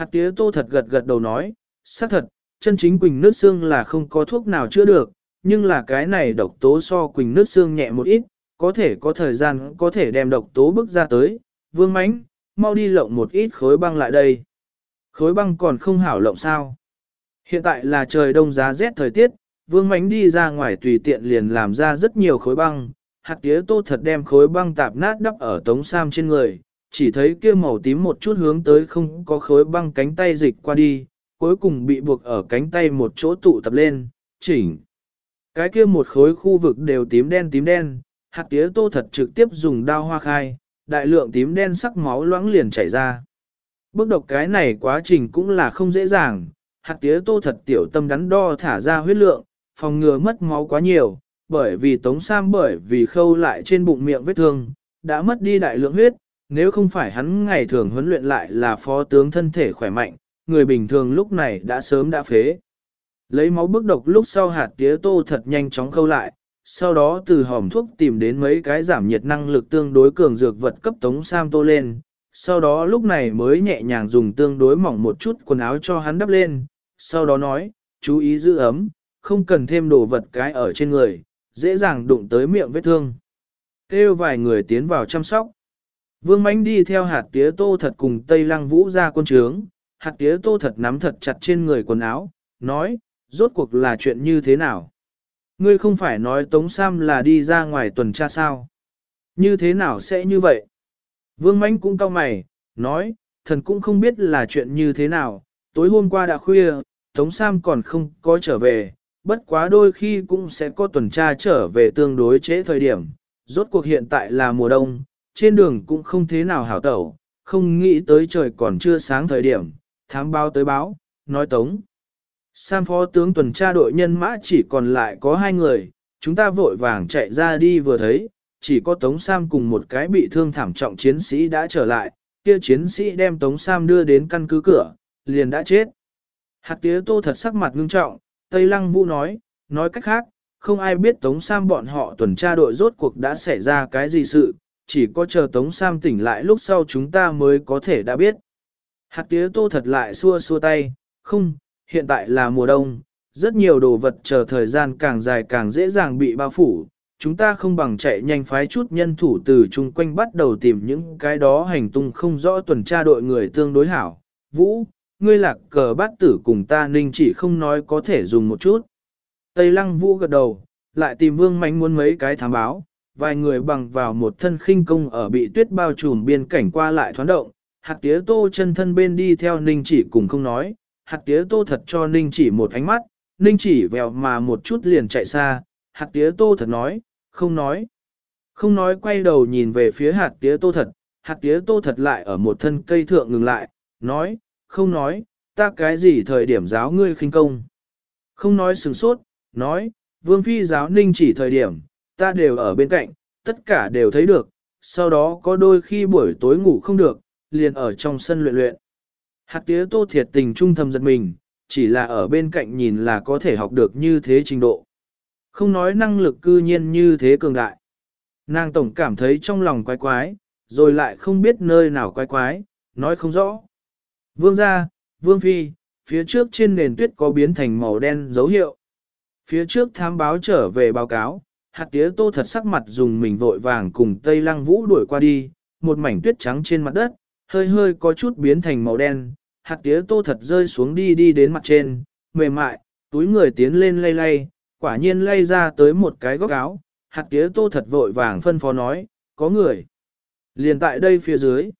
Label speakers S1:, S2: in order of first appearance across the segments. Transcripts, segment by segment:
S1: Hạt tía tô thật gật gật đầu nói, xác thật, chân chính quỳnh nước xương là không có thuốc nào chữa được, nhưng là cái này độc tố so quỳnh nước xương nhẹ một ít, có thể có thời gian có thể đem độc tố bước ra tới. Vương mánh, mau đi lộng một ít khối băng lại đây. Khối băng còn không hảo lộng sao. Hiện tại là trời đông giá rét thời tiết, vương mánh đi ra ngoài tùy tiện liền làm ra rất nhiều khối băng. Hạt tía tô thật đem khối băng tạp nát đắp ở tống sam trên người, chỉ thấy kia màu tím một chút hướng tới không có khối băng cánh tay dịch qua đi, cuối cùng bị buộc ở cánh tay một chỗ tụ tập lên, chỉnh. Cái kia một khối khu vực đều tím đen tím đen, hạt tía tô thật trực tiếp dùng đao hoa khai, đại lượng tím đen sắc máu loãng liền chảy ra. Bước độc cái này quá trình cũng là không dễ dàng, hạt tía tô thật tiểu tâm đắn đo thả ra huyết lượng, phòng ngừa mất máu quá nhiều, bởi vì tống sam bởi vì khâu lại trên bụng miệng vết thương, đã mất đi đại lượng huyết, nếu không phải hắn ngày thường huấn luyện lại là phó tướng thân thể khỏe mạnh, người bình thường lúc này đã sớm đã phế. Lấy máu bức độc lúc sau hạt tía tô thật nhanh chóng khâu lại, sau đó từ hòm thuốc tìm đến mấy cái giảm nhiệt năng lực tương đối cường dược vật cấp tống sam tô lên, sau đó lúc này mới nhẹ nhàng dùng tương đối mỏng một chút quần áo cho hắn đắp lên, sau đó nói, chú ý giữ ấm, không cần thêm đồ vật cái ở trên người, dễ dàng đụng tới miệng vết thương. Kêu vài người tiến vào chăm sóc. Vương Mánh đi theo hạt tía tô thật cùng Tây Lăng Vũ ra quân trướng, hạt tía tô thật nắm thật chặt trên người quần áo, nói, rốt cuộc là chuyện như thế nào? Ngươi không phải nói Tống Sam là đi ra ngoài tuần tra sao? Như thế nào sẽ như vậy? Vương Mánh cũng cau mày, nói, thần cũng không biết là chuyện như thế nào, tối hôm qua đã khuya, Tống Sam còn không có trở về, bất quá đôi khi cũng sẽ có tuần tra trở về tương đối trễ thời điểm. Rốt cuộc hiện tại là mùa đông, trên đường cũng không thế nào hảo tẩu, không nghĩ tới trời còn chưa sáng thời điểm, thám báo tới báo, nói Tống. Sam phó tướng tuần tra đội nhân mã chỉ còn lại có hai người, chúng ta vội vàng chạy ra đi vừa thấy, chỉ có Tống Sam cùng một cái bị thương thảm trọng chiến sĩ đã trở lại, kia chiến sĩ đem Tống Sam đưa đến căn cứ cửa, liền đã chết. Hạt tía tô thật sắc mặt ngưng trọng, Tây Lăng Vũ nói, nói cách khác, không ai biết Tống Sam bọn họ tuần tra đội rốt cuộc đã xảy ra cái gì sự, chỉ có chờ Tống Sam tỉnh lại lúc sau chúng ta mới có thể đã biết. Hạt tía tô thật lại xua xua tay, không, hiện tại là mùa đông, rất nhiều đồ vật chờ thời gian càng dài càng dễ dàng bị bao phủ, chúng ta không bằng chạy nhanh phái chút nhân thủ từ chung quanh bắt đầu tìm những cái đó hành tung không rõ tuần tra đội người tương đối hảo. Vũ, ngươi lạc cờ bát tử cùng ta ninh chỉ không nói có thể dùng một chút. Tây lăng vũ gật đầu, lại tìm vương mánh muốn mấy cái thám báo, vài người bằng vào một thân khinh công ở bị tuyết bao trùm biên cảnh qua lại thoáng động, hạt tía tô chân thân bên đi theo ninh chỉ cùng không nói, hạt tía tô thật cho ninh chỉ một ánh mắt, ninh chỉ vèo mà một chút liền chạy xa, hạt tía tô thật nói, không nói. Không nói quay đầu nhìn về phía hạt tía tô thật, hạt tía tô thật lại ở một thân cây thượng ngừng lại, nói, không nói, ta cái gì thời điểm giáo ngươi khinh công. Không nói sừng sốt, nói, vương phi giáo ninh chỉ thời điểm, ta đều ở bên cạnh, tất cả đều thấy được, sau đó có đôi khi buổi tối ngủ không được, liền ở trong sân luyện luyện. Hạt tía tô thiệt tình trung thầm giật mình, chỉ là ở bên cạnh nhìn là có thể học được như thế trình độ. Không nói năng lực cư nhiên như thế cường đại. Nàng tổng cảm thấy trong lòng quái quái, rồi lại không biết nơi nào quái quái, nói không rõ. Vương gia, vương phi, phía trước trên nền tuyết có biến thành màu đen dấu hiệu. Phía trước thám báo trở về báo cáo, hạt tía tô thật sắc mặt dùng mình vội vàng cùng Tây Lăng Vũ đuổi qua đi, một mảnh tuyết trắng trên mặt đất, hơi hơi có chút biến thành màu đen, hạt tía tô thật rơi xuống đi đi đến mặt trên, mềm mại, túi người tiến lên lay lay, quả nhiên lay ra tới một cái góc áo, hạt tía tô thật vội vàng phân phó nói, có người. Liền tại đây phía dưới,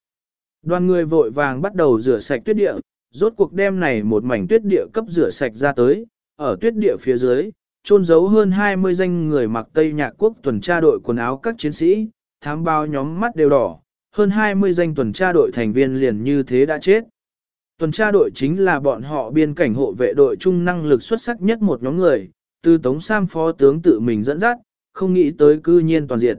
S1: đoàn người vội vàng bắt đầu rửa sạch tuyết địa, rốt cuộc đêm này một mảnh tuyết địa cấp rửa sạch ra tới, ở tuyết địa phía dưới, trôn giấu hơn 20 danh người mặc Tây Nhạc Quốc tuần tra đội quần áo các chiến sĩ, thám bao nhóm mắt đều đỏ, hơn 20 danh tuần tra đội thành viên liền như thế đã chết. Tuần tra đội chính là bọn họ biên cảnh hộ vệ đội trung năng lực xuất sắc nhất một nhóm người, từ Tống Sam phó tướng tự mình dẫn dắt, không nghĩ tới cư nhiên toàn diện.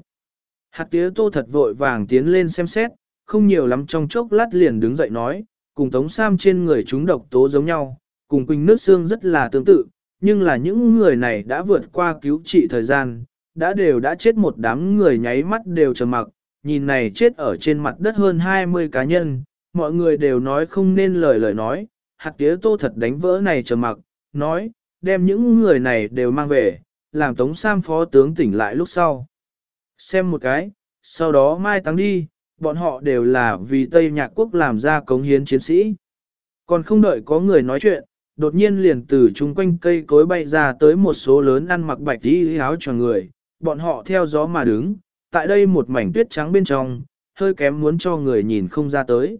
S1: Hạt tía tô thật vội vàng tiến lên xem xét, không nhiều lắm trong chốc lát liền đứng dậy nói, cùng Tống Sam trên người chúng độc tố giống nhau, cùng Quỳnh nước xương rất là tương tự, nhưng là những người này đã vượt qua cứu trị thời gian, đã đều đã chết một đám người nháy mắt đều trầm mặc, nhìn này chết ở trên mặt đất hơn 20 cá nhân, mọi người đều nói không nên lời lời nói, hạt tía tô thật đánh vỡ này trầm mặc, nói, đem những người này đều mang về, làm Tống Sam phó tướng tỉnh lại lúc sau. Xem một cái, sau đó mai tăng đi, bọn họ đều là vì Tây Nhạc Quốc làm ra cống hiến chiến sĩ. Còn không đợi có người nói chuyện, đột nhiên liền từ chung quanh cây cối bay ra tới một số lớn ăn mặc bạch đi áo cho người, bọn họ theo gió mà đứng, tại đây một mảnh tuyết trắng bên trong, hơi kém muốn cho người nhìn không ra tới.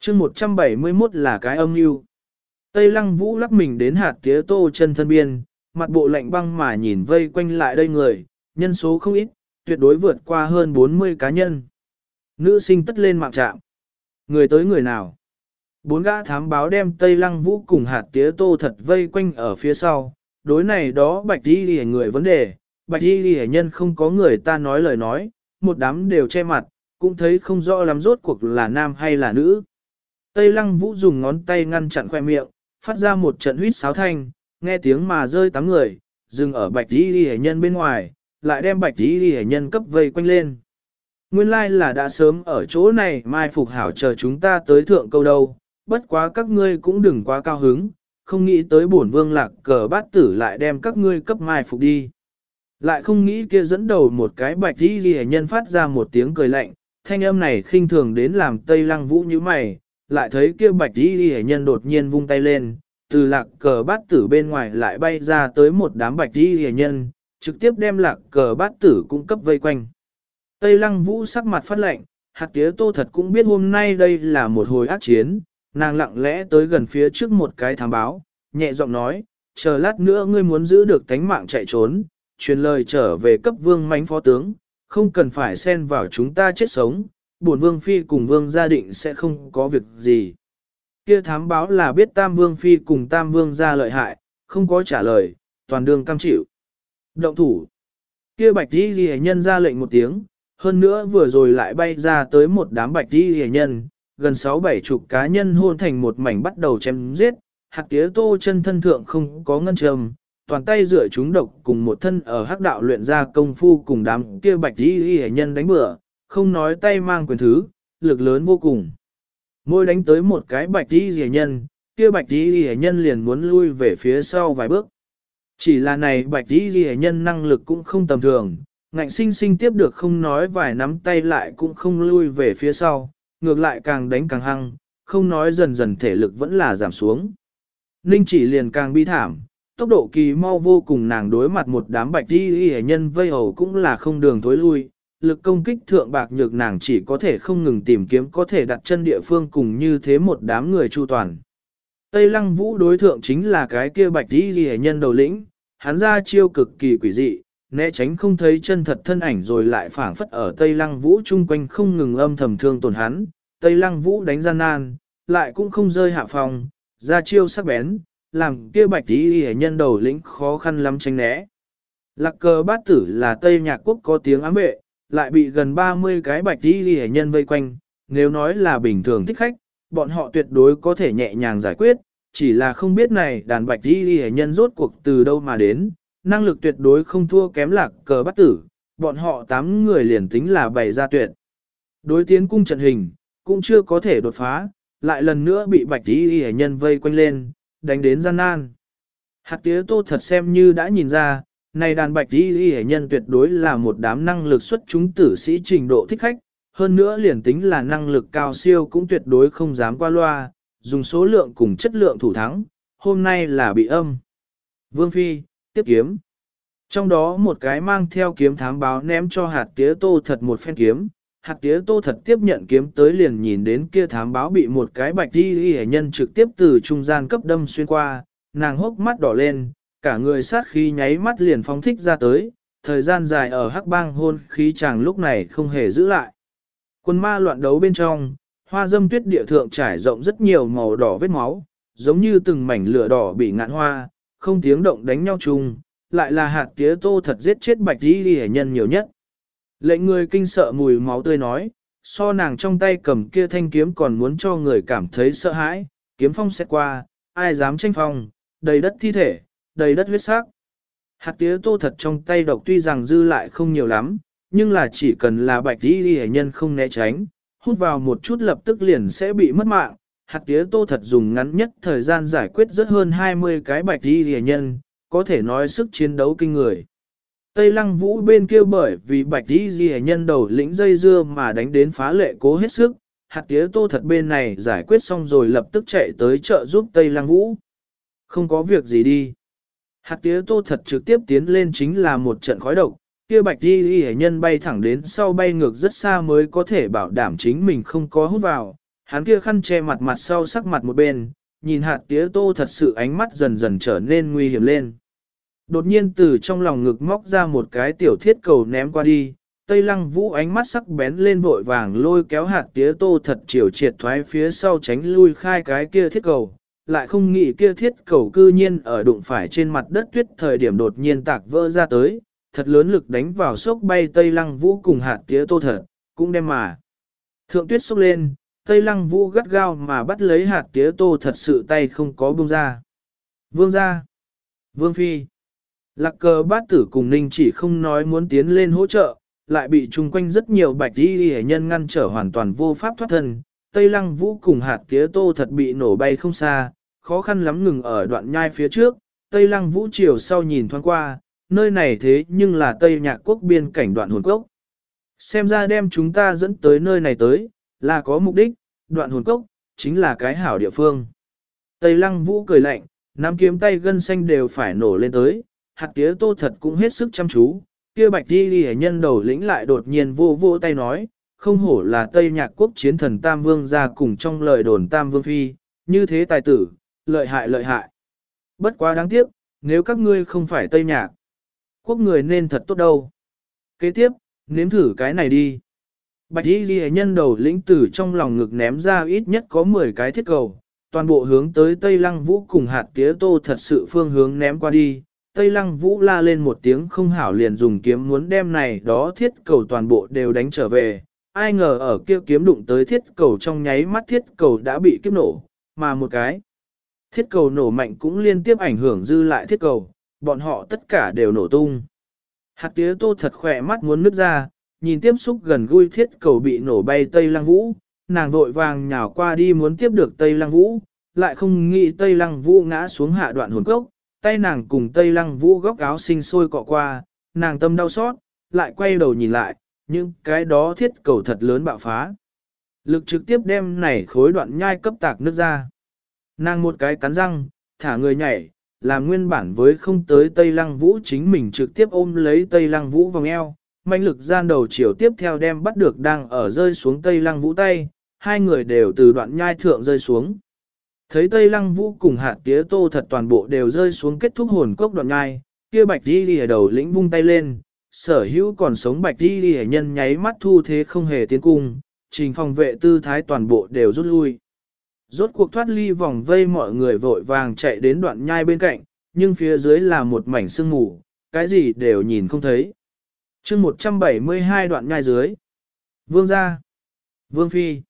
S1: chương 171 là cái âm mưu Tây lăng vũ lắc mình đến hạt tía tô chân thân biên, mặt bộ lạnh băng mà nhìn vây quanh lại đây người, nhân số không ít, tuyệt đối vượt qua hơn 40 cá nhân. Nữ sinh tất lên mạng trạm. Người tới người nào? Bốn gã thám báo đem Tây Lăng Vũ cùng hạt tía tô thật vây quanh ở phía sau. Đối này đó bạch đi lìa người vấn đề, bạch đi lìa nhân không có người ta nói lời nói, một đám đều che mặt, cũng thấy không rõ lắm rốt cuộc là nam hay là nữ. Tây Lăng Vũ dùng ngón tay ngăn chặn khoe miệng, phát ra một trận huýt sáo thanh, nghe tiếng mà rơi tám người, dừng ở bạch đi lìa nhân bên ngoài, lại đem bạch đi lìa nhân cấp vây quanh lên. Nguyên lai like là đã sớm ở chỗ này mai phục hảo chờ chúng ta tới thượng câu đâu, bất quá các ngươi cũng đừng quá cao hứng, không nghĩ tới bổn vương lạc cờ bát tử lại đem các ngươi cấp mai phục đi. Lại không nghĩ kia dẫn đầu một cái bạch đi ghi nhân phát ra một tiếng cười lạnh, thanh âm này khinh thường đến làm tây lăng vũ như mày, lại thấy kia bạch đi ghi nhân đột nhiên vung tay lên, từ lạc cờ bát tử bên ngoài lại bay ra tới một đám bạch đi ghi nhân, trực tiếp đem lạc cờ bát tử cung cấp vây quanh. Tây lăng vũ sắc mặt phát lạnh, hạt tía tô thật cũng biết hôm nay đây là một hồi ác chiến, nàng lặng lẽ tới gần phía trước một cái thám báo, nhẹ giọng nói, chờ lát nữa ngươi muốn giữ được tánh mạng chạy trốn, truyền lời trở về cấp vương mánh phó tướng, không cần phải xen vào chúng ta chết sống, bổn vương phi cùng vương gia định sẽ không có việc gì. Kia thám báo là biết tam vương phi cùng tam vương gia lợi hại, không có trả lời, toàn đường cam chịu. Động thủ. Kia bạch đi ghi nhân ra lệnh một tiếng, hơn nữa vừa rồi lại bay ra tới một đám bạch đi ghi nhân, gần sáu bảy chục cá nhân hôn thành một mảnh bắt đầu chém giết, hạt tía tô chân thân thượng không có ngân trầm, toàn tay rửa chúng độc cùng một thân ở hắc đạo luyện ra công phu cùng đám kia bạch y ghi nhân đánh bừa, không nói tay mang quyền thứ, lực lớn vô cùng. Môi đánh tới một cái bạch y ghi nhân, kia bạch y ghi nhân liền muốn lui về phía sau vài bước. Chỉ là này bạch y ghi nhân năng lực cũng không tầm thường, ngạnh sinh sinh tiếp được không nói vài nắm tay lại cũng không lui về phía sau, ngược lại càng đánh càng hăng, không nói dần dần thể lực vẫn là giảm xuống. Ninh chỉ liền càng bi thảm, tốc độ kỳ mau vô cùng nàng đối mặt một đám bạch đi y nhân vây hầu cũng là không đường thối lui, lực công kích thượng bạc nhược nàng chỉ có thể không ngừng tìm kiếm có thể đặt chân địa phương cùng như thế một đám người chu toàn. Tây lăng vũ đối thượng chính là cái kia bạch đi y nhân đầu lĩnh, hắn ra chiêu cực kỳ quỷ dị, né tránh không thấy chân thật thân ảnh rồi lại phảng phất ở Tây Lăng Vũ chung quanh không ngừng âm thầm thương tổn hắn. Tây Lăng Vũ đánh gian nan, lại cũng không rơi hạ phòng, ra chiêu sắc bén, làm kia bạch tí hề nhân đầu lĩnh khó khăn lắm tránh né. Lạc cờ bát tử là Tây Nhạc Quốc có tiếng ám vệ, lại bị gần 30 cái bạch tí hề nhân vây quanh, nếu nói là bình thường thích khách, bọn họ tuyệt đối có thể nhẹ nhàng giải quyết, chỉ là không biết này đàn bạch tí hề nhân rốt cuộc từ đâu mà đến, năng lực tuyệt đối không thua kém lạc cờ bắt tử, bọn họ 8 người liền tính là bày ra tuyệt. Đối tiến cung trận hình, cũng chưa có thể đột phá, lại lần nữa bị bạch tí y nhân vây quanh lên, đánh đến gian nan. Hạt tía tô thật xem như đã nhìn ra, này đàn bạch tí y nhân tuyệt đối là một đám năng lực xuất chúng tử sĩ trình độ thích khách, hơn nữa liền tính là năng lực cao siêu cũng tuyệt đối không dám qua loa, dùng số lượng cùng chất lượng thủ thắng, hôm nay là bị âm. Vương Phi, tiếp kiếm. Trong đó một cái mang theo kiếm thám báo ném cho hạt tía tô thật một phen kiếm, hạt tía tô thật tiếp nhận kiếm tới liền nhìn đến kia thám báo bị một cái bạch đi hệ nhân trực tiếp từ trung gian cấp đâm xuyên qua, nàng hốc mắt đỏ lên, cả người sát khí nháy mắt liền phóng thích ra tới, thời gian dài ở hắc bang hôn khí chàng lúc này không hề giữ lại. Quân ma loạn đấu bên trong, hoa dâm tuyết địa thượng trải rộng rất nhiều màu đỏ vết máu, giống như từng mảnh lửa đỏ bị ngạn hoa, không tiếng động đánh nhau chung, lại là hạt tía tô thật giết chết bạch đi đi nhân nhiều nhất. Lệnh người kinh sợ mùi máu tươi nói, so nàng trong tay cầm kia thanh kiếm còn muốn cho người cảm thấy sợ hãi, kiếm phong sẽ qua, ai dám tranh phong, đầy đất thi thể, đầy đất huyết sắc. Hạt tía tô thật trong tay độc tuy rằng dư lại không nhiều lắm, nhưng là chỉ cần là bạch đi đi nhân không né tránh, hút vào một chút lập tức liền sẽ bị mất mạng. Hạt tía tô thật dùng ngắn nhất thời gian giải quyết rất hơn 20 cái bạch đi rìa nhân, có thể nói sức chiến đấu kinh người. Tây lăng vũ bên kia bởi vì bạch đi rìa nhân đầu lĩnh dây dưa mà đánh đến phá lệ cố hết sức, hạt tía tô thật bên này giải quyết xong rồi lập tức chạy tới chợ giúp Tây lăng vũ. Không có việc gì đi. Hạt tía tô thật trực tiếp tiến lên chính là một trận khói độc, kia bạch đi y nhân bay thẳng đến sau bay ngược rất xa mới có thể bảo đảm chính mình không có hút vào. Hắn kia khăn che mặt mặt sau sắc mặt một bên, nhìn hạt tía tô thật sự ánh mắt dần dần trở nên nguy hiểm lên. Đột nhiên từ trong lòng ngực móc ra một cái tiểu thiết cầu ném qua đi, Tây lăng vũ ánh mắt sắc bén lên vội vàng lôi kéo hạt tía tô thật chiều triệt thoái phía sau tránh lui khai cái kia thiết cầu, lại không nghĩ kia thiết cầu cư nhiên ở đụng phải trên mặt đất tuyết thời điểm đột nhiên tạc vỡ ra tới, thật lớn lực đánh vào sốc bay Tây Lăng Vũ cùng hạt tía tô thật, cũng đem mà. Thượng tuyết sốc lên, Tây Lăng Vũ gắt gao mà bắt lấy hạt tía tô thật sự tay không có buông ra. Vương ra. Vương Phi. Lạc cờ bát tử cùng ninh chỉ không nói muốn tiến lên hỗ trợ, lại bị chung quanh rất nhiều bạch y hệ nhân ngăn trở hoàn toàn vô pháp thoát thân. Tây Lăng Vũ cùng hạt tía tô thật bị nổ bay không xa, khó khăn lắm ngừng ở đoạn nhai phía trước, Tây Lăng Vũ chiều sau nhìn thoáng qua, nơi này thế nhưng là Tây Nhạc Quốc biên cảnh đoạn hồn cốc. Xem ra đem chúng ta dẫn tới nơi này tới, là có mục đích, đoạn hồn cốc, chính là cái hảo địa phương. Tây Lăng Vũ cười lạnh, nắm kiếm tay gân xanh đều phải nổ lên tới, hạt tía tô thật cũng hết sức chăm chú, kia bạch đi đi nhân đầu lĩnh lại đột nhiên vô vô tay nói, không hổ là Tây Nhạc Quốc chiến thần Tam Vương ra cùng trong lời đồn Tam Vương Phi, như thế tài tử, lợi hại lợi hại. Bất quá đáng tiếc, nếu các ngươi không phải Tây Nhạc, quốc người nên thật tốt đâu. Kế tiếp, nếm thử cái này đi. Bạch y ghi nhân đầu lĩnh tử trong lòng ngực ném ra ít nhất có 10 cái thiết cầu, toàn bộ hướng tới Tây Lăng Vũ cùng hạt tía tô thật sự phương hướng ném qua đi. Tây Lăng Vũ la lên một tiếng không hảo liền dùng kiếm muốn đem này đó thiết cầu toàn bộ đều đánh trở về. Ai ngờ ở kia kiếm đụng tới thiết cầu trong nháy mắt thiết cầu đã bị kiếp nổ, mà một cái. Thiết cầu nổ mạnh cũng liên tiếp ảnh hưởng dư lại thiết cầu, bọn họ tất cả đều nổ tung. Hạt tía tô thật khỏe mắt muốn nứt ra, nhìn tiếp xúc gần gũi thiết cầu bị nổ bay Tây Lăng Vũ, nàng vội vàng nhào qua đi muốn tiếp được Tây Lăng Vũ, lại không nghĩ Tây Lăng Vũ ngã xuống hạ đoạn hồn cốc, tay nàng cùng Tây Lăng Vũ góc áo sinh sôi cọ qua, nàng tâm đau xót, lại quay đầu nhìn lại, nhưng cái đó thiết cầu thật lớn bạo phá. Lực trực tiếp đem này khối đoạn nhai cấp tạc nước ra. Nàng một cái cắn răng, thả người nhảy, làm nguyên bản với không tới Tây Lăng Vũ chính mình trực tiếp ôm lấy Tây Lăng Vũ vòng eo, mạnh lực gian đầu chiều tiếp theo đem bắt được đang ở rơi xuống Tây Lăng Vũ tay, hai người đều từ đoạn nhai thượng rơi xuống. Thấy Tây Lăng Vũ cùng hạt tía tô thật toàn bộ đều rơi xuống kết thúc hồn cốc đoạn nhai, kia bạch đi Lìa đầu lĩnh vung tay lên, sở hữu còn sống bạch đi Lìa nhân nháy mắt thu thế không hề tiến cung, trình phòng vệ tư thái toàn bộ đều rút lui. Rốt cuộc thoát ly vòng vây mọi người vội vàng chạy đến đoạn nhai bên cạnh, nhưng phía dưới là một mảnh sương mù, cái gì đều nhìn không thấy chương 172 đoạn nhai dưới. Vương gia. Vương phi.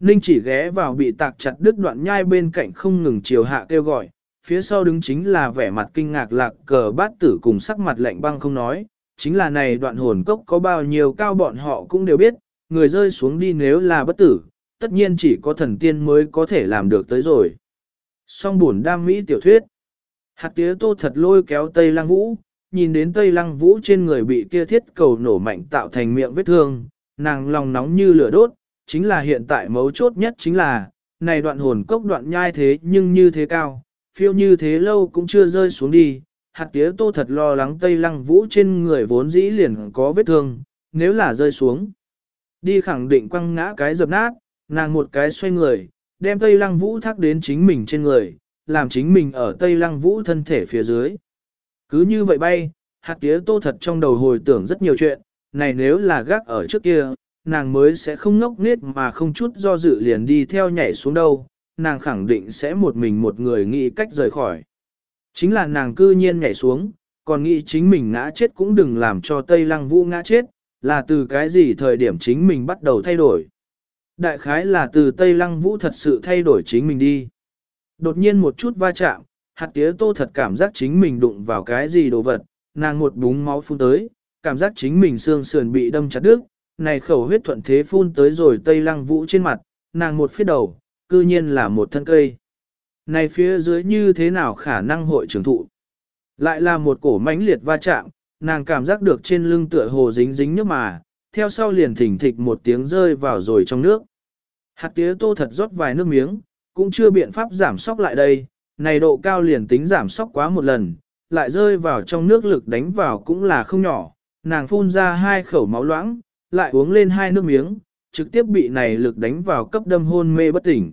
S1: Ninh chỉ ghé vào bị tạc chặt đứt đoạn nhai bên cạnh không ngừng chiều hạ kêu gọi, phía sau đứng chính là vẻ mặt kinh ngạc lạc cờ bát tử cùng sắc mặt lạnh băng không nói, chính là này đoạn hồn cốc có bao nhiêu cao bọn họ cũng đều biết, người rơi xuống đi nếu là bất tử, tất nhiên chỉ có thần tiên mới có thể làm được tới rồi. Song buồn đam mỹ tiểu thuyết. Hạt tía tô thật lôi kéo Tây lang Vũ, nhìn đến Tây Lăng Vũ trên người bị kia thiết cầu nổ mạnh tạo thành miệng vết thương, nàng lòng nóng như lửa đốt, chính là hiện tại mấu chốt nhất chính là, này đoạn hồn cốc đoạn nhai thế nhưng như thế cao, phiêu như thế lâu cũng chưa rơi xuống đi, hạt tía tô thật lo lắng Tây Lăng Vũ trên người vốn dĩ liền có vết thương, nếu là rơi xuống. Đi khẳng định quăng ngã cái dập nát, nàng một cái xoay người, đem Tây Lăng Vũ thác đến chính mình trên người, làm chính mình ở Tây Lăng Vũ thân thể phía dưới. Cứ như vậy bay, hạt tía tô thật trong đầu hồi tưởng rất nhiều chuyện, này nếu là gác ở trước kia, nàng mới sẽ không ngốc nết mà không chút do dự liền đi theo nhảy xuống đâu, nàng khẳng định sẽ một mình một người nghĩ cách rời khỏi. Chính là nàng cư nhiên nhảy xuống, còn nghĩ chính mình ngã chết cũng đừng làm cho Tây Lăng Vũ ngã chết, là từ cái gì thời điểm chính mình bắt đầu thay đổi. Đại khái là từ Tây Lăng Vũ thật sự thay đổi chính mình đi. Đột nhiên một chút va chạm, hạt tía tô thật cảm giác chính mình đụng vào cái gì đồ vật, nàng một búng máu phun tới, cảm giác chính mình xương sườn bị đâm chặt đứt, này khẩu huyết thuận thế phun tới rồi tây lăng vũ trên mặt, nàng một phía đầu, cư nhiên là một thân cây. Này phía dưới như thế nào khả năng hội trưởng thụ? Lại là một cổ mãnh liệt va chạm, nàng cảm giác được trên lưng tựa hồ dính dính nước mà, theo sau liền thỉnh thịch một tiếng rơi vào rồi trong nước. Hạt tía tô thật rót vài nước miếng, cũng chưa biện pháp giảm sóc lại đây, này độ cao liền tính giảm sóc quá một lần, lại rơi vào trong nước lực đánh vào cũng là không nhỏ, nàng phun ra hai khẩu máu loãng, lại uống lên hai nước miếng, trực tiếp bị này lực đánh vào cấp đâm hôn mê bất tỉnh.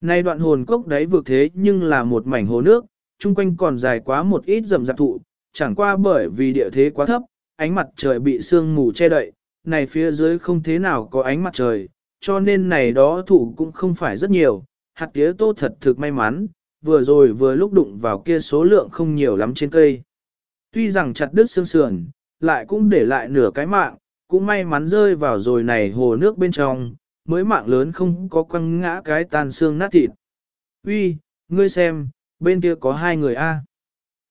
S1: Này đoạn hồn cốc đấy vượt thế nhưng là một mảnh hồ nước, chung quanh còn dài quá một ít rầm rạp thụ, chẳng qua bởi vì địa thế quá thấp, ánh mặt trời bị sương mù che đậy, này phía dưới không thế nào có ánh mặt trời, cho nên này đó thụ cũng không phải rất nhiều, hạt tía tô thật thực may mắn, vừa rồi vừa lúc đụng vào kia số lượng không nhiều lắm trên cây. Tuy rằng chặt đứt xương sườn, lại cũng để lại nửa cái mạng, cũng may mắn rơi vào rồi này hồ nước bên trong, mới mạng lớn không có quăng ngã cái tan xương nát thịt. Uy, ngươi xem, bên kia có hai người a.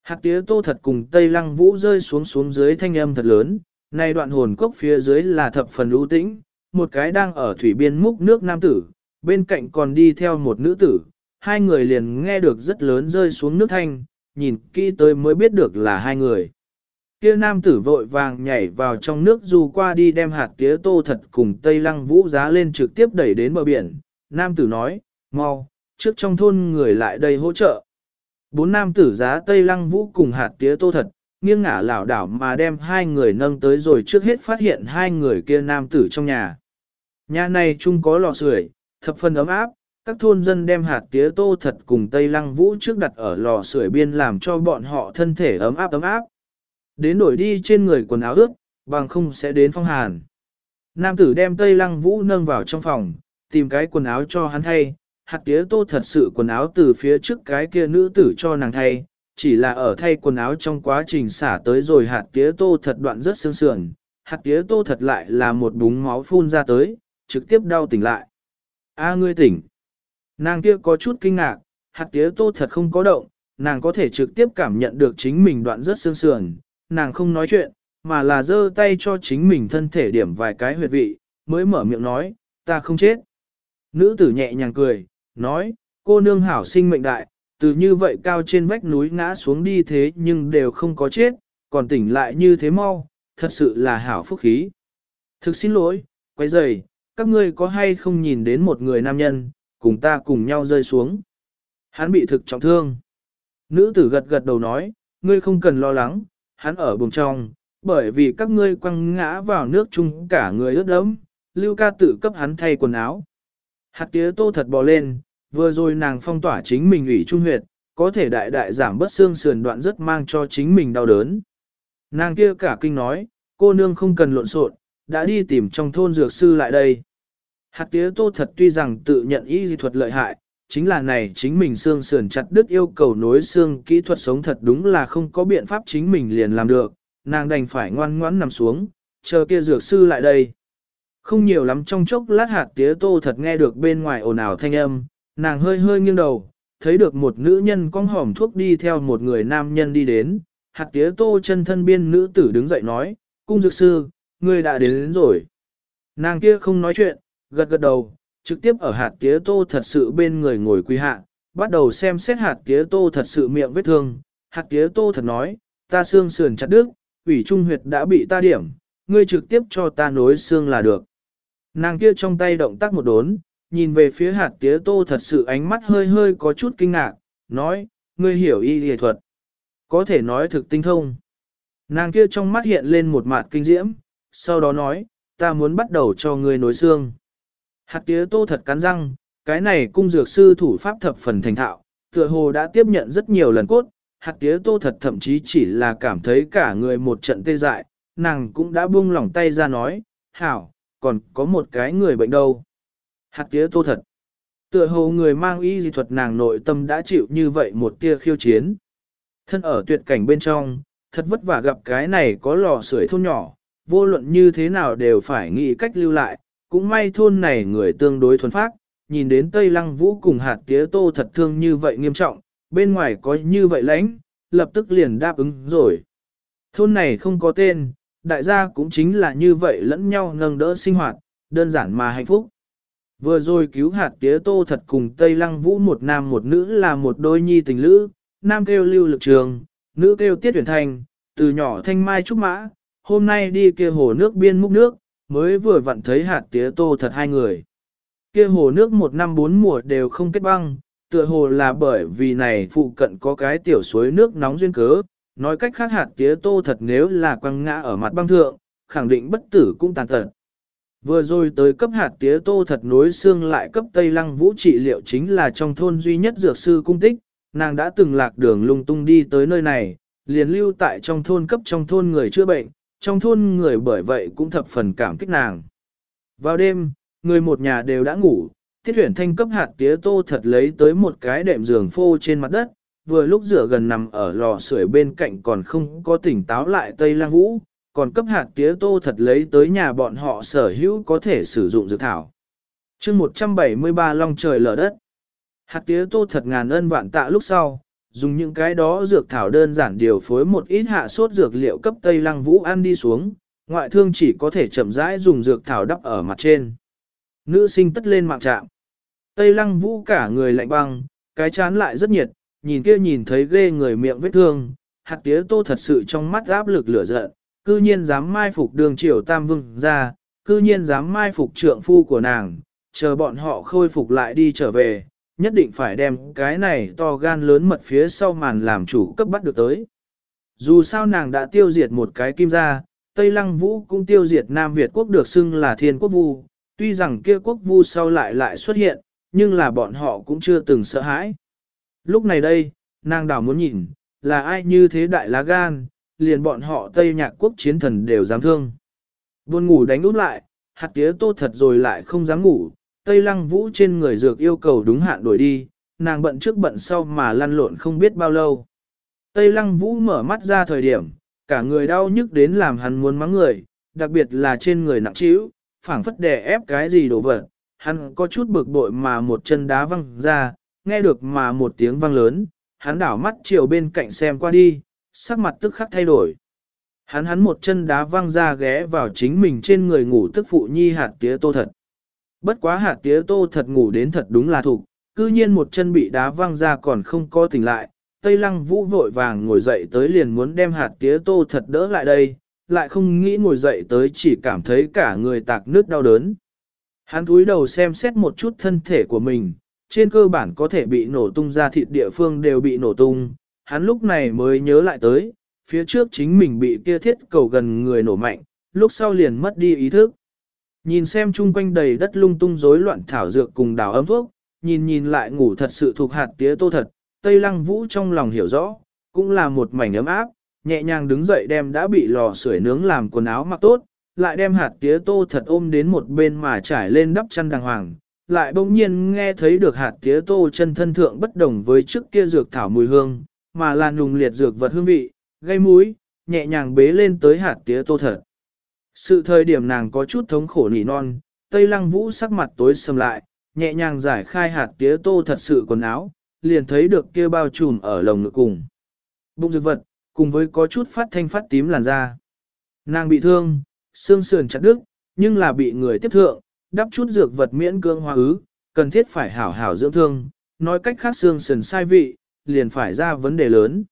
S1: Hạt tía tô thật cùng Tây Lăng Vũ rơi xuống xuống dưới thanh âm thật lớn, này đoạn hồn cốc phía dưới là thập phần ưu tĩnh, một cái đang ở thủy biên múc nước nam tử, bên cạnh còn đi theo một nữ tử, hai người liền nghe được rất lớn rơi xuống nước thanh, nhìn kỹ tới mới biết được là hai người. Kia nam tử vội vàng nhảy vào trong nước dù qua đi đem hạt tía tô thật cùng Tây Lăng Vũ giá lên trực tiếp đẩy đến bờ biển. Nam tử nói, mau, trước trong thôn người lại đây hỗ trợ. Bốn nam tử giá Tây Lăng Vũ cùng hạt tía tô thật, nghiêng ngả lảo đảo mà đem hai người nâng tới rồi trước hết phát hiện hai người kia nam tử trong nhà. Nhà này chung có lò sưởi, thập phần ấm áp, các thôn dân đem hạt tía tô thật cùng Tây Lăng Vũ trước đặt ở lò sưởi biên làm cho bọn họ thân thể ấm áp ấm áp. Đến đổi đi trên người quần áo ướt, bằng không sẽ đến phong hàn. Nam tử đem Tây Lăng Vũ nâng vào trong phòng, tìm cái quần áo cho hắn thay, hạt tía tô thật sự quần áo từ phía trước cái kia nữ tử cho nàng thay, chỉ là ở thay quần áo trong quá trình xả tới rồi hạt tía tô thật đoạn rất sương sườn, hạt tía tô thật lại là một búng máu phun ra tới, trực tiếp đau tỉnh lại. A ngươi tỉnh. Nàng kia có chút kinh ngạc, hạt tía tô thật không có động, nàng có thể trực tiếp cảm nhận được chính mình đoạn rất sương sườn, nàng không nói chuyện, mà là giơ tay cho chính mình thân thể điểm vài cái huyệt vị, mới mở miệng nói, ta không chết. Nữ tử nhẹ nhàng cười, nói, cô nương hảo sinh mệnh đại, từ như vậy cao trên vách núi ngã xuống đi thế nhưng đều không có chết, còn tỉnh lại như thế mau, thật sự là hảo phúc khí. Thực xin lỗi, quay rời, các ngươi có hay không nhìn đến một người nam nhân, cùng ta cùng nhau rơi xuống. Hắn bị thực trọng thương. Nữ tử gật gật đầu nói, ngươi không cần lo lắng, hắn ở buồng trong, bởi vì các ngươi quăng ngã vào nước chung cả người ướt đẫm, lưu ca tự cấp hắn thay quần áo. Hạt tía tô thật bò lên, vừa rồi nàng phong tỏa chính mình ủy trung huyệt, có thể đại đại giảm bớt xương sườn đoạn rất mang cho chính mình đau đớn. Nàng kia cả kinh nói, cô nương không cần lộn xộn, đã đi tìm trong thôn dược sư lại đây. Hạt tía tô thật tuy rằng tự nhận y dị thuật lợi hại, chính là này chính mình xương sườn chặt đứt yêu cầu nối xương kỹ thuật sống thật đúng là không có biện pháp chính mình liền làm được, nàng đành phải ngoan ngoãn nằm xuống, chờ kia dược sư lại đây. Không nhiều lắm trong chốc lát hạt tía tô thật nghe được bên ngoài ồn ào thanh âm, nàng hơi hơi nghiêng đầu, thấy được một nữ nhân con hỏm thuốc đi theo một người nam nhân đi đến, hạt tía tô chân thân biên nữ tử đứng dậy nói, cung dược sư, người đã đến, đến rồi. Nàng kia không nói chuyện, gật gật đầu, trực tiếp ở hạt tía tô thật sự bên người ngồi quy hạ, bắt đầu xem xét hạt tía tô thật sự miệng vết thương. Hạt tía tô thật nói, ta xương sườn chặt đứt, ủy trung huyệt đã bị ta điểm, ngươi trực tiếp cho ta nối xương là được. Nàng kia trong tay động tác một đốn, nhìn về phía hạt tía tô thật sự ánh mắt hơi hơi có chút kinh ngạc, nói, ngươi hiểu y y thuật. Có thể nói thực tinh thông. Nàng kia trong mắt hiện lên một mạt kinh diễm, sau đó nói, ta muốn bắt đầu cho ngươi nối xương. Hạt tía tô thật cắn răng, cái này cung dược sư thủ pháp thập phần thành thạo, tựa hồ đã tiếp nhận rất nhiều lần cốt, hạt tía tô thật thậm chí chỉ là cảm thấy cả người một trận tê dại, nàng cũng đã buông lỏng tay ra nói, hảo, còn có một cái người bệnh đâu. Hạt tía tô thật. Tựa hồ người mang y dị thuật nàng nội tâm đã chịu như vậy một tia khiêu chiến. Thân ở tuyệt cảnh bên trong, thật vất vả gặp cái này có lò sưởi thôn nhỏ, vô luận như thế nào đều phải nghĩ cách lưu lại, cũng may thôn này người tương đối thuần phác, nhìn đến Tây Lăng Vũ cùng hạt tía tô thật thương như vậy nghiêm trọng, bên ngoài có như vậy lãnh, lập tức liền đáp ứng rồi. Thôn này không có tên, đại gia cũng chính là như vậy lẫn nhau nâng đỡ sinh hoạt, đơn giản mà hạnh phúc. Vừa rồi cứu hạt tía tô thật cùng Tây Lăng Vũ một nam một nữ là một đôi nhi tình lữ, nam kêu lưu lực trường, nữ kêu tiết tuyển thành, từ nhỏ thanh mai trúc mã, hôm nay đi kia hồ nước biên múc nước, mới vừa vặn thấy hạt tía tô thật hai người. Kia hồ nước một năm bốn mùa đều không kết băng, tựa hồ là bởi vì này phụ cận có cái tiểu suối nước nóng duyên cớ, nói cách khác hạt tía tô thật nếu là quăng ngã ở mặt băng thượng, khẳng định bất tử cũng tàn tật. Vừa rồi tới cấp hạt tía tô thật nối xương lại cấp Tây Lăng Vũ trị liệu chính là trong thôn duy nhất dược sư cung tích, nàng đã từng lạc đường lung tung đi tới nơi này, liền lưu tại trong thôn cấp trong thôn người chữa bệnh, trong thôn người bởi vậy cũng thập phần cảm kích nàng. Vào đêm, người một nhà đều đã ngủ, tiết huyển thanh cấp hạt tía tô thật lấy tới một cái đệm giường phô trên mặt đất, vừa lúc rửa gần nằm ở lò sưởi bên cạnh còn không có tỉnh táo lại Tây Lang Vũ, còn cấp hạt tía tô thật lấy tới nhà bọn họ sở hữu có thể sử dụng dược thảo. chương 173 Long trời lở đất. Hạt tía tô thật ngàn ân vạn tạ lúc sau, dùng những cái đó dược thảo đơn giản điều phối một ít hạ sốt dược liệu cấp Tây Lăng Vũ ăn đi xuống, ngoại thương chỉ có thể chậm rãi dùng dược thảo đắp ở mặt trên. Nữ sinh tất lên mạng trạm. Tây Lăng Vũ cả người lạnh băng, cái chán lại rất nhiệt, nhìn kia nhìn thấy ghê người miệng vết thương, hạt tía tô thật sự trong mắt áp lực lửa giận, cư nhiên dám mai phục đường triều tam vương ra, cư nhiên dám mai phục trượng phu của nàng, chờ bọn họ khôi phục lại đi trở về, nhất định phải đem cái này to gan lớn mật phía sau màn làm chủ cấp bắt được tới. Dù sao nàng đã tiêu diệt một cái kim gia, Tây Lăng Vũ cũng tiêu diệt Nam Việt quốc được xưng là thiên quốc vu, tuy rằng kia quốc vu sau lại lại xuất hiện, nhưng là bọn họ cũng chưa từng sợ hãi. Lúc này đây, nàng đảo muốn nhìn, là ai như thế đại lá gan, liền bọn họ Tây Nhạc quốc chiến thần đều dám thương. Buồn ngủ đánh út lại, hạt tía tô thật rồi lại không dám ngủ, Tây Lăng Vũ trên người dược yêu cầu đúng hạn đổi đi, nàng bận trước bận sau mà lăn lộn không biết bao lâu. Tây Lăng Vũ mở mắt ra thời điểm, cả người đau nhức đến làm hắn muốn mắng người, đặc biệt là trên người nặng trĩu, phảng phất đè ép cái gì đổ vật, hắn có chút bực bội mà một chân đá văng ra, nghe được mà một tiếng vang lớn, hắn đảo mắt chiều bên cạnh xem qua đi, sắc mặt tức khắc thay đổi. Hắn hắn một chân đá văng ra ghé vào chính mình trên người ngủ tức phụ nhi hạt tía tô thật. Bất quá hạt tía tô thật ngủ đến thật đúng là thục, cư nhiên một chân bị đá văng ra còn không có tỉnh lại. Tây lăng vũ vội vàng ngồi dậy tới liền muốn đem hạt tía tô thật đỡ lại đây, lại không nghĩ ngồi dậy tới chỉ cảm thấy cả người tạc nước đau đớn. Hắn cúi đầu xem xét một chút thân thể của mình, trên cơ bản có thể bị nổ tung ra thịt địa phương đều bị nổ tung, hắn lúc này mới nhớ lại tới, phía trước chính mình bị kia thiết cầu gần người nổ mạnh, lúc sau liền mất đi ý thức. Nhìn xem chung quanh đầy đất lung tung rối loạn thảo dược cùng đào ấm thuốc, nhìn nhìn lại ngủ thật sự thuộc hạt tía tô thật, Tây Lăng Vũ trong lòng hiểu rõ, cũng là một mảnh ấm áp, nhẹ nhàng đứng dậy đem đã bị lò sưởi nướng làm quần áo mặc tốt, lại đem hạt tía tô thật ôm đến một bên mà trải lên đắp chăn đàng hoàng, lại bỗng nhiên nghe thấy được hạt tía tô chân thân thượng bất đồng với trước kia dược thảo mùi hương, mà là nùng liệt dược vật hương vị, gây mũi, nhẹ nhàng bế lên tới hạt tía tô thật. Sự thời điểm nàng có chút thống khổ nỉ non, Tây Lăng Vũ sắc mặt tối sầm lại, nhẹ nhàng giải khai hạt tía tô thật sự quần áo, liền thấy được kia bao trùm ở lồng ngực cùng. Bụng dược vật, cùng với có chút phát thanh phát tím làn da. Nàng bị thương, xương sườn chặt đứt, nhưng là bị người tiếp thượng, đắp chút dược vật miễn cương hoa ứ, cần thiết phải hảo hảo dưỡng thương, nói cách khác xương sườn sai vị, liền phải ra vấn đề lớn.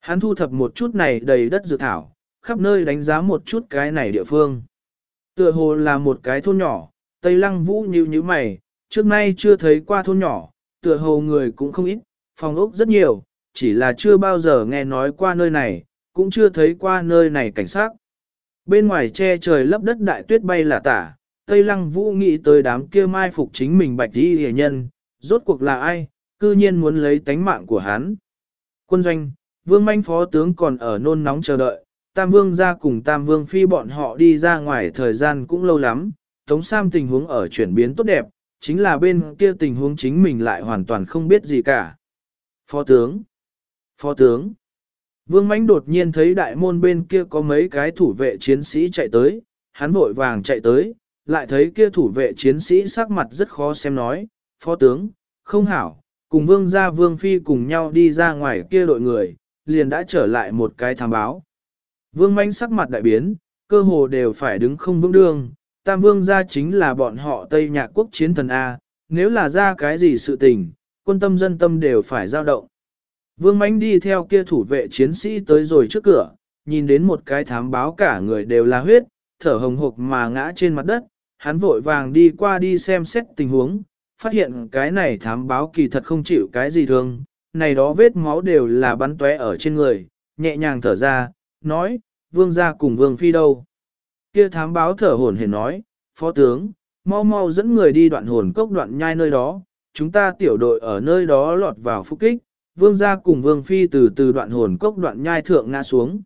S1: Hắn thu thập một chút này đầy đất dược thảo, khắp nơi đánh giá một chút cái này địa phương. Tựa hồ là một cái thôn nhỏ, Tây Lăng Vũ như như mày, trước nay chưa thấy qua thôn nhỏ, tựa hồ người cũng không ít, phòng ốc rất nhiều, chỉ là chưa bao giờ nghe nói qua nơi này, cũng chưa thấy qua nơi này cảnh sát. Bên ngoài che trời lấp đất đại tuyết bay là tả, Tây Lăng Vũ nghĩ tới đám kia mai phục chính mình bạch đi hề nhân, rốt cuộc là ai, cư nhiên muốn lấy tánh mạng của hắn. Quân doanh, vương manh phó tướng còn ở nôn nóng chờ đợi, Tam Vương ra cùng Tam Vương Phi bọn họ đi ra ngoài thời gian cũng lâu lắm, Tống Sam tình huống ở chuyển biến tốt đẹp, chính là bên kia tình huống chính mình lại hoàn toàn không biết gì cả. Phó tướng, Phó tướng, Vương Mánh đột nhiên thấy đại môn bên kia có mấy cái thủ vệ chiến sĩ chạy tới, hắn vội vàng chạy tới, lại thấy kia thủ vệ chiến sĩ sắc mặt rất khó xem nói, Phó tướng, không hảo, cùng Vương gia Vương Phi cùng nhau đi ra ngoài kia đội người, liền đã trở lại một cái thám báo. Vương manh sắc mặt đại biến, cơ hồ đều phải đứng không vững đường. Tam vương gia chính là bọn họ Tây Nhạc quốc chiến thần A, nếu là ra cái gì sự tình, quân tâm dân tâm đều phải dao động. Vương manh đi theo kia thủ vệ chiến sĩ tới rồi trước cửa, nhìn đến một cái thám báo cả người đều là huyết, thở hồng hộc mà ngã trên mặt đất, hắn vội vàng đi qua đi xem xét tình huống, phát hiện cái này thám báo kỳ thật không chịu cái gì thương, này đó vết máu đều là bắn tóe ở trên người, nhẹ nhàng thở ra, nói, vương gia cùng vương phi đâu. Kia thám báo thở hổn hển nói, phó tướng, mau mau dẫn người đi đoạn hồn cốc đoạn nhai nơi đó, chúng ta tiểu đội ở nơi đó lọt vào phúc kích, vương gia cùng vương phi từ từ đoạn hồn cốc đoạn nhai thượng ngã xuống.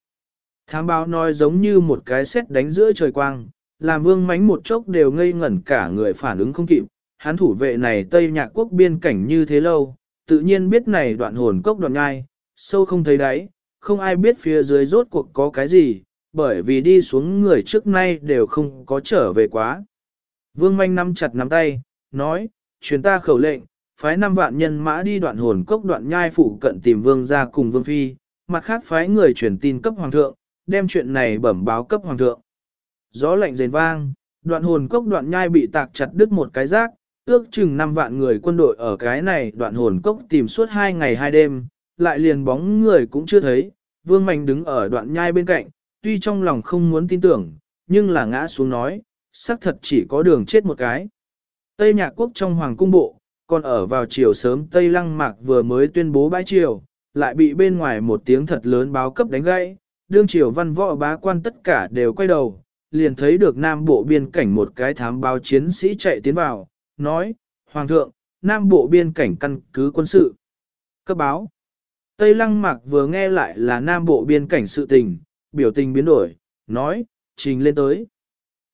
S1: Thám báo nói giống như một cái xét đánh giữa trời quang, làm vương mánh một chốc đều ngây ngẩn cả người phản ứng không kịp, hắn thủ vệ này Tây Nhạc Quốc biên cảnh như thế lâu, tự nhiên biết này đoạn hồn cốc đoạn nhai, sâu không thấy đáy, không ai biết phía dưới rốt cuộc có cái gì, bởi vì đi xuống người trước nay đều không có trở về quá. Vương manh nắm chặt nắm tay, nói, chuyến ta khẩu lệnh, phái năm vạn nhân mã đi đoạn hồn cốc đoạn nhai phụ cận tìm vương ra cùng vương phi, mặt khác phái người truyền tin cấp hoàng thượng, đem chuyện này bẩm báo cấp hoàng thượng. Gió lạnh rền vang, đoạn hồn cốc đoạn nhai bị tạc chặt đứt một cái rác, ước chừng 5 vạn người quân đội ở cái này đoạn hồn cốc tìm suốt 2 ngày 2 đêm, lại liền bóng người cũng chưa thấy, vương mạnh đứng ở đoạn nhai bên cạnh, tuy trong lòng không muốn tin tưởng, nhưng là ngã xuống nói, xác thật chỉ có đường chết một cái. Tây Nhạc Quốc trong Hoàng Cung Bộ, còn ở vào chiều sớm Tây Lăng Mạc vừa mới tuyên bố bãi triều, lại bị bên ngoài một tiếng thật lớn báo cấp đánh gãy, đương triều văn võ bá quan tất cả đều quay đầu, liền thấy được Nam Bộ biên cảnh một cái thám báo chiến sĩ chạy tiến vào, nói, Hoàng thượng, Nam Bộ biên cảnh căn cứ quân sự. Cấp báo. Tây Lăng Mạc vừa nghe lại là Nam Bộ biên cảnh sự tình, biểu tình biến đổi, nói, trình lên tới.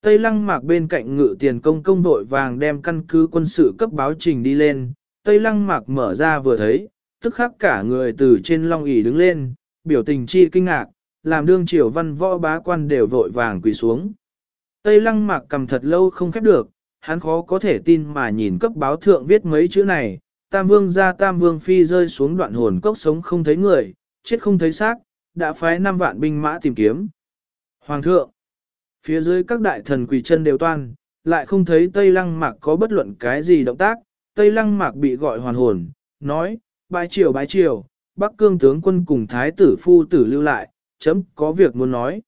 S1: Tây Lăng Mạc bên cạnh ngự tiền công công vội vàng đem căn cứ quân sự cấp báo trình đi lên, Tây Lăng Mạc mở ra vừa thấy, tức khắc cả người từ trên long ỷ đứng lên, biểu tình chi kinh ngạc, làm đương triều văn võ bá quan đều vội vàng quỳ xuống. Tây Lăng Mạc cầm thật lâu không khép được, hắn khó có thể tin mà nhìn cấp báo thượng viết mấy chữ này, Tam Vương ra Tam Vương Phi rơi xuống đoạn hồn cốc sống không thấy người, chết không thấy xác, đã phái 5 vạn binh mã tìm kiếm. Hoàng thượng, phía dưới các đại thần quỳ chân đều toan, lại không thấy Tây Lăng Mạc có bất luận cái gì động tác, Tây Lăng Mạc bị gọi hoàn hồn, nói, bái triều bái triều, Bắc Cương tướng quân cùng Thái tử phu tử lưu lại, chấm có việc muốn nói.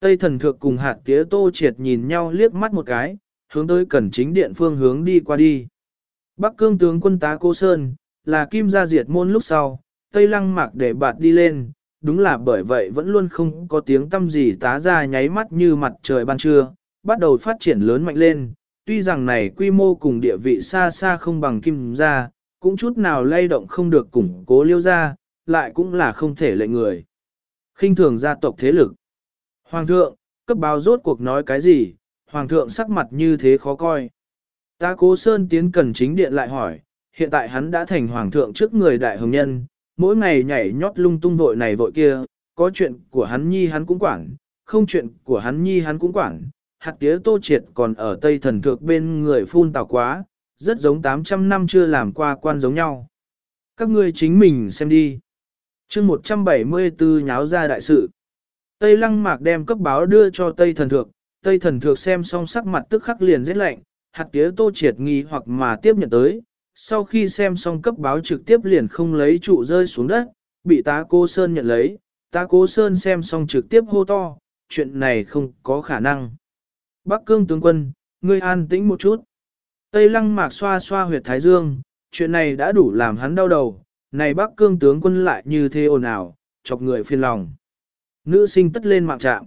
S1: Tây thần thượng cùng hạt tía tô triệt nhìn nhau liếc mắt một cái, hướng tới cẩn chính điện phương hướng đi qua đi. Bắc cương tướng quân tá cô Sơn, là kim gia diệt môn lúc sau, Tây lăng mạc để bạt đi lên, đúng là bởi vậy vẫn luôn không có tiếng tâm gì tá ra nháy mắt như mặt trời ban trưa, bắt đầu phát triển lớn mạnh lên, tuy rằng này quy mô cùng địa vị xa xa không bằng kim gia, cũng chút nào lay động không được củng cố liêu gia lại cũng là không thể lệnh người khinh thường gia tộc thế lực. Hoàng thượng, cấp báo rốt cuộc nói cái gì, hoàng thượng sắc mặt như thế khó coi. Ta cố sơn tiến cần chính điện lại hỏi, hiện tại hắn đã thành hoàng thượng trước người đại hồng nhân, mỗi ngày nhảy nhót lung tung vội này vội kia, có chuyện của hắn nhi hắn cũng quản, không chuyện của hắn nhi hắn cũng quản. Hạt tía tô triệt còn ở Tây thần thượng bên người phun tào quá, rất giống 800 năm chưa làm qua quan giống nhau. Các ngươi chính mình xem đi chương 174 nháo ra đại sự. Tây lăng mạc đem cấp báo đưa cho Tây thần thượng, Tây thần thượng xem xong sắc mặt tức khắc liền rất lạnh, hạt tía tô triệt nghi hoặc mà tiếp nhận tới. Sau khi xem xong cấp báo trực tiếp liền không lấy trụ rơi xuống đất, bị tá cô Sơn nhận lấy, tá cô Sơn xem xong trực tiếp hô to, chuyện này không có khả năng. Bắc cương tướng quân, ngươi an tĩnh một chút. Tây lăng mạc xoa xoa huyệt thái dương, chuyện này đã đủ làm hắn đau đầu, này Bắc cương tướng quân lại như thế ồn ào, chọc người phiền lòng. Nữ sinh tất lên mạng trạm.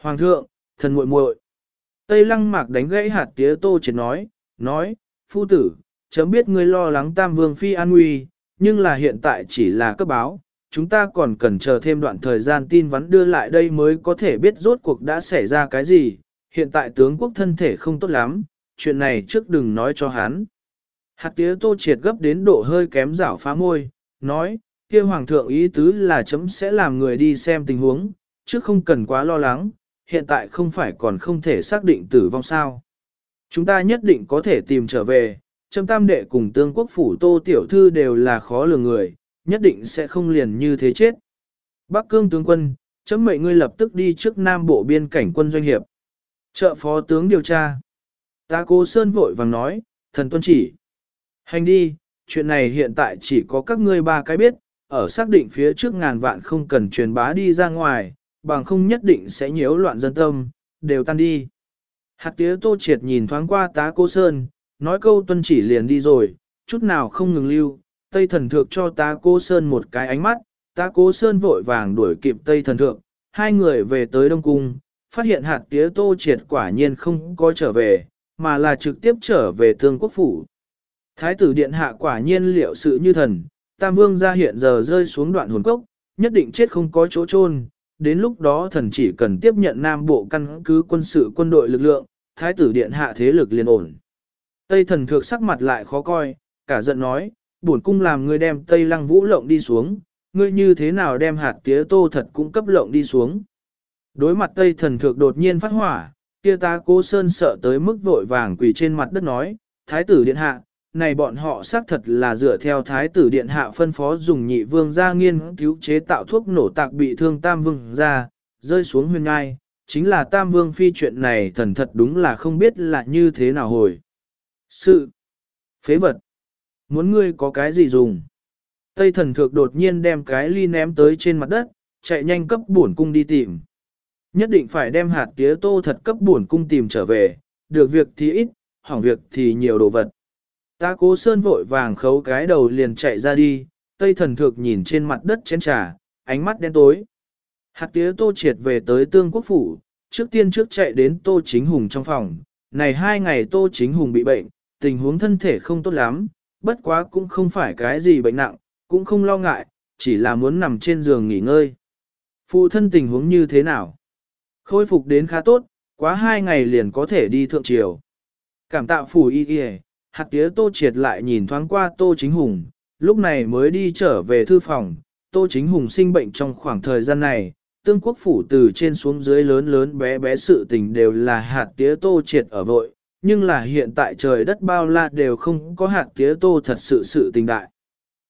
S1: Hoàng thượng, thần muội muội. Tây lăng mạc đánh gãy hạt tía tô triệt nói, nói, phu tử, chấm biết ngươi lo lắng tam vương phi an nguy, nhưng là hiện tại chỉ là cấp báo, chúng ta còn cần chờ thêm đoạn thời gian tin vắn đưa lại đây mới có thể biết rốt cuộc đã xảy ra cái gì, hiện tại tướng quốc thân thể không tốt lắm, chuyện này trước đừng nói cho hắn. Hạt tía tô triệt gấp đến độ hơi kém rảo phá môi, nói, kia hoàng thượng ý tứ là chấm sẽ làm người đi xem tình huống, chứ không cần quá lo lắng, hiện tại không phải còn không thể xác định tử vong sao. Chúng ta nhất định có thể tìm trở về, Trâm tam đệ cùng tương quốc phủ tô tiểu thư đều là khó lường người, nhất định sẽ không liền như thế chết. Bắc cương tướng quân, chấm mệnh ngươi lập tức đi trước Nam Bộ biên cảnh quân doanh hiệp. Trợ phó tướng điều tra. Ta cố Sơn vội vàng nói, thần tuân chỉ. Hành đi, chuyện này hiện tại chỉ có các ngươi ba cái biết, ở xác định phía trước ngàn vạn không cần truyền bá đi ra ngoài, bằng không nhất định sẽ nhiễu loạn dân tâm, đều tan đi. Hạt tía tô triệt nhìn thoáng qua tá cô Sơn, nói câu tuân chỉ liền đi rồi, chút nào không ngừng lưu, Tây thần thượng cho tá cô Sơn một cái ánh mắt, tá cô Sơn vội vàng đuổi kịp Tây thần thượng, hai người về tới Đông Cung, phát hiện hạt tía tô triệt quả nhiên không có trở về, mà là trực tiếp trở về thương quốc phủ. Thái tử điện hạ quả nhiên liệu sự như thần, Tam Vương ra hiện giờ rơi xuống đoạn hồn cốc, nhất định chết không có chỗ chôn. Đến lúc đó thần chỉ cần tiếp nhận Nam Bộ căn cứ quân sự quân đội lực lượng, Thái tử điện hạ thế lực liền ổn. Tây thần thược sắc mặt lại khó coi, cả giận nói, bổn cung làm ngươi đem Tây lăng vũ lộng đi xuống, ngươi như thế nào đem hạt tía tô thật cũng cấp lộng đi xuống. Đối mặt Tây thần thược đột nhiên phát hỏa, kia ta cố sơn sợ tới mức vội vàng quỳ trên mặt đất nói, Thái tử điện hạ, này bọn họ xác thật là dựa theo thái tử điện hạ phân phó dùng nhị vương ra nghiên cứu chế tạo thuốc nổ tạc bị thương tam vương ra, rơi xuống huyền ngai, chính là tam vương phi chuyện này thần thật đúng là không biết là như thế nào hồi. Sự phế vật muốn ngươi có cái gì dùng. Tây thần thược đột nhiên đem cái ly ném tới trên mặt đất, chạy nhanh cấp bổn cung đi tìm. Nhất định phải đem hạt tía tô thật cấp bổn cung tìm trở về, được việc thì ít, hỏng việc thì nhiều đồ vật. Ta cố sơn vội vàng khấu cái đầu liền chạy ra đi, tây thần thược nhìn trên mặt đất chén trà, ánh mắt đen tối. Hạt tía tô triệt về tới tương quốc phủ, trước tiên trước chạy đến tô chính hùng trong phòng. Này hai ngày tô chính hùng bị bệnh, tình huống thân thể không tốt lắm, bất quá cũng không phải cái gì bệnh nặng, cũng không lo ngại, chỉ là muốn nằm trên giường nghỉ ngơi. Phụ thân tình huống như thế nào? Khôi phục đến khá tốt, quá hai ngày liền có thể đi thượng triều. Cảm tạ phủ y y, hạt tía tô triệt lại nhìn thoáng qua tô chính hùng, lúc này mới đi trở về thư phòng, tô chính hùng sinh bệnh trong khoảng thời gian này, tương quốc phủ từ trên xuống dưới lớn lớn bé bé sự tình đều là hạt tía tô triệt ở vội, nhưng là hiện tại trời đất bao la đều không có hạt tía tô thật sự sự tình đại.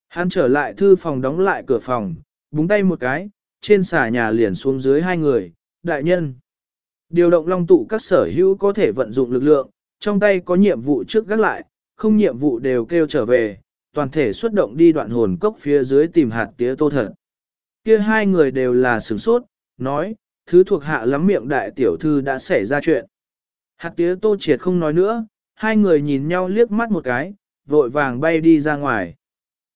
S1: Hắn trở lại thư phòng đóng lại cửa phòng, búng tay một cái, trên xà nhà liền xuống dưới hai người, đại nhân. Điều động long tụ các sở hữu có thể vận dụng lực lượng, trong tay có nhiệm vụ trước gác lại, không nhiệm vụ đều kêu trở về, toàn thể xuất động đi đoạn hồn cốc phía dưới tìm hạt tía tô thật. Kia hai người đều là sửng sốt, nói, thứ thuộc hạ lắm miệng đại tiểu thư đã xảy ra chuyện. Hạt tía tô triệt không nói nữa, hai người nhìn nhau liếc mắt một cái, vội vàng bay đi ra ngoài.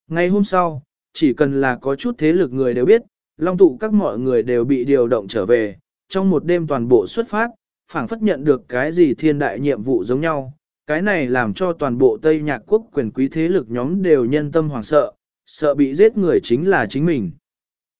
S1: Ngày hôm sau, chỉ cần là có chút thế lực người đều biết, long tụ các mọi người đều bị điều động trở về, trong một đêm toàn bộ xuất phát, phảng phất nhận được cái gì thiên đại nhiệm vụ giống nhau, cái này làm cho toàn bộ Tây Nhạc quốc quyền quý thế lực nhóm đều nhân tâm hoảng sợ, sợ bị giết người chính là chính mình.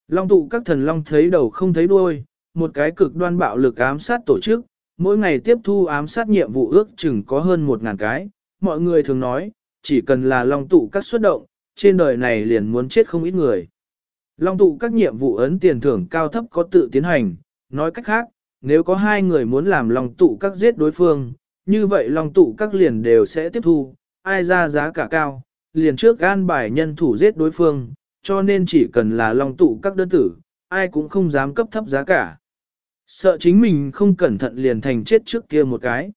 S1: Long tụ các thần long thấy đầu không thấy đuôi, một cái cực đoan bạo lực ám sát tổ chức, mỗi ngày tiếp thu ám sát nhiệm vụ ước chừng có hơn một ngàn cái, mọi người thường nói, chỉ cần là long tụ các xuất động, trên đời này liền muốn chết không ít người. Long tụ các nhiệm vụ ấn tiền thưởng cao thấp có tự tiến hành, nói cách khác, nếu có hai người muốn làm long tụ các giết đối phương, như vậy lòng tụ các liền đều sẽ tiếp thu, ai ra giá cả cao, liền trước gan bài nhân thủ giết đối phương, cho nên chỉ cần là lòng tụ các đơn tử, ai cũng không dám cấp thấp giá cả. Sợ chính mình không cẩn thận liền thành chết trước kia một cái.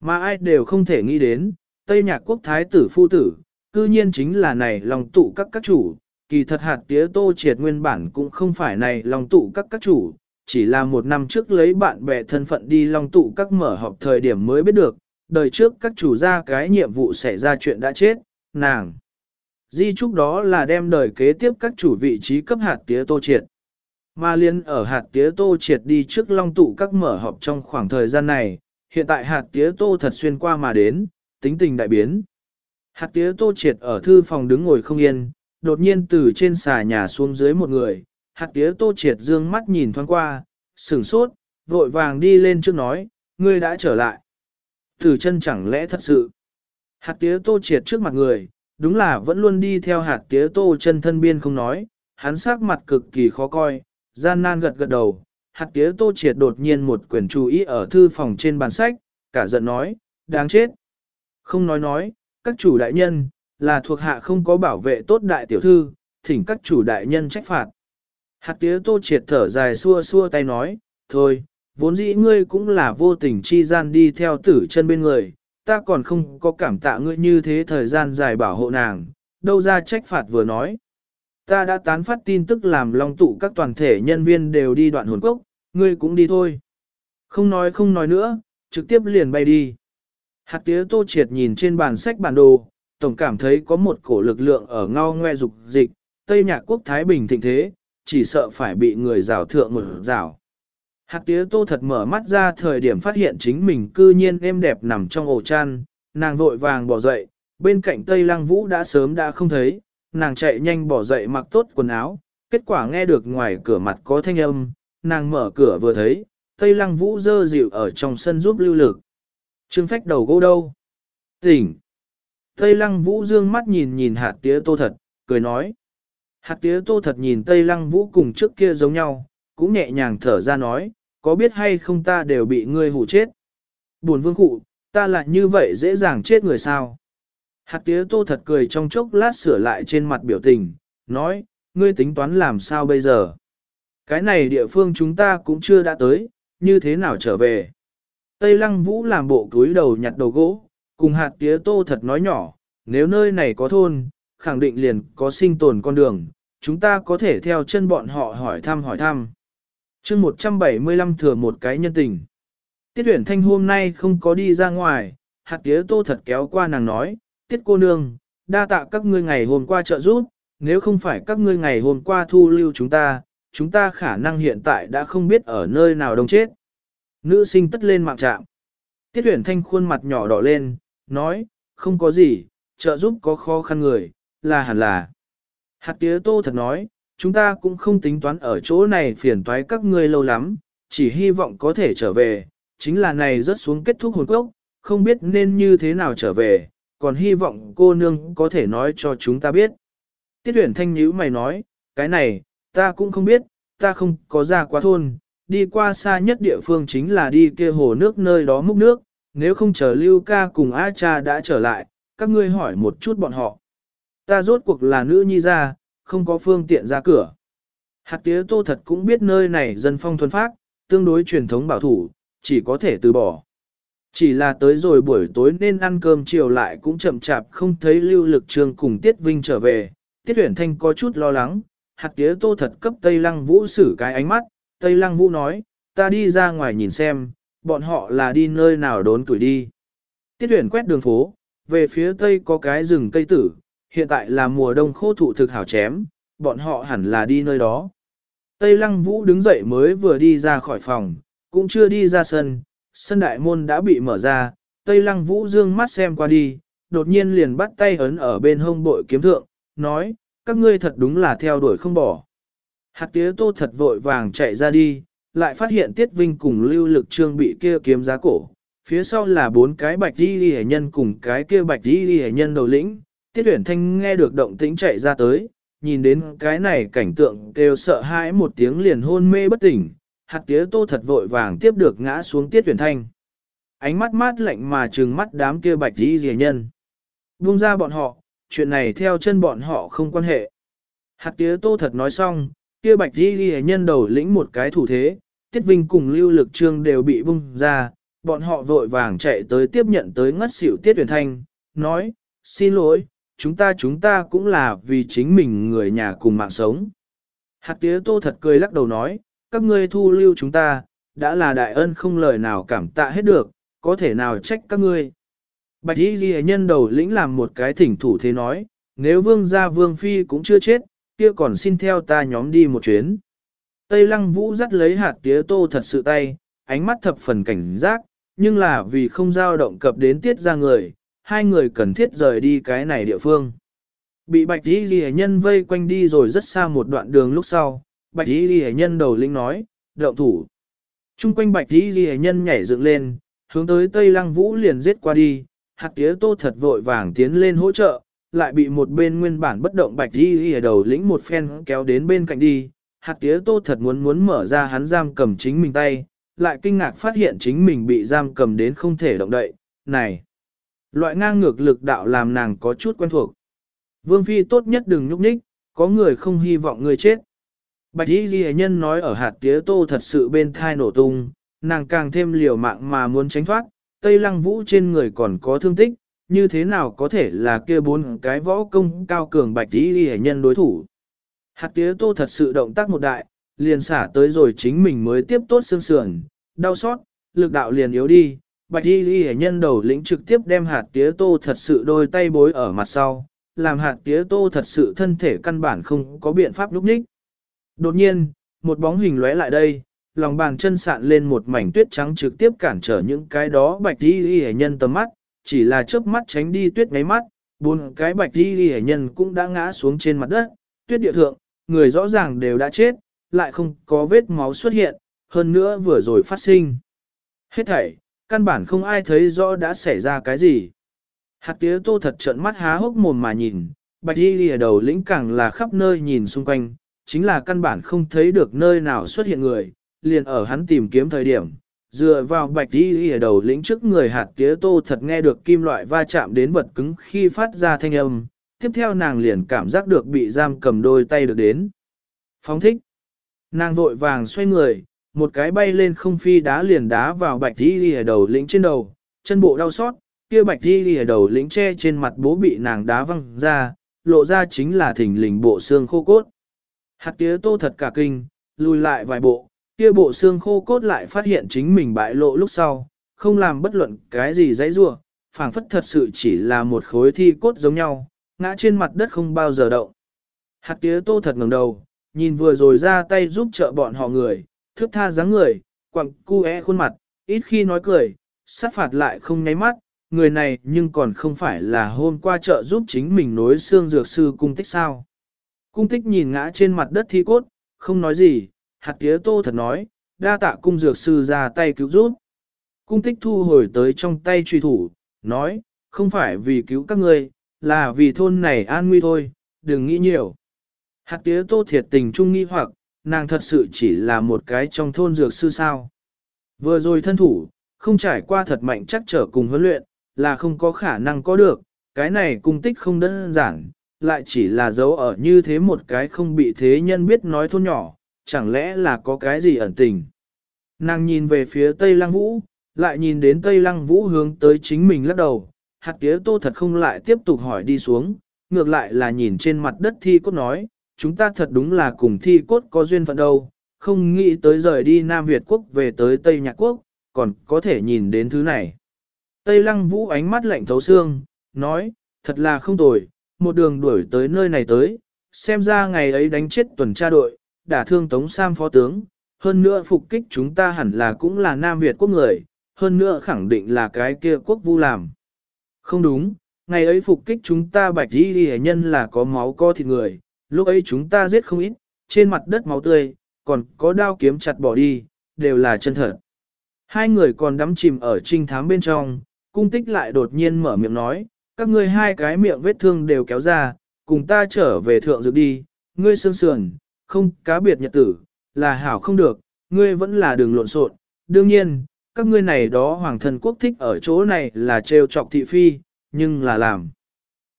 S1: Mà ai đều không thể nghĩ đến, Tây Nhạc Quốc Thái tử phu tử, cư nhiên chính là này lòng tụ các các chủ, kỳ thật hạt tía tô triệt nguyên bản cũng không phải này lòng tụ các các chủ, chỉ là một năm trước lấy bạn bè thân phận đi long tụ các mở họp thời điểm mới biết được, đời trước các chủ ra cái nhiệm vụ xảy ra chuyện đã chết, nàng. Di chúc đó là đem đời kế tiếp các chủ vị trí cấp hạt tía tô triệt. Mà liên ở hạt tía tô triệt đi trước long tụ các mở họp trong khoảng thời gian này, hiện tại hạt tía tô thật xuyên qua mà đến, tính tình đại biến. Hạt tía tô triệt ở thư phòng đứng ngồi không yên, đột nhiên từ trên xà nhà xuống dưới một người, hạt tía tô triệt dương mắt nhìn thoáng qua, sửng sốt, vội vàng đi lên trước nói, ngươi đã trở lại. Tử chân chẳng lẽ thật sự. Hạt tía tô triệt trước mặt người, đúng là vẫn luôn đi theo hạt tía tô chân thân biên không nói, hắn sắc mặt cực kỳ khó coi, gian nan gật gật đầu. Hạt tía tô triệt đột nhiên một quyển chú ý ở thư phòng trên bàn sách, cả giận nói, đáng chết. Không nói nói, các chủ đại nhân, là thuộc hạ không có bảo vệ tốt đại tiểu thư, thỉnh các chủ đại nhân trách phạt. Hạt tía tô triệt thở dài xua xua tay nói, thôi, vốn dĩ ngươi cũng là vô tình chi gian đi theo tử chân bên người, ta còn không có cảm tạ ngươi như thế thời gian dài bảo hộ nàng, đâu ra trách phạt vừa nói. Ta đã tán phát tin tức làm long tụ các toàn thể nhân viên đều đi đoạn hồn cốc, ngươi cũng đi thôi. Không nói không nói nữa, trực tiếp liền bay đi. Hạt tía tô triệt nhìn trên bàn sách bản đồ, tổng cảm thấy có một cổ lực lượng ở ngao ngoe dục dịch, Tây Nhạc Quốc Thái Bình thịnh thế, chỉ sợ phải bị người rào thượng một rào. Hạt tía tô thật mở mắt ra thời điểm phát hiện chính mình cư nhiên êm đẹp nằm trong ổ chăn, nàng vội vàng bỏ dậy, bên cạnh Tây Lăng Vũ đã sớm đã không thấy, nàng chạy nhanh bỏ dậy mặc tốt quần áo, kết quả nghe được ngoài cửa mặt có thanh âm, nàng mở cửa vừa thấy, Tây Lăng Vũ dơ dịu ở trong sân giúp lưu lực. Trương phách đầu gỗ đâu? Tỉnh! Tây Lăng Vũ dương mắt nhìn nhìn hạt tía tô thật, cười nói. Hạt tía tô thật nhìn Tây Lăng Vũ cùng trước kia giống nhau, cũng nhẹ nhàng thở ra nói, có biết hay không ta đều bị ngươi hủ chết. Buồn vương cụ, ta lại như vậy dễ dàng chết người sao. Hạt tía tô thật cười trong chốc lát sửa lại trên mặt biểu tình, nói, ngươi tính toán làm sao bây giờ. Cái này địa phương chúng ta cũng chưa đã tới, như thế nào trở về. Tây lăng vũ làm bộ túi đầu nhặt đầu gỗ, cùng hạt tía tô thật nói nhỏ, nếu nơi này có thôn, khẳng định liền có sinh tồn con đường, chúng ta có thể theo chân bọn họ hỏi thăm hỏi thăm chương 175 thừa một cái nhân tình. Tiết tuyển thanh hôm nay không có đi ra ngoài, hạt tía tô thật kéo qua nàng nói, tiết cô nương, đa tạ các ngươi ngày hôm qua trợ giúp, nếu không phải các ngươi ngày hôm qua thu lưu chúng ta, chúng ta khả năng hiện tại đã không biết ở nơi nào đông chết. Nữ sinh tất lên mạng trạm. Tiết tuyển thanh khuôn mặt nhỏ đỏ lên, nói, không có gì, trợ giúp có khó khăn người, là hẳn là. Hạt tía tô thật nói, chúng ta cũng không tính toán ở chỗ này phiền toái các ngươi lâu lắm, chỉ hy vọng có thể trở về, chính là này rất xuống kết thúc hồn cốc, không biết nên như thế nào trở về, còn hy vọng cô nương có thể nói cho chúng ta biết. Tiết tuyển thanh nhữ mày nói, cái này, ta cũng không biết, ta không có ra quá thôn, đi qua xa nhất địa phương chính là đi kia hồ nước nơi đó múc nước, nếu không chờ Lưu ca cùng A cha đã trở lại, các ngươi hỏi một chút bọn họ. Ta rốt cuộc là nữ nhi ra, không có phương tiện ra cửa. Hạt tía tô thật cũng biết nơi này dân phong thuần phác, tương đối truyền thống bảo thủ, chỉ có thể từ bỏ. Chỉ là tới rồi buổi tối nên ăn cơm chiều lại cũng chậm chạp không thấy lưu lực trường cùng Tiết Vinh trở về. Tiết Uyển thanh có chút lo lắng, hạt tía tô thật cấp Tây Lăng Vũ xử cái ánh mắt. Tây Lăng Vũ nói, ta đi ra ngoài nhìn xem, bọn họ là đi nơi nào đốn tuổi đi. Tiết Uyển quét đường phố, về phía tây có cái rừng cây tử, hiện tại là mùa đông khô thụ thực hảo chém, bọn họ hẳn là đi nơi đó. Tây Lăng Vũ đứng dậy mới vừa đi ra khỏi phòng, cũng chưa đi ra sân, sân đại môn đã bị mở ra, Tây Lăng Vũ dương mắt xem qua đi, đột nhiên liền bắt tay ấn ở bên hông bội kiếm thượng, nói, các ngươi thật đúng là theo đuổi không bỏ. Hạt tía tô thật vội vàng chạy ra đi, lại phát hiện Tiết Vinh cùng lưu lực trương bị kia kiếm giá cổ, phía sau là bốn cái bạch đi hệ nhân cùng cái kia bạch đi hệ nhân đầu lĩnh, Tiết Uyển Thanh nghe được động tĩnh chạy ra tới, nhìn đến cái này cảnh tượng kêu sợ hãi một tiếng liền hôn mê bất tỉnh, hạt tía tô thật vội vàng tiếp được ngã xuống Tiết Uyển Thanh. Ánh mắt mát lạnh mà trừng mắt đám kia bạch đi rìa nhân. Buông ra bọn họ, chuyện này theo chân bọn họ không quan hệ. Hạt tía tô thật nói xong, kia bạch đi rìa nhân đầu lĩnh một cái thủ thế, Tiết Vinh cùng lưu lực trương đều bị bung ra, bọn họ vội vàng chạy tới tiếp nhận tới ngất xỉu Tiết Uyển Thanh, nói, xin lỗi, chúng ta chúng ta cũng là vì chính mình người nhà cùng mạng sống. Hạt tía tô thật cười lắc đầu nói, các ngươi thu lưu chúng ta, đã là đại ân không lời nào cảm tạ hết được, có thể nào trách các ngươi. Bạch y ghi nhân đầu lĩnh làm một cái thỉnh thủ thế nói, nếu vương gia vương phi cũng chưa chết, kia còn xin theo ta nhóm đi một chuyến. Tây lăng vũ dắt lấy hạt tía tô thật sự tay, ánh mắt thập phần cảnh giác, nhưng là vì không giao động cập đến tiết ra người, hai người cần thiết rời đi cái này địa phương. Bị bạch y ghi nhân vây quanh đi rồi rất xa một đoạn đường lúc sau, bạch y ghi nhân đầu linh nói, động thủ. Trung quanh bạch y ghi nhân nhảy dựng lên, hướng tới Tây Lăng Vũ liền giết qua đi, hạt tía tô thật vội vàng tiến lên hỗ trợ, lại bị một bên nguyên bản bất động bạch y ghi đầu lĩnh một phen kéo đến bên cạnh đi. Hạt tía tô thật muốn muốn mở ra hắn giam cầm chính mình tay, lại kinh ngạc phát hiện chính mình bị giam cầm đến không thể động đậy. Này! Loại ngang ngược lực đạo làm nàng có chút quen thuộc. Vương Phi tốt nhất đừng nhúc nhích, có người không hy vọng người chết. Bạch y ghi nhân nói ở hạt tía tô thật sự bên thai nổ tung, nàng càng thêm liều mạng mà muốn tránh thoát, Tây Lăng Vũ trên người còn có thương tích, như thế nào có thể là kia bốn cái võ công cao cường bạch y ghi nhân đối thủ. Hạt tía tô thật sự động tác một đại, liền xả tới rồi chính mình mới tiếp tốt xương sườn, đau xót, lực đạo liền yếu đi. Bạch y ghi nhân đầu lĩnh trực tiếp đem hạt tía tô thật sự đôi tay bối ở mặt sau, làm hạt tía tô thật sự thân thể căn bản không có biện pháp lúc ních. Đột nhiên, một bóng hình lóe lại đây, lòng bàn chân sạn lên một mảnh tuyết trắng trực tiếp cản trở những cái đó bạch y ghi nhân tầm mắt, chỉ là chớp mắt tránh đi tuyết ngáy mắt, bốn cái bạch y ghi nhân cũng đã ngã xuống trên mặt đất, tuyết địa thượng, người rõ ràng đều đã chết, lại không có vết máu xuất hiện, hơn nữa vừa rồi phát sinh. Hết thảy, căn bản không ai thấy rõ đã xảy ra cái gì. Hạt tía tô thật trợn mắt há hốc mồm mà nhìn, bạch y lìa đầu lĩnh càng là khắp nơi nhìn xung quanh, chính là căn bản không thấy được nơi nào xuất hiện người, liền ở hắn tìm kiếm thời điểm. Dựa vào bạch y lìa đầu lĩnh trước người hạt tía tô thật nghe được kim loại va chạm đến vật cứng khi phát ra thanh âm, tiếp theo nàng liền cảm giác được bị giam cầm đôi tay được đến. Phóng thích. Nàng vội vàng xoay người, một cái bay lên không phi đá liền đá vào bạch đi ở đầu lĩnh trên đầu, chân bộ đau xót, kia bạch đi ở đầu lĩnh che trên mặt bố bị nàng đá văng ra, lộ ra chính là thỉnh lình bộ xương khô cốt. Hạt tía tô thật cả kinh, lùi lại vài bộ, kia bộ xương khô cốt lại phát hiện chính mình bại lộ lúc sau, không làm bất luận cái gì dãy rua, phảng phất thật sự chỉ là một khối thi cốt giống nhau, ngã trên mặt đất không bao giờ động. Hạt tía tô thật ngẩng đầu, nhìn vừa rồi ra tay giúp trợ bọn họ người, thước tha dáng người, quặng cu e khuôn mặt, ít khi nói cười, sát phạt lại không nháy mắt, người này nhưng còn không phải là hôm qua chợ giúp chính mình nối xương dược sư cung tích sao. Cung tích nhìn ngã trên mặt đất thi cốt, không nói gì, hạt tía tô thật nói, đa tạ cung dược sư ra tay cứu giúp. Cung tích thu hồi tới trong tay truy thủ, nói, không phải vì cứu các ngươi, là vì thôn này an nguy thôi, đừng nghĩ nhiều. Hạt tía tô thiệt tình trung nghi hoặc, nàng thật sự chỉ là một cái trong thôn dược sư sao. Vừa rồi thân thủ, không trải qua thật mạnh chắc trở cùng huấn luyện, là không có khả năng có được, cái này cung tích không đơn giản, lại chỉ là dấu ở như thế một cái không bị thế nhân biết nói thôn nhỏ, chẳng lẽ là có cái gì ẩn tình. Nàng nhìn về phía Tây Lăng Vũ, lại nhìn đến Tây Lăng Vũ hướng tới chính mình lắc đầu, hạt tía tô thật không lại tiếp tục hỏi đi xuống, ngược lại là nhìn trên mặt đất thi cốt nói, chúng ta thật đúng là cùng thi cốt có duyên phận đâu, không nghĩ tới rời đi Nam Việt quốc về tới Tây Nhạc quốc, còn có thể nhìn đến thứ này. Tây Lăng Vũ ánh mắt lạnh thấu xương, nói, thật là không tồi, một đường đuổi tới nơi này tới, xem ra ngày ấy đánh chết tuần tra đội, đả thương Tống Sam phó tướng, hơn nữa phục kích chúng ta hẳn là cũng là Nam Việt quốc người, hơn nữa khẳng định là cái kia quốc vu làm. Không đúng, ngày ấy phục kích chúng ta bạch đi hề nhân là có máu co thịt người, lúc ấy chúng ta giết không ít, trên mặt đất máu tươi, còn có đao kiếm chặt bỏ đi, đều là chân thật. Hai người còn đắm chìm ở trinh thám bên trong, cung tích lại đột nhiên mở miệng nói, các ngươi hai cái miệng vết thương đều kéo ra, cùng ta trở về thượng dược đi, ngươi sương sườn, không cá biệt nhật tử, là hảo không được, ngươi vẫn là đường lộn xộn. đương nhiên, các ngươi này đó hoàng thần quốc thích ở chỗ này là trêu chọc thị phi, nhưng là làm.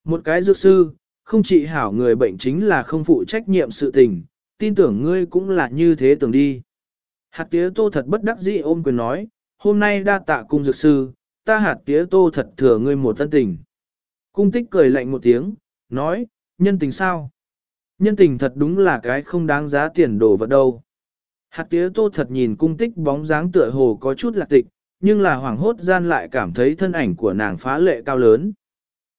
S1: Một cái dược sư, không chỉ hảo người bệnh chính là không phụ trách nhiệm sự tình, tin tưởng ngươi cũng là như thế tưởng đi. Hạt tía tô thật bất đắc dĩ ôm quyền nói, hôm nay đa tạ cung dược sư, ta hạt tía tô thật thừa ngươi một tân tình. Cung tích cười lạnh một tiếng, nói, nhân tình sao? Nhân tình thật đúng là cái không đáng giá tiền đồ vật đâu. Hạt tía tô thật nhìn cung tích bóng dáng tựa hồ có chút lạc tịch, nhưng là hoàng hốt gian lại cảm thấy thân ảnh của nàng phá lệ cao lớn.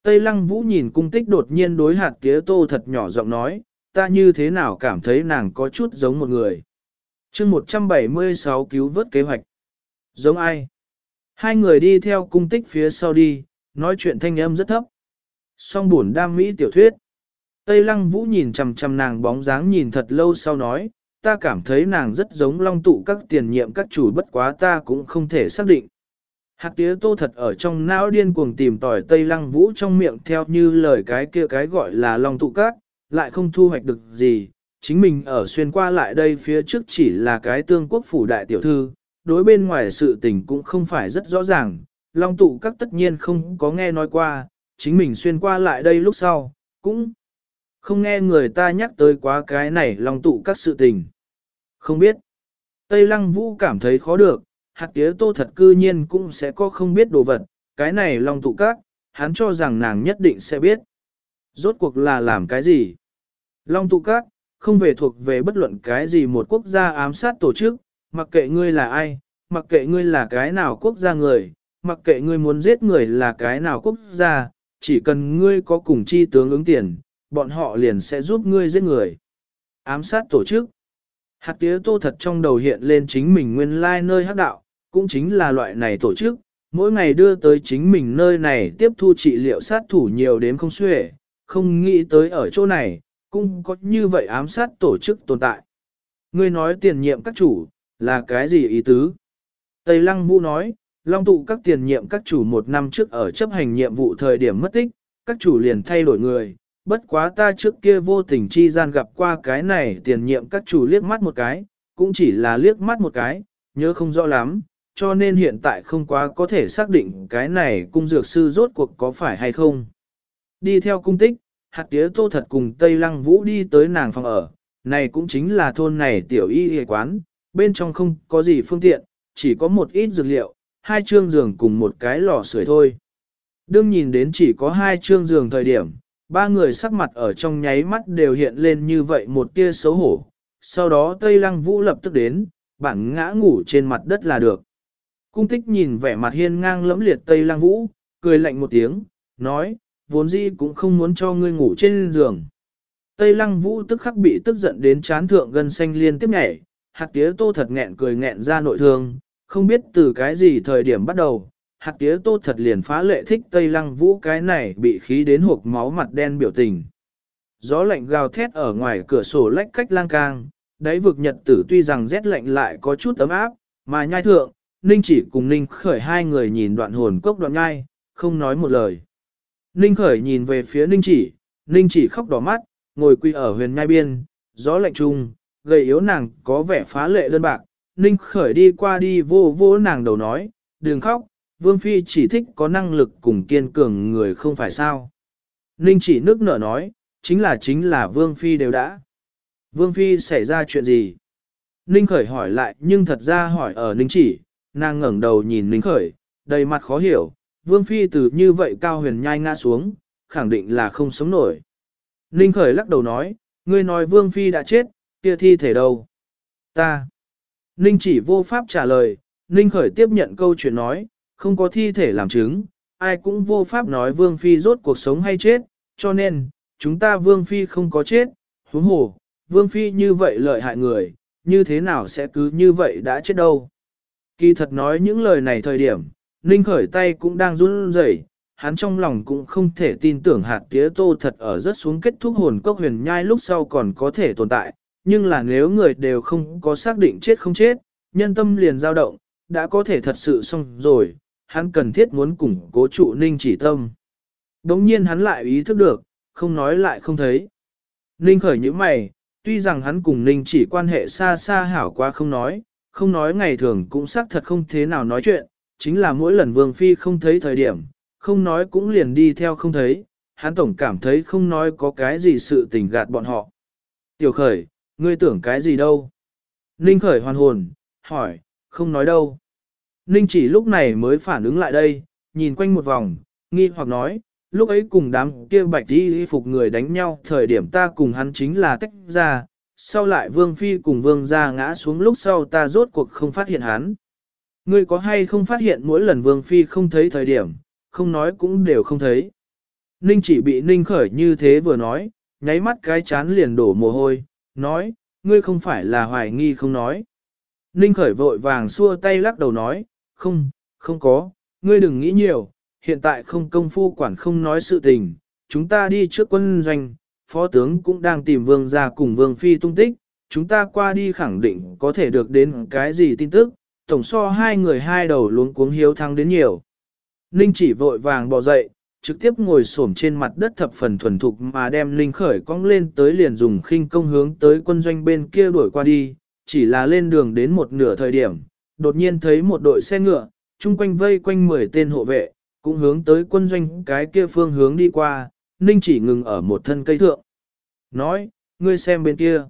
S1: Tây lăng vũ nhìn cung tích đột nhiên đối hạt tía tô thật nhỏ giọng nói, ta như thế nào cảm thấy nàng có chút giống một người. chương 176 cứu vớt kế hoạch. Giống ai? Hai người đi theo cung tích phía sau đi, nói chuyện thanh âm rất thấp. Song buồn đam mỹ tiểu thuyết. Tây lăng vũ nhìn chằm chằm nàng bóng dáng nhìn thật lâu sau nói, ta cảm thấy nàng rất giống long tụ các tiền nhiệm các chủ bất quá ta cũng không thể xác định. Hạt tía tô thật ở trong não điên cuồng tìm tỏi tây lăng vũ trong miệng theo như lời cái kia cái gọi là long tụ cát lại không thu hoạch được gì. Chính mình ở xuyên qua lại đây phía trước chỉ là cái tương quốc phủ đại tiểu thư, đối bên ngoài sự tình cũng không phải rất rõ ràng. Long tụ các tất nhiên không có nghe nói qua, chính mình xuyên qua lại đây lúc sau, cũng Không nghe người ta nhắc tới quá cái này long tụ các sự tình. Không biết. Tây Lăng Vũ cảm thấy khó được, hạt tía tô thật cư nhiên cũng sẽ có không biết đồ vật, cái này long tụ các, hắn cho rằng nàng nhất định sẽ biết. Rốt cuộc là làm cái gì? Long tụ các, không về thuộc về bất luận cái gì một quốc gia ám sát tổ chức, mặc kệ ngươi là ai, mặc kệ ngươi là cái nào quốc gia người, mặc kệ ngươi muốn giết người là cái nào quốc gia, chỉ cần ngươi có cùng chi tướng ứng tiền, bọn họ liền sẽ giúp ngươi giết người. Ám sát tổ chức. Hạt tía tô thật trong đầu hiện lên chính mình nguyên lai nơi hắc đạo, cũng chính là loại này tổ chức, mỗi ngày đưa tới chính mình nơi này tiếp thu trị liệu sát thủ nhiều đến không xuể, không nghĩ tới ở chỗ này, cũng có như vậy ám sát tổ chức tồn tại. Ngươi nói tiền nhiệm các chủ, là cái gì ý tứ? Tây Lăng Vũ nói, Long tụ các tiền nhiệm các chủ một năm trước ở chấp hành nhiệm vụ thời điểm mất tích, các chủ liền thay đổi người, bất quá ta trước kia vô tình chi gian gặp qua cái này tiền nhiệm các chủ liếc mắt một cái, cũng chỉ là liếc mắt một cái, nhớ không rõ lắm, cho nên hiện tại không quá có thể xác định cái này cung dược sư rốt cuộc có phải hay không. Đi theo cung tích, hạt tía tô thật cùng Tây Lăng Vũ đi tới nàng phòng ở, này cũng chính là thôn này tiểu y y quán, bên trong không có gì phương tiện, chỉ có một ít dược liệu, hai chương giường cùng một cái lò sưởi thôi. Đương nhìn đến chỉ có hai chương giường thời điểm, ba người sắc mặt ở trong nháy mắt đều hiện lên như vậy một tia xấu hổ. Sau đó Tây Lăng Vũ lập tức đến, bản ngã ngủ trên mặt đất là được. Cung tích nhìn vẻ mặt hiên ngang lẫm liệt Tây Lăng Vũ, cười lạnh một tiếng, nói, vốn dĩ cũng không muốn cho ngươi ngủ trên giường. Tây Lăng Vũ tức khắc bị tức giận đến chán thượng gần xanh liên tiếp nhảy, hạt tía tô thật nghẹn cười nghẹn ra nội thương, không biết từ cái gì thời điểm bắt đầu, hạt tía tô thật liền phá lệ thích Tây Lăng Vũ cái này bị khí đến hộp máu mặt đen biểu tình. Gió lạnh gào thét ở ngoài cửa sổ lách cách lang cang, đáy vực nhật tử tuy rằng rét lạnh lại có chút ấm áp, mà nhai thượng, Ninh chỉ cùng Ninh khởi hai người nhìn đoạn hồn cốc đoạn nhai, không nói một lời. Ninh khởi nhìn về phía Ninh chỉ, Ninh chỉ khóc đỏ mắt, ngồi quy ở huyền nhai biên, gió lạnh trung, gầy yếu nàng có vẻ phá lệ đơn bạc, Ninh khởi đi qua đi vô vô nàng đầu nói, đừng khóc, Vương Phi chỉ thích có năng lực cùng kiên cường người không phải sao. Ninh chỉ nước nở nói, chính là chính là Vương Phi đều đã. Vương Phi xảy ra chuyện gì? Ninh khởi hỏi lại nhưng thật ra hỏi ở Ninh chỉ, nàng ngẩng đầu nhìn Ninh khởi, đầy mặt khó hiểu, Vương Phi từ như vậy cao huyền nhai ngã xuống, khẳng định là không sống nổi. Ninh khởi lắc đầu nói, ngươi nói Vương Phi đã chết, kia thi thể đâu? Ta. Ninh chỉ vô pháp trả lời, Ninh khởi tiếp nhận câu chuyện nói, không có thi thể làm chứng, ai cũng vô pháp nói Vương Phi rốt cuộc sống hay chết, cho nên, chúng ta Vương Phi không có chết, huống hồ, Vương Phi như vậy lợi hại người, như thế nào sẽ cứ như vậy đã chết đâu. Kỳ thật nói những lời này thời điểm, Ninh khởi tay cũng đang run rẩy, hắn trong lòng cũng không thể tin tưởng hạt tía tô thật ở rất xuống kết thúc hồn cốc huyền nhai lúc sau còn có thể tồn tại, nhưng là nếu người đều không có xác định chết không chết, nhân tâm liền dao động, đã có thể thật sự xong rồi, hắn cần thiết muốn củng cố trụ ninh chỉ tâm. Đống nhiên hắn lại ý thức được, không nói lại không thấy. Ninh khởi những mày, tuy rằng hắn cùng ninh chỉ quan hệ xa xa hảo quá không nói, không nói ngày thường cũng xác thật không thế nào nói chuyện, chính là mỗi lần vương phi không thấy thời điểm, không nói cũng liền đi theo không thấy, hắn tổng cảm thấy không nói có cái gì sự tình gạt bọn họ. Tiểu khởi, ngươi tưởng cái gì đâu? Ninh khởi hoàn hồn, hỏi, không nói đâu. Ninh chỉ lúc này mới phản ứng lại đây, nhìn quanh một vòng, nghi hoặc nói, lúc ấy cùng đám kia bạch đi phục người đánh nhau thời điểm ta cùng hắn chính là tách ra, sau lại vương phi cùng vương gia ngã xuống lúc sau ta rốt cuộc không phát hiện hắn. Ngươi có hay không phát hiện mỗi lần vương phi không thấy thời điểm, không nói cũng đều không thấy. Ninh chỉ bị ninh khởi như thế vừa nói, nháy mắt cái chán liền đổ mồ hôi, nói, ngươi không phải là hoài nghi không nói. Ninh khởi vội vàng xua tay lắc đầu nói, không, không có, ngươi đừng nghĩ nhiều, hiện tại không công phu quản không nói sự tình, chúng ta đi trước quân doanh, phó tướng cũng đang tìm vương ra cùng vương phi tung tích, chúng ta qua đi khẳng định có thể được đến cái gì tin tức, tổng so hai người hai đầu luống cuống hiếu thăng đến nhiều. Ninh chỉ vội vàng bò dậy, trực tiếp ngồi xổm trên mặt đất thập phần thuần thục mà đem Linh khởi cong lên tới liền dùng khinh công hướng tới quân doanh bên kia đuổi qua đi, chỉ là lên đường đến một nửa thời điểm, đột nhiên thấy một đội xe ngựa, chung quanh vây quanh 10 tên hộ vệ, cũng hướng tới quân doanh cái kia phương hướng đi qua, Ninh chỉ ngừng ở một thân cây thượng. Nói, ngươi xem bên kia.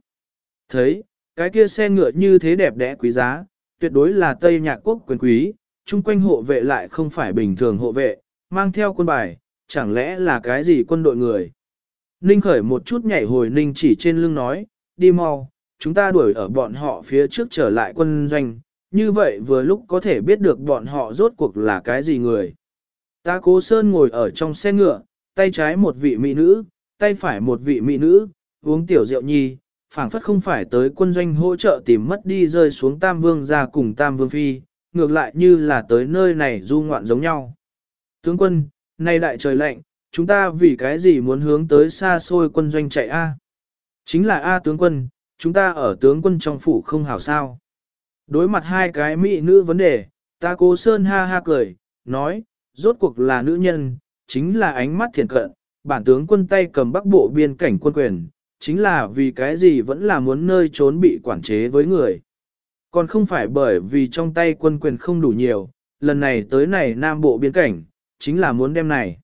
S1: Thấy, cái kia xe ngựa như thế đẹp đẽ quý giá, tuyệt đối là Tây Nhạc Quốc quyền quý, chung quanh hộ vệ lại không phải bình thường hộ vệ, mang theo quân bài, chẳng lẽ là cái gì quân đội người. Ninh khởi một chút nhảy hồi Ninh chỉ trên lưng nói, đi mau, chúng ta đuổi ở bọn họ phía trước trở lại quân doanh, như vậy vừa lúc có thể biết được bọn họ rốt cuộc là cái gì người. Ta cố sơn ngồi ở trong xe ngựa, tay trái một vị mỹ nữ, tay phải một vị mỹ nữ, uống tiểu rượu nhi, phảng phất không phải tới quân doanh hỗ trợ tìm mất đi rơi xuống Tam Vương ra cùng Tam Vương Phi, ngược lại như là tới nơi này du ngoạn giống nhau. Tướng quân, nay đại trời lạnh, chúng ta vì cái gì muốn hướng tới xa xôi quân doanh chạy A? Chính là A tướng quân, chúng ta ở tướng quân trong phủ không hảo sao. Đối mặt hai cái mỹ nữ vấn đề, ta cố sơn ha ha cười, nói, rốt cuộc là nữ nhân, chính là ánh mắt thiền cận, bản tướng quân tay cầm bắc bộ biên cảnh quân quyền, chính là vì cái gì vẫn là muốn nơi trốn bị quản chế với người. Còn không phải bởi vì trong tay quân quyền không đủ nhiều, lần này tới này Nam Bộ biên cảnh, chính là muốn đem này.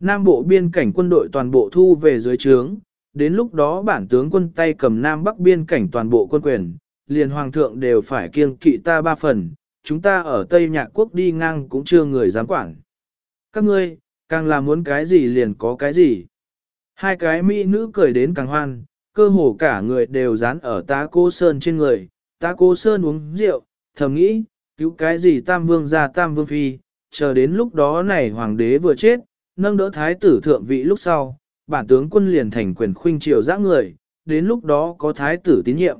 S1: Nam Bộ biên cảnh quân đội toàn bộ thu về dưới trướng, đến lúc đó bản tướng quân tay cầm Nam Bắc biên cảnh toàn bộ quân quyền, liền hoàng thượng đều phải kiêng kỵ ta ba phần, chúng ta ở Tây Nhạc Quốc đi ngang cũng chưa người dám quản. Các ngươi, càng là muốn cái gì liền có cái gì. Hai cái mỹ nữ cười đến càng hoan, cơ hồ cả người đều dán ở tá cô Sơn trên người, tá cô Sơn uống rượu, thầm nghĩ, cứu cái gì tam vương ra tam vương phi, chờ đến lúc đó này hoàng đế vừa chết, nâng đỡ thái tử thượng vị lúc sau, bản tướng quân liền thành quyền khuynh triều giã người, đến lúc đó có thái tử tín nhiệm.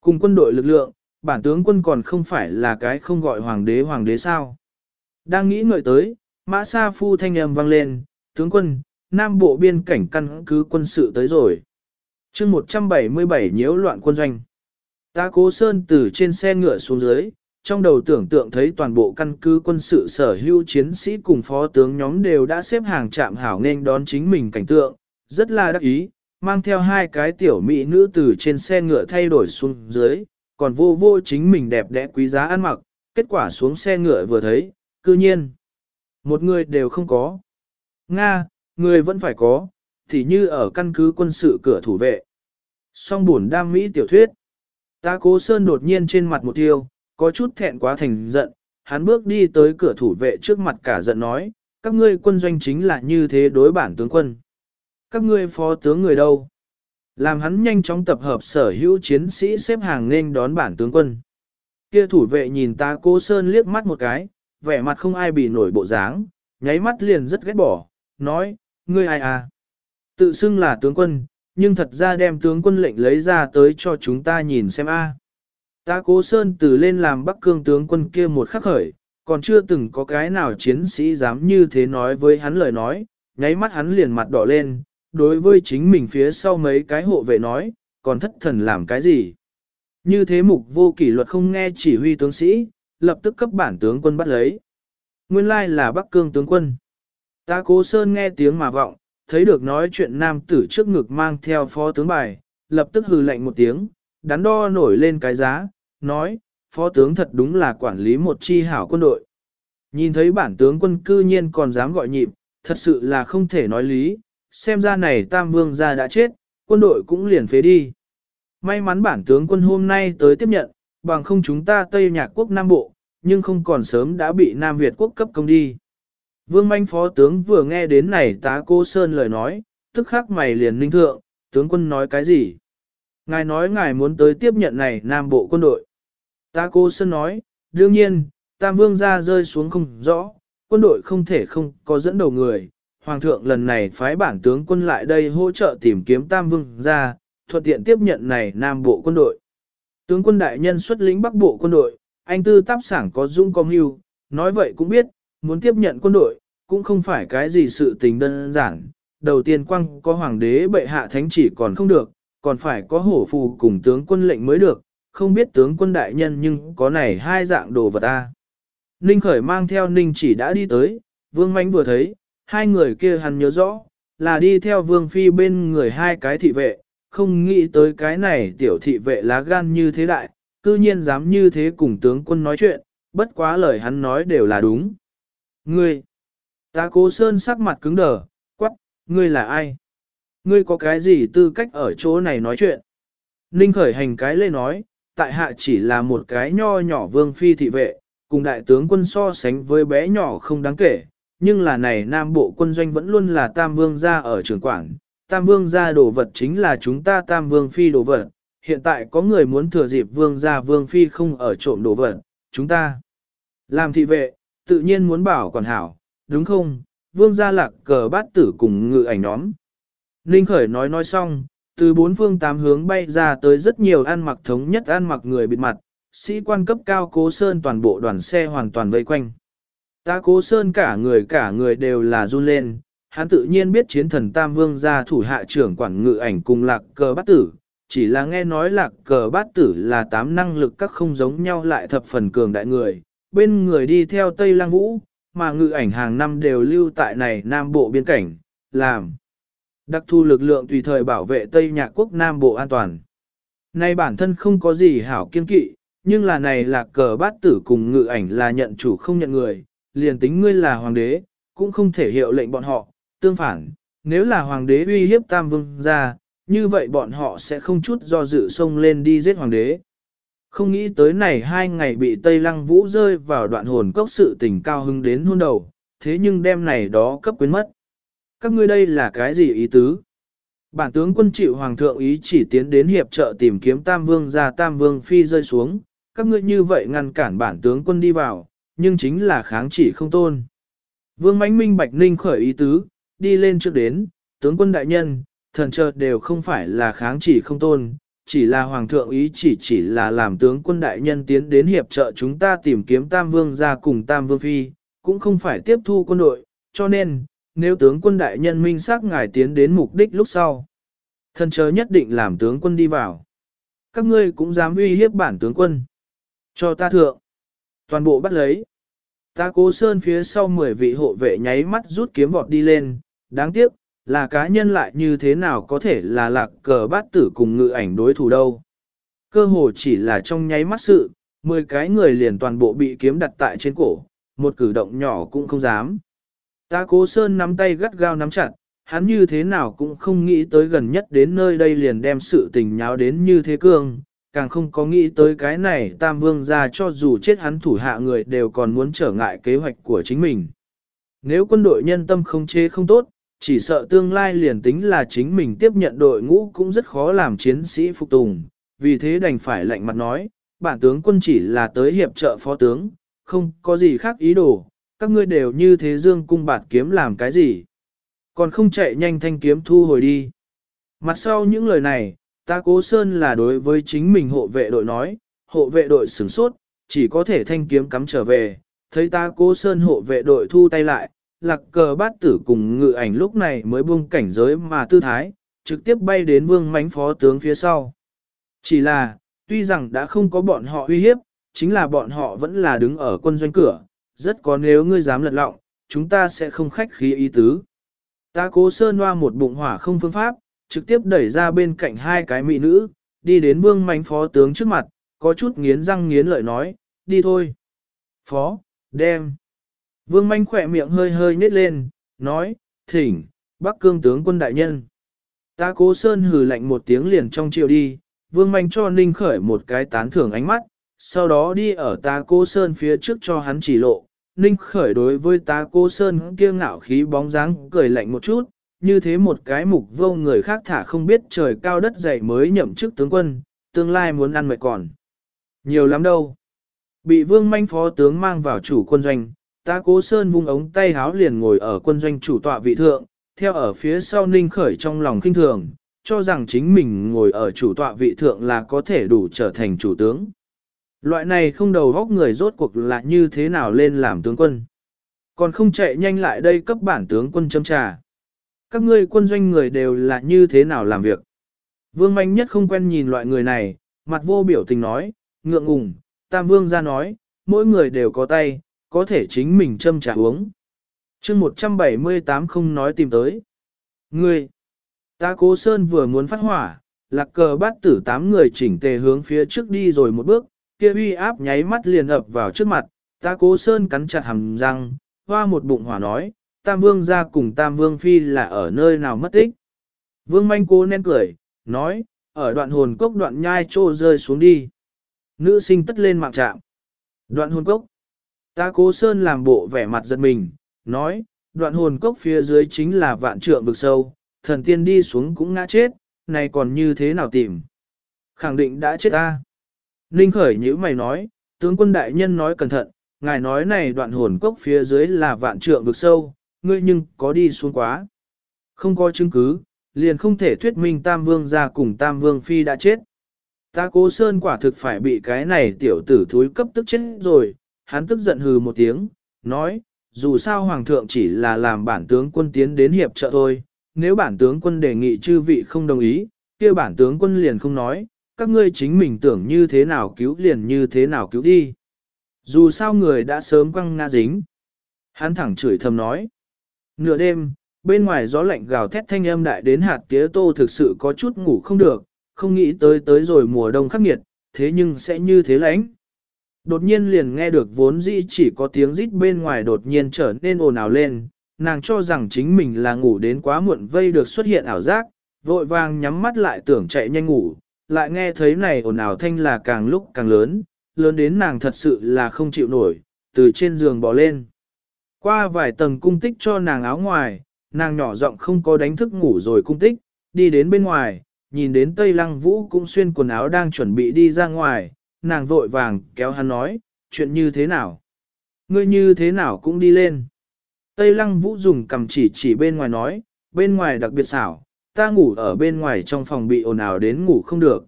S1: Cùng quân đội lực lượng, bản tướng quân còn không phải là cái không gọi hoàng đế hoàng đế sao. Đang nghĩ ngợi tới, mã sa phu thanh âm vang lên, tướng quân, Nam Bộ biên cảnh căn cứ quân sự tới rồi. chương 177 nhiễu loạn quân doanh. Ta cố sơn từ trên xe ngựa xuống dưới, trong đầu tưởng tượng thấy toàn bộ căn cứ quân sự sở hữu chiến sĩ cùng phó tướng nhóm đều đã xếp hàng chạm hảo nên đón chính mình cảnh tượng, rất là đắc ý, mang theo hai cái tiểu mỹ nữ từ trên xe ngựa thay đổi xuống dưới, còn vô vô chính mình đẹp đẽ quý giá ăn mặc, kết quả xuống xe ngựa vừa thấy, cư nhiên, một người đều không có. Nga, người vẫn phải có, thì như ở căn cứ quân sự cửa thủ vệ. Song buồn đam mỹ tiểu thuyết. Ta cố sơn đột nhiên trên mặt một tiêu, có chút thẹn quá thành giận, hắn bước đi tới cửa thủ vệ trước mặt cả giận nói, các ngươi quân doanh chính là như thế đối bản tướng quân. Các ngươi phó tướng người đâu? Làm hắn nhanh chóng tập hợp sở hữu chiến sĩ xếp hàng nên đón bản tướng quân. Kia thủ vệ nhìn ta cố sơn liếc mắt một cái, vẻ mặt không ai bị nổi bộ dáng, nháy mắt liền rất ghét bỏ, nói, ngươi ai à? Tự xưng là tướng quân, nhưng thật ra đem tướng quân lệnh lấy ra tới cho chúng ta nhìn xem a. Ta cố sơn từ lên làm bắc cương tướng quân kia một khắc khởi, còn chưa từng có cái nào chiến sĩ dám như thế nói với hắn lời nói, nháy mắt hắn liền mặt đỏ lên, đối với chính mình phía sau mấy cái hộ vệ nói, còn thất thần làm cái gì. Như thế mục vô kỷ luật không nghe chỉ huy tướng sĩ, lập tức cấp bản tướng quân bắt lấy. Nguyên lai là Bắc Cương tướng quân. Ta cố sơn nghe tiếng mà vọng, thấy được nói chuyện nam tử trước ngực mang theo phó tướng bài, lập tức hừ lạnh một tiếng, đắn đo nổi lên cái giá, nói, phó tướng thật đúng là quản lý một chi hảo quân đội. Nhìn thấy bản tướng quân cư nhiên còn dám gọi nhịp, thật sự là không thể nói lý, xem ra này tam vương gia đã chết, quân đội cũng liền phế đi. May mắn bản tướng quân hôm nay tới tiếp nhận, bằng không chúng ta Tây Nhạc quốc Nam Bộ, nhưng không còn sớm đã bị Nam Việt quốc cấp công đi. Vương manh phó tướng vừa nghe đến này tá cô Sơn lời nói, tức khắc mày liền ninh thượng, tướng quân nói cái gì? Ngài nói ngài muốn tới tiếp nhận này Nam Bộ quân đội. Tá cô Sơn nói, đương nhiên, Tam Vương ra rơi xuống không rõ, quân đội không thể không có dẫn đầu người. Hoàng thượng lần này phái bản tướng quân lại đây hỗ trợ tìm kiếm Tam Vương ra, thuận tiện tiếp nhận này Nam Bộ quân đội. Tướng quân đại nhân xuất lĩnh Bắc Bộ quân đội, anh tư táp sảng có dung có mưu, nói vậy cũng biết, muốn tiếp nhận quân đội, cũng không phải cái gì sự tình đơn giản. Đầu tiên quăng có hoàng đế bệ hạ thánh chỉ còn không được, còn phải có hổ phù cùng tướng quân lệnh mới được, không biết tướng quân đại nhân nhưng có này hai dạng đồ vật ta. Ninh khởi mang theo ninh chỉ đã đi tới, vương mánh vừa thấy, hai người kia hắn nhớ rõ, là đi theo vương phi bên người hai cái thị vệ, không nghĩ tới cái này tiểu thị vệ lá gan như thế đại, cư nhiên dám như thế cùng tướng quân nói chuyện, bất quá lời hắn nói đều là đúng. Ngươi, ta cố sơn sắc mặt cứng đờ, quắc, ngươi là ai? Ngươi có cái gì tư cách ở chỗ này nói chuyện? Ninh khởi hành cái lê nói, tại hạ chỉ là một cái nho nhỏ vương phi thị vệ, cùng đại tướng quân so sánh với bé nhỏ không đáng kể, nhưng là này Nam Bộ quân doanh vẫn luôn là Tam Vương gia ở trường quảng. Tam Vương gia đồ vật chính là chúng ta Tam Vương phi đồ vật, hiện tại có người muốn thừa dịp Vương gia Vương phi không ở trộm đồ vật, chúng ta làm thị vệ, tự nhiên muốn bảo quản hảo, đúng không? Vương gia lạc cờ bát tử cùng ngự ảnh nhóm. Ninh Khởi nói nói xong, từ bốn phương tám hướng bay ra tới rất nhiều ăn mặc thống nhất ăn mặc người bịt mặt, sĩ quan cấp cao cố sơn toàn bộ đoàn xe hoàn toàn vây quanh. Ta cố sơn cả người cả người đều là run lên, hắn tự nhiên biết chiến thần Tam Vương gia thủ hạ trưởng quản ngự ảnh cùng lạc cờ bát tử, chỉ là nghe nói lạc cờ bát tử là tám năng lực các không giống nhau lại thập phần cường đại người, bên người đi theo Tây Lang Vũ, mà ngự ảnh hàng năm đều lưu tại này Nam Bộ biên cảnh, làm. Đặc thu lực lượng tùy thời bảo vệ Tây Nhạc Quốc Nam Bộ an toàn. Nay bản thân không có gì hảo kiên kỵ, nhưng là này là cờ bát tử cùng ngự ảnh là nhận chủ không nhận người, liền tính ngươi là hoàng đế, cũng không thể hiệu lệnh bọn họ, tương phản, nếu là hoàng đế uy hiếp tam vương ra, như vậy bọn họ sẽ không chút do dự xông lên đi giết hoàng đế. Không nghĩ tới này hai ngày bị Tây Lăng Vũ rơi vào đoạn hồn cốc sự tình cao hưng đến hôn đầu, thế nhưng đêm này đó cấp quyến mất. Các ngươi đây là cái gì ý tứ? Bản tướng quân chịu hoàng thượng ý chỉ tiến đến hiệp trợ tìm kiếm Tam Vương ra Tam Vương Phi rơi xuống, các ngươi như vậy ngăn cản bản tướng quân đi vào, nhưng chính là kháng chỉ không tôn. Vương mãnh minh bạch ninh khởi ý tứ, đi lên trước đến, tướng quân đại nhân, thần chợt đều không phải là kháng chỉ không tôn, chỉ là hoàng thượng ý chỉ chỉ là làm tướng quân đại nhân tiến đến hiệp trợ chúng ta tìm kiếm tam vương ra cùng tam vương phi, cũng không phải tiếp thu quân đội, cho nên, nếu tướng quân đại nhân minh xác ngài tiến đến mục đích lúc sau, thần chớ nhất định làm tướng quân đi vào. Các ngươi cũng dám uy hiếp bản tướng quân. Cho ta thượng. Toàn bộ bắt lấy. Ta cố sơn phía sau 10 vị hộ vệ nháy mắt rút kiếm vọt đi lên, đáng tiếc, là cá nhân lại như thế nào có thể là lạc cờ bát tử cùng ngự ảnh đối thủ đâu. Cơ hồ chỉ là trong nháy mắt sự, 10 cái người liền toàn bộ bị kiếm đặt tại trên cổ, một cử động nhỏ cũng không dám. Ta cố sơn nắm tay gắt gao nắm chặt, hắn như thế nào cũng không nghĩ tới gần nhất đến nơi đây liền đem sự tình nháo đến như thế cương, càng không có nghĩ tới cái này tam vương ra cho dù chết hắn thủ hạ người đều còn muốn trở ngại kế hoạch của chính mình. Nếu quân đội nhân tâm không chế không tốt, chỉ sợ tương lai liền tính là chính mình tiếp nhận đội ngũ cũng rất khó làm chiến sĩ phục tùng, vì thế đành phải lạnh mặt nói, bản tướng quân chỉ là tới hiệp trợ phó tướng, không có gì khác ý đồ, các ngươi đều như thế dương cung bạt kiếm làm cái gì, còn không chạy nhanh thanh kiếm thu hồi đi. Mặt sau những lời này, ta cố sơn là đối với chính mình hộ vệ đội nói, hộ vệ đội sửng sốt, chỉ có thể thanh kiếm cắm trở về, thấy ta cố sơn hộ vệ đội thu tay lại, lạc cờ bát tử cùng ngự ảnh lúc này mới buông cảnh giới mà tư thái, trực tiếp bay đến vương mánh phó tướng phía sau. Chỉ là, tuy rằng đã không có bọn họ uy hiếp, chính là bọn họ vẫn là đứng ở quân doanh cửa, rất có nếu ngươi dám lật lọng, chúng ta sẽ không khách khí ý tứ. Ta cố sơn hoa một bụng hỏa không phương pháp, trực tiếp đẩy ra bên cạnh hai cái mỹ nữ, đi đến vương mánh phó tướng trước mặt, có chút nghiến răng nghiến lợi nói, đi thôi. Phó, đem. Vương manh khỏe miệng hơi hơi nhếch lên, nói, thỉnh, Bắc cương tướng quân đại nhân. Ta cố sơn hừ lạnh một tiếng liền trong chiều đi, vương manh cho ninh khởi một cái tán thưởng ánh mắt, sau đó đi ở ta cố sơn phía trước cho hắn chỉ lộ. Ninh khởi đối với ta cố sơn kia ngạo khí bóng dáng cười lạnh một chút, như thế một cái mục vô người khác thả không biết trời cao đất dày mới nhậm chức tướng quân, tương lai muốn ăn mệt còn. Nhiều lắm đâu. Bị vương manh phó tướng mang vào chủ quân doanh, ta cố sơn vung ống tay háo liền ngồi ở quân doanh chủ tọa vị thượng, theo ở phía sau ninh khởi trong lòng kinh thường, cho rằng chính mình ngồi ở chủ tọa vị thượng là có thể đủ trở thành chủ tướng. Loại này không đầu góc người rốt cuộc là như thế nào lên làm tướng quân. Còn không chạy nhanh lại đây cấp bản tướng quân châm trà. Các ngươi quân doanh người đều là như thế nào làm việc. Vương manh nhất không quen nhìn loại người này, mặt vô biểu tình nói, ngượng ngùng, tam vương ra nói, mỗi người đều có tay, có thể chính mình châm trà uống. chương 178 không nói tìm tới. Ngươi, ta cố sơn vừa muốn phát hỏa, lạc cờ bát tử tám người chỉnh tề hướng phía trước đi rồi một bước, kia uy áp nháy mắt liền ập vào trước mặt, ta cố sơn cắn chặt hàm răng, hoa một bụng hỏa nói, tam vương ra cùng tam vương phi là ở nơi nào mất tích. Vương manh cô nén cười, nói, ở đoạn hồn cốc đoạn nhai trô rơi xuống đi. Nữ sinh tất lên mạng trạm. Đoạn hồn cốc. Ta cố sơn làm bộ vẻ mặt giật mình, nói, đoạn hồn cốc phía dưới chính là vạn trượng vực sâu, thần tiên đi xuống cũng ngã chết, này còn như thế nào tìm? Khẳng định đã chết ta. Ninh khởi như mày nói, tướng quân đại nhân nói cẩn thận, ngài nói này đoạn hồn cốc phía dưới là vạn trượng vực sâu, ngươi nhưng có đi xuống quá. Không có chứng cứ, liền không thể thuyết minh Tam Vương ra cùng Tam Vương Phi đã chết. Ta cố sơn quả thực phải bị cái này tiểu tử thúi cấp tức chết rồi, hắn tức giận hừ một tiếng, nói, dù sao Hoàng thượng chỉ là làm bản tướng quân tiến đến hiệp trợ thôi, nếu bản tướng quân đề nghị chư vị không đồng ý, kia bản tướng quân liền không nói, các ngươi chính mình tưởng như thế nào cứu liền như thế nào cứu đi. Dù sao người đã sớm quăng ngã dính. Hắn thẳng chửi thầm nói. Nửa đêm, bên ngoài gió lạnh gào thét thanh âm đại đến hạt tía tô thực sự có chút ngủ không được, không nghĩ tới tới rồi mùa đông khắc nghiệt, thế nhưng sẽ như thế lãnh. Đột nhiên liền nghe được vốn dĩ chỉ có tiếng rít bên ngoài đột nhiên trở nên ồn ào lên, nàng cho rằng chính mình là ngủ đến quá muộn vây được xuất hiện ảo giác, vội vàng nhắm mắt lại tưởng chạy nhanh ngủ, lại nghe thấy này ồn ào thanh là càng lúc càng lớn, lớn đến nàng thật sự là không chịu nổi, từ trên giường bỏ lên. Qua vài tầng cung tích cho nàng áo ngoài, nàng nhỏ giọng không có đánh thức ngủ rồi cung tích, đi đến bên ngoài, nhìn đến Tây Lăng Vũ cũng xuyên quần áo đang chuẩn bị đi ra ngoài, nàng vội vàng kéo hắn nói, chuyện như thế nào? Ngươi như thế nào cũng đi lên. Tây Lăng Vũ dùng cầm chỉ chỉ bên ngoài nói, bên ngoài đặc biệt xảo, ta ngủ ở bên ngoài trong phòng bị ồn ào đến ngủ không được.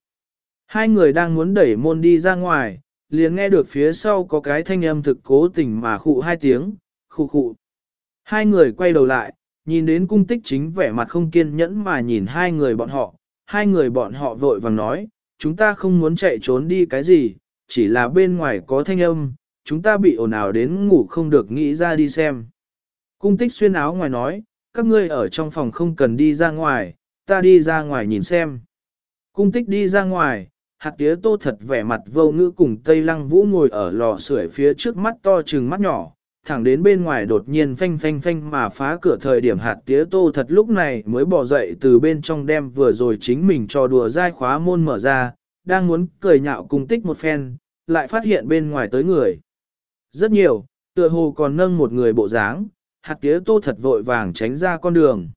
S1: Hai người đang muốn đẩy môn đi ra ngoài, liền nghe được phía sau có cái thanh âm thực cố tình mà khụ hai tiếng, khụ khụ. Hai người quay đầu lại, nhìn đến cung tích chính vẻ mặt không kiên nhẫn mà nhìn hai người bọn họ, hai người bọn họ vội vàng nói, chúng ta không muốn chạy trốn đi cái gì, chỉ là bên ngoài có thanh âm, chúng ta bị ồn ào đến ngủ không được nghĩ ra đi xem. Cung tích xuyên áo ngoài nói, các ngươi ở trong phòng không cần đi ra ngoài, ta đi ra ngoài nhìn xem. Cung tích đi ra ngoài, hạt tía tô thật vẻ mặt vô ngữ cùng Tây Lăng Vũ ngồi ở lò sưởi phía trước mắt to trừng mắt nhỏ, thẳng đến bên ngoài đột nhiên phanh phanh phanh mà phá cửa thời điểm hạt tía tô thật lúc này mới bỏ dậy từ bên trong đem vừa rồi chính mình cho đùa dai khóa môn mở ra, đang muốn cười nhạo cung tích một phen, lại phát hiện bên ngoài tới người. Rất nhiều, tựa hồ còn nâng một người bộ dáng, hạt tía tô thật vội vàng tránh ra con đường.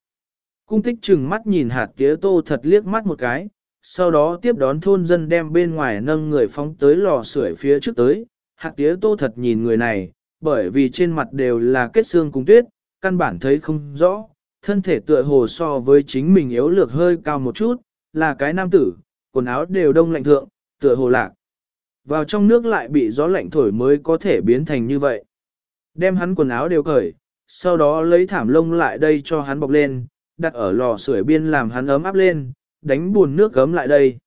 S1: Cung tích chừng mắt nhìn hạt tía tô thật liếc mắt một cái, sau đó tiếp đón thôn dân đem bên ngoài nâng người phóng tới lò sưởi phía trước tới. Hạt tía tô thật nhìn người này, bởi vì trên mặt đều là kết xương cùng tuyết, căn bản thấy không rõ, thân thể tựa hồ so với chính mình yếu lược hơi cao một chút, là cái nam tử, quần áo đều đông lạnh thượng, tựa hồ lạc. Vào trong nước lại bị gió lạnh thổi mới có thể biến thành như vậy. Đem hắn quần áo đều cởi, sau đó lấy thảm lông lại đây cho hắn bọc lên, đặt ở lò sưởi biên làm hắn ấm áp lên, đánh buồn nước gấm lại đây.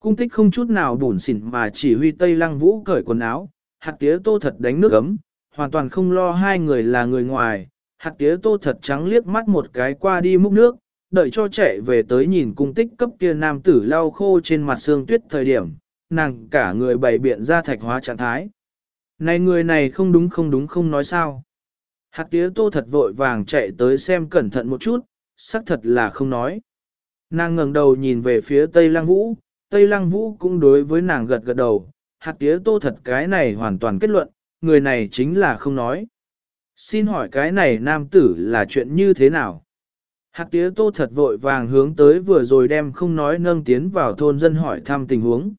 S1: Cung tích không chút nào bùn xỉn mà chỉ huy Tây Lăng Vũ cởi quần áo, hạt tía tô thật đánh nước gấm, hoàn toàn không lo hai người là người ngoài, hạt tía tô thật trắng liếc mắt một cái qua đi múc nước, đợi cho chạy về tới nhìn cung tích cấp kia nam tử lau khô trên mặt xương tuyết thời điểm, nàng cả người bày biện ra thạch hóa trạng thái. Này người này không đúng không đúng không nói sao. Hạt tía tô thật vội vàng chạy tới xem cẩn thận một chút, xác thật là không nói. Nàng ngẩng đầu nhìn về phía Tây Lăng Vũ, Tây Lăng Vũ cũng đối với nàng gật gật đầu, hạt tía tô thật cái này hoàn toàn kết luận, người này chính là không nói. Xin hỏi cái này nam tử là chuyện như thế nào? Hạt tía tô thật vội vàng hướng tới vừa rồi đem không nói nâng tiến vào thôn dân hỏi thăm tình huống.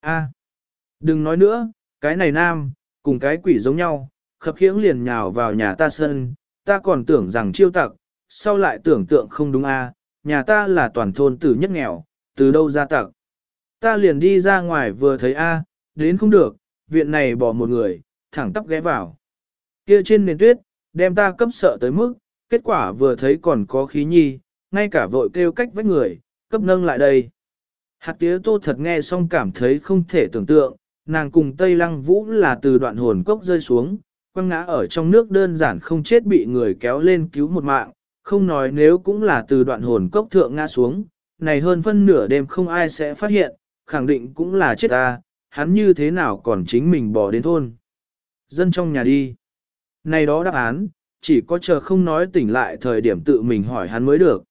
S1: A, đừng nói nữa, cái này nam, cùng cái quỷ giống nhau, khập khiễng liền nhào vào nhà ta sân, ta còn tưởng rằng chiêu tặc, sau lại tưởng tượng không đúng a, nhà ta là toàn thôn tử nhất nghèo, từ đâu ra tặc. Ta liền đi ra ngoài vừa thấy a, đến không được, viện này bỏ một người, thẳng tắp ghé vào. Kia trên nền tuyết, đem ta cấp sợ tới mức, kết quả vừa thấy còn có khí nhi, ngay cả vội kêu cách với người, cấp nâng lại đây. Hạt tía tô thật nghe xong cảm thấy không thể tưởng tượng, nàng cùng Tây Lăng Vũ là từ đoạn hồn cốc rơi xuống, quăng ngã ở trong nước đơn giản không chết bị người kéo lên cứu một mạng, không nói nếu cũng là từ đoạn hồn cốc thượng ngã xuống, này hơn phân nửa đêm không ai sẽ phát hiện, khẳng định cũng là chết ta, hắn như thế nào còn chính mình bỏ đến thôn. Dân trong nhà đi. Này đó đáp án, chỉ có chờ không nói tỉnh lại thời điểm tự mình hỏi hắn mới được.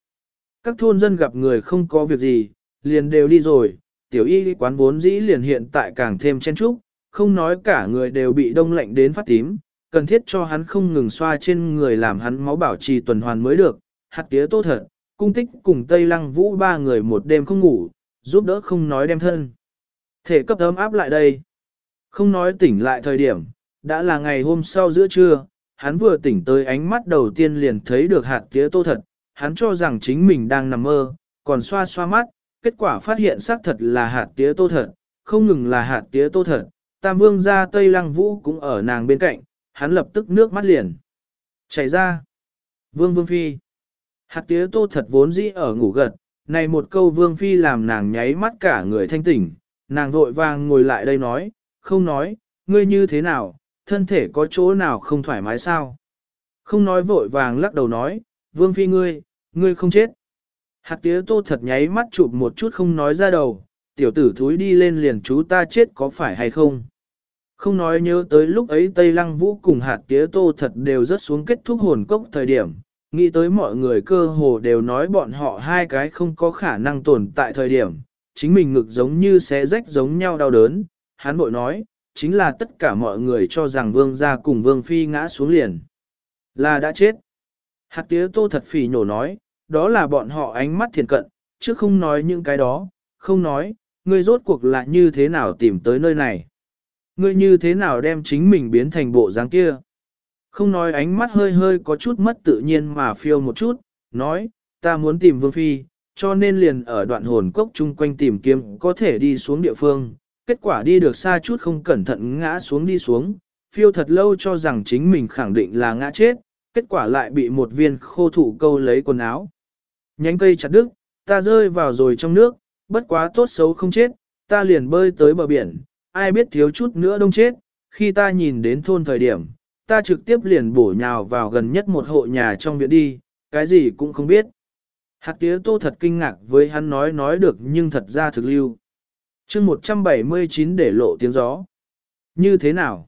S1: Các thôn dân gặp người không có việc gì, liền đều đi rồi, tiểu y quán vốn dĩ liền hiện tại càng thêm chen trúc, không nói cả người đều bị đông lạnh đến phát tím, cần thiết cho hắn không ngừng xoa trên người làm hắn máu bảo trì tuần hoàn mới được, hạt tía tốt thật, cung tích cùng Tây Lăng Vũ ba người một đêm không ngủ, giúp đỡ không nói đem thân. Thể cấp ấm áp lại đây. Không nói tỉnh lại thời điểm, đã là ngày hôm sau giữa trưa, hắn vừa tỉnh tới ánh mắt đầu tiên liền thấy được hạt tía tô thật, hắn cho rằng chính mình đang nằm mơ, còn xoa xoa mắt, kết quả phát hiện xác thật là hạt tía tô thật, không ngừng là hạt tía tô thật, tam vương ra Tây Lăng Vũ cũng ở nàng bên cạnh, hắn lập tức nước mắt liền. Chảy ra. Vương Vương Phi. Hạt tía tô thật vốn dĩ ở ngủ gật, này một câu Vương Phi làm nàng nháy mắt cả người thanh tỉnh, nàng vội vàng ngồi lại đây nói, không nói, ngươi như thế nào, thân thể có chỗ nào không thoải mái sao? Không nói vội vàng lắc đầu nói, Vương Phi ngươi, ngươi không chết. Hạt tía tô thật nháy mắt chụp một chút không nói ra đầu, tiểu tử thúi đi lên liền chú ta chết có phải hay không? Không nói nhớ tới lúc ấy Tây Lăng Vũ cùng hạt tía tô thật đều rất xuống kết thúc hồn cốc thời điểm, nghĩ tới mọi người cơ hồ đều nói bọn họ hai cái không có khả năng tồn tại thời điểm, chính mình ngực giống như xé rách giống nhau đau đớn, hắn bội nói, chính là tất cả mọi người cho rằng vương gia cùng vương phi ngã xuống liền. Là đã chết. Hạt tía tô thật phỉ nhổ nói, đó là bọn họ ánh mắt thiền cận, chứ không nói những cái đó, không nói, ngươi rốt cuộc là như thế nào tìm tới nơi này. Ngươi như thế nào đem chính mình biến thành bộ dáng kia? Không nói ánh mắt hơi hơi có chút mất tự nhiên mà phiêu một chút, nói, ta muốn tìm Vương Phi, cho nên liền ở đoạn hồn cốc chung quanh tìm kiếm có thể đi xuống địa phương. Kết quả đi được xa chút không cẩn thận ngã xuống đi xuống, phiêu thật lâu cho rằng chính mình khẳng định là ngã chết, kết quả lại bị một viên khô thủ câu lấy quần áo. Nhánh cây chặt đứt, ta rơi vào rồi trong nước, bất quá tốt xấu không chết, ta liền bơi tới bờ biển, ai biết thiếu chút nữa đông chết, khi ta nhìn đến thôn thời điểm, ta trực tiếp liền bổ nhào vào gần nhất một hộ nhà trong viện đi, cái gì cũng không biết. Hạt tía tô thật kinh ngạc với hắn nói nói được nhưng thật ra thực lưu chương 179 để lộ tiếng gió. Như thế nào?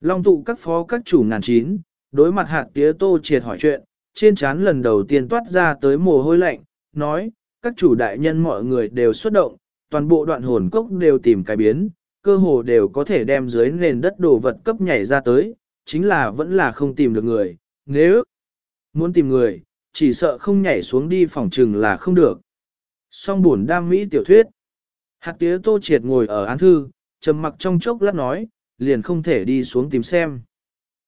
S1: Long tụ các phó các chủ ngàn chín, đối mặt hạt tía tô triệt hỏi chuyện, trên trán lần đầu tiên toát ra tới mồ hôi lạnh, nói, các chủ đại nhân mọi người đều xuất động, toàn bộ đoạn hồn cốc đều tìm cái biến, cơ hồ đều có thể đem dưới nền đất đồ vật cấp nhảy ra tới, chính là vẫn là không tìm được người, nếu muốn tìm người, chỉ sợ không nhảy xuống đi phòng trừng là không được. Song buồn đam mỹ tiểu thuyết. Hạt tía tô triệt ngồi ở án thư, trầm mặc trong chốc lát nói, liền không thể đi xuống tìm xem.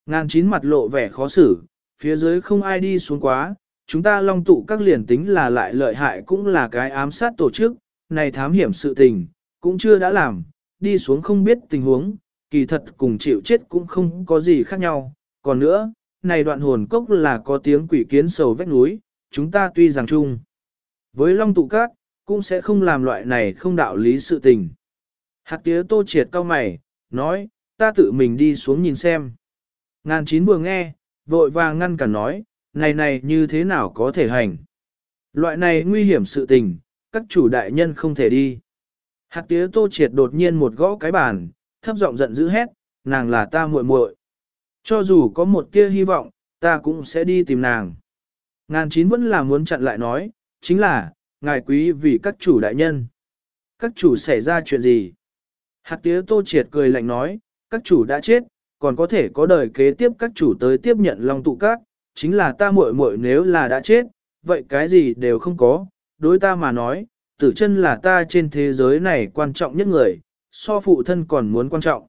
S1: Ngàn chín mặt lộ vẻ khó xử, phía dưới không ai đi xuống quá, chúng ta long tụ các liền tính là lại lợi hại cũng là cái ám sát tổ chức, này thám hiểm sự tình, cũng chưa đã làm, đi xuống không biết tình huống, kỳ thật cùng chịu chết cũng không có gì khác nhau. Còn nữa, này đoạn hồn cốc là có tiếng quỷ kiến sầu vách núi, chúng ta tuy rằng chung. Với long tụ các, cũng sẽ không làm loại này không đạo lý sự tình. Hạt tía tô triệt cao mày, nói, ta tự mình đi xuống nhìn xem. Ngàn chín vừa nghe, vội vàng ngăn cản nói, này này như thế nào có thể hành. Loại này nguy hiểm sự tình, các chủ đại nhân không thể đi. Hạt tía tô triệt đột nhiên một gõ cái bàn, thấp giọng giận dữ hét, nàng là ta muội muội. Cho dù có một tia hy vọng, ta cũng sẽ đi tìm nàng. Ngàn chín vẫn là muốn chặn lại nói, chính là, ngài quý vì các chủ đại nhân. Các chủ xảy ra chuyện gì? Hạt tía tô triệt cười lạnh nói, các chủ đã chết, còn có thể có đời kế tiếp các chủ tới tiếp nhận long tụ các, chính là ta muội muội nếu là đã chết, vậy cái gì đều không có, đối ta mà nói, tử chân là ta trên thế giới này quan trọng nhất người, so phụ thân còn muốn quan trọng.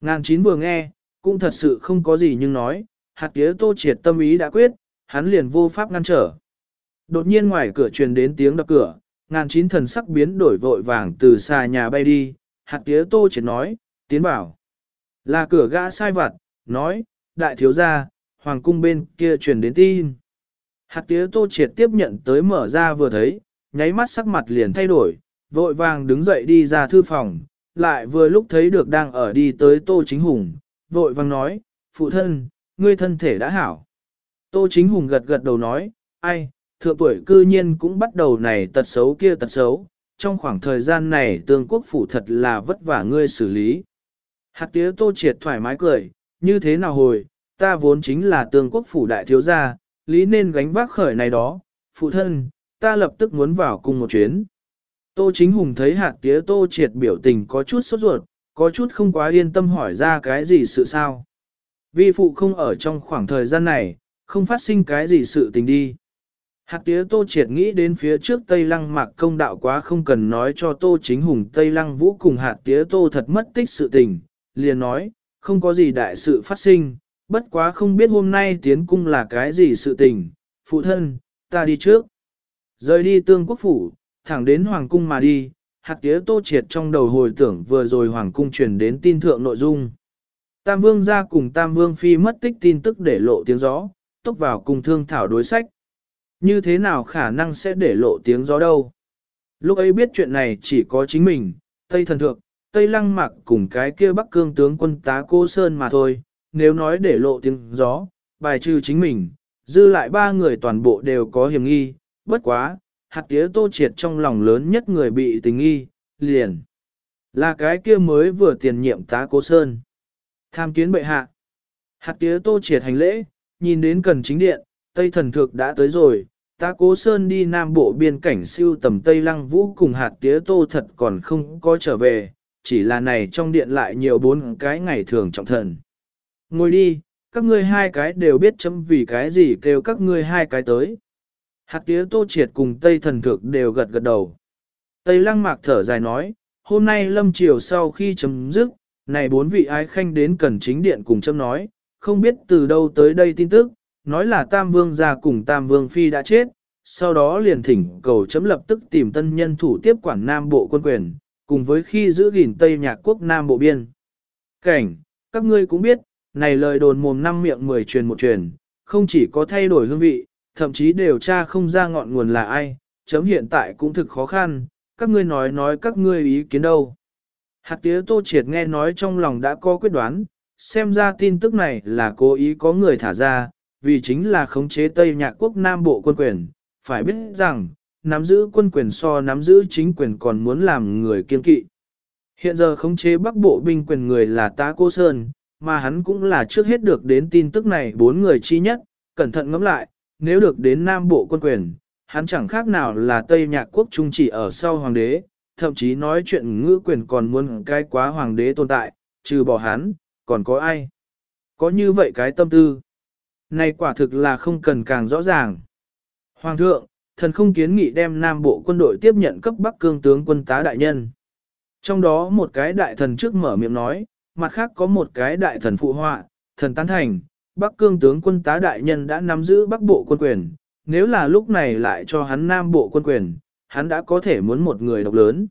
S1: Ngàn chín vừa nghe, cũng thật sự không có gì nhưng nói, hạt tía tô triệt tâm ý đã quyết, hắn liền vô pháp ngăn trở. Đột nhiên ngoài cửa truyền đến tiếng đập cửa, ngàn chín thần sắc biến đổi vội vàng từ xa nhà bay đi, hạt tía tô triệt nói, tiến bảo. Là cửa gã sai vặt, nói, đại thiếu gia, hoàng cung bên kia truyền đến tin. Hạt tía tô triệt tiếp nhận tới mở ra vừa thấy, nháy mắt sắc mặt liền thay đổi, vội vàng đứng dậy đi ra thư phòng, lại vừa lúc thấy được đang ở đi tới Tô Chính Hùng, vội vàng nói, phụ thân, ngươi thân thể đã hảo. Tô Chính Hùng gật gật đầu nói, ai, thượng tuổi cư nhiên cũng bắt đầu này tật xấu kia tật xấu, trong khoảng thời gian này tương quốc phủ thật là vất vả ngươi xử lý. Hạt tía Tô Triệt thoải mái cười, như thế nào hồi, ta vốn chính là tương quốc phủ đại thiếu gia, lý nên gánh vác khởi này đó, phụ thân, ta lập tức muốn vào cùng một chuyến. Tô chính hùng thấy hạt tía tô triệt biểu tình có chút sốt ruột, có chút không quá yên tâm hỏi ra cái gì sự sao. Vi phụ không ở trong khoảng thời gian này, không phát sinh cái gì sự tình đi. Hạt tía tô triệt nghĩ đến phía trước Tây Lăng mạc công đạo quá không cần nói cho tô chính hùng Tây Lăng vũ cùng hạt tía tô thật mất tích sự tình, liền nói, không có gì đại sự phát sinh, bất quá không biết hôm nay tiến cung là cái gì sự tình, phụ thân, ta đi trước. Rời đi tương quốc phủ, thẳng đến hoàng cung mà đi, hạt tía tô triệt trong đầu hồi tưởng vừa rồi hoàng cung truyền đến tin thượng nội dung. Tam vương ra cùng tam vương phi mất tích tin tức để lộ tiếng gió, tốc vào cùng thương thảo đối sách. Như thế nào khả năng sẽ để lộ tiếng gió đâu? Lúc ấy biết chuyện này chỉ có chính mình, Tây Thần Thượng, Tây Lăng Mạc cùng cái kia Bắc Cương tướng quân tá Cô Sơn mà thôi, nếu nói để lộ tiếng gió, bài trừ chính mình, dư lại ba người toàn bộ đều có hiểm nghi, bất quá, hạt tía tô triệt trong lòng lớn nhất người bị tình nghi, liền. Là cái kia mới vừa tiền nhiệm tá Cô Sơn. Tham kiến bệ hạ. Hạt tía tô triệt hành lễ, nhìn đến cần chính điện, Tây thần thực đã tới rồi, ta cố sơn đi nam bộ biên cảnh siêu tầm Tây Lăng Vũ cùng hạt tía tô thật còn không có trở về, chỉ là này trong điện lại nhiều bốn cái ngày thường trọng thần. Ngồi đi, các ngươi hai cái đều biết chấm vì cái gì kêu các ngươi hai cái tới. Hạt tía tô triệt cùng Tây thần thực đều gật gật đầu. Tây Lăng mạc thở dài nói, hôm nay lâm chiều sau khi chấm dứt, này bốn vị ái khanh đến cần chính điện cùng chấm nói, không biết từ đâu tới đây tin tức, nói là Tam Vương gia cùng Tam Vương Phi đã chết, sau đó liền thỉnh cầu chấm lập tức tìm tân nhân thủ tiếp quản Nam Bộ quân quyền, cùng với khi giữ gìn Tây Nhạc Quốc Nam Bộ biên. Cảnh, các ngươi cũng biết, này lời đồn mồm năm miệng mười truyền một truyền, không chỉ có thay đổi hương vị, thậm chí điều tra không ra ngọn nguồn là ai, chấm hiện tại cũng thực khó khăn, các ngươi nói nói các ngươi ý kiến đâu. Hạt tía tô triệt nghe nói trong lòng đã có quyết đoán, xem ra tin tức này là cố ý có người thả ra, vì chính là khống chế Tây Nhạc Quốc Nam Bộ quân quyền, phải biết rằng, nắm giữ quân quyền so nắm giữ chính quyền còn muốn làm người kiên kỵ. Hiện giờ khống chế Bắc Bộ binh quyền người là Tá Cô Sơn, mà hắn cũng là trước hết được đến tin tức này bốn người chi nhất, cẩn thận ngẫm lại, nếu được đến Nam Bộ quân quyền, hắn chẳng khác nào là Tây Nhạc Quốc trung chỉ ở sau hoàng đế, thậm chí nói chuyện ngữ quyền còn muốn cái quá hoàng đế tồn tại, trừ bỏ hắn, còn có ai? Có như vậy cái tâm tư. Này quả thực là không cần càng rõ ràng. Hoàng thượng, thần không kiến nghị đem Nam Bộ quân đội tiếp nhận cấp Bắc Cương tướng quân tá đại nhân. Trong đó một cái đại thần trước mở miệng nói, mặt khác có một cái đại thần phụ họa, thần tán thành, Bắc Cương tướng quân tá đại nhân đã nắm giữ Bắc Bộ quân quyền, nếu là lúc này lại cho hắn Nam Bộ quân quyền, hắn đã có thể muốn một người độc lớn.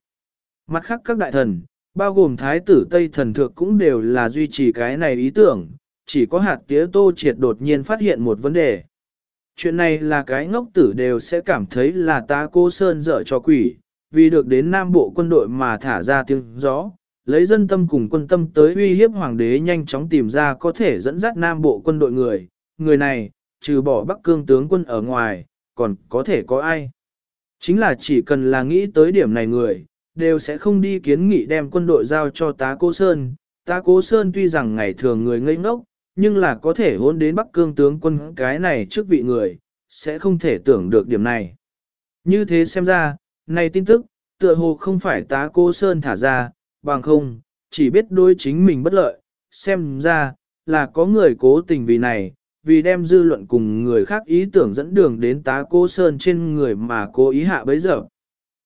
S1: Mặt khác các đại thần, bao gồm thái tử Tây thần thượng cũng đều là duy trì cái này ý tưởng, chỉ có hạt tía tô triệt đột nhiên phát hiện một vấn đề. Chuyện này là cái ngốc tử đều sẽ cảm thấy là ta cô Sơn dở cho quỷ, vì được đến Nam Bộ quân đội mà thả ra tiếng gió, lấy dân tâm cùng quân tâm tới uy hiếp hoàng đế nhanh chóng tìm ra có thể dẫn dắt Nam Bộ quân đội người, người này, trừ bỏ Bắc Cương tướng quân ở ngoài, còn có thể có ai. Chính là chỉ cần là nghĩ tới điểm này người, đều sẽ không đi kiến nghị đem quân đội giao cho tá cô Sơn. Tá cố Sơn tuy rằng ngày thường người ngây ngốc, nhưng là có thể hôn đến Bắc Cương tướng quân cái này trước vị người, sẽ không thể tưởng được điểm này. Như thế xem ra, này tin tức, tựa hồ không phải tá cô Sơn thả ra, bằng không, chỉ biết đối chính mình bất lợi, xem ra, là có người cố tình vì này, vì đem dư luận cùng người khác ý tưởng dẫn đường đến tá cô Sơn trên người mà cố ý hạ bấy giờ.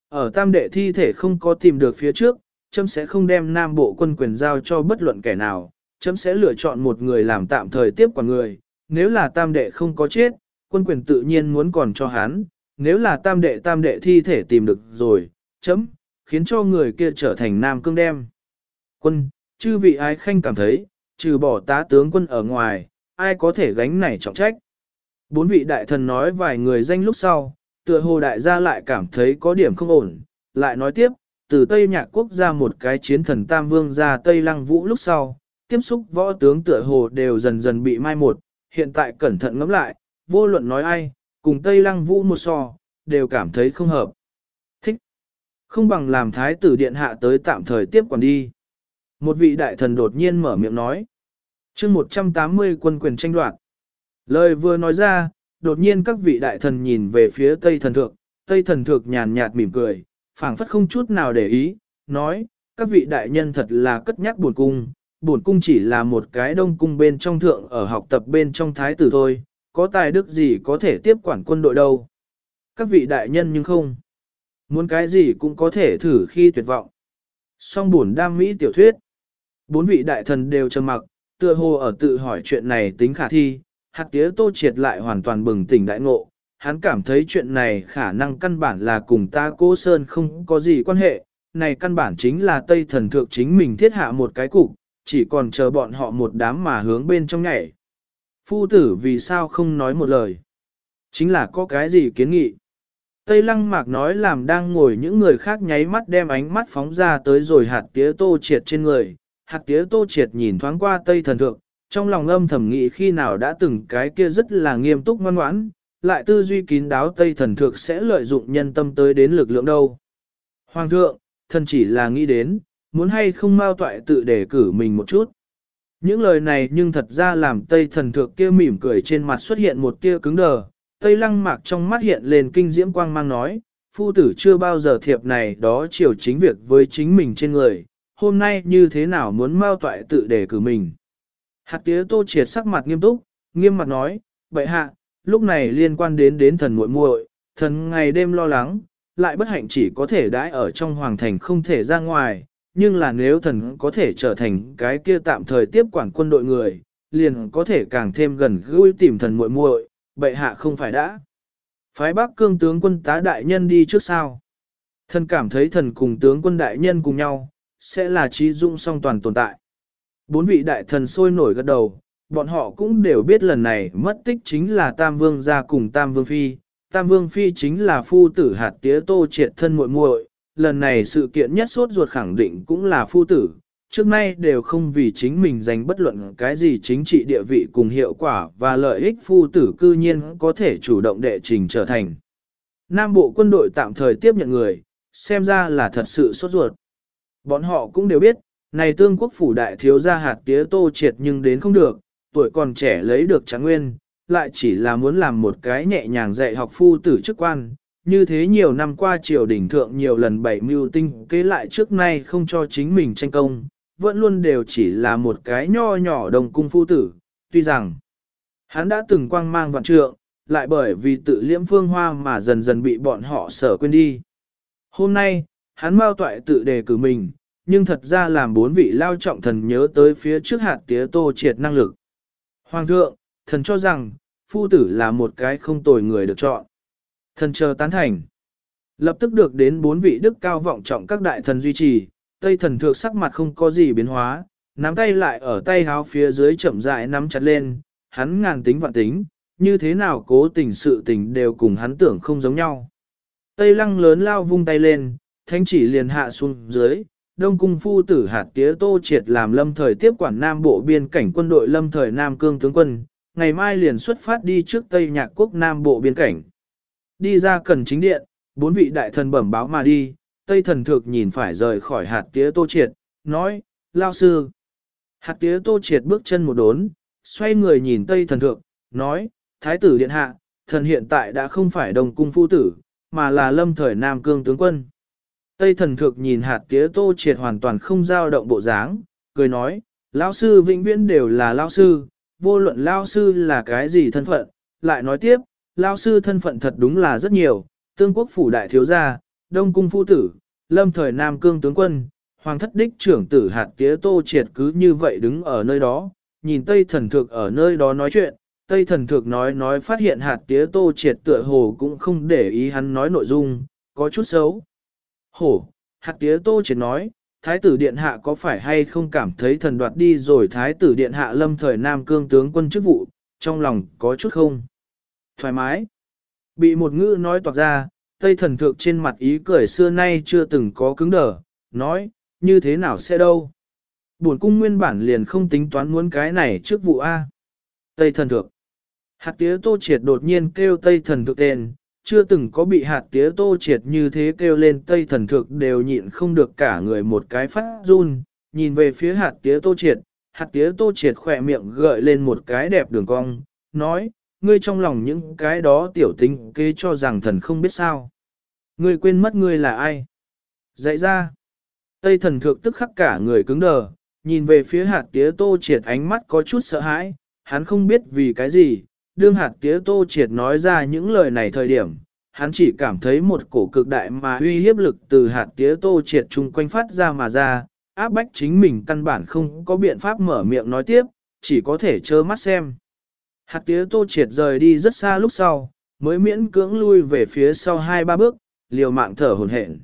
S1: Ở tam đệ thi thể không có tìm được phía trước, châm sẽ không đem nam bộ quân quyền giao cho bất luận kẻ nào, chấm sẽ lựa chọn một người làm tạm thời tiếp quản người, nếu là tam đệ không có chết, quân quyền tự nhiên muốn còn cho hắn, nếu là tam đệ tam đệ thi thể tìm được rồi, chấm, khiến cho người kia trở thành nam cương đem. Quân, chư vị ái khanh cảm thấy, trừ bỏ tá tướng quân ở ngoài, ai có thể gánh này trọng trách. Bốn vị đại thần nói vài người danh lúc sau, tựa hồ đại gia lại cảm thấy có điểm không ổn, lại nói tiếp, từ Tây Nhạc Quốc ra một cái chiến thần Tam Vương ra Tây Lăng Vũ lúc sau, tiếp xúc võ tướng tựa hồ đều dần dần bị mai một, hiện tại cẩn thận ngẫm lại, vô luận nói ai, cùng Tây Lăng Vũ một so, đều cảm thấy không hợp. Thích. Không bằng làm thái tử điện hạ tới tạm thời tiếp quản đi. Một vị đại thần đột nhiên mở miệng nói. chương 180 quân quyền tranh đoạt. Lời vừa nói ra, đột nhiên các vị đại thần nhìn về phía Tây thần thượng, Tây thần thượng nhàn nhạt mỉm cười, phảng phất không chút nào để ý, nói, các vị đại nhân thật là cất nhắc buồn cung, buồn cung chỉ là một cái đông cung bên trong thượng ở học tập bên trong thái tử thôi, có tài đức gì có thể tiếp quản quân đội đâu. Các vị đại nhân nhưng không. Muốn cái gì cũng có thể thử khi tuyệt vọng. Song buồn đam mỹ tiểu thuyết. Bốn vị đại thần đều trầm mặc, tựa hồ ở tự hỏi chuyện này tính khả thi, hạt tía tô triệt lại hoàn toàn bừng tỉnh đại ngộ. Hắn cảm thấy chuyện này khả năng căn bản là cùng ta cô Sơn không có gì quan hệ, này căn bản chính là Tây thần thượng chính mình thiết hạ một cái cục, chỉ còn chờ bọn họ một đám mà hướng bên trong nhảy. Phu tử vì sao không nói một lời? Chính là có cái gì kiến nghị? Tây lăng mạc nói làm đang ngồi những người khác nháy mắt đem ánh mắt phóng ra tới rồi hạt tía tô triệt trên người. Hạt tía tô triệt nhìn thoáng qua Tây thần thượng, trong lòng âm thầm nghĩ khi nào đã từng cái kia rất là nghiêm túc ngoan ngoãn, lại tư duy kín đáo Tây thần thượng sẽ lợi dụng nhân tâm tới đến lực lượng đâu. Hoàng thượng, thần chỉ là nghĩ đến, muốn hay không mau toại tự để cử mình một chút. Những lời này nhưng thật ra làm Tây thần thượng kia mỉm cười trên mặt xuất hiện một tia cứng đờ, Tây lăng mạc trong mắt hiện lên kinh diễm quang mang nói, phu tử chưa bao giờ thiệp này đó chiều chính việc với chính mình trên người, hôm nay như thế nào muốn mau toại tự để cử mình. Hạt tía tô triệt sắc mặt nghiêm túc, nghiêm mặt nói, vậy hạ, lúc này liên quan đến đến thần muội muội, thần ngày đêm lo lắng, lại bất hạnh chỉ có thể đãi ở trong hoàng thành không thể ra ngoài, nhưng là nếu thần có thể trở thành cái kia tạm thời tiếp quản quân đội người, liền có thể càng thêm gần gũi tìm thần muội muội, bệ hạ không phải đã. Phái Bắc cương tướng quân tá đại nhân đi trước sao. Thần cảm thấy thần cùng tướng quân đại nhân cùng nhau, sẽ là trí dụng song toàn tồn tại. Bốn vị đại thần sôi nổi gật đầu, bọn họ cũng đều biết lần này mất tích chính là Tam Vương gia cùng Tam Vương Phi. Tam Vương Phi chính là phu tử hạt tía tô triệt thân muội muội lần này sự kiện nhất sốt ruột khẳng định cũng là phu tử, trước nay đều không vì chính mình giành bất luận cái gì chính trị địa vị cùng hiệu quả và lợi ích phu tử cư nhiên có thể chủ động đệ trình trở thành. Nam Bộ quân đội tạm thời tiếp nhận người, xem ra là thật sự sốt ruột. Bọn họ cũng đều biết, này tương quốc phủ đại thiếu gia hạt tía tô triệt nhưng đến không được, tuổi còn trẻ lấy được tráng nguyên, lại chỉ là muốn làm một cái nhẹ nhàng dạy học phu tử chức quan, như thế nhiều năm qua triều đình thượng nhiều lần bảy mưu tinh kế lại trước nay không cho chính mình tranh công, vẫn luôn đều chỉ là một cái nho nhỏ đồng cung phu tử, tuy rằng hắn đã từng quang mang vạn trượng, lại bởi vì tự liễm phương hoa mà dần dần bị bọn họ sở quên đi. Hôm nay, hắn mau toại tự đề cử mình, nhưng thật ra làm bốn vị lao trọng thần nhớ tới phía trước hạt tía tô triệt năng lực. Hoàng thượng, thần cho rằng, phu tử là một cái không tồi người được chọn. Thần chờ tán thành. Lập tức được đến bốn vị đức cao vọng trọng các đại thần duy trì, Tây thần thượng sắc mặt không có gì biến hóa, nắm tay lại ở tay háo phía dưới chậm rãi nắm chặt lên, hắn ngàn tính vạn tính, như thế nào cố tình sự tình đều cùng hắn tưởng không giống nhau. Tây lăng lớn lao vung tay lên, thanh chỉ liền hạ xuống dưới, đông cung phu tử hạt tía tô triệt làm lâm thời tiếp quản nam bộ biên cảnh quân đội lâm thời nam cương tướng quân, ngày mai liền xuất phát đi trước Tây nhạc quốc nam bộ biên cảnh. Đi ra cần chính điện, bốn vị đại thần bẩm báo mà đi, Tây thần thực nhìn phải rời khỏi hạt tía tô triệt, nói, lao sư. Hạt tía tô triệt bước chân một đốn, xoay người nhìn Tây thần thượng, nói, Thái tử điện hạ, thần hiện tại đã không phải đồng cung phu tử, mà là lâm thời Nam Cương tướng quân. Tây thần thực nhìn hạt tía tô triệt hoàn toàn không dao động bộ dáng, cười nói, lão sư vĩnh viễn đều là lão sư, vô luận lão sư là cái gì thân phận, lại nói tiếp, lão sư thân phận thật đúng là rất nhiều, tương quốc phủ đại thiếu gia, đông cung phu tử, lâm thời Nam Cương tướng quân, hoàng thất đích trưởng tử hạt tía tô triệt cứ như vậy đứng ở nơi đó, nhìn Tây thần thược ở nơi đó nói chuyện, Tây thần thược nói nói phát hiện hạt tía tô triệt tựa hồ cũng không để ý hắn nói nội dung, có chút xấu. Hổ, hạt tía tô triệt nói, Thái tử Điện Hạ có phải hay không cảm thấy thần đoạt đi rồi Thái tử Điện Hạ lâm thời Nam Cương tướng quân chức vụ, trong lòng có chút không? Thoải mái. Bị một ngữ nói toạc ra, Tây thần thượng trên mặt ý cười xưa nay chưa từng có cứng đờ, nói, như thế nào sẽ đâu. Bổn cung nguyên bản liền không tính toán muốn cái này trước vụ A. Tây thần thượng. Hạt tía tô triệt đột nhiên kêu Tây thần thượng tên, chưa từng có bị hạt tía tô triệt như thế kêu lên Tây thần thượng đều nhịn không được cả người một cái phát run, nhìn về phía hạt tía tô triệt, hạt tía tô triệt khỏe miệng gợi lên một cái đẹp đường cong, nói, ngươi trong lòng những cái đó tiểu tính kế cho rằng thần không biết sao. Ngươi quên mất ngươi là ai? Dạy ra. Tây thần thượng tức khắc cả người cứng đờ, nhìn về phía hạt tía tô triệt ánh mắt có chút sợ hãi, hắn không biết vì cái gì, đương hạt tía tô triệt nói ra những lời này thời điểm, hắn chỉ cảm thấy một cổ cực đại mà uy hiếp lực từ hạt tía tô triệt chung quanh phát ra mà ra, áp bách chính mình căn bản không có biện pháp mở miệng nói tiếp, chỉ có thể trơ mắt xem. Hạt tía tô triệt rời đi rất xa lúc sau, mới miễn cưỡng lui về phía sau hai ba bước, liều mạng thở hồn hển.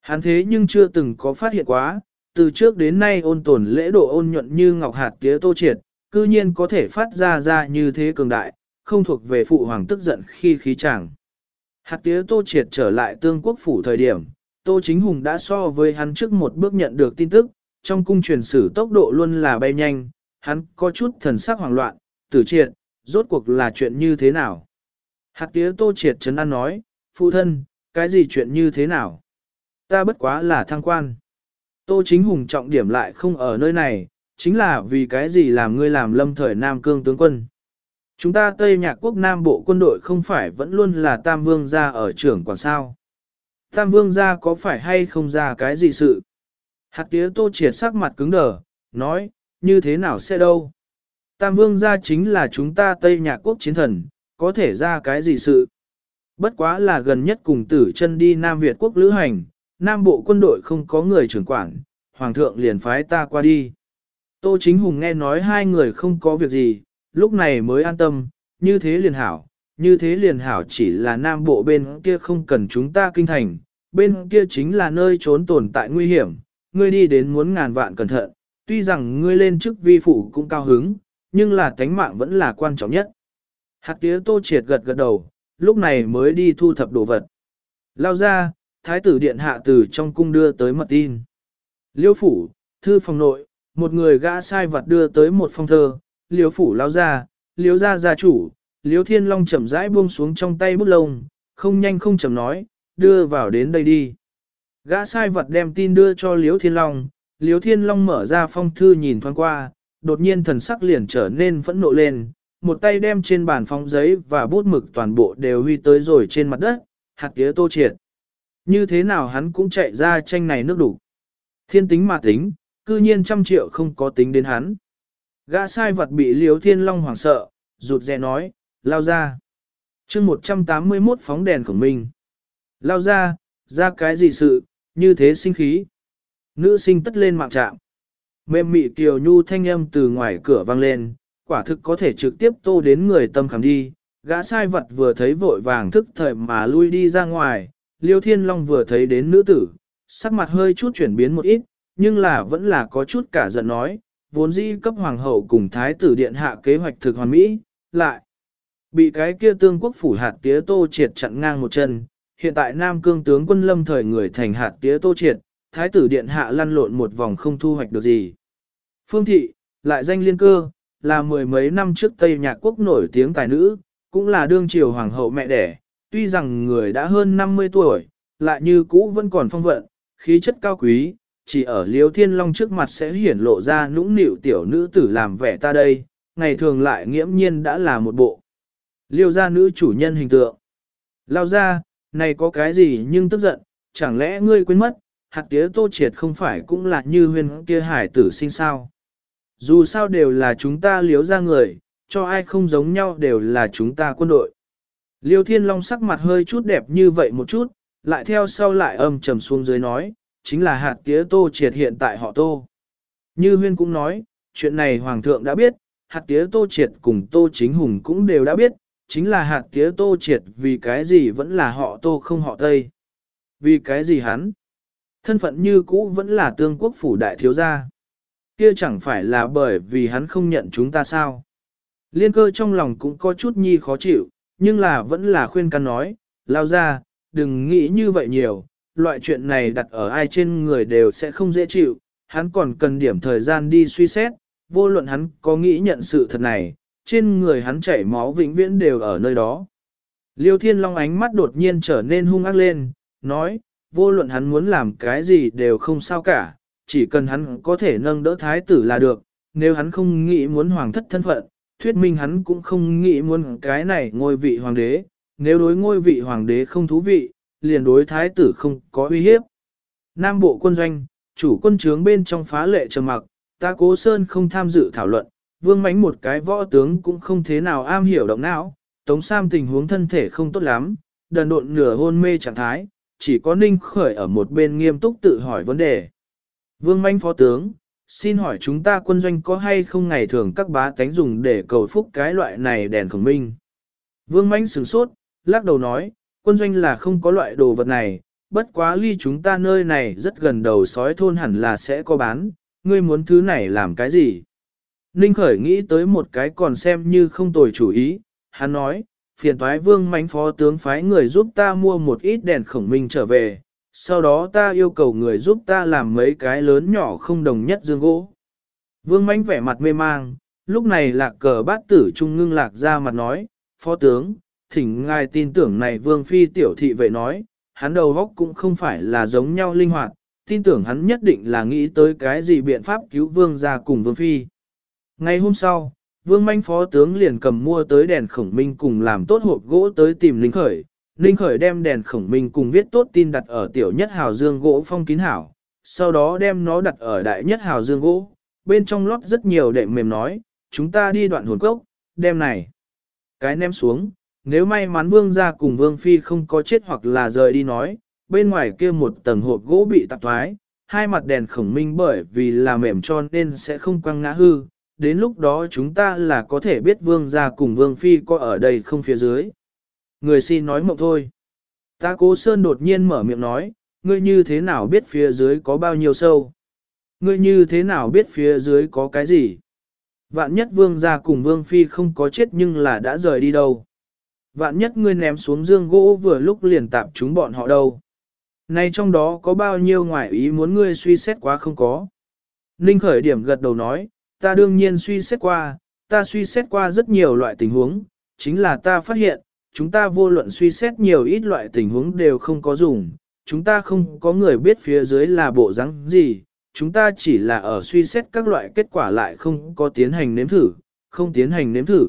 S1: Hắn thế nhưng chưa từng có phát hiện quá, từ trước đến nay ôn tồn lễ độ ôn nhuận như ngọc hạt tía tô triệt, cư nhiên có thể phát ra ra như thế cường đại, không thuộc về phụ hoàng tức giận khi khí chàng. Hạt tía tô triệt trở lại tương quốc phủ thời điểm, tô chính hùng đã so với hắn trước một bước nhận được tin tức, trong cung truyền sử tốc độ luôn là bay nhanh, hắn có chút thần sắc hoảng loạn, tử triệt, rốt cuộc là chuyện như thế nào. Hạt tía tô triệt chấn an nói, phụ thân, cái gì chuyện như thế nào? Ta bất quá là thăng quan. Tô chính hùng trọng điểm lại không ở nơi này, chính là vì cái gì làm ngươi làm lâm thời Nam Cương tướng quân. Chúng ta Tây Nhạc Quốc Nam Bộ quân đội không phải vẫn luôn là Tam Vương gia ở trưởng quản sao. Tam Vương gia có phải hay không ra cái gì sự? Hạt tía tô triệt sắc mặt cứng đờ, nói, như thế nào sẽ đâu? Tam Vương gia chính là chúng ta Tây Nhạc Quốc chiến thần, có thể ra cái gì sự? Bất quá là gần nhất cùng tử chân đi Nam Việt Quốc lữ hành, Nam Bộ quân đội không có người trưởng quản, Hoàng thượng liền phái ta qua đi. Tô Chính Hùng nghe nói hai người không có việc gì, lúc này mới an tâm, như thế liền hảo, như thế liền hảo chỉ là Nam Bộ bên kia không cần chúng ta kinh thành, bên kia chính là nơi trốn tồn tại nguy hiểm, ngươi đi đến muốn ngàn vạn cẩn thận, tuy rằng ngươi lên chức vi phụ cũng cao hứng, nhưng là tánh mạng vẫn là quan trọng nhất. Hạt tía tô triệt gật gật đầu, lúc này mới đi thu thập đồ vật. Lao ra, thái tử điện hạ từ trong cung đưa tới mật tin. Liêu phủ, thư phòng nội, một người gã sai vật đưa tới một phong thơ, liêu phủ lao ra, liêu gia gia chủ, liêu thiên long chậm rãi buông xuống trong tay bút lông, không nhanh không chậm nói, đưa vào đến đây đi. Gã sai vật đem tin đưa cho liêu thiên long, liêu thiên long mở ra phong thư nhìn thoáng qua, đột nhiên thần sắc liền trở nên phẫn nộ lên, một tay đem trên bàn phóng giấy và bút mực toàn bộ đều huy tới rồi trên mặt đất, hạt tía tô triệt. Như thế nào hắn cũng chạy ra tranh này nước đủ. Thiên tính mà tính, cư nhiên trăm triệu không có tính đến hắn. Gã sai vật bị liếu thiên long hoảng sợ, rụt rè nói, lao ra. chương 181 phóng đèn của mình. Lao ra, ra cái gì sự, như thế sinh khí. Nữ sinh tất lên mạng trạm. Mềm mị kiều nhu thanh âm từ ngoài cửa vang lên, quả thực có thể trực tiếp tô đến người tâm khảm đi. Gã sai vật vừa thấy vội vàng thức thời mà lui đi ra ngoài, liêu thiên long vừa thấy đến nữ tử, sắc mặt hơi chút chuyển biến một ít, nhưng là vẫn là có chút cả giận nói, vốn dĩ cấp hoàng hậu cùng thái tử điện hạ kế hoạch thực hoàn mỹ, lại bị cái kia tương quốc phủ hạt tía tô triệt chặn ngang một chân, hiện tại Nam Cương tướng quân lâm thời người thành hạt tía tô triệt, thái tử điện hạ lăn lộn một vòng không thu hoạch được gì. Phương thị, lại danh liên cơ, là mười mấy năm trước Tây Nhạc Quốc nổi tiếng tài nữ, cũng là đương triều hoàng hậu mẹ đẻ, tuy rằng người đã hơn 50 tuổi, lại như cũ vẫn còn phong vận, khí chất cao quý, chỉ ở Liêu Thiên Long trước mặt sẽ hiển lộ ra nũng nịu tiểu nữ tử làm vẻ ta đây, ngày thường lại nghiễm nhiên đã là một bộ. Liêu gia nữ chủ nhân hình tượng. Lao ra, này có cái gì nhưng tức giận, chẳng lẽ ngươi quên mất, hạt tía tô triệt không phải cũng là như huyên kia hải tử sinh sao. Dù sao đều là chúng ta liếu ra người, cho ai không giống nhau đều là chúng ta quân đội. Liêu Thiên Long sắc mặt hơi chút đẹp như vậy một chút, lại theo sau lại âm trầm xuống dưới nói, chính là hạt tía tô triệt hiện tại họ tô. Như huyên cũng nói, chuyện này hoàng thượng đã biết, hạt tía tô triệt cùng tô chính hùng cũng đều đã biết, chính là hạt tía tô triệt vì cái gì vẫn là họ tô không họ tây. Vì cái gì hắn? Thân phận như cũ vẫn là tương quốc phủ đại thiếu gia. Kia chẳng phải là bởi vì hắn không nhận chúng ta sao? Liên cơ trong lòng cũng có chút nhi khó chịu, nhưng là vẫn là khuyên can nói, lao ra, đừng nghĩ như vậy nhiều, loại chuyện này đặt ở ai trên người đều sẽ không dễ chịu, hắn còn cần điểm thời gian đi suy xét, vô luận hắn có nghĩ nhận sự thật này, trên người hắn chảy máu vĩnh viễn đều ở nơi đó. Liêu Thiên Long ánh mắt đột nhiên trở nên hung ác lên, nói, vô luận hắn muốn làm cái gì đều không sao cả, chỉ cần hắn có thể nâng đỡ thái tử là được, nếu hắn không nghĩ muốn hoàng thất thân phận, thuyết minh hắn cũng không nghĩ muốn cái này ngôi vị hoàng đế, nếu đối ngôi vị hoàng đế không thú vị, liền đối thái tử không có uy hiếp. Nam bộ quân doanh, chủ quân trướng bên trong phá lệ trầm mặc, ta cố sơn không tham dự thảo luận, vương mánh một cái võ tướng cũng không thế nào am hiểu động não, tống sam tình huống thân thể không tốt lắm, đần độn nửa hôn mê trạng thái, chỉ có ninh khởi ở một bên nghiêm túc tự hỏi vấn đề. Vương Manh phó tướng, xin hỏi chúng ta quân doanh có hay không ngày thường các bá tánh dùng để cầu phúc cái loại này đèn khổng minh. Vương Manh sửng sốt, lắc đầu nói, quân doanh là không có loại đồ vật này, bất quá ly chúng ta nơi này rất gần đầu sói thôn hẳn là sẽ có bán, ngươi muốn thứ này làm cái gì? Ninh khởi nghĩ tới một cái còn xem như không tồi chủ ý, hắn nói, phiền toái vương mánh phó tướng phái người giúp ta mua một ít đèn khổng minh trở về, sau đó ta yêu cầu người giúp ta làm mấy cái lớn nhỏ không đồng nhất dương gỗ. Vương mánh vẻ mặt mê mang, lúc này lạc cờ bát tử trung ngưng lạc ra mặt nói, phó tướng, thỉnh ngài tin tưởng này vương phi tiểu thị vệ nói, hắn đầu góc cũng không phải là giống nhau linh hoạt, tin tưởng hắn nhất định là nghĩ tới cái gì biện pháp cứu vương ra cùng vương phi. Ngày hôm sau, vương manh phó tướng liền cầm mua tới đèn khổng minh cùng làm tốt hộp gỗ tới tìm Linh Khởi. Linh Khởi đem đèn khổng minh cùng viết tốt tin đặt ở tiểu nhất hào dương gỗ phong kín hảo, sau đó đem nó đặt ở đại nhất hào dương gỗ, bên trong lót rất nhiều đệm mềm nói, chúng ta đi đoạn hồn cốc, đem này. Cái ném xuống, nếu may mắn vương gia cùng vương phi không có chết hoặc là rời đi nói, bên ngoài kia một tầng hộp gỗ bị tạp thoái, hai mặt đèn khổng minh bởi vì là mềm cho nên sẽ không quăng ngã hư, đến lúc đó chúng ta là có thể biết vương gia cùng vương phi có ở đây không phía dưới. Người xin nói mộng thôi. Ta cố sơn đột nhiên mở miệng nói, ngươi như thế nào biết phía dưới có bao nhiêu sâu? Ngươi như thế nào biết phía dưới có cái gì? Vạn nhất vương gia cùng vương phi không có chết nhưng là đã rời đi đâu? Vạn nhất ngươi ném xuống dương gỗ vừa lúc liền tạp chúng bọn họ đâu? Này trong đó có bao nhiêu ngoại ý muốn ngươi suy xét quá không có? Ninh khởi điểm gật đầu nói, ta đương nhiên suy xét qua, ta suy xét qua rất nhiều loại tình huống, chính là ta phát hiện, chúng ta vô luận suy xét nhiều ít loại tình huống đều không có dùng, chúng ta không có người biết phía dưới là bộ rắn gì, chúng ta chỉ là ở suy xét các loại kết quả lại không có tiến hành nếm thử, không tiến hành nếm thử.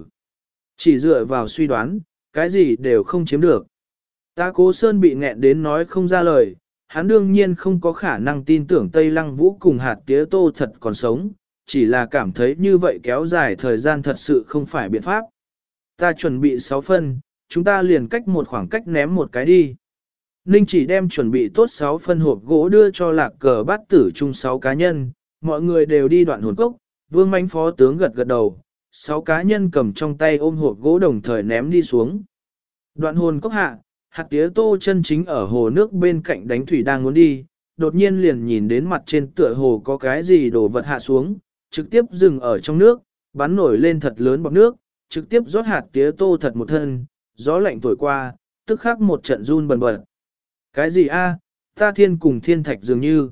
S1: Chỉ dựa vào suy đoán, cái gì đều không chiếm được. Ta cố sơn bị nghẹn đến nói không ra lời, hắn đương nhiên không có khả năng tin tưởng Tây Lăng Vũ cùng hạt tía tô thật còn sống, chỉ là cảm thấy như vậy kéo dài thời gian thật sự không phải biện pháp. Ta chuẩn bị 6 phân, chúng ta liền cách một khoảng cách ném một cái đi. Ninh chỉ đem chuẩn bị tốt 6 phân hộp gỗ đưa cho lạc cờ bát tử chung 6 cá nhân, mọi người đều đi đoạn hồn cốc, vương mánh phó tướng gật gật đầu, 6 cá nhân cầm trong tay ôm hộp gỗ đồng thời ném đi xuống. Đoạn hồn cốc hạ, hạt tía tô chân chính ở hồ nước bên cạnh đánh thủy đang muốn đi, đột nhiên liền nhìn đến mặt trên tựa hồ có cái gì đổ vật hạ xuống, trực tiếp dừng ở trong nước, bắn nổi lên thật lớn bọc nước, trực tiếp rót hạt tía tô thật một thân, gió lạnh thổi qua, tức khắc một trận run bần bật. Cái gì a? ta thiên cùng thiên thạch dường như.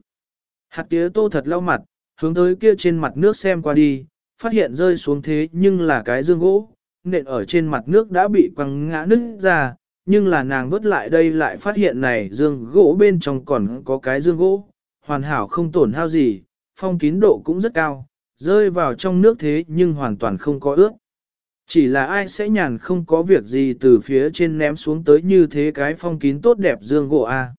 S1: Hạt tía tô thật lau mặt, hướng tới kia trên mặt nước xem qua đi, phát hiện rơi xuống thế nhưng là cái dương gỗ, nện ở trên mặt nước đã bị quăng ngã nứt ra, nhưng là nàng vớt lại đây lại phát hiện này dương gỗ bên trong còn có cái dương gỗ, hoàn hảo không tổn hao gì, phong kín độ cũng rất cao, rơi vào trong nước thế nhưng hoàn toàn không có ướt. Chỉ là ai sẽ nhàn không có việc gì từ phía trên ném xuống tới như thế cái phong kín tốt đẹp dương gỗ a.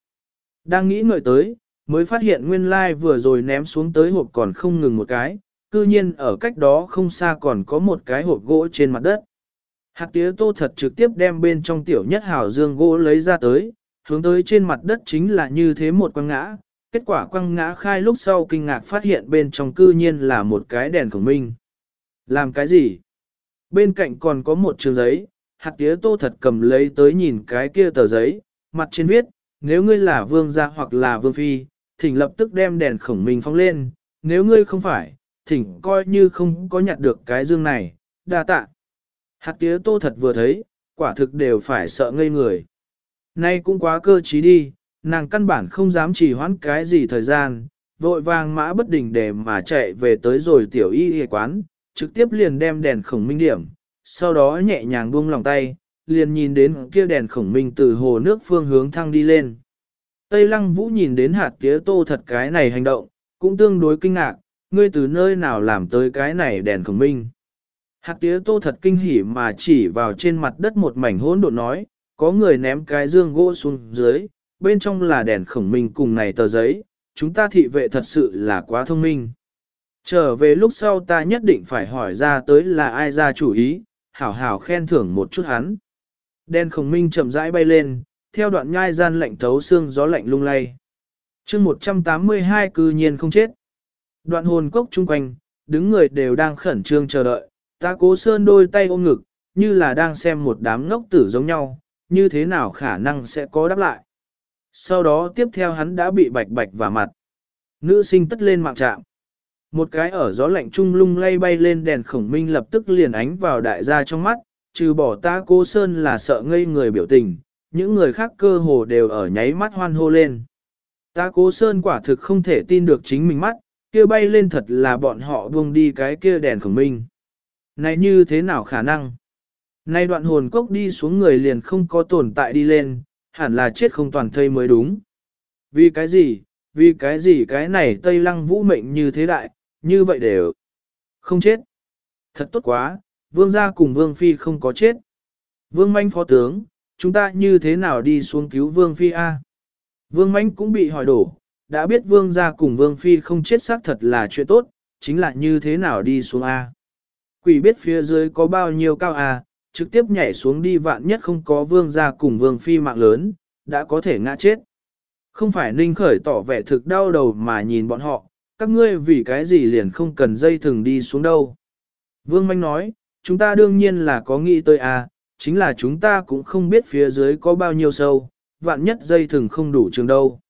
S1: Đang nghĩ ngợi tới, mới phát hiện nguyên lai like vừa rồi ném xuống tới hộp còn không ngừng một cái, cư nhiên ở cách đó không xa còn có một cái hộp gỗ trên mặt đất. Hạt tía tô thật trực tiếp đem bên trong tiểu nhất hào dương gỗ lấy ra tới, hướng tới trên mặt đất chính là như thế một quăng ngã, kết quả quăng ngã khai lúc sau kinh ngạc phát hiện bên trong cư nhiên là một cái đèn khổng minh. Làm cái gì? Bên cạnh còn có một trường giấy, hạt tía tô thật cầm lấy tới nhìn cái kia tờ giấy, mặt trên viết, nếu ngươi là vương gia hoặc là vương phi, thỉnh lập tức đem đèn khổng minh phóng lên, nếu ngươi không phải, thỉnh coi như không có nhặt được cái dương này, đa tạ. Hạt tía tô thật vừa thấy, quả thực đều phải sợ ngây người. Nay cũng quá cơ trí đi, nàng căn bản không dám trì hoãn cái gì thời gian, vội vàng mã bất đình để mà chạy về tới rồi tiểu y y quán, trực tiếp liền đem đèn khổng minh điểm, sau đó nhẹ nhàng buông lòng tay, liền nhìn đến kia đèn khổng minh từ hồ nước phương hướng thăng đi lên. Tây lăng vũ nhìn đến hạt tía tô thật cái này hành động, cũng tương đối kinh ngạc, ngươi từ nơi nào làm tới cái này đèn khổng minh. Hạt tía tô thật kinh hỉ mà chỉ vào trên mặt đất một mảnh hỗn độn nói, có người ném cái dương gỗ xuống dưới, bên trong là đèn khổng minh cùng này tờ giấy, chúng ta thị vệ thật sự là quá thông minh. Trở về lúc sau ta nhất định phải hỏi ra tới là ai ra chủ ý, hảo hảo khen thưởng một chút hắn. Đen khổng minh chậm rãi bay lên, theo đoạn nhai gian lạnh thấu xương gió lạnh lung lay. chương 182 cư nhiên không chết. Đoạn hồn cốc chung quanh, đứng người đều đang khẩn trương chờ đợi, ta cố sơn đôi tay ôm ngực, như là đang xem một đám ngốc tử giống nhau, như thế nào khả năng sẽ có đáp lại. Sau đó tiếp theo hắn đã bị bạch bạch vào mặt. Nữ sinh tất lên mạng trạm. Một cái ở gió lạnh trung lung lay bay lên đèn khổng minh lập tức liền ánh vào đại gia trong mắt, trừ bỏ ta cô Sơn là sợ ngây người biểu tình, những người khác cơ hồ đều ở nháy mắt hoan hô lên. Ta cố Sơn quả thực không thể tin được chính mình mắt, kia bay lên thật là bọn họ buông đi cái kia đèn khổng minh. Này như thế nào khả năng? Nay đoạn hồn cốc đi xuống người liền không có tồn tại đi lên, hẳn là chết không toàn thây mới đúng. Vì cái gì, vì cái gì cái này Tây Lăng vũ mệnh như thế đại, như vậy đều không chết. Thật tốt quá, vương gia cùng vương phi không có chết. Vương manh phó tướng, chúng ta như thế nào đi xuống cứu vương phi a? Vương manh cũng bị hỏi đổ, đã biết vương gia cùng vương phi không chết xác thật là chuyện tốt, chính là như thế nào đi xuống a? Quỷ biết phía dưới có bao nhiêu cao a, trực tiếp nhảy xuống đi vạn nhất không có vương gia cùng vương phi mạng lớn, đã có thể ngã chết. Không phải ninh khởi tỏ vẻ thực đau đầu mà nhìn bọn họ, các ngươi vì cái gì liền không cần dây thừng đi xuống đâu. Vương Manh nói, chúng ta đương nhiên là có nghĩ tới à, chính là chúng ta cũng không biết phía dưới có bao nhiêu sâu, vạn nhất dây thừng không đủ trường đâu.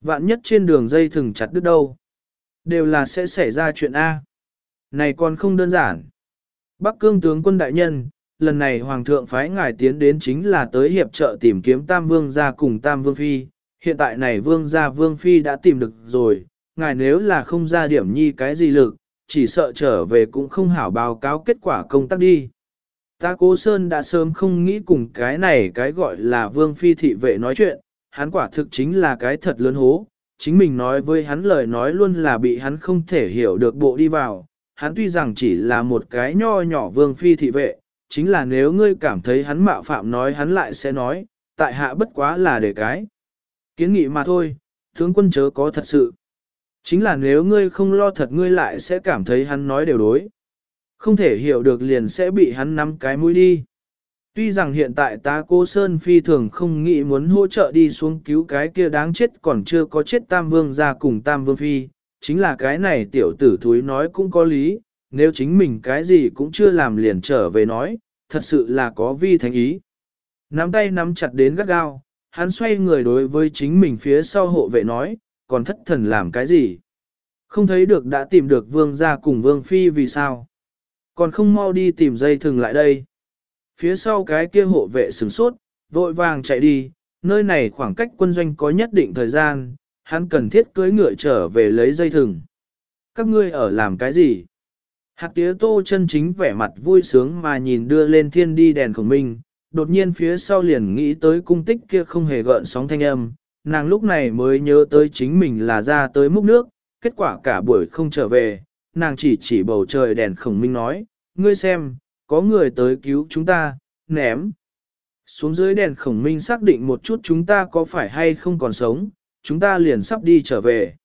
S1: Vạn nhất trên đường dây thừng chặt đứt đâu. Đều là sẽ xảy ra chuyện A. Này còn không đơn giản. Bắc cương tướng quân đại nhân, lần này Hoàng thượng phái ngài tiến đến chính là tới hiệp trợ tìm kiếm Tam Vương gia cùng Tam Vương Phi. Hiện tại này Vương gia Vương Phi đã tìm được rồi, ngài nếu là không ra điểm nhi cái gì lực, chỉ sợ trở về cũng không hảo báo cáo kết quả công tác đi. Ta cố Sơn đã sớm không nghĩ cùng cái này cái gọi là Vương Phi thị vệ nói chuyện, hắn quả thực chính là cái thật lớn hố. Chính mình nói với hắn lời nói luôn là bị hắn không thể hiểu được bộ đi vào, hắn tuy rằng chỉ là một cái nho nhỏ vương phi thị vệ, chính là nếu ngươi cảm thấy hắn mạo phạm nói hắn lại sẽ nói, tại hạ bất quá là để cái. Kiến nghị mà thôi, tướng quân chớ có thật sự. Chính là nếu ngươi không lo thật ngươi lại sẽ cảm thấy hắn nói đều đối. Không thể hiểu được liền sẽ bị hắn nắm cái mũi đi. Tuy rằng hiện tại ta cô Sơn phi thường không nghĩ muốn hỗ trợ đi xuống cứu cái kia đáng chết còn chưa có chết Tam Vương ra cùng Tam Vương Phi, chính là cái này tiểu tử thúi nói cũng có lý, nếu chính mình cái gì cũng chưa làm liền trở về nói, thật sự là có vi thánh ý. Nắm tay nắm chặt đến gắt gao, hắn xoay người đối với chính mình phía sau hộ vệ nói, còn thất thần làm cái gì? Không thấy được đã tìm được vương gia cùng vương phi vì sao? Còn không mau đi tìm dây thừng lại đây. Phía sau cái kia hộ vệ sửng sốt, vội vàng chạy đi, nơi này khoảng cách quân doanh có nhất định thời gian, hắn cần thiết cưới ngựa trở về lấy dây thừng. Các ngươi ở làm cái gì? Hạt tía tô chân chính vẻ mặt vui sướng mà nhìn đưa lên thiên đi đèn khổng minh, đột nhiên phía sau liền nghĩ tới cung tích kia không hề gợn sóng thanh âm, nàng lúc này mới nhớ tới chính mình là ra tới múc nước, kết quả cả buổi không trở về, nàng chỉ chỉ bầu trời đèn khổng minh nói, ngươi xem, có người tới cứu chúng ta, ném. Xuống dưới đèn khổng minh xác định một chút chúng ta có phải hay không còn sống, chúng ta liền sắp đi trở về.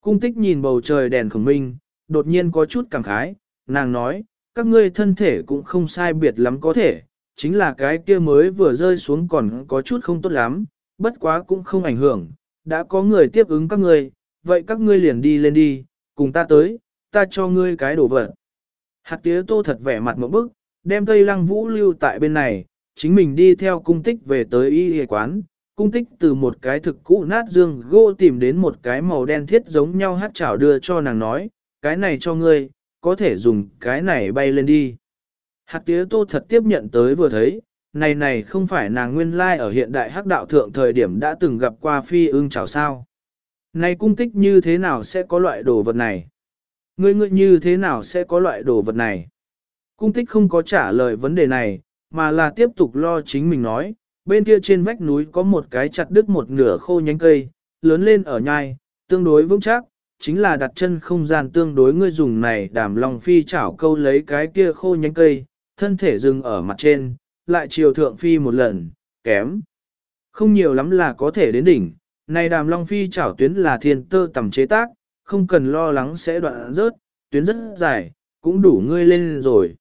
S1: Cung tích nhìn bầu trời đèn khổng minh, đột nhiên có chút cảm khái, nàng nói, các ngươi thân thể cũng không sai biệt lắm có thể, chính là cái kia mới vừa rơi xuống còn có chút không tốt lắm, bất quá cũng không ảnh hưởng, đã có người tiếp ứng các ngươi, vậy các ngươi liền đi lên đi, cùng ta tới, ta cho ngươi cái đồ vật. Hạt tía tô thật vẻ mặt một bức, đem Tây Lăng Vũ lưu tại bên này, chính mình đi theo cung tích về tới y y quán. Cung tích từ một cái thực cũ nát dương gỗ tìm đến một cái màu đen thiết giống nhau hát chảo đưa cho nàng nói, cái này cho ngươi, có thể dùng cái này bay lên đi. Hạt tía tô thật tiếp nhận tới vừa thấy, này này không phải nàng nguyên lai ở hiện đại hắc đạo thượng thời điểm đã từng gặp qua phi ưng chảo sao. Này cung tích như thế nào sẽ có loại đồ vật này? Ngươi ngươi như thế nào sẽ có loại đồ vật này? Cung tích không có trả lời vấn đề này, mà là tiếp tục lo chính mình nói, bên kia trên vách núi có một cái chặt đứt một nửa khô nhánh cây, lớn lên ở nhai, tương đối vững chắc, chính là đặt chân không gian tương đối ngươi dùng này đàm lòng phi chảo câu lấy cái kia khô nhánh cây, thân thể dừng ở mặt trên, lại chiều thượng phi một lần, kém. Không nhiều lắm là có thể đến đỉnh, này đàm long phi chảo tuyến là thiên tơ tầm chế tác, không cần lo lắng sẽ đoạn rớt, tuyến rất dài, cũng đủ ngươi lên rồi.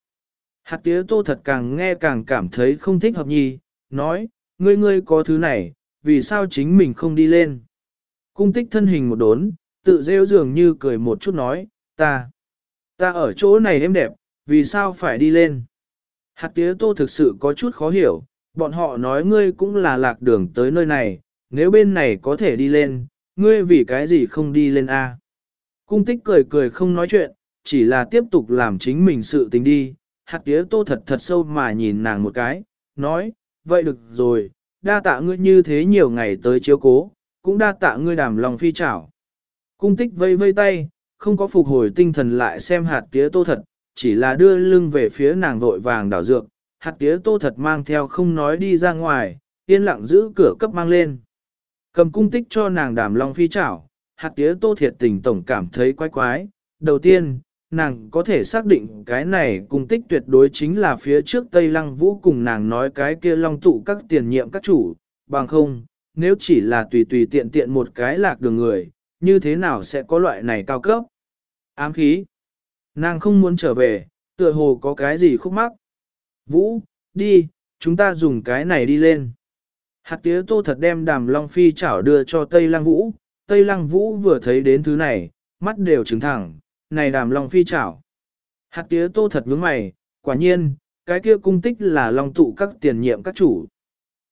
S1: Hạt tía tô thật càng nghe càng cảm thấy không thích hợp nhì, nói, ngươi ngươi có thứ này, vì sao chính mình không đi lên. Cung tích thân hình một đốn, tự rêu dường như cười một chút nói, ta, ta ở chỗ này êm đẹp, vì sao phải đi lên. Hạt tía tô thực sự có chút khó hiểu, bọn họ nói ngươi cũng là lạc đường tới nơi này, nếu bên này có thể đi lên, ngươi vì cái gì không đi lên A. Cung tích cười cười không nói chuyện, chỉ là tiếp tục làm chính mình sự tình đi, hạt tía tô thật thật sâu mà nhìn nàng một cái, nói, vậy được rồi, đa tạ ngươi như thế nhiều ngày tới chiếu cố, cũng đa tạ ngươi đàm lòng phi chảo. Cung tích vây vây tay, không có phục hồi tinh thần lại xem hạt tía tô thật, chỉ là đưa lưng về phía nàng vội vàng đảo dược, hạt tía tô thật mang theo không nói đi ra ngoài, yên lặng giữ cửa cấp mang lên. Cầm cung tích cho nàng đàm long phi chảo, hạt tía tô thiệt tình tổng cảm thấy quái quái. Đầu tiên, nàng có thể xác định cái này cung tích tuyệt đối chính là phía trước Tây Lăng Vũ cùng nàng nói cái kia long tụ các tiền nhiệm các chủ, bằng không, nếu chỉ là tùy tùy tiện tiện một cái lạc đường người, như thế nào sẽ có loại này cao cấp? Ám khí. Nàng không muốn trở về, tựa hồ có cái gì khúc mắc. Vũ, đi, chúng ta dùng cái này đi lên. Hạt tía tô thật đem đàm long phi chảo đưa cho Tây Lăng Vũ. Tây Lăng Vũ vừa thấy đến thứ này, mắt đều trứng thẳng, này đàm long phi chảo. Hạt tía tô thật nhướng mày, quả nhiên, cái kia cung tích là long tụ các tiền nhiệm các chủ.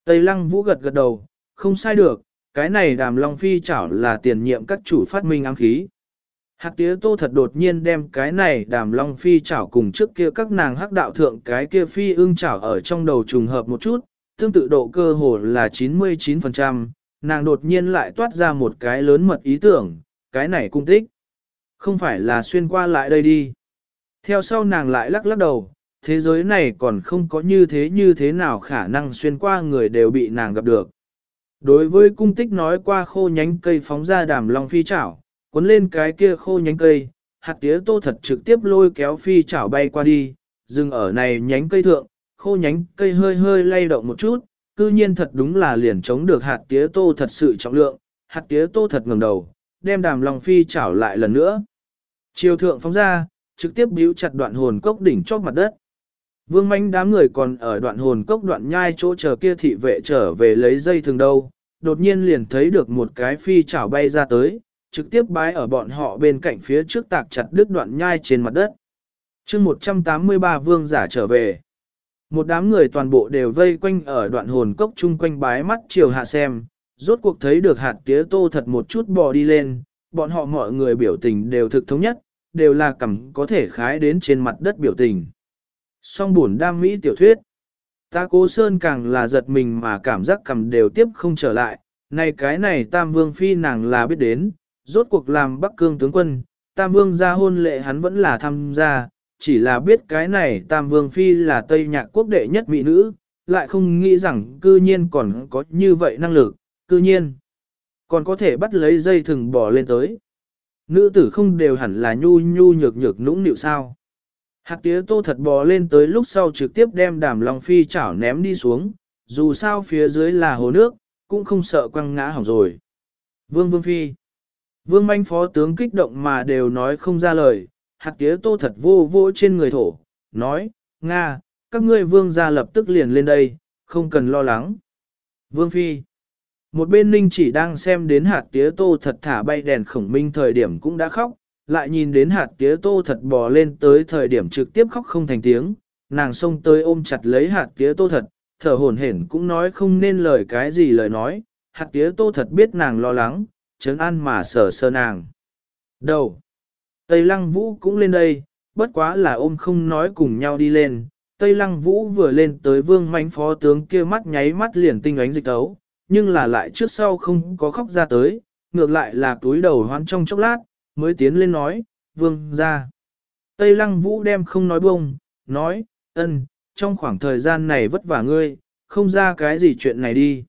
S1: Tây Lăng Vũ gật gật đầu, không sai được, cái này đàm long phi chảo là tiền nhiệm các chủ phát minh ám khí. Hạt tía tô thật đột nhiên đem cái này đàm long phi chảo cùng trước kia các nàng hắc đạo thượng cái kia phi ưng chảo ở trong đầu trùng hợp một chút, tương tự độ cơ hồ là 99%, nàng đột nhiên lại toát ra một cái lớn mật ý tưởng, cái này cung tích. Không phải là xuyên qua lại đây đi. Theo sau nàng lại lắc lắc đầu, thế giới này còn không có như thế như thế nào khả năng xuyên qua người đều bị nàng gặp được. Đối với cung tích nói qua khô nhánh cây phóng ra đàm long phi chảo, cuốn lên cái kia khô nhánh cây, hạt tía tô thật trực tiếp lôi kéo phi chảo bay qua đi, dừng ở này nhánh cây thượng, khô nhánh cây hơi hơi lay động một chút, cư nhiên thật đúng là liền chống được hạt tía tô thật sự trọng lượng, hạt tía tô thật ngẩng đầu, đem đàm lòng phi chảo lại lần nữa. Chiều thượng phóng ra, trực tiếp bíu chặt đoạn hồn cốc đỉnh chót mặt đất. Vương manh đám người còn ở đoạn hồn cốc đoạn nhai chỗ chờ kia thị vệ trở về lấy dây thường đâu, đột nhiên liền thấy được một cái phi chảo bay ra tới, trực tiếp bái ở bọn họ bên cạnh phía trước tạc chặt đứt đoạn nhai trên mặt đất. chương 183 vương giả trở về. Một đám người toàn bộ đều vây quanh ở đoạn hồn cốc chung quanh bái mắt chiều hạ xem, rốt cuộc thấy được hạt tía tô thật một chút bò đi lên, bọn họ mọi người biểu tình đều thực thống nhất, đều là cầm có thể khái đến trên mặt đất biểu tình. Song buồn đam mỹ tiểu thuyết. Ta cố sơn càng là giật mình mà cảm giác cầm đều tiếp không trở lại, này cái này tam vương phi nàng là biết đến, rốt cuộc làm Bắc Cương tướng quân, Tam Vương ra hôn lệ hắn vẫn là tham gia, chỉ là biết cái này Tam Vương Phi là Tây Nhạc quốc đệ nhất mỹ nữ, lại không nghĩ rằng cư nhiên còn có như vậy năng lực, cư nhiên còn có thể bắt lấy dây thừng bỏ lên tới. Nữ tử không đều hẳn là nhu nhu nhược nhược nũng nịu sao. Hạt tía tô thật bò lên tới lúc sau trực tiếp đem đàm Long Phi chảo ném đi xuống, dù sao phía dưới là hồ nước, cũng không sợ quăng ngã hỏng rồi. Vương Vương Phi Vương manh phó tướng kích động mà đều nói không ra lời, hạt tía tô thật vô vô trên người thổ, nói, Nga, các ngươi vương gia lập tức liền lên đây, không cần lo lắng. Vương Phi Một bên ninh chỉ đang xem đến hạt tía tô thật thả bay đèn khổng minh thời điểm cũng đã khóc, lại nhìn đến hạt tía tô thật bò lên tới thời điểm trực tiếp khóc không thành tiếng, nàng xông tới ôm chặt lấy hạt tía tô thật, thở hổn hển cũng nói không nên lời cái gì lời nói, hạt tía tô thật biết nàng lo lắng, chấn an mà sờ sơ nàng. Đầu. Tây lăng vũ cũng lên đây, bất quá là ôm không nói cùng nhau đi lên. Tây lăng vũ vừa lên tới vương mánh phó tướng kia mắt nháy mắt liền tinh ánh dịch tấu, nhưng là lại trước sau không có khóc ra tới, ngược lại là túi đầu hoán trong chốc lát, mới tiến lên nói, vương ra. Tây lăng vũ đem không nói bông, nói, ân, trong khoảng thời gian này vất vả ngươi, không ra cái gì chuyện này đi.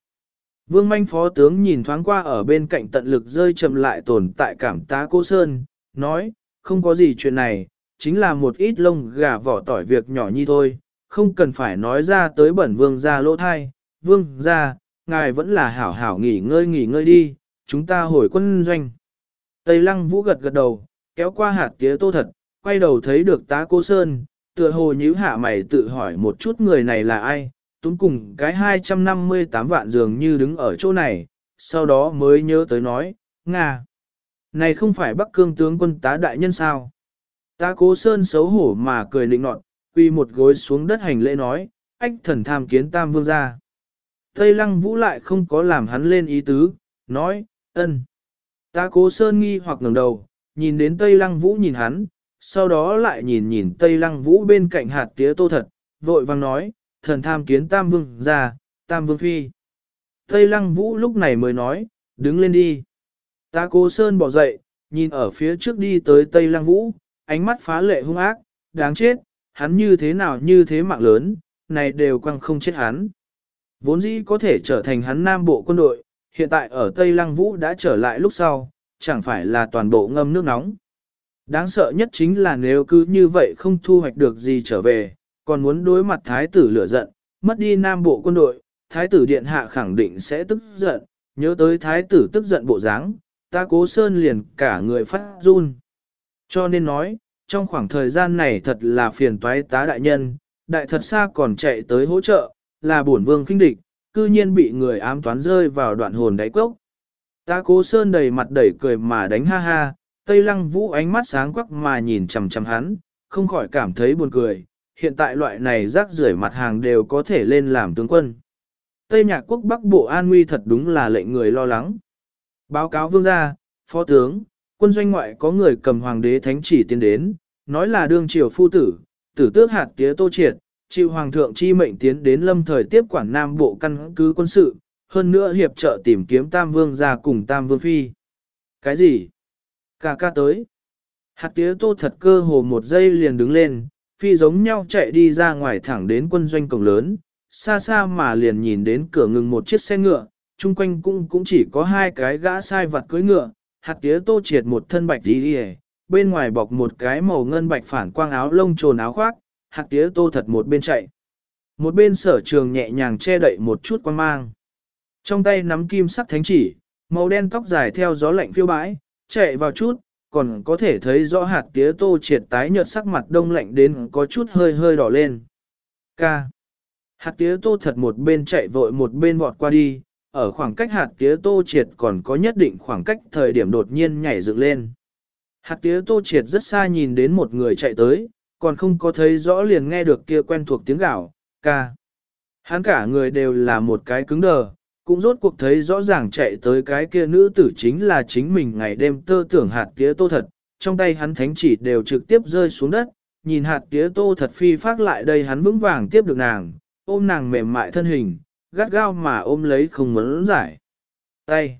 S1: Vương manh phó tướng nhìn thoáng qua ở bên cạnh tận lực rơi chậm lại tồn tại cảm tá cô Sơn, nói, không có gì chuyện này, chính là một ít lông gà vỏ tỏi việc nhỏ như thôi, không cần phải nói ra tới bẩn vương gia lỗ thai, vương gia, ngài vẫn là hảo hảo nghỉ ngơi nghỉ ngơi đi, chúng ta hồi quân doanh. Tây lăng vũ gật gật đầu, kéo qua hạt tía tô thật, quay đầu thấy được tá cô Sơn, tựa hồ nhíu hạ mày tự hỏi một chút người này là ai, túng cùng cái 258 vạn dường như đứng ở chỗ này, sau đó mới nhớ tới nói, Nga. Này không phải Bắc Cương tướng quân tá đại nhân sao? Tá cố Sơn xấu hổ mà cười lịnh nọt, quy một gối xuống đất hành lễ nói, ách thần tham kiến tam vương gia. Tây lăng vũ lại không có làm hắn lên ý tứ, nói, ân. Ta cố sơn nghi hoặc ngẩng đầu, nhìn đến Tây lăng vũ nhìn hắn, sau đó lại nhìn nhìn Tây lăng vũ bên cạnh hạt tía tô thật, vội vang nói, thần tham kiến tam vương ra, tam vương phi. Tây lăng vũ lúc này mới nói, đứng lên đi. Ta cố sơn bỏ dậy, nhìn ở phía trước đi tới Tây lăng vũ, ánh mắt phá lệ hung ác, đáng chết, hắn như thế nào như thế mạng lớn, này đều quăng không chết hắn. Vốn dĩ có thể trở thành hắn nam bộ quân đội, hiện tại ở Tây Lăng Vũ đã trở lại lúc sau, chẳng phải là toàn bộ ngâm nước nóng. Đáng sợ nhất chính là nếu cứ như vậy không thu hoạch được gì trở về, còn muốn đối mặt thái tử lửa giận, mất đi nam bộ quân đội, thái tử điện hạ khẳng định sẽ tức giận, nhớ tới thái tử tức giận bộ dáng, ta cố sơn liền cả người phát run. Cho nên nói, trong khoảng thời gian này thật là phiền toái tá đại nhân, đại thật xa còn chạy tới hỗ trợ, là bổn vương kinh địch, cư nhiên bị người ám toán rơi vào đoạn hồn đáy cốc. Ta cố sơn đầy mặt đẩy cười mà đánh ha ha, Tây Lăng Vũ ánh mắt sáng quắc mà nhìn chằm chằm hắn, không khỏi cảm thấy buồn cười, hiện tại loại này rác rưởi mặt hàng đều có thể lên làm tướng quân. Tây Nhạc Quốc Bắc Bộ An Nguy thật đúng là lệnh người lo lắng. Báo cáo vương gia, phó tướng, quân doanh ngoại có người cầm hoàng đế thánh chỉ tiến đến, nói là đương triều phu tử, tử tước hạt tía tô triệt, chịu hoàng thượng chi mệnh tiến đến lâm thời tiếp quản nam bộ căn cứ quân sự, hơn nữa hiệp trợ tìm kiếm tam vương ra cùng tam vương phi. Cái gì? Cả ca tới. Hạt tía tô thật cơ hồ một giây liền đứng lên, phi giống nhau chạy đi ra ngoài thẳng đến quân doanh cổng lớn, xa xa mà liền nhìn đến cửa ngừng một chiếc xe ngựa, chung quanh cũng cũng chỉ có hai cái gã sai vặt cưới ngựa, hạt tía tô triệt một thân bạch đi đi bên ngoài bọc một cái màu ngân bạch phản quang áo lông trồn áo khoác, hạt tía tô thật một bên chạy. Một bên sở trường nhẹ nhàng che đậy một chút quan mang. Trong tay nắm kim sắc thánh chỉ, màu đen tóc dài theo gió lạnh phiêu bãi, chạy vào chút, còn có thể thấy rõ hạt tía tô triệt tái nhợt sắc mặt đông lạnh đến có chút hơi hơi đỏ lên. Ca. Hạt tía tô thật một bên chạy vội một bên vọt qua đi, ở khoảng cách hạt tía tô triệt còn có nhất định khoảng cách thời điểm đột nhiên nhảy dựng lên. Hạt tía tô triệt rất xa nhìn đến một người chạy tới, còn không có thấy rõ liền nghe được kia quen thuộc tiếng gạo, ca. Hắn cả người đều là một cái cứng đờ, cũng rốt cuộc thấy rõ ràng chạy tới cái kia nữ tử chính là chính mình ngày đêm tơ tưởng hạt tía tô thật, trong tay hắn thánh chỉ đều trực tiếp rơi xuống đất, nhìn hạt tía tô thật phi phát lại đây hắn vững vàng tiếp được nàng, ôm nàng mềm mại thân hình, gắt gao mà ôm lấy không muốn giải. Tay.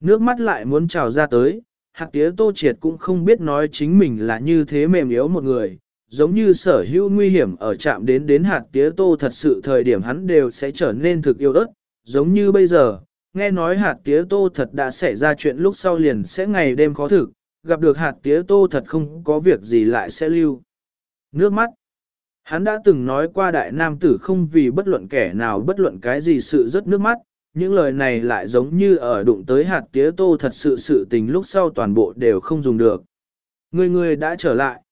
S1: Nước mắt lại muốn trào ra tới, hạt tía tô triệt cũng không biết nói chính mình là như thế mềm yếu một người, giống như sở hữu nguy hiểm ở chạm đến đến hạt tía tô thật sự thời điểm hắn đều sẽ trở nên thực yêu ớt, giống như bây giờ, nghe nói hạt tía tô thật đã xảy ra chuyện lúc sau liền sẽ ngày đêm khó thực, gặp được hạt tía tô thật không có việc gì lại sẽ lưu. Nước mắt Hắn đã từng nói qua đại nam tử không vì bất luận kẻ nào bất luận cái gì sự rất nước mắt, những lời này lại giống như ở đụng tới hạt tía tô thật sự sự tình lúc sau toàn bộ đều không dùng được. Người người đã trở lại.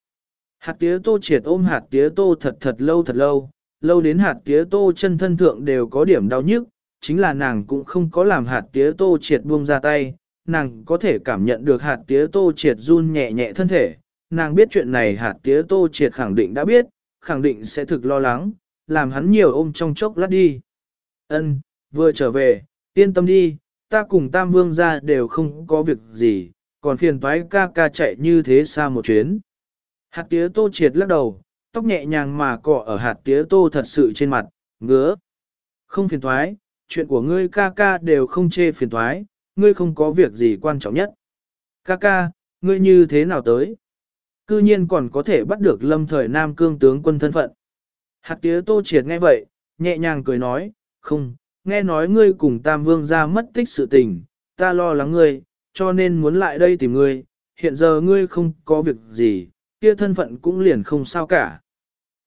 S1: Hạt tía tô triệt ôm hạt tía tô thật thật lâu thật lâu, lâu đến hạt tía tô chân thân thượng đều có điểm đau nhức, chính là nàng cũng không có làm hạt tía tô triệt buông ra tay, nàng có thể cảm nhận được hạt tía tô triệt run nhẹ nhẹ thân thể, nàng biết chuyện này hạt tía tô triệt khẳng định đã biết, khẳng định sẽ thực lo lắng, làm hắn nhiều ôm trong chốc lát đi. Ân, vừa trở về, yên tâm đi, ta cùng Tam Vương ra đều không có việc gì, còn phiền toái ca ca chạy như thế xa một chuyến. Hạt tía tô triệt lắc đầu, tóc nhẹ nhàng mà cọ ở hạt tía tô thật sự trên mặt, ngứa. Không phiền thoái. chuyện của ngươi ca ca đều không chê phiền thoái, ngươi không có việc gì quan trọng nhất. Ca ca, ngươi như thế nào tới? Cư nhiên còn có thể bắt được lâm thời nam cương tướng quân thân phận. Hạt tía tô triệt nghe vậy, nhẹ nhàng cười nói, không, nghe nói ngươi cùng tam vương ra mất tích sự tình, ta lo lắng ngươi, cho nên muốn lại đây tìm ngươi, hiện giờ ngươi không có việc gì, kia thân phận cũng liền không sao cả.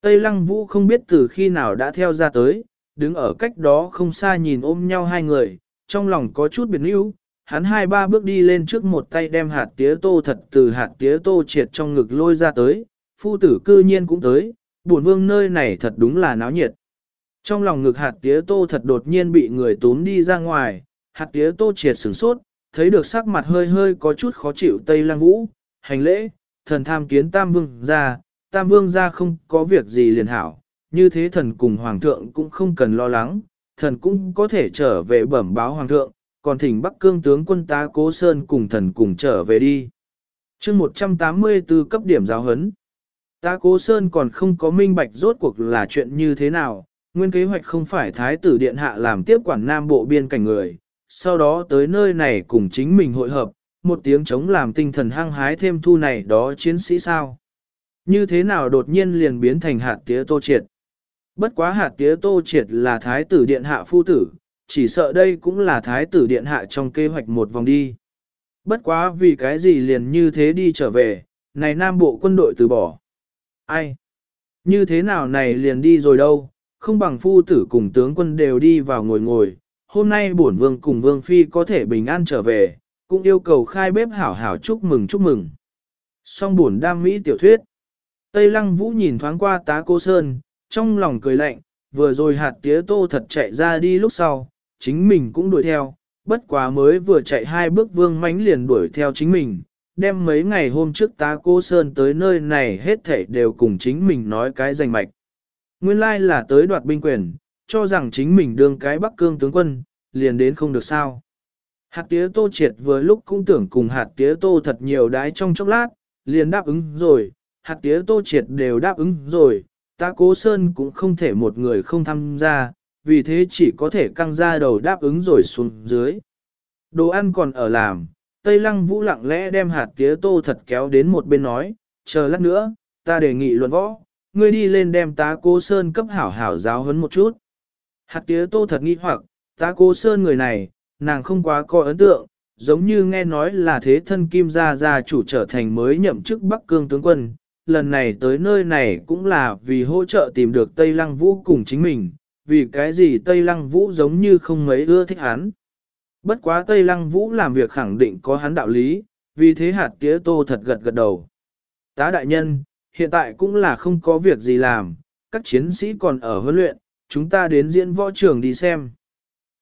S1: Tây Lăng Vũ không biết từ khi nào đã theo ra tới, đứng ở cách đó không xa nhìn ôm nhau hai người, trong lòng có chút biệt níu, hắn hai ba bước đi lên trước một tay đem hạt tía tô thật từ hạt tía tô triệt trong ngực lôi ra tới, phu tử cư nhiên cũng tới, buồn vương nơi này thật đúng là náo nhiệt. Trong lòng ngực hạt tía tô thật đột nhiên bị người tốn đi ra ngoài, hạt tía tô triệt sửng sốt, thấy được sắc mặt hơi hơi có chút khó chịu Tây Lăng Vũ, hành lễ, thần tham kiến Tam Vương ra, Tam Vương ra không có việc gì liền hảo, như thế thần cùng Hoàng thượng cũng không cần lo lắng, thần cũng có thể trở về bẩm báo Hoàng thượng, còn thỉnh Bắc Cương tướng quân tá Cố Sơn cùng thần cùng trở về đi. chương 184 cấp điểm giáo hấn. Ta Cố Sơn còn không có minh bạch rốt cuộc là chuyện như thế nào, nguyên kế hoạch không phải Thái tử Điện Hạ làm tiếp quản Nam Bộ biên cảnh người, sau đó tới nơi này cùng chính mình hội hợp, một tiếng chống làm tinh thần hăng hái thêm thu này đó chiến sĩ sao. Như thế nào đột nhiên liền biến thành hạt tía tô triệt. Bất quá hạt tía tô triệt là thái tử điện hạ phu tử, chỉ sợ đây cũng là thái tử điện hạ trong kế hoạch một vòng đi. Bất quá vì cái gì liền như thế đi trở về, này nam bộ quân đội từ bỏ. Ai? Như thế nào này liền đi rồi đâu, không bằng phu tử cùng tướng quân đều đi vào ngồi ngồi, hôm nay bổn vương cùng vương phi có thể bình an trở về, cũng yêu cầu khai bếp hảo hảo chúc mừng chúc mừng. Song buồn đam mỹ tiểu thuyết. Tây lăng vũ nhìn thoáng qua tá cô Sơn, trong lòng cười lạnh, vừa rồi hạt tía tô thật chạy ra đi lúc sau, chính mình cũng đuổi theo, bất quá mới vừa chạy hai bước vương mánh liền đuổi theo chính mình, đem mấy ngày hôm trước tá cô Sơn tới nơi này hết thảy đều cùng chính mình nói cái danh mạch. Nguyên lai là tới đoạt binh quyền, cho rằng chính mình đương cái Bắc Cương tướng quân, liền đến không được sao. Hạt tía tô triệt vừa lúc cũng tưởng cùng hạt tía tô thật nhiều đái trong chốc lát, liền đáp ứng rồi, hạt tía tô triệt đều đáp ứng rồi, ta cố sơn cũng không thể một người không tham gia, vì thế chỉ có thể căng ra đầu đáp ứng rồi xuống dưới. Đồ ăn còn ở làm, Tây Lăng Vũ lặng lẽ đem hạt tía tô thật kéo đến một bên nói, chờ lát nữa, ta đề nghị luận võ, ngươi đi lên đem tá cố sơn cấp hảo hảo giáo huấn một chút. Hạt tía tô thật nghi hoặc, tá cố sơn người này, nàng không quá có ấn tượng, giống như nghe nói là thế thân kim gia gia chủ trở thành mới nhậm chức Bắc Cương tướng quân. Lần này tới nơi này cũng là vì hỗ trợ tìm được Tây Lăng Vũ cùng chính mình, vì cái gì Tây Lăng Vũ giống như không mấy ưa thích hắn. Bất quá Tây Lăng Vũ làm việc khẳng định có hắn đạo lý, vì thế hạt tía tô thật gật gật đầu. Tá đại nhân, hiện tại cũng là không có việc gì làm, các chiến sĩ còn ở huấn luyện, chúng ta đến diễn võ trường đi xem.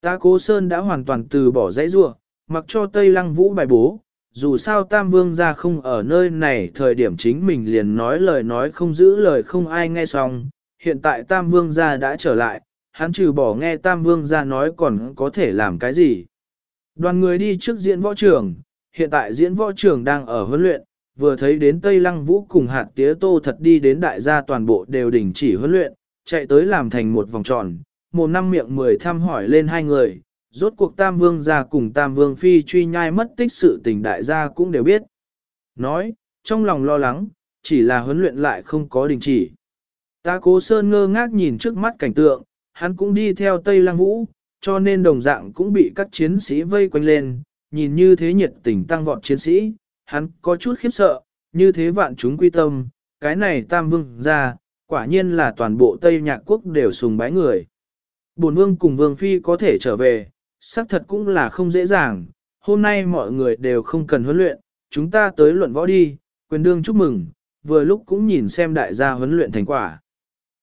S1: Ta cố sơn đã hoàn toàn từ bỏ dãy rua, mặc cho Tây Lăng Vũ bài bố, dù sao Tam Vương ra không ở nơi này thời điểm chính mình liền nói lời nói không giữ lời không ai nghe xong, hiện tại Tam Vương ra đã trở lại, hắn trừ bỏ nghe Tam Vương ra nói còn có thể làm cái gì. Đoàn người đi trước diễn võ trường, hiện tại diễn võ trường đang ở huấn luyện, vừa thấy đến Tây Lăng Vũ cùng hạt tía tô thật đi đến đại gia toàn bộ đều đình chỉ huấn luyện, chạy tới làm thành một vòng tròn, một năm miệng mười thăm hỏi lên hai người, rốt cuộc Tam Vương gia cùng Tam Vương Phi truy nhai mất tích sự tình đại gia cũng đều biết. Nói, trong lòng lo lắng, chỉ là huấn luyện lại không có đình chỉ. Ta cố sơn ngơ ngác nhìn trước mắt cảnh tượng, hắn cũng đi theo Tây Lăng Vũ, cho nên đồng dạng cũng bị các chiến sĩ vây quanh lên, nhìn như thế nhiệt tình tăng vọt chiến sĩ, hắn có chút khiếp sợ, như thế vạn chúng quy tâm, cái này Tam Vương gia, quả nhiên là toàn bộ Tây Nhạc Quốc đều sùng bái người. Bổn vương cùng vương phi có thể trở về, xác thật cũng là không dễ dàng, hôm nay mọi người đều không cần huấn luyện, chúng ta tới luận võ đi, quyền đương chúc mừng, vừa lúc cũng nhìn xem đại gia huấn luyện thành quả.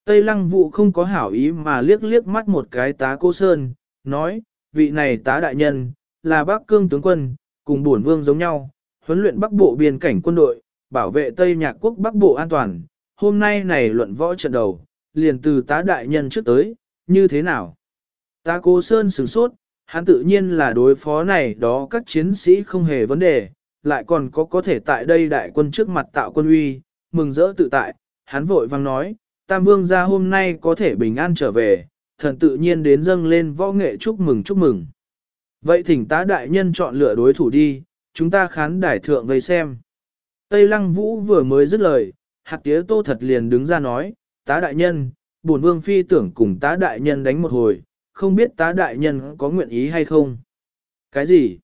S1: Tây lăng vụ không có hảo ý mà liếc liếc mắt một cái tá cô Sơn, nói, vị này tá đại nhân, là bác cương tướng quân, cùng bổn vương giống nhau, huấn luyện bắc bộ biên cảnh quân đội, bảo vệ Tây Nhạc Quốc bắc bộ an toàn, hôm nay này luận võ trận đầu, liền từ tá đại nhân trước tới, như thế nào? Ta cố sơn sửng sốt, hắn tự nhiên là đối phó này đó các chiến sĩ không hề vấn đề, lại còn có có thể tại đây đại quân trước mặt tạo quân uy, mừng rỡ tự tại, hắn vội vang nói, Tam Vương gia hôm nay có thể bình an trở về, thần tự nhiên đến dâng lên võ nghệ chúc mừng chúc mừng. Vậy thỉnh tá đại nhân chọn lựa đối thủ đi, chúng ta khán đài thượng vây xem. Tây Lăng Vũ vừa mới dứt lời, hạt tía tô thật liền đứng ra nói, tá đại nhân, bổn vương phi tưởng cùng tá đại nhân đánh một hồi, không biết tá đại nhân có nguyện ý hay không. Cái gì?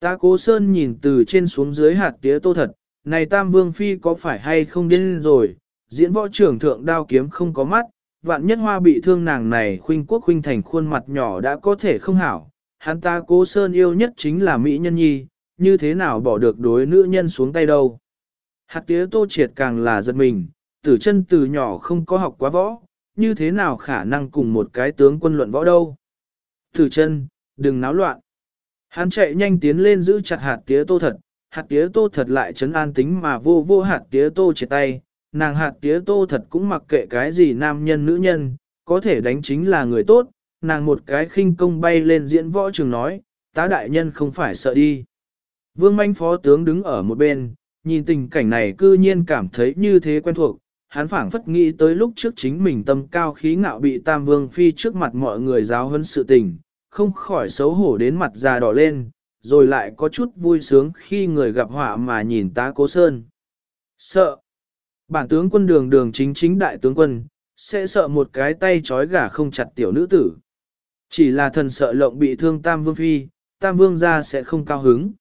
S1: Ta cố sơn nhìn từ trên xuống dưới hạt tía tô thật, này tam vương phi có phải hay không điên rồi, diễn võ trưởng thượng đao kiếm không có mắt, vạn nhất hoa bị thương nàng này khuynh quốc khuynh thành khuôn mặt nhỏ đã có thể không hảo, hắn ta cố sơn yêu nhất chính là Mỹ nhân nhi, như thế nào bỏ được đối nữ nhân xuống tay đâu. Hạt tía tô triệt càng là giật mình, tử chân từ nhỏ không có học quá võ, như thế nào khả năng cùng một cái tướng quân luận võ đâu. Thử chân, đừng náo loạn. Hắn chạy nhanh tiến lên giữ chặt hạt tía tô thật, hạt tía tô thật lại chấn an tính mà vô vô hạt tía tô chia tay, nàng hạt tía tô thật cũng mặc kệ cái gì nam nhân nữ nhân, có thể đánh chính là người tốt, nàng một cái khinh công bay lên diễn võ trường nói, tá đại nhân không phải sợ đi. Vương manh phó tướng đứng ở một bên, nhìn tình cảnh này cư nhiên cảm thấy như thế quen thuộc, hắn phảng phất nghĩ tới lúc trước chính mình tâm cao khí ngạo bị Tam Vương Phi trước mặt mọi người giáo huấn sự tình, không khỏi xấu hổ đến mặt già đỏ lên, rồi lại có chút vui sướng khi người gặp họa mà nhìn tá cố sơn. Sợ. Bản tướng quân đường đường chính chính đại tướng quân, sẽ sợ một cái tay trói gà không chặt tiểu nữ tử. Chỉ là thần sợ lộng bị thương Tam Vương Phi, Tam Vương ra sẽ không cao hứng.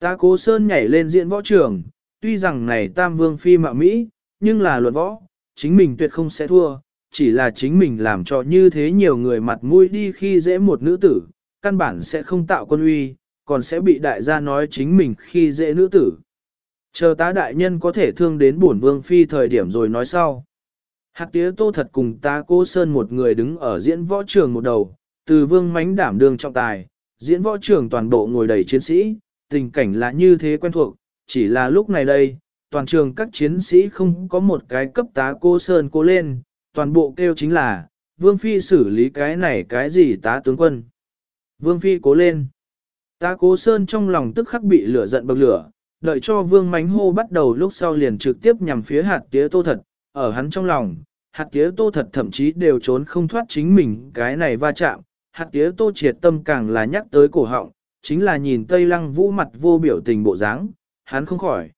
S1: Ta cố sơn nhảy lên diện võ trường, tuy rằng này Tam Vương Phi mạo Mỹ, nhưng là luận võ, chính mình tuyệt không sẽ thua, chỉ là chính mình làm cho như thế nhiều người mặt mũi đi khi dễ một nữ tử, căn bản sẽ không tạo quân uy, còn sẽ bị đại gia nói chính mình khi dễ nữ tử. Chờ tá đại nhân có thể thương đến bổn vương phi thời điểm rồi nói sau. Hạt tía tô thật cùng ta cô Sơn một người đứng ở diễn võ trường một đầu, từ vương mánh đảm đường trọng tài, diễn võ trường toàn bộ ngồi đầy chiến sĩ, tình cảnh là như thế quen thuộc, chỉ là lúc này đây, toàn trường các chiến sĩ không có một cái cấp tá cô Sơn cố lên, toàn bộ kêu chính là, Vương Phi xử lý cái này cái gì tá tướng quân. Vương Phi cố lên. Tá cố Sơn trong lòng tức khắc bị lửa giận bậc lửa, đợi cho Vương Mánh Hô bắt đầu lúc sau liền trực tiếp nhằm phía hạt tía tô thật, ở hắn trong lòng, hạt tía tô thật thậm chí đều trốn không thoát chính mình cái này va chạm, hạt tía tô triệt tâm càng là nhắc tới cổ họng, chính là nhìn Tây Lăng Vũ mặt vô biểu tình bộ dáng, hắn không khỏi.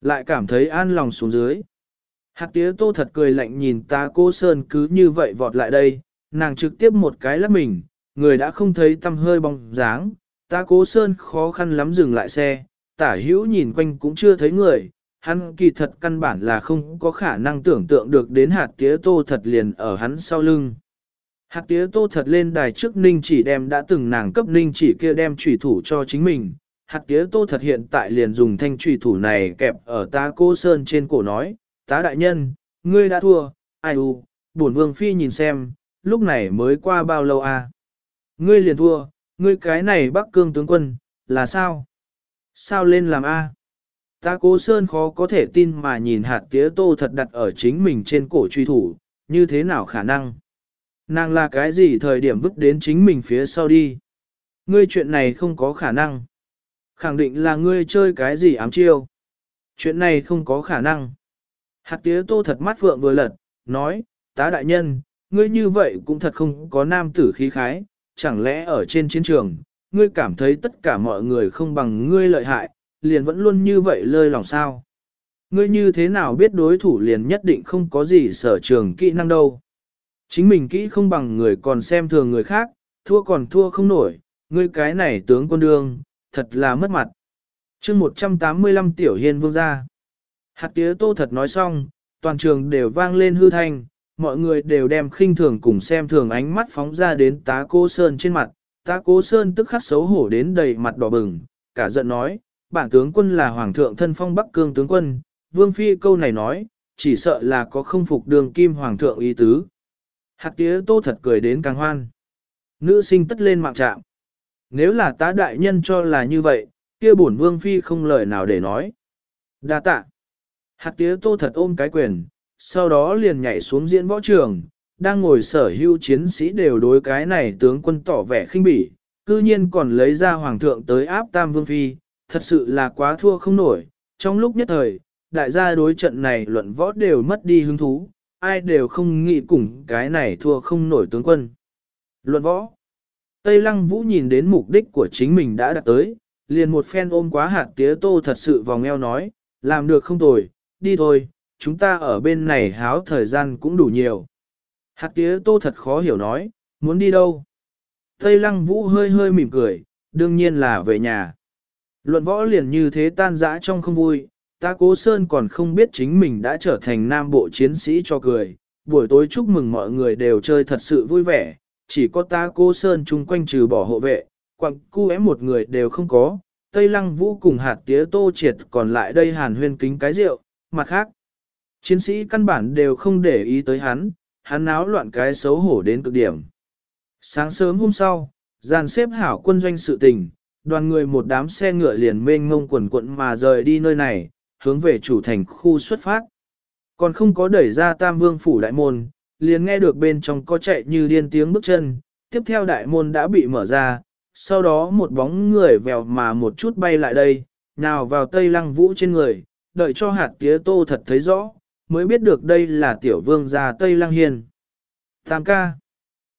S1: Lại cảm thấy an lòng xuống dưới. Hạt tía tô thật cười lạnh nhìn ta cô Sơn cứ như vậy vọt lại đây, nàng trực tiếp một cái lắp mình, người đã không thấy tâm hơi bóng dáng, ta cố Sơn khó khăn lắm dừng lại xe, tả hữu nhìn quanh cũng chưa thấy người, hắn kỳ thật căn bản là không có khả năng tưởng tượng được đến hạt tía tô thật liền ở hắn sau lưng. Hạt tía tô thật lên đài trước ninh chỉ đem đã từng nàng cấp ninh chỉ kia đem trùy thủ cho chính mình. Hạt tía tô thật hiện tại liền dùng thanh trùy thủ này kẹp ở ta cô sơn trên cổ nói, tá đại nhân, ngươi đã thua, ai u, bổn vương phi nhìn xem, lúc này mới qua bao lâu à? Ngươi liền thua, ngươi cái này bắc cương tướng quân, là sao? Sao lên làm a? Ta cố sơn khó có thể tin mà nhìn hạt tía tô thật đặt ở chính mình trên cổ truy thủ, như thế nào khả năng? Nàng là cái gì thời điểm vứt đến chính mình phía sau đi? Ngươi chuyện này không có khả năng. Khẳng định là ngươi chơi cái gì ám chiêu. Chuyện này không có khả năng. Hạt tía tô thật mắt phượng vừa lật, nói, tá đại nhân, ngươi như vậy cũng thật không có nam tử khí khái, chẳng lẽ ở trên chiến trường, ngươi cảm thấy tất cả mọi người không bằng ngươi lợi hại, liền vẫn luôn như vậy lơi lòng sao. Ngươi như thế nào biết đối thủ liền nhất định không có gì sở trường kỹ năng đâu. Chính mình kỹ không bằng người còn xem thường người khác, thua còn thua không nổi, ngươi cái này tướng quân đương, thật là mất mặt. chương 185 tiểu hiên vương gia. Hạt tía tô thật nói xong, toàn trường đều vang lên hư thanh, mọi người đều đem khinh thường cùng xem thường ánh mắt phóng ra đến tá cô Sơn trên mặt. Tá cô Sơn tức khắc xấu hổ đến đầy mặt đỏ bừng, cả giận nói, bản tướng quân là hoàng thượng thân phong Bắc Cương tướng quân, vương phi câu này nói, chỉ sợ là có không phục đường kim hoàng thượng ý tứ. Hạt tía tô thật cười đến càng hoan. Nữ sinh tất lên mạng trạm. Nếu là tá đại nhân cho là như vậy, kia bổn vương phi không lời nào để nói. Đa tạ. Hạt tía tô thật ôm cái quyền, sau đó liền nhảy xuống diễn võ trường, đang ngồi sở hữu chiến sĩ đều đối cái này tướng quân tỏ vẻ khinh bỉ, cư nhiên còn lấy ra hoàng thượng tới áp tam vương phi, thật sự là quá thua không nổi. Trong lúc nhất thời, đại gia đối trận này luận võ đều mất đi hứng thú, ai đều không nghĩ cùng cái này thua không nổi tướng quân. Luận võ Tây Lăng Vũ nhìn đến mục đích của chính mình đã đạt tới, liền một phen ôm quá hạt tía tô thật sự vòng eo nói, làm được không tồi, đi thôi, chúng ta ở bên này háo thời gian cũng đủ nhiều. Hạt tía tô thật khó hiểu nói, muốn đi đâu? Tây Lăng Vũ hơi hơi mỉm cười, đương nhiên là về nhà. Luận võ liền như thế tan dã trong không vui, ta cố sơn còn không biết chính mình đã trở thành nam bộ chiến sĩ cho cười, buổi tối chúc mừng mọi người đều chơi thật sự vui vẻ, chỉ có ta cô Sơn chung quanh trừ bỏ hộ vệ, quặng cu ém một người đều không có, Tây Lăng Vũ cùng hạt tía tô triệt còn lại đây hàn huyên kính cái rượu, mặt khác. Chiến sĩ căn bản đều không để ý tới hắn, hắn náo loạn cái xấu hổ đến cực điểm. Sáng sớm hôm sau, dàn xếp hảo quân doanh sự tình, đoàn người một đám xe ngựa liền mênh ngông quần quận mà rời đi nơi này, hướng về chủ thành khu xuất phát. Còn không có đẩy ra tam vương phủ đại môn, liền nghe được bên trong có chạy như điên tiếng bước chân, tiếp theo đại môn đã bị mở ra, sau đó một bóng người vèo mà một chút bay lại đây, nào vào tây lăng vũ trên người, đợi cho hạt tía tô thật thấy rõ, mới biết được đây là tiểu vương gia Tây Lăng Hiên. Tam ca.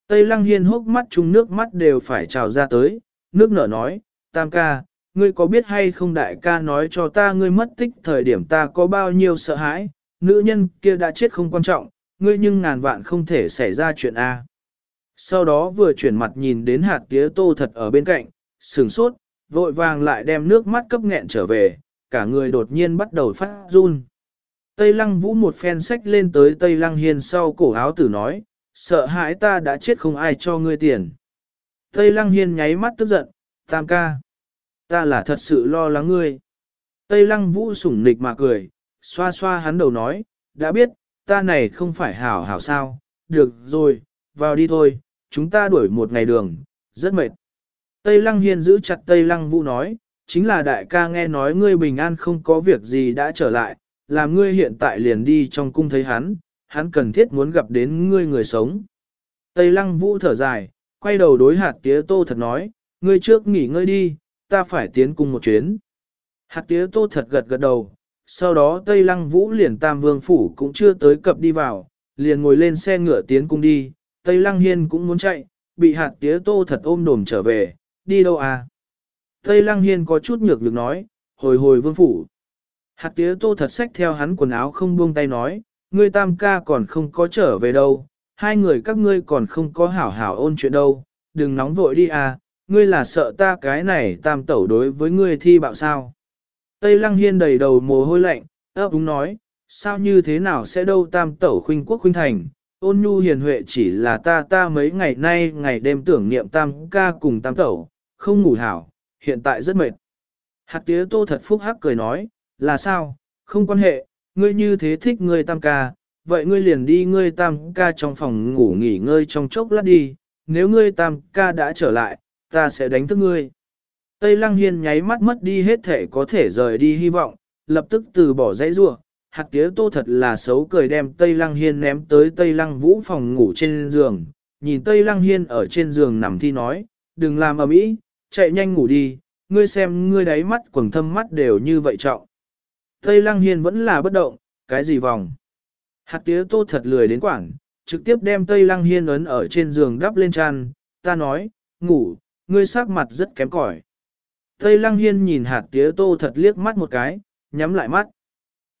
S1: Tây Lăng Hiên hốc mắt chung nước mắt đều phải trào ra tới, nước nở nói, Tam ca, ngươi có biết hay không đại ca nói cho ta ngươi mất tích thời điểm ta có bao nhiêu sợ hãi, nữ nhân kia đã chết không quan trọng, ngươi nhưng ngàn vạn không thể xảy ra chuyện A. Sau đó vừa chuyển mặt nhìn đến hạt tía tô thật ở bên cạnh, sừng sốt, vội vàng lại đem nước mắt cấp nghẹn trở về, cả người đột nhiên bắt đầu phát run. Tây lăng vũ một phen sách lên tới Tây lăng hiên sau cổ áo tử nói, sợ hãi ta đã chết không ai cho ngươi tiền. Tây lăng hiên nháy mắt tức giận, tam ca. Ta là thật sự lo lắng ngươi. Tây lăng vũ sủng nịch mà cười, xoa xoa hắn đầu nói, đã biết, ta này không phải hảo hảo sao, được rồi, vào đi thôi, chúng ta đuổi một ngày đường, rất mệt. Tây lăng hiên giữ chặt Tây lăng vũ nói, chính là đại ca nghe nói ngươi bình an không có việc gì đã trở lại, làm ngươi hiện tại liền đi trong cung thấy hắn, hắn cần thiết muốn gặp đến ngươi người sống. Tây lăng vũ thở dài, quay đầu đối hạt tía tô thật nói, ngươi trước nghỉ ngơi đi, ta phải tiến cung một chuyến. Hạt tía tô thật gật gật đầu, sau đó Tây lăng vũ liền tam vương phủ cũng chưa tới cập đi vào, liền ngồi lên xe ngựa tiến cung đi, Tây lăng hiên cũng muốn chạy, bị hạt tía tô thật ôm đồm trở về, đi đâu à? Tây lăng hiên có chút nhược được nói, hồi hồi vương phủ. Hạt tía tô thật xách theo hắn quần áo không buông tay nói, ngươi tam ca còn không có trở về đâu, hai người các ngươi còn không có hảo hảo ôn chuyện đâu, đừng nóng vội đi à, ngươi là sợ ta cái này tam tẩu đối với ngươi thi bạo sao. Tây lăng hiên đầy đầu mồ hôi lạnh, ấp úng nói, sao như thế nào sẽ đâu tam tẩu khuynh quốc khuynh thành, ôn nhu hiền huệ chỉ là ta ta mấy ngày nay ngày đêm tưởng niệm tam ca cùng tam tẩu, không ngủ hảo, hiện tại rất mệt. Hạt tía tô thật phúc hắc cười nói, là sao, không quan hệ, ngươi như thế thích ngươi tam ca, vậy ngươi liền đi ngươi tam ca trong phòng ngủ nghỉ ngơi trong chốc lát đi, nếu ngươi tam ca đã trở lại, ta sẽ đánh thức ngươi. Tây Lăng Hiên nháy mắt mất đi hết thể có thể rời đi hy vọng, lập tức từ bỏ dãy rua. Hạt tía tô thật là xấu cười đem Tây Lăng Hiên ném tới Tây Lăng Vũ phòng ngủ trên giường, nhìn Tây Lăng Hiên ở trên giường nằm thi nói, đừng làm ầm ĩ, chạy nhanh ngủ đi, ngươi xem ngươi đáy mắt quầng thâm mắt đều như vậy trọng. Tây Lăng Hiên vẫn là bất động, cái gì vòng. Hạt tía tô thật lười đến quảng, trực tiếp đem Tây Lăng Hiên ấn ở trên giường đắp lên chăn, ta nói, ngủ, ngươi sắc mặt rất kém cỏi. Tây Lăng Hiên nhìn hạt tía tô thật liếc mắt một cái, nhắm lại mắt.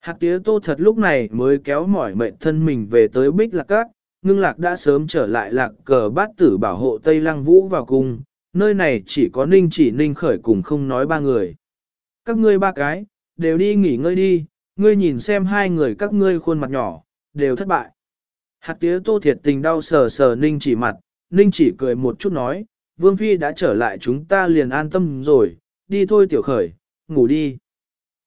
S1: Hạt tía tô thật lúc này mới kéo mỏi mệnh thân mình về tới bích lạc các, ngưng lạc đã sớm trở lại lạc cờ bát tử bảo hộ Tây Lăng Vũ vào cung, nơi này chỉ có ninh chỉ ninh khởi cùng không nói ba người. Các ngươi ba cái, đều đi nghỉ ngơi đi, ngươi nhìn xem hai người các ngươi khuôn mặt nhỏ, đều thất bại. Hạt tía tô thiệt tình đau sờ sờ ninh chỉ mặt, ninh chỉ cười một chút nói, vương phi đã trở lại chúng ta liền an tâm rồi, đi thôi tiểu khởi, ngủ đi.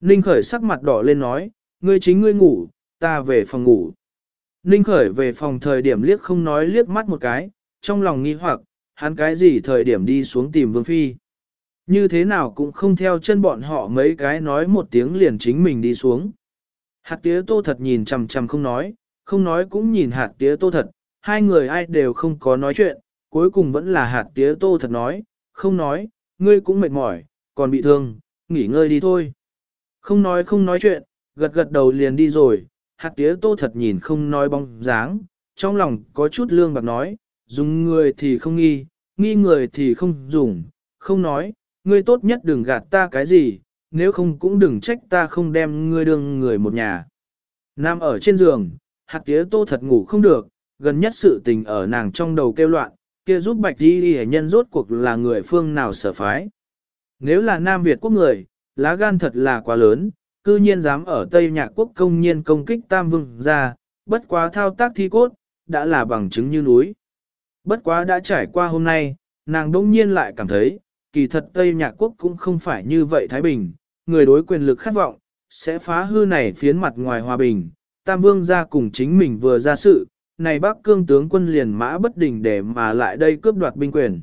S1: Ninh khởi sắc mặt đỏ lên nói, ngươi chính ngươi ngủ, ta về phòng ngủ. Ninh khởi về phòng thời điểm liếc không nói liếc mắt một cái, trong lòng nghi hoặc, hắn cái gì thời điểm đi xuống tìm vương phi. Như thế nào cũng không theo chân bọn họ mấy cái nói một tiếng liền chính mình đi xuống. Hạt tía tô thật nhìn chằm chằm không nói, không nói cũng nhìn hạt tía tô thật, hai người ai đều không có nói chuyện, cuối cùng vẫn là hạt tía tô thật nói, không nói, ngươi cũng mệt mỏi, còn bị thương, nghỉ ngơi đi thôi. Không nói không nói chuyện, gật gật đầu liền đi rồi, hạt tía tô thật nhìn không nói bóng dáng, trong lòng có chút lương bạc nói, dùng người thì không nghi, nghi người thì không dùng, không nói, ngươi tốt nhất đừng gạt ta cái gì, nếu không cũng đừng trách ta không đem ngươi đương người một nhà. Nam ở trên giường, hạt tía tô thật ngủ không được, gần nhất sự tình ở nàng trong đầu kêu loạn, kia giúp bạch đi hệ nhân rốt cuộc là người phương nào sở phái. Nếu là Nam Việt quốc người, lá gan thật là quá lớn, cư nhiên dám ở Tây Nhạc quốc công nhiên công kích Tam Vương ra, bất quá thao tác thi cốt, đã là bằng chứng như núi. Bất quá đã trải qua hôm nay, nàng đông nhiên lại cảm thấy, kỳ thật Tây Nhạc Quốc cũng không phải như vậy Thái Bình, người đối quyền lực khát vọng, sẽ phá hư này phiến mặt ngoài hòa bình. Tam Vương ra cùng chính mình vừa ra sự, này Bắc Cương tướng quân liền mã bất đình để mà lại đây cướp đoạt binh quyền.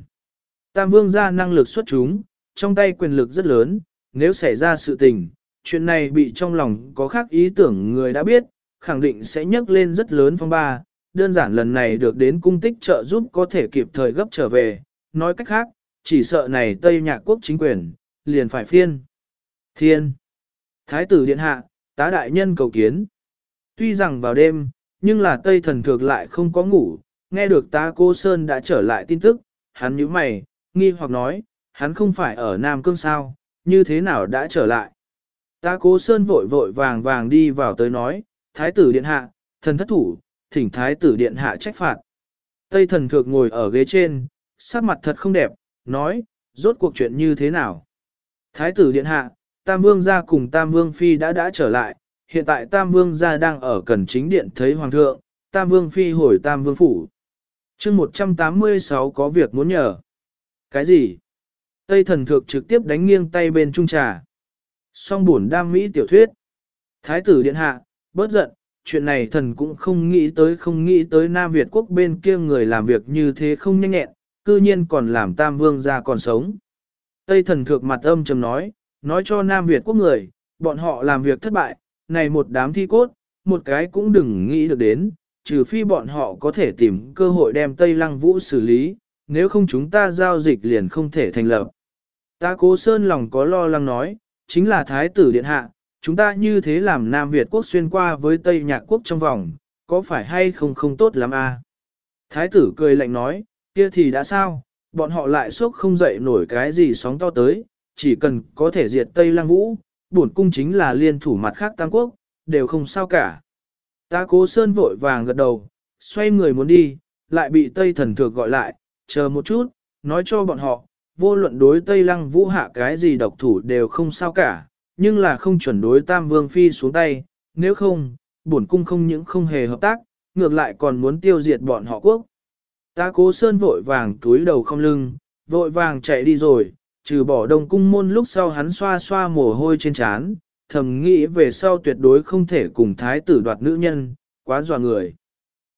S1: Tam Vương ra năng lực xuất chúng, trong tay quyền lực rất lớn, nếu xảy ra sự tình, chuyện này bị trong lòng có khác ý tưởng người đã biết, khẳng định sẽ nhấc lên rất lớn phong ba, đơn giản lần này được đến cung tích trợ giúp có thể kịp thời gấp trở về, nói cách khác, chỉ sợ này Tây Nhạc Quốc chính quyền, liền phải phiên. Thiên. Thái tử Điện Hạ, tá đại nhân cầu kiến. Tuy rằng vào đêm, nhưng là Tây Thần Thược lại không có ngủ, nghe được tá cô Sơn đã trở lại tin tức, hắn nhíu mày, nghi hoặc nói, hắn không phải ở Nam Cương sao, như thế nào đã trở lại. Ta cố sơn vội vội vàng vàng đi vào tới nói, thái tử điện hạ, thần thất thủ, thỉnh thái tử điện hạ trách phạt. Tây thần thược ngồi ở ghế trên, sắc mặt thật không đẹp, nói, rốt cuộc chuyện như thế nào. Thái tử điện hạ, Tam Vương gia cùng Tam Vương Phi đã đã trở lại, hiện tại Tam Vương gia đang ở cần chính điện thấy Hoàng thượng, Tam Vương Phi hồi Tam Vương Phủ. chương 186 có việc muốn nhờ. Cái gì? Tây thần thược trực tiếp đánh nghiêng tay bên trung trà. Song buồn đam mỹ tiểu thuyết. Thái tử điện hạ, bớt giận, chuyện này thần cũng không nghĩ tới không nghĩ tới Nam Việt quốc bên kia người làm việc như thế không nhanh nhẹn, cư nhiên còn làm tam vương ra còn sống. Tây thần thược mặt âm trầm nói, nói cho Nam Việt quốc người, bọn họ làm việc thất bại, này một đám thi cốt, một cái cũng đừng nghĩ được đến, trừ phi bọn họ có thể tìm cơ hội đem Tây Lăng Vũ xử lý, nếu không chúng ta giao dịch liền không thể thành lập. Ta cố sơn lòng có lo lắng nói, chính là Thái tử Điện Hạ, chúng ta như thế làm Nam Việt quốc xuyên qua với Tây Nhạc quốc trong vòng, có phải hay không không tốt lắm à? Thái tử cười lạnh nói, kia thì đã sao, bọn họ lại sốc không dậy nổi cái gì sóng to tới, chỉ cần có thể diệt Tây Lăng Vũ, bổn cung chính là liên thủ mặt khác Tam Quốc, đều không sao cả. Ta cố sơn vội vàng gật đầu, xoay người muốn đi, lại bị Tây thần thược gọi lại, chờ một chút, nói cho bọn họ, vô luận đối Tây Lăng Vũ hạ cái gì độc thủ đều không sao cả, nhưng là không chuẩn đối Tam Vương Phi xuống tay, nếu không, bổn cung không những không hề hợp tác, ngược lại còn muốn tiêu diệt bọn họ quốc. Ta cố sơn vội vàng túi đầu không lưng, vội vàng chạy đi rồi, trừ bỏ đông cung môn lúc sau hắn xoa xoa mồ hôi trên trán, thầm nghĩ về sau tuyệt đối không thể cùng thái tử đoạt nữ nhân, quá dọa người.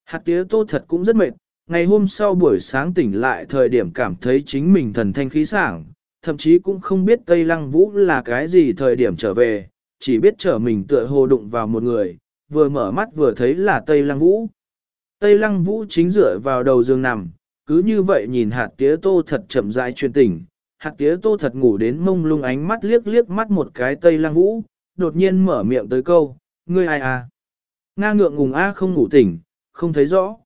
S1: Hạt tía tô thật cũng rất mệt, Ngày hôm sau buổi sáng tỉnh lại thời điểm cảm thấy chính mình thần thanh khí sảng, thậm chí cũng không biết Tây Lăng Vũ là cái gì thời điểm trở về, chỉ biết trở mình tựa hồ đụng vào một người, vừa mở mắt vừa thấy là Tây Lăng Vũ. Tây Lăng Vũ chính dựa vào đầu giường nằm, cứ như vậy nhìn hạt tía tô thật chậm rãi truyền tỉnh, hạt tía tô thật ngủ đến mông lung ánh mắt liếc liếc mắt một cái Tây Lăng Vũ, đột nhiên mở miệng tới câu, ngươi ai à? Nga ngượng ngùng A không ngủ tỉnh, không thấy rõ.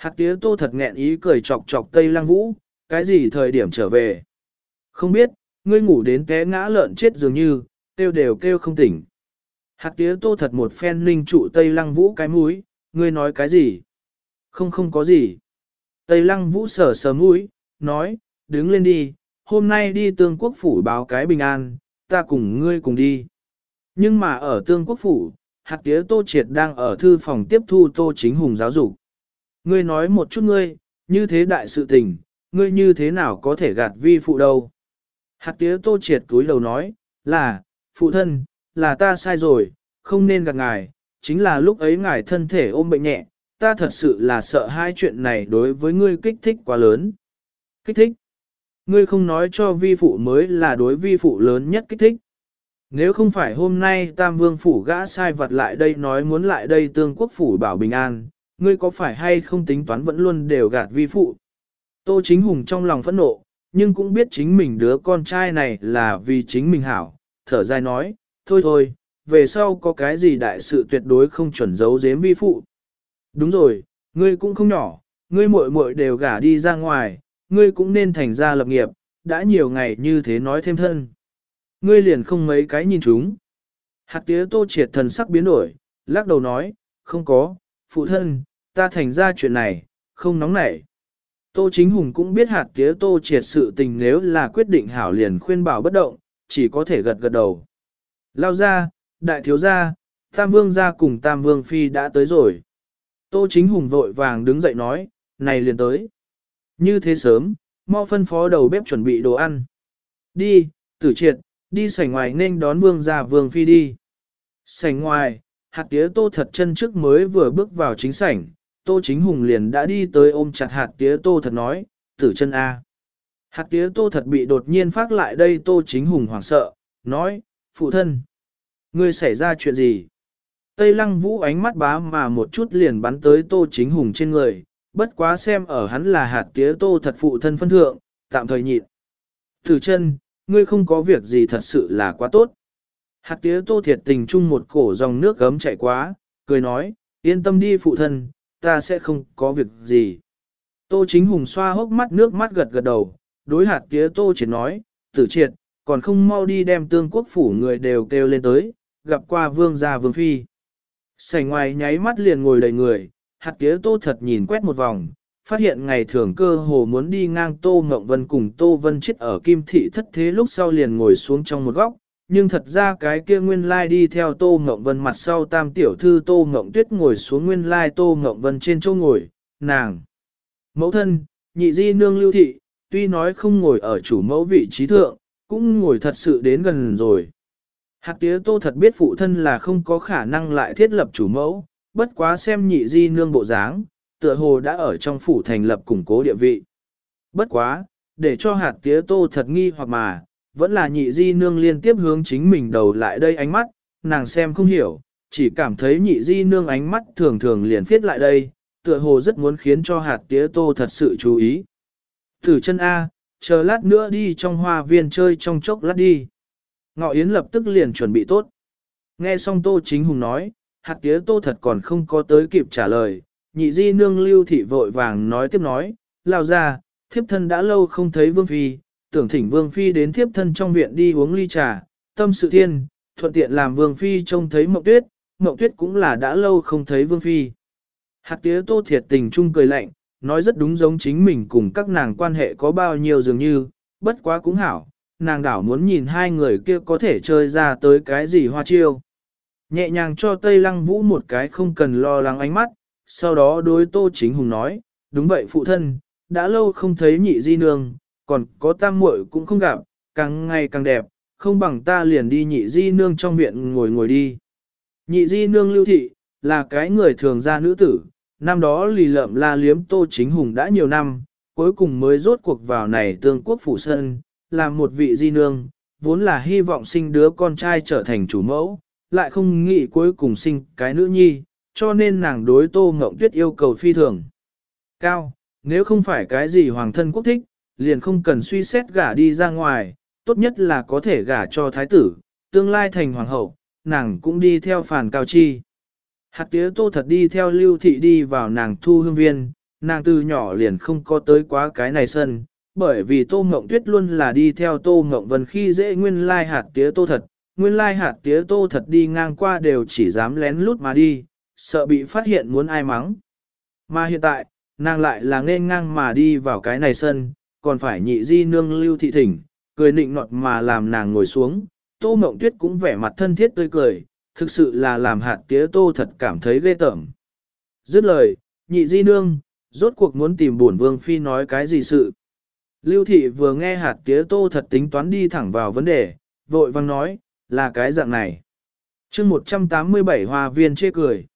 S1: Hạt tía tô thật nghẹn ý cười chọc chọc Tây Lăng Vũ, cái gì thời điểm trở về? Không biết, ngươi ngủ đến té ngã lợn chết dường như, kêu đều kêu không tỉnh. Hạt tía tô thật một phen linh trụ Tây Lăng Vũ cái mũi, ngươi nói cái gì? Không không có gì. Tây Lăng Vũ sờ sờ mũi, nói, đứng lên đi, hôm nay đi tương quốc phủ báo cái bình an, ta cùng ngươi cùng đi. Nhưng mà ở tương quốc phủ, hạt tía tô triệt đang ở thư phòng tiếp thu tô chính hùng giáo dục. Ngươi nói một chút ngươi, như thế đại sự tình, ngươi như thế nào có thể gạt vi phụ đâu. Hạt tía tô triệt túi đầu nói, là, phụ thân, là ta sai rồi, không nên gạt ngài, chính là lúc ấy ngài thân thể ôm bệnh nhẹ, ta thật sự là sợ hai chuyện này đối với ngươi kích thích quá lớn. Kích thích? Ngươi không nói cho vi phụ mới là đối vi phụ lớn nhất kích thích. Nếu không phải hôm nay Tam Vương Phủ gã sai vật lại đây nói muốn lại đây tương quốc phủ bảo bình an, ngươi có phải hay không tính toán vẫn luôn đều gạt vi phụ. Tô chính hùng trong lòng phẫn nộ, nhưng cũng biết chính mình đứa con trai này là vì chính mình hảo, thở dài nói, thôi thôi, về sau có cái gì đại sự tuyệt đối không chuẩn giấu giếm vi phụ. Đúng rồi, ngươi cũng không nhỏ, ngươi muội muội đều gả đi ra ngoài, ngươi cũng nên thành ra lập nghiệp, đã nhiều ngày như thế nói thêm thân. Ngươi liền không mấy cái nhìn chúng. Hạt tía tô triệt thần sắc biến đổi, lắc đầu nói, không có, phụ thân, ta thành ra chuyện này, không nóng nảy. Tô Chính Hùng cũng biết hạt tía tô triệt sự tình nếu là quyết định hảo liền khuyên bảo bất động, chỉ có thể gật gật đầu. Lao ra, đại thiếu gia, Tam Vương gia cùng Tam Vương Phi đã tới rồi. Tô chính hùng vội vàng đứng dậy nói, này liền tới. Như thế sớm, mau phân phó đầu bếp chuẩn bị đồ ăn. Đi, tử triệt, đi sảnh ngoài nên đón vương gia vương phi đi. Sảnh ngoài, hạt tía tô thật chân trước mới vừa bước vào chính sảnh, tô chính hùng liền đã đi tới ôm chặt hạt tía tô thật nói, tử chân A. Hạt tía tô thật bị đột nhiên phát lại đây tô chính hùng hoảng sợ, nói, phụ thân, ngươi xảy ra chuyện gì? Tây lăng vũ ánh mắt bá mà một chút liền bắn tới tô chính hùng trên người, bất quá xem ở hắn là hạt tía tô thật phụ thân phân thượng, tạm thời nhịn. Tử chân, ngươi không có việc gì thật sự là quá tốt. Hạt tía tô thiệt tình chung một cổ dòng nước gấm chảy quá, cười nói, yên tâm đi phụ thân, ta sẽ không có việc gì. Tô chính hùng xoa hốc mắt nước mắt gật gật đầu, đối hạt tía tô chỉ nói, tử triệt, còn không mau đi đem tương quốc phủ người đều kêu lên tới, gặp qua vương gia vương phi. Sảnh ngoài nháy mắt liền ngồi đầy người, hạt tía tô thật nhìn quét một vòng, phát hiện ngày thường cơ hồ muốn đi ngang Tô Ngộng Vân cùng Tô Vân chết ở kim thị thất thế lúc sau liền ngồi xuống trong một góc, nhưng thật ra cái kia nguyên lai đi theo Tô Ngộng Vân mặt sau tam tiểu thư Tô Ngộng Tuyết ngồi xuống nguyên lai Tô Ngộng Vân trên chỗ ngồi, nàng. Mẫu thân, nhị di nương lưu thị, tuy nói không ngồi ở chủ mẫu vị trí thượng, cũng ngồi thật sự đến gần rồi. Hạt tía Tô thật biết phụ thân là không có khả năng lại thiết lập chủ mẫu, bất quá xem nhị di nương bộ dáng, tựa hồ đã ở trong phủ thành lập củng cố địa vị. Bất quá, để cho hạt tía tô thật nghi hoặc mà, vẫn là nhị di nương liên tiếp hướng chính mình đầu lại đây ánh mắt, nàng xem không hiểu, chỉ cảm thấy nhị di nương ánh mắt thường thường liền phiết lại đây, tựa hồ rất muốn khiến cho hạt tía tô thật sự chú ý. Thử chân A, chờ lát nữa đi trong hoa viên chơi trong chốc lát đi. Ngọ Yến lập tức liền chuẩn bị tốt. Nghe xong Tô Chính Hùng nói, hạt tía Tô thật còn không có tới kịp trả lời, nhị di nương lưu thị vội vàng nói tiếp nói, lao ra, thiếp thân đã lâu không thấy vương phi, tưởng thỉnh vương phi đến thiếp thân trong viện đi uống ly trà, tâm sự thiên, thuận tiện làm vương phi trông thấy mộng tuyết, mộng tuyết cũng là đã lâu không thấy vương phi. Hạt tía tô thiệt tình chung cười lạnh, nói rất đúng giống chính mình cùng các nàng quan hệ có bao nhiêu dường như, bất quá cũng hảo, nàng đảo muốn nhìn hai người kia có thể chơi ra tới cái gì hoa chiêu. Nhẹ nhàng cho Tây Lăng Vũ một cái không cần lo lắng ánh mắt, sau đó đối Tô Chính Hùng nói, đúng vậy phụ thân, đã lâu không thấy nhị di nương, còn có tam muội cũng không gặp, càng ngày càng đẹp, không bằng ta liền đi nhị di nương trong viện ngồi ngồi đi. Nhị di nương lưu thị, là cái người thường gia nữ tử, năm đó lì lợm la liếm Tô Chính Hùng đã nhiều năm, cuối cùng mới rốt cuộc vào này tương quốc phủ sân, làm một vị di nương, vốn là hy vọng sinh đứa con trai trở thành chủ mẫu, lại không nghĩ cuối cùng sinh cái nữ nhi, cho nên nàng đối Tô Ngộng Tuyết yêu cầu phi thường. Cao, nếu không phải cái gì hoàng thân quốc thích, liền không cần suy xét gả đi ra ngoài, tốt nhất là có thể gả cho thái tử, tương lai thành hoàng hậu, nàng cũng đi theo phản cao chi. Hạt tía tô thật đi theo lưu thị đi vào nàng thu hương viên, nàng từ nhỏ liền không có tới quá cái này sân, bởi vì tô ngộng tuyết luôn là đi theo tô ngộng vân khi dễ nguyên lai hạt tía tô thật, nguyên lai hạt tía tô thật đi ngang qua đều chỉ dám lén lút mà đi, sợ bị phát hiện muốn ai mắng. Mà hiện tại, nàng lại là nên ngang mà đi vào cái này sân, còn phải nhị di nương lưu thị thỉnh, cười nịnh nọt mà làm nàng ngồi xuống, tô mộng tuyết cũng vẻ mặt thân thiết tươi cười, thực sự là làm hạt tía tô thật cảm thấy ghê tởm. Dứt lời, nhị di nương, rốt cuộc muốn tìm bổn vương phi nói cái gì sự. Lưu thị vừa nghe hạt tía tô thật tính toán đi thẳng vào vấn đề, vội vang nói, là cái dạng này. chương 187 hòa viên chê cười.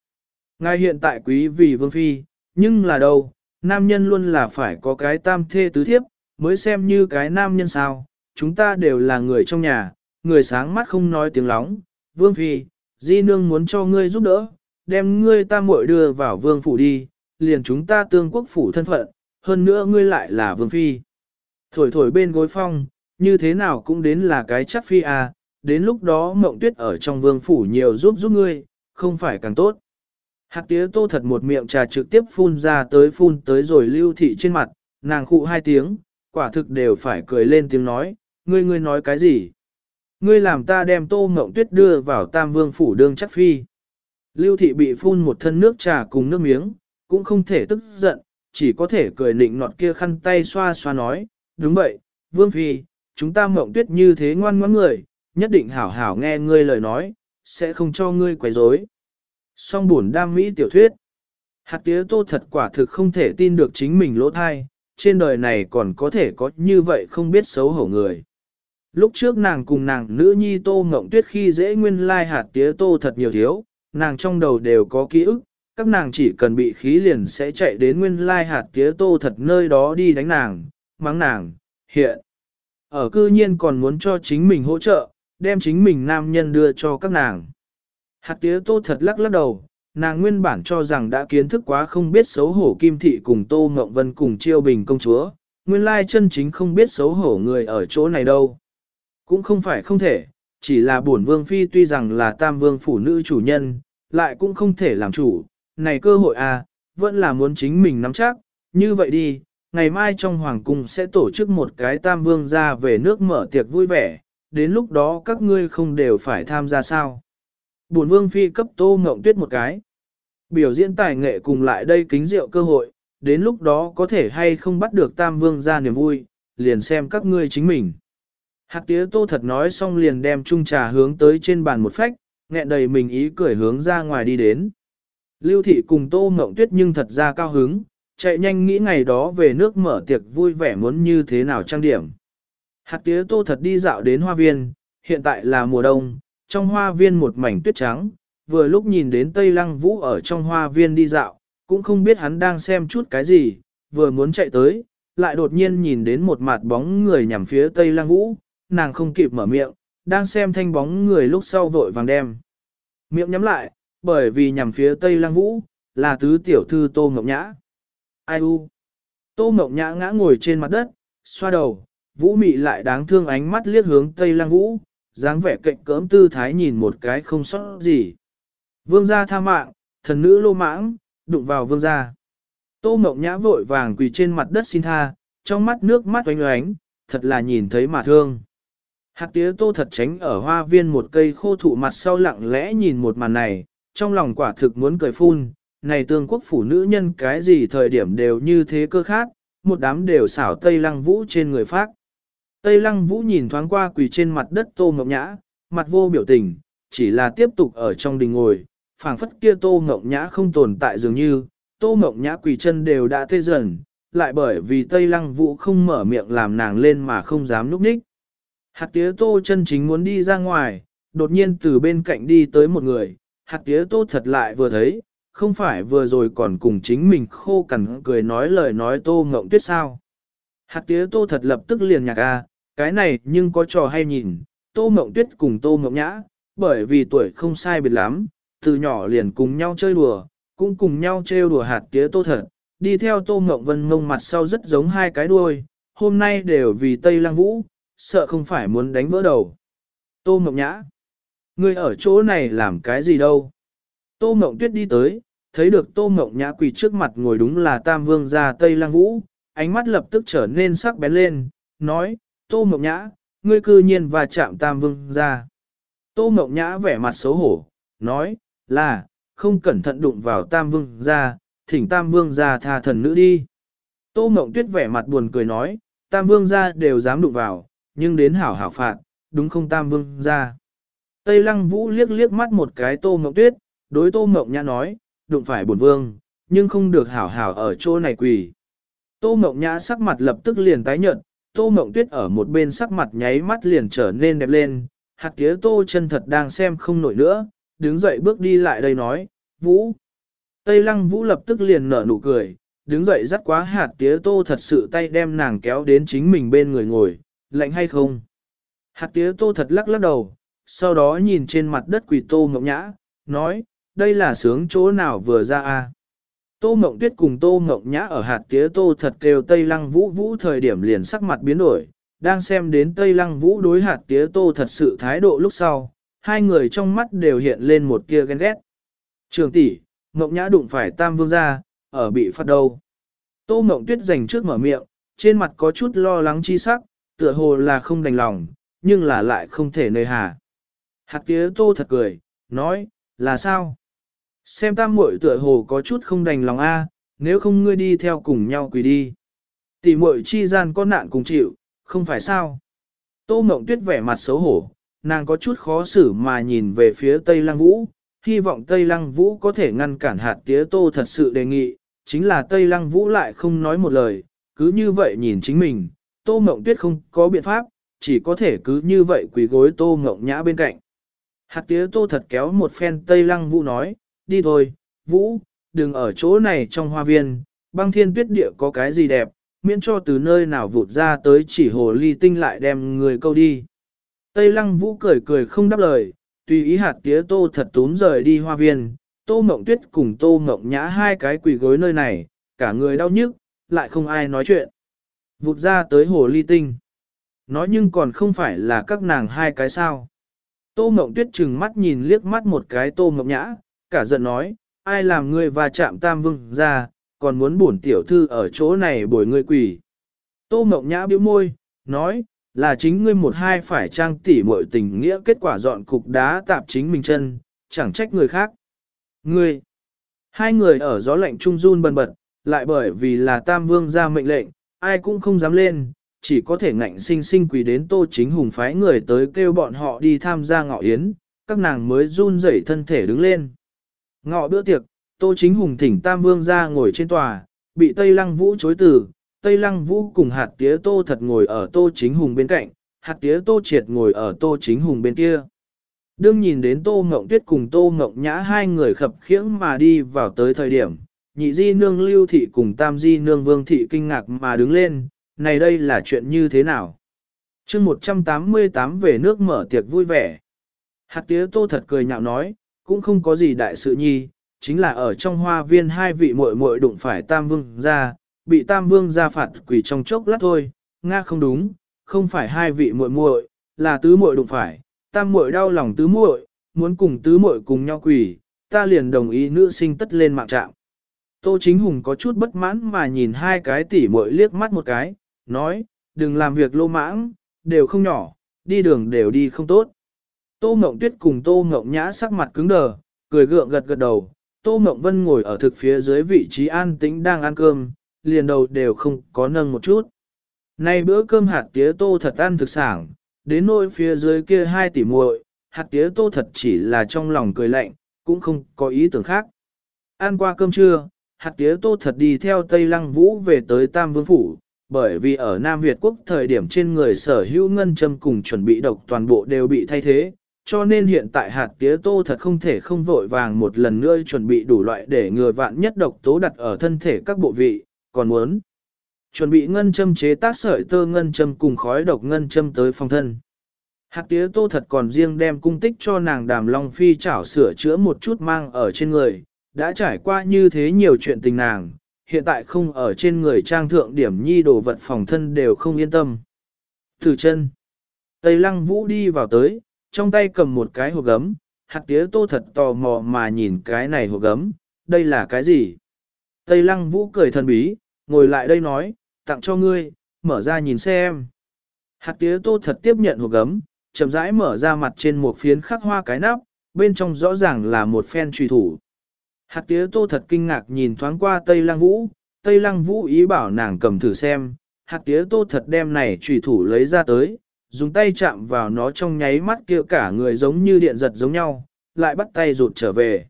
S1: Ngài hiện tại quý vì vương phi, nhưng là đâu, nam nhân luôn là phải có cái tam thê tứ thiếp, mới xem như cái nam nhân sao, chúng ta đều là người trong nhà, người sáng mắt không nói tiếng lóng, vương phi, di nương muốn cho ngươi giúp đỡ, đem ngươi ta muội đưa vào vương phủ đi, liền chúng ta tương quốc phủ thân phận, hơn nữa ngươi lại là vương phi. Thổi thổi bên gối phong, như thế nào cũng đến là cái chắc phi à, đến lúc đó mộng tuyết ở trong vương phủ nhiều giúp giúp ngươi, không phải càng tốt. Hạt tía tô thật một miệng trà trực tiếp phun ra tới phun tới rồi lưu thị trên mặt, nàng khụ hai tiếng, quả thực đều phải cười lên tiếng nói, ngươi ngươi nói cái gì? Ngươi làm ta đem tô mộng tuyết đưa vào tam vương phủ đương chắc phi. Lưu thị bị phun một thân nước trà cùng nước miếng, cũng không thể tức giận, chỉ có thể cười nịnh nọt kia khăn tay xoa xoa nói, đúng vậy, vương phi, chúng ta mộng tuyết như thế ngoan ngoãn người, nhất định hảo hảo nghe ngươi lời nói, sẽ không cho ngươi quấy rối. Song buồn đam mỹ tiểu thuyết. Hạt tía tô thật quả thực không thể tin được chính mình lỗ thai, trên đời này còn có thể có như vậy không biết xấu hổ người. Lúc trước nàng cùng nàng nữ nhi tô ngộng tuyết khi dễ nguyên lai hạt tía tô thật nhiều thiếu, nàng trong đầu đều có ký ức, các nàng chỉ cần bị khí liền sẽ chạy đến nguyên lai hạt tía tô thật nơi đó đi đánh nàng, mắng nàng, hiện. Ở cư nhiên còn muốn cho chính mình hỗ trợ, đem chính mình nam nhân đưa cho các nàng. Hạt tía tô thật lắc lắc đầu, nàng nguyên bản cho rằng đã kiến thức quá không biết xấu hổ kim thị cùng tô ngộng vân cùng chiêu bình công chúa, nguyên lai chân chính không biết xấu hổ người ở chỗ này đâu. Cũng không phải không thể, chỉ là bổn vương phi tuy rằng là tam vương phụ nữ chủ nhân, lại cũng không thể làm chủ, này cơ hội à, vẫn là muốn chính mình nắm chắc, như vậy đi, ngày mai trong hoàng cung sẽ tổ chức một cái tam vương ra về nước mở tiệc vui vẻ, đến lúc đó các ngươi không đều phải tham gia sao. Bổn vương phi cấp tô ngộng tuyết một cái. Biểu diễn tài nghệ cùng lại đây kính rượu cơ hội, đến lúc đó có thể hay không bắt được tam vương ra niềm vui, liền xem các ngươi chính mình. Hạt tía tô thật nói xong liền đem chung trà hướng tới trên bàn một phách, nghẹn đầy mình ý cười hướng ra ngoài đi đến. Lưu thị cùng tô mộng tuyết nhưng thật ra cao hứng, chạy nhanh nghĩ ngày đó về nước mở tiệc vui vẻ muốn như thế nào trang điểm. Hạt tía tô thật đi dạo đến hoa viên, hiện tại là mùa đông, trong hoa viên một mảnh tuyết trắng, vừa lúc nhìn đến Tây Lăng Vũ ở trong hoa viên đi dạo, cũng không biết hắn đang xem chút cái gì, vừa muốn chạy tới, lại đột nhiên nhìn đến một mặt bóng người nhằm phía Tây Lăng Vũ, nàng không kịp mở miệng, đang xem thanh bóng người lúc sau vội vàng đem. Miệng nhắm lại, bởi vì nhằm phía Tây Lăng Vũ, là tứ tiểu thư Tô Ngọc Nhã. Ai u? Tô Ngọc Nhã ngã ngồi trên mặt đất, xoa đầu, Vũ mị lại đáng thương ánh mắt liếc hướng Tây Lăng Vũ, dáng vẻ cạnh cỡm tư thái nhìn một cái không sót gì. Vương gia tha mạng, thần nữ lô mãng, đụng vào vương gia. Tô Ngọc Nhã vội vàng quỳ trên mặt đất xin tha, trong mắt nước mắt oánh oánh, thật là nhìn thấy mà thương. Hạt tía tô thật tránh ở hoa viên một cây khô thụ mặt sau lặng lẽ nhìn một màn này, trong lòng quả thực muốn cười phun, này tương quốc phủ nữ nhân cái gì thời điểm đều như thế cơ khác, một đám đều xảo Tây Lăng Vũ trên người phát. Tây Lăng Vũ nhìn thoáng qua quỳ trên mặt đất tô ngọc nhã, mặt vô biểu tình, chỉ là tiếp tục ở trong đình ngồi, phảng phất kia tô ngọc nhã không tồn tại dường như, tô ngọc nhã quỳ chân đều đã tê dần, lại bởi vì Tây Lăng Vũ không mở miệng làm nàng lên mà không dám núp ních. Hạt tía tô chân chính muốn đi ra ngoài, đột nhiên từ bên cạnh đi tới một người, hạt tía tô thật lại vừa thấy, không phải vừa rồi còn cùng chính mình khô cằn cười nói lời nói tô ngộng tuyết sao. Hạt tía tô thật lập tức liền nhạc a, cái này nhưng có trò hay nhìn, tô Mộng tuyết cùng tô Mộng nhã, bởi vì tuổi không sai biệt lắm, từ nhỏ liền cùng nhau chơi đùa, cũng cùng nhau trêu đùa hạt tía tô thật, đi theo tô Mộng vân ngông mặt sau rất giống hai cái đuôi, hôm nay đều vì Tây Lăng Vũ, sợ không phải muốn đánh vỡ đầu. Tô Mộng Nhã, ngươi ở chỗ này làm cái gì đâu? Tô Mộng Tuyết đi tới, thấy được Tô Mộng Nhã quỳ trước mặt ngồi đúng là Tam Vương gia Tây Lăng Vũ, ánh mắt lập tức trở nên sắc bén lên, nói, Tô Mộng Nhã, ngươi cư nhiên và chạm Tam Vương gia. Tô Mộng Nhã vẻ mặt xấu hổ, nói, là, không cẩn thận đụng vào Tam Vương gia, thỉnh Tam Vương gia tha thần nữ đi. Tô Mộng Tuyết vẻ mặt buồn cười nói, Tam Vương gia đều dám đụng vào, nhưng đến hảo hảo phạt, đúng không tam vương ra. Tây lăng vũ liếc liếc mắt một cái tô mộng tuyết, đối tô mộng nhã nói, đụng phải bổn vương, nhưng không được hảo hảo ở chỗ này quỳ. Tô mộng nhã sắc mặt lập tức liền tái nhợt, tô mộng tuyết ở một bên sắc mặt nháy mắt liền trở nên đẹp lên, hạt tía tô chân thật đang xem không nổi nữa, đứng dậy bước đi lại đây nói, vũ. Tây lăng vũ lập tức liền nở nụ cười, đứng dậy dắt quá hạt tía tô thật sự tay đem nàng kéo đến chính mình bên người ngồi, lạnh hay không? Hạt tía tô thật lắc lắc đầu, sau đó nhìn trên mặt đất quỳ tô mộng nhã, nói, đây là sướng chỗ nào vừa ra a Tô mộng tuyết cùng tô mộng nhã ở hạt tía tô thật kêu Tây Lăng Vũ Vũ thời điểm liền sắc mặt biến đổi, đang xem đến Tây Lăng Vũ đối hạt tía tô thật sự thái độ lúc sau, hai người trong mắt đều hiện lên một kia ghen ghét. Trường tỷ, mộng nhã đụng phải tam vương gia, ở bị phát đầu. Tô mộng tuyết dành trước mở miệng, trên mặt có chút lo lắng chi sắc, tựa hồ là không đành lòng, nhưng là lại không thể nơi hà. Hạt tía tô thật cười, nói, là sao? Xem tam muội tựa hồ có chút không đành lòng a, nếu không ngươi đi theo cùng nhau quỳ đi. Tỷ muội chi gian có nạn cùng chịu, không phải sao? Tô mộng tuyết vẻ mặt xấu hổ, nàng có chút khó xử mà nhìn về phía Tây Lăng Vũ, hy vọng Tây Lăng Vũ có thể ngăn cản hạt tía tô thật sự đề nghị, chính là Tây Lăng Vũ lại không nói một lời, cứ như vậy nhìn chính mình, Tô Mộng Tuyết không có biện pháp, chỉ có thể cứ như vậy quỳ gối Tô Mộng Nhã bên cạnh. Hạt tía Tô thật kéo một phen Tây Lăng Vũ nói, đi thôi, Vũ, đừng ở chỗ này trong hoa viên, băng thiên tuyết địa có cái gì đẹp, miễn cho từ nơi nào vụt ra tới chỉ hồ ly tinh lại đem người câu đi. Tây Lăng Vũ cười cười không đáp lời, tùy ý hạt tía Tô thật túm rời đi hoa viên, Tô Mộng Tuyết cùng Tô Mộng Nhã hai cái quỳ gối nơi này, cả người đau nhức, lại không ai nói chuyện. Vụt ra tới hồ ly tinh. Nói nhưng còn không phải là các nàng hai cái sao. Tô Mộng Tuyết chừng mắt nhìn liếc mắt một cái Tô Mộng Nhã, cả giận nói, ai làm ngươi và chạm tam vương ra, còn muốn bổn tiểu thư ở chỗ này bồi ngươi quỷ. Tô Mộng Nhã bĩu môi, nói, là chính ngươi một hai phải trang tỉ muội tình nghĩa kết quả dọn cục đá tạp chính mình chân, chẳng trách người khác. Ngươi, hai người ở gió lạnh trung run bần bật, lại bởi vì là tam vương ra mệnh lệnh, ai cũng không dám lên, chỉ có thể ngạnh sinh sinh quỳ đến tô chính hùng phái người tới kêu bọn họ đi tham gia ngọ yến, các nàng mới run rẩy thân thể đứng lên. Ngọ bữa tiệc, tô chính hùng thỉnh tam vương ra ngồi trên tòa, bị Tây Lăng Vũ chối từ, Tây Lăng Vũ cùng hạt tía tô thật ngồi ở tô chính hùng bên cạnh, hạt tía tô triệt ngồi ở tô chính hùng bên kia. Đương nhìn đến tô ngộng tuyết cùng tô ngộng nhã hai người khập khiễng mà đi vào tới thời điểm, nhị di nương lưu thị cùng tam di nương vương thị kinh ngạc mà đứng lên, này đây là chuyện như thế nào? chương 188 về nước mở tiệc vui vẻ. Hạt tía tô thật cười nhạo nói, cũng không có gì đại sự nhi, chính là ở trong hoa viên hai vị muội muội đụng phải tam vương ra, bị tam vương ra phạt quỷ trong chốc lát thôi, nga không đúng, không phải hai vị muội muội, là tứ muội đụng phải, tam muội đau lòng tứ muội, muốn cùng tứ muội cùng nhau quỷ, ta liền đồng ý nữ sinh tất lên mạng trạng. Tô Chính Hùng có chút bất mãn mà nhìn hai cái tỉ muội liếc mắt một cái, nói, đừng làm việc lô mãng, đều không nhỏ, đi đường đều đi không tốt. Tô Mộng Tuyết cùng Tô Mộng Nhã sắc mặt cứng đờ, cười gượng gật gật đầu, Tô Mộng Vân ngồi ở thực phía dưới vị trí an tĩnh đang ăn cơm, liền đầu đều không có nâng một chút. Nay bữa cơm hạt tía tô thật ăn thực sảng, đến nỗi phía dưới kia hai tỷ muội, hạt tía tô thật chỉ là trong lòng cười lạnh, cũng không có ý tưởng khác. Ăn qua cơm trưa, hạt tía tô thật đi theo Tây Lăng Vũ về tới Tam Vương Phủ, bởi vì ở Nam Việt Quốc thời điểm trên người sở hữu ngân châm cùng chuẩn bị độc toàn bộ đều bị thay thế, cho nên hiện tại hạt tía tô thật không thể không vội vàng một lần nữa chuẩn bị đủ loại để ngừa vạn nhất độc tố đặt ở thân thể các bộ vị, còn muốn chuẩn bị ngân châm chế tác sợi tơ ngân châm cùng khói độc ngân châm tới phòng thân. Hạt tía tô thật còn riêng đem cung tích cho nàng đàm long phi chảo sửa chữa một chút mang ở trên người, đã trải qua như thế nhiều chuyện tình nàng, hiện tại không ở trên người trang thượng điểm nhi đồ vật phòng thân đều không yên tâm. Từ chân, Tây lăng vũ đi vào tới, trong tay cầm một cái hộp gấm, hạt tía tô thật tò mò mà nhìn cái này hộp gấm, đây là cái gì? Tây lăng vũ cười thần bí, ngồi lại đây nói, tặng cho ngươi, mở ra nhìn xem. Hạt tía tô thật tiếp nhận hộp gấm, chậm rãi mở ra mặt trên một phiến khắc hoa cái nắp, bên trong rõ ràng là một phen trùy thủ. Hạt tía tô thật kinh ngạc nhìn thoáng qua Tây Lăng Vũ, Tây Lăng Vũ ý bảo nàng cầm thử xem, hạt tía tô thật đem này trùy thủ lấy ra tới, dùng tay chạm vào nó trong nháy mắt kia cả người giống như điện giật giống nhau, lại bắt tay rụt trở về.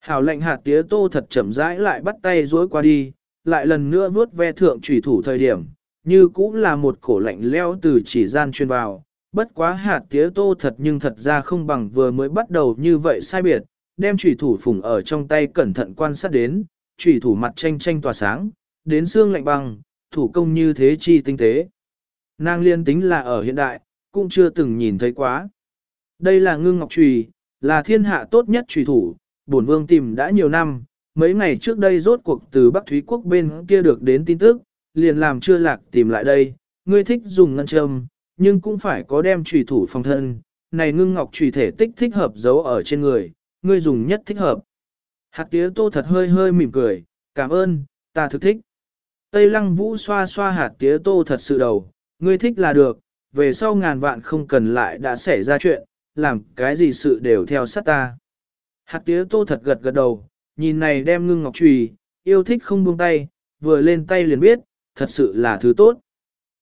S1: Hảo lệnh hạt tía tô thật chậm rãi lại bắt tay dối qua đi, lại lần nữa vuốt ve thượng trùy thủ thời điểm, như cũng là một cổ lạnh leo từ chỉ gian chuyên vào. Bất quá hạt tía tô thật nhưng thật ra không bằng vừa mới bắt đầu như vậy sai biệt, đem trùy thủ phùng ở trong tay cẩn thận quan sát đến, trùy thủ mặt tranh tranh tỏa sáng, đến xương lạnh băng, thủ công như thế chi tinh tế. Nàng liên tính là ở hiện đại, cũng chưa từng nhìn thấy quá. Đây là ngưng ngọc trùy, là thiên hạ tốt nhất trùy thủ, bổn vương tìm đã nhiều năm, mấy ngày trước đây rốt cuộc từ Bắc Thúy Quốc bên kia được đến tin tức, liền làm chưa lạc tìm lại đây, ngươi thích dùng ngân châm, nhưng cũng phải có đem trùy thủ phòng thân, này ngưng ngọc trùy thể tích thích hợp giấu ở trên người, ngươi dùng nhất thích hợp. Hạt tía tô thật hơi hơi mỉm cười, cảm ơn, ta thực thích. Tây lăng vũ xoa xoa hạt tía tô thật sự đầu, ngươi thích là được, về sau ngàn vạn không cần lại đã xảy ra chuyện, làm cái gì sự đều theo sát ta. Hạt tía tô thật gật gật đầu, nhìn này đem ngưng ngọc trùy, yêu thích không buông tay, vừa lên tay liền biết, thật sự là thứ tốt.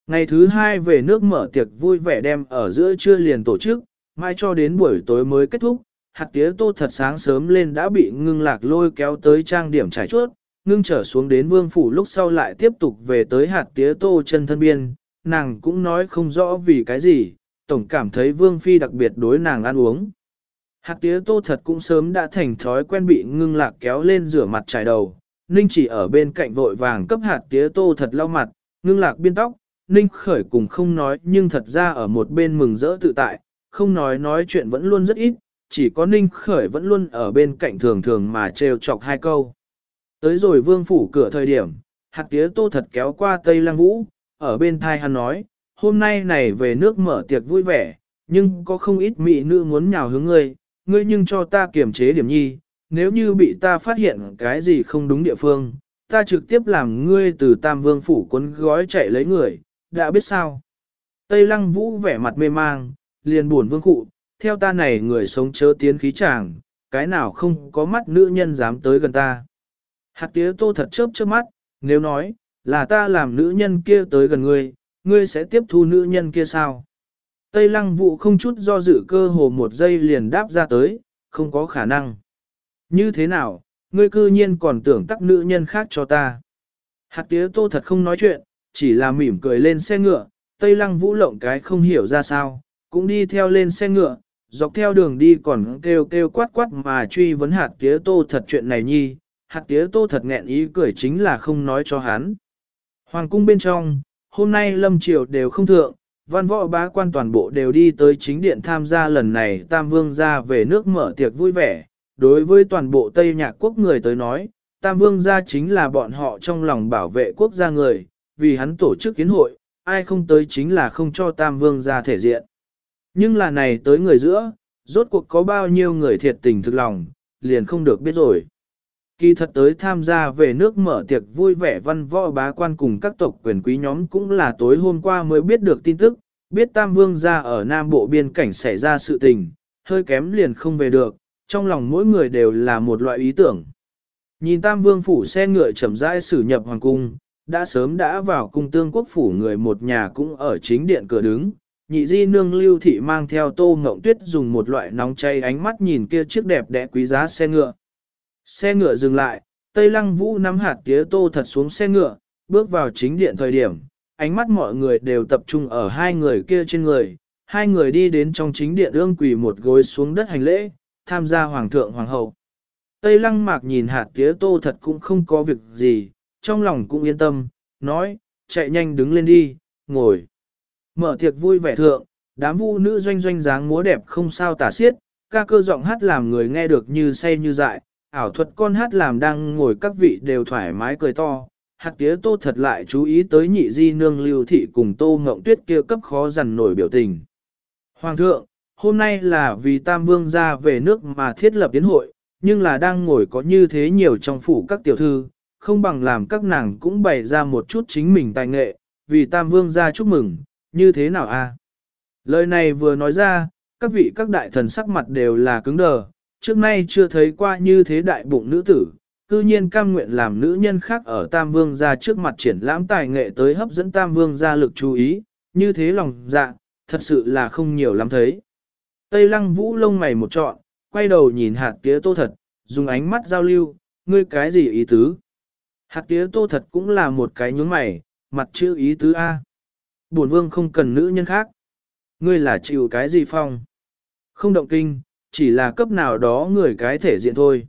S1: Ngày thứ hai về nước mở tiệc vui vẻ đem ở giữa trưa liền tổ chức, mai cho đến buổi tối mới kết thúc, hạt tía tô thật sáng sớm lên đã bị ngưng lạc lôi kéo tới trang điểm trải chuốt, ngưng trở xuống đến vương phủ lúc sau lại tiếp tục về tới hạt tía tô chân thân biên, nàng cũng nói không rõ vì cái gì, tổng cảm thấy vương phi đặc biệt đối nàng ăn uống. Hạt tía tô thật cũng sớm đã thành thói quen bị ngưng lạc kéo lên rửa mặt trải đầu, ninh chỉ ở bên cạnh vội vàng cấp hạt tía tô thật lau mặt, ngưng lạc biên tóc, ninh khởi cùng không nói nhưng thật ra ở một bên mừng rỡ tự tại, không nói nói chuyện vẫn luôn rất ít, chỉ có ninh khởi vẫn luôn ở bên cạnh thường thường mà trêu chọc hai câu. Tới rồi vương phủ cửa thời điểm, hạt tía tô thật kéo qua Tây lang Vũ, ở bên thai hắn nói, hôm nay này về nước mở tiệc vui vẻ, nhưng có không ít mỹ nữ muốn nhào hướng ngươi, ngươi nhưng cho ta kiềm chế điểm nhi, nếu như bị ta phát hiện cái gì không đúng địa phương, ta trực tiếp làm ngươi từ Tam Vương phủ cuốn gói chạy lấy người, đã biết sao. Tây Lăng Vũ vẻ mặt mê mang, liền buồn vương cụ, theo ta này người sống chớ tiến khí chàng, cái nào không có mắt nữ nhân dám tới gần ta. Hạt tía tô thật chớp chớp mắt, nếu nói, là ta làm nữ nhân kia tới gần ngươi, ngươi sẽ tiếp thu nữ nhân kia sao? Tây lăng vụ không chút do dự cơ hồ một giây liền đáp ra tới, không có khả năng. Như thế nào, ngươi cư nhiên còn tưởng tắc nữ nhân khác cho ta. Hạt tía tô thật không nói chuyện, chỉ là mỉm cười lên xe ngựa, Tây lăng vũ lộng cái không hiểu ra sao, cũng đi theo lên xe ngựa, dọc theo đường đi còn kêu kêu quát quát mà truy vấn hạt tía tô thật chuyện này nhi, hạt tía tô thật nghẹn ý cười chính là không nói cho hắn. Hoàng cung bên trong, hôm nay lâm triều đều không thượng, văn võ bá quan toàn bộ đều đi tới chính điện tham gia lần này Tam Vương ra về nước mở tiệc vui vẻ. Đối với toàn bộ Tây Nhạc quốc người tới nói, Tam Vương gia chính là bọn họ trong lòng bảo vệ quốc gia người, vì hắn tổ chức kiến hội, ai không tới chính là không cho Tam Vương gia thể diện. Nhưng là này tới người giữa, rốt cuộc có bao nhiêu người thiệt tình thực lòng, liền không được biết rồi. Kỳ thật tới tham gia về nước mở tiệc vui vẻ văn võ bá quan cùng các tộc quyền quý nhóm cũng là tối hôm qua mới biết được tin tức, biết Tam Vương ra ở Nam Bộ biên cảnh xảy ra sự tình, hơi kém liền không về được, trong lòng mỗi người đều là một loại ý tưởng. Nhìn Tam Vương phủ xe ngựa chậm rãi xử nhập hoàng cung, đã sớm đã vào cung tương quốc phủ người một nhà cũng ở chính điện cửa đứng, nhị di nương lưu thị mang theo tô ngộng tuyết dùng một loại nóng chay ánh mắt nhìn kia chiếc đẹp đẽ quý giá xe ngựa. Xe ngựa dừng lại, Tây Lăng Vũ nắm hạt tía tô thật xuống xe ngựa, bước vào chính điện thời điểm, ánh mắt mọi người đều tập trung ở hai người kia trên người. Hai người đi đến trong chính điện ương quỳ một gối xuống đất hành lễ, tham gia hoàng thượng hoàng hậu. Tây Lăng Mạc nhìn hạt tía tô thật cũng không có việc gì, trong lòng cũng yên tâm, nói, chạy nhanh đứng lên đi, ngồi. Mở tiệc vui vẻ thượng, đám vũ nữ doanh doanh dáng múa đẹp không sao tả xiết, ca cơ giọng hát làm người nghe được như say như dại, ảo thuật con hát làm đang ngồi các vị đều thoải mái cười to. Hạt tía tô thật lại chú ý tới nhị di nương lưu thị cùng tô ngộng tuyết kia cấp khó dằn nổi biểu tình. Hoàng thượng, hôm nay là vì Tam Vương ra về nước mà thiết lập tiến hội, nhưng là đang ngồi có như thế nhiều trong phủ các tiểu thư, không bằng làm các nàng cũng bày ra một chút chính mình tài nghệ, vì Tam Vương ra chúc mừng, như thế nào a? Lời này vừa nói ra, các vị các đại thần sắc mặt đều là cứng đờ, trước nay chưa thấy qua như thế đại bụng nữ tử, cư nhiên cam nguyện làm nữ nhân khác ở Tam Vương gia trước mặt triển lãm tài nghệ tới hấp dẫn Tam Vương gia lực chú ý, như thế lòng dạ, thật sự là không nhiều lắm thấy. Tây lăng vũ lông mày một trọn, quay đầu nhìn hạt tía tô thật, dùng ánh mắt giao lưu, ngươi cái gì ý tứ? Hạt tía tô thật cũng là một cái nhướng mày, mặt chữ ý tứ A. Bổn vương không cần nữ nhân khác. Ngươi là chịu cái gì phong? Không động kinh, chỉ là cấp nào đó người cái thể diện thôi.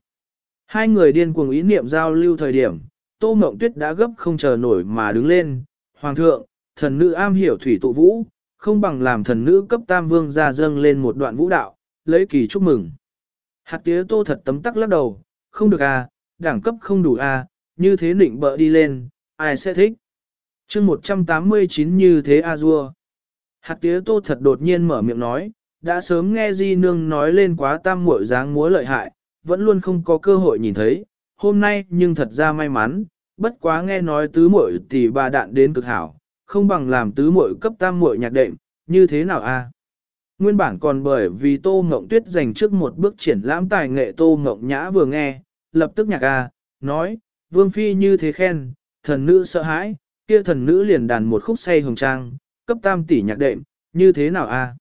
S1: Hai người điên cuồng ý niệm giao lưu thời điểm, Tô Mộng Tuyết đã gấp không chờ nổi mà đứng lên. Hoàng thượng, thần nữ am hiểu thủy tụ vũ, không bằng làm thần nữ cấp tam vương ra dâng lên một đoạn vũ đạo, lấy kỳ chúc mừng. Hạt tía tô thật tấm tắc lắc đầu, không được à, đẳng cấp không đủ à, như thế định bợ đi lên, ai sẽ thích. chương 189 như thế a à dua. Hạt tía tô thật đột nhiên mở miệng nói, đã sớm nghe Di Nương nói lên quá tam muội dáng múa lợi hại, vẫn luôn không có cơ hội nhìn thấy, hôm nay nhưng thật ra may mắn, bất quá nghe nói tứ muội tỷ bà đạn đến cực hảo, không bằng làm tứ muội cấp tam muội nhạc đệm, như thế nào a? Nguyên bản còn bởi vì Tô Ngộng Tuyết dành trước một bước triển lãm tài nghệ Tô Ngộng Nhã vừa nghe, lập tức nhạc a, nói, Vương Phi như thế khen, thần nữ sợ hãi, kia thần nữ liền đàn một khúc say hồng trang, cấp tam tỷ nhạc đệm, như thế nào a?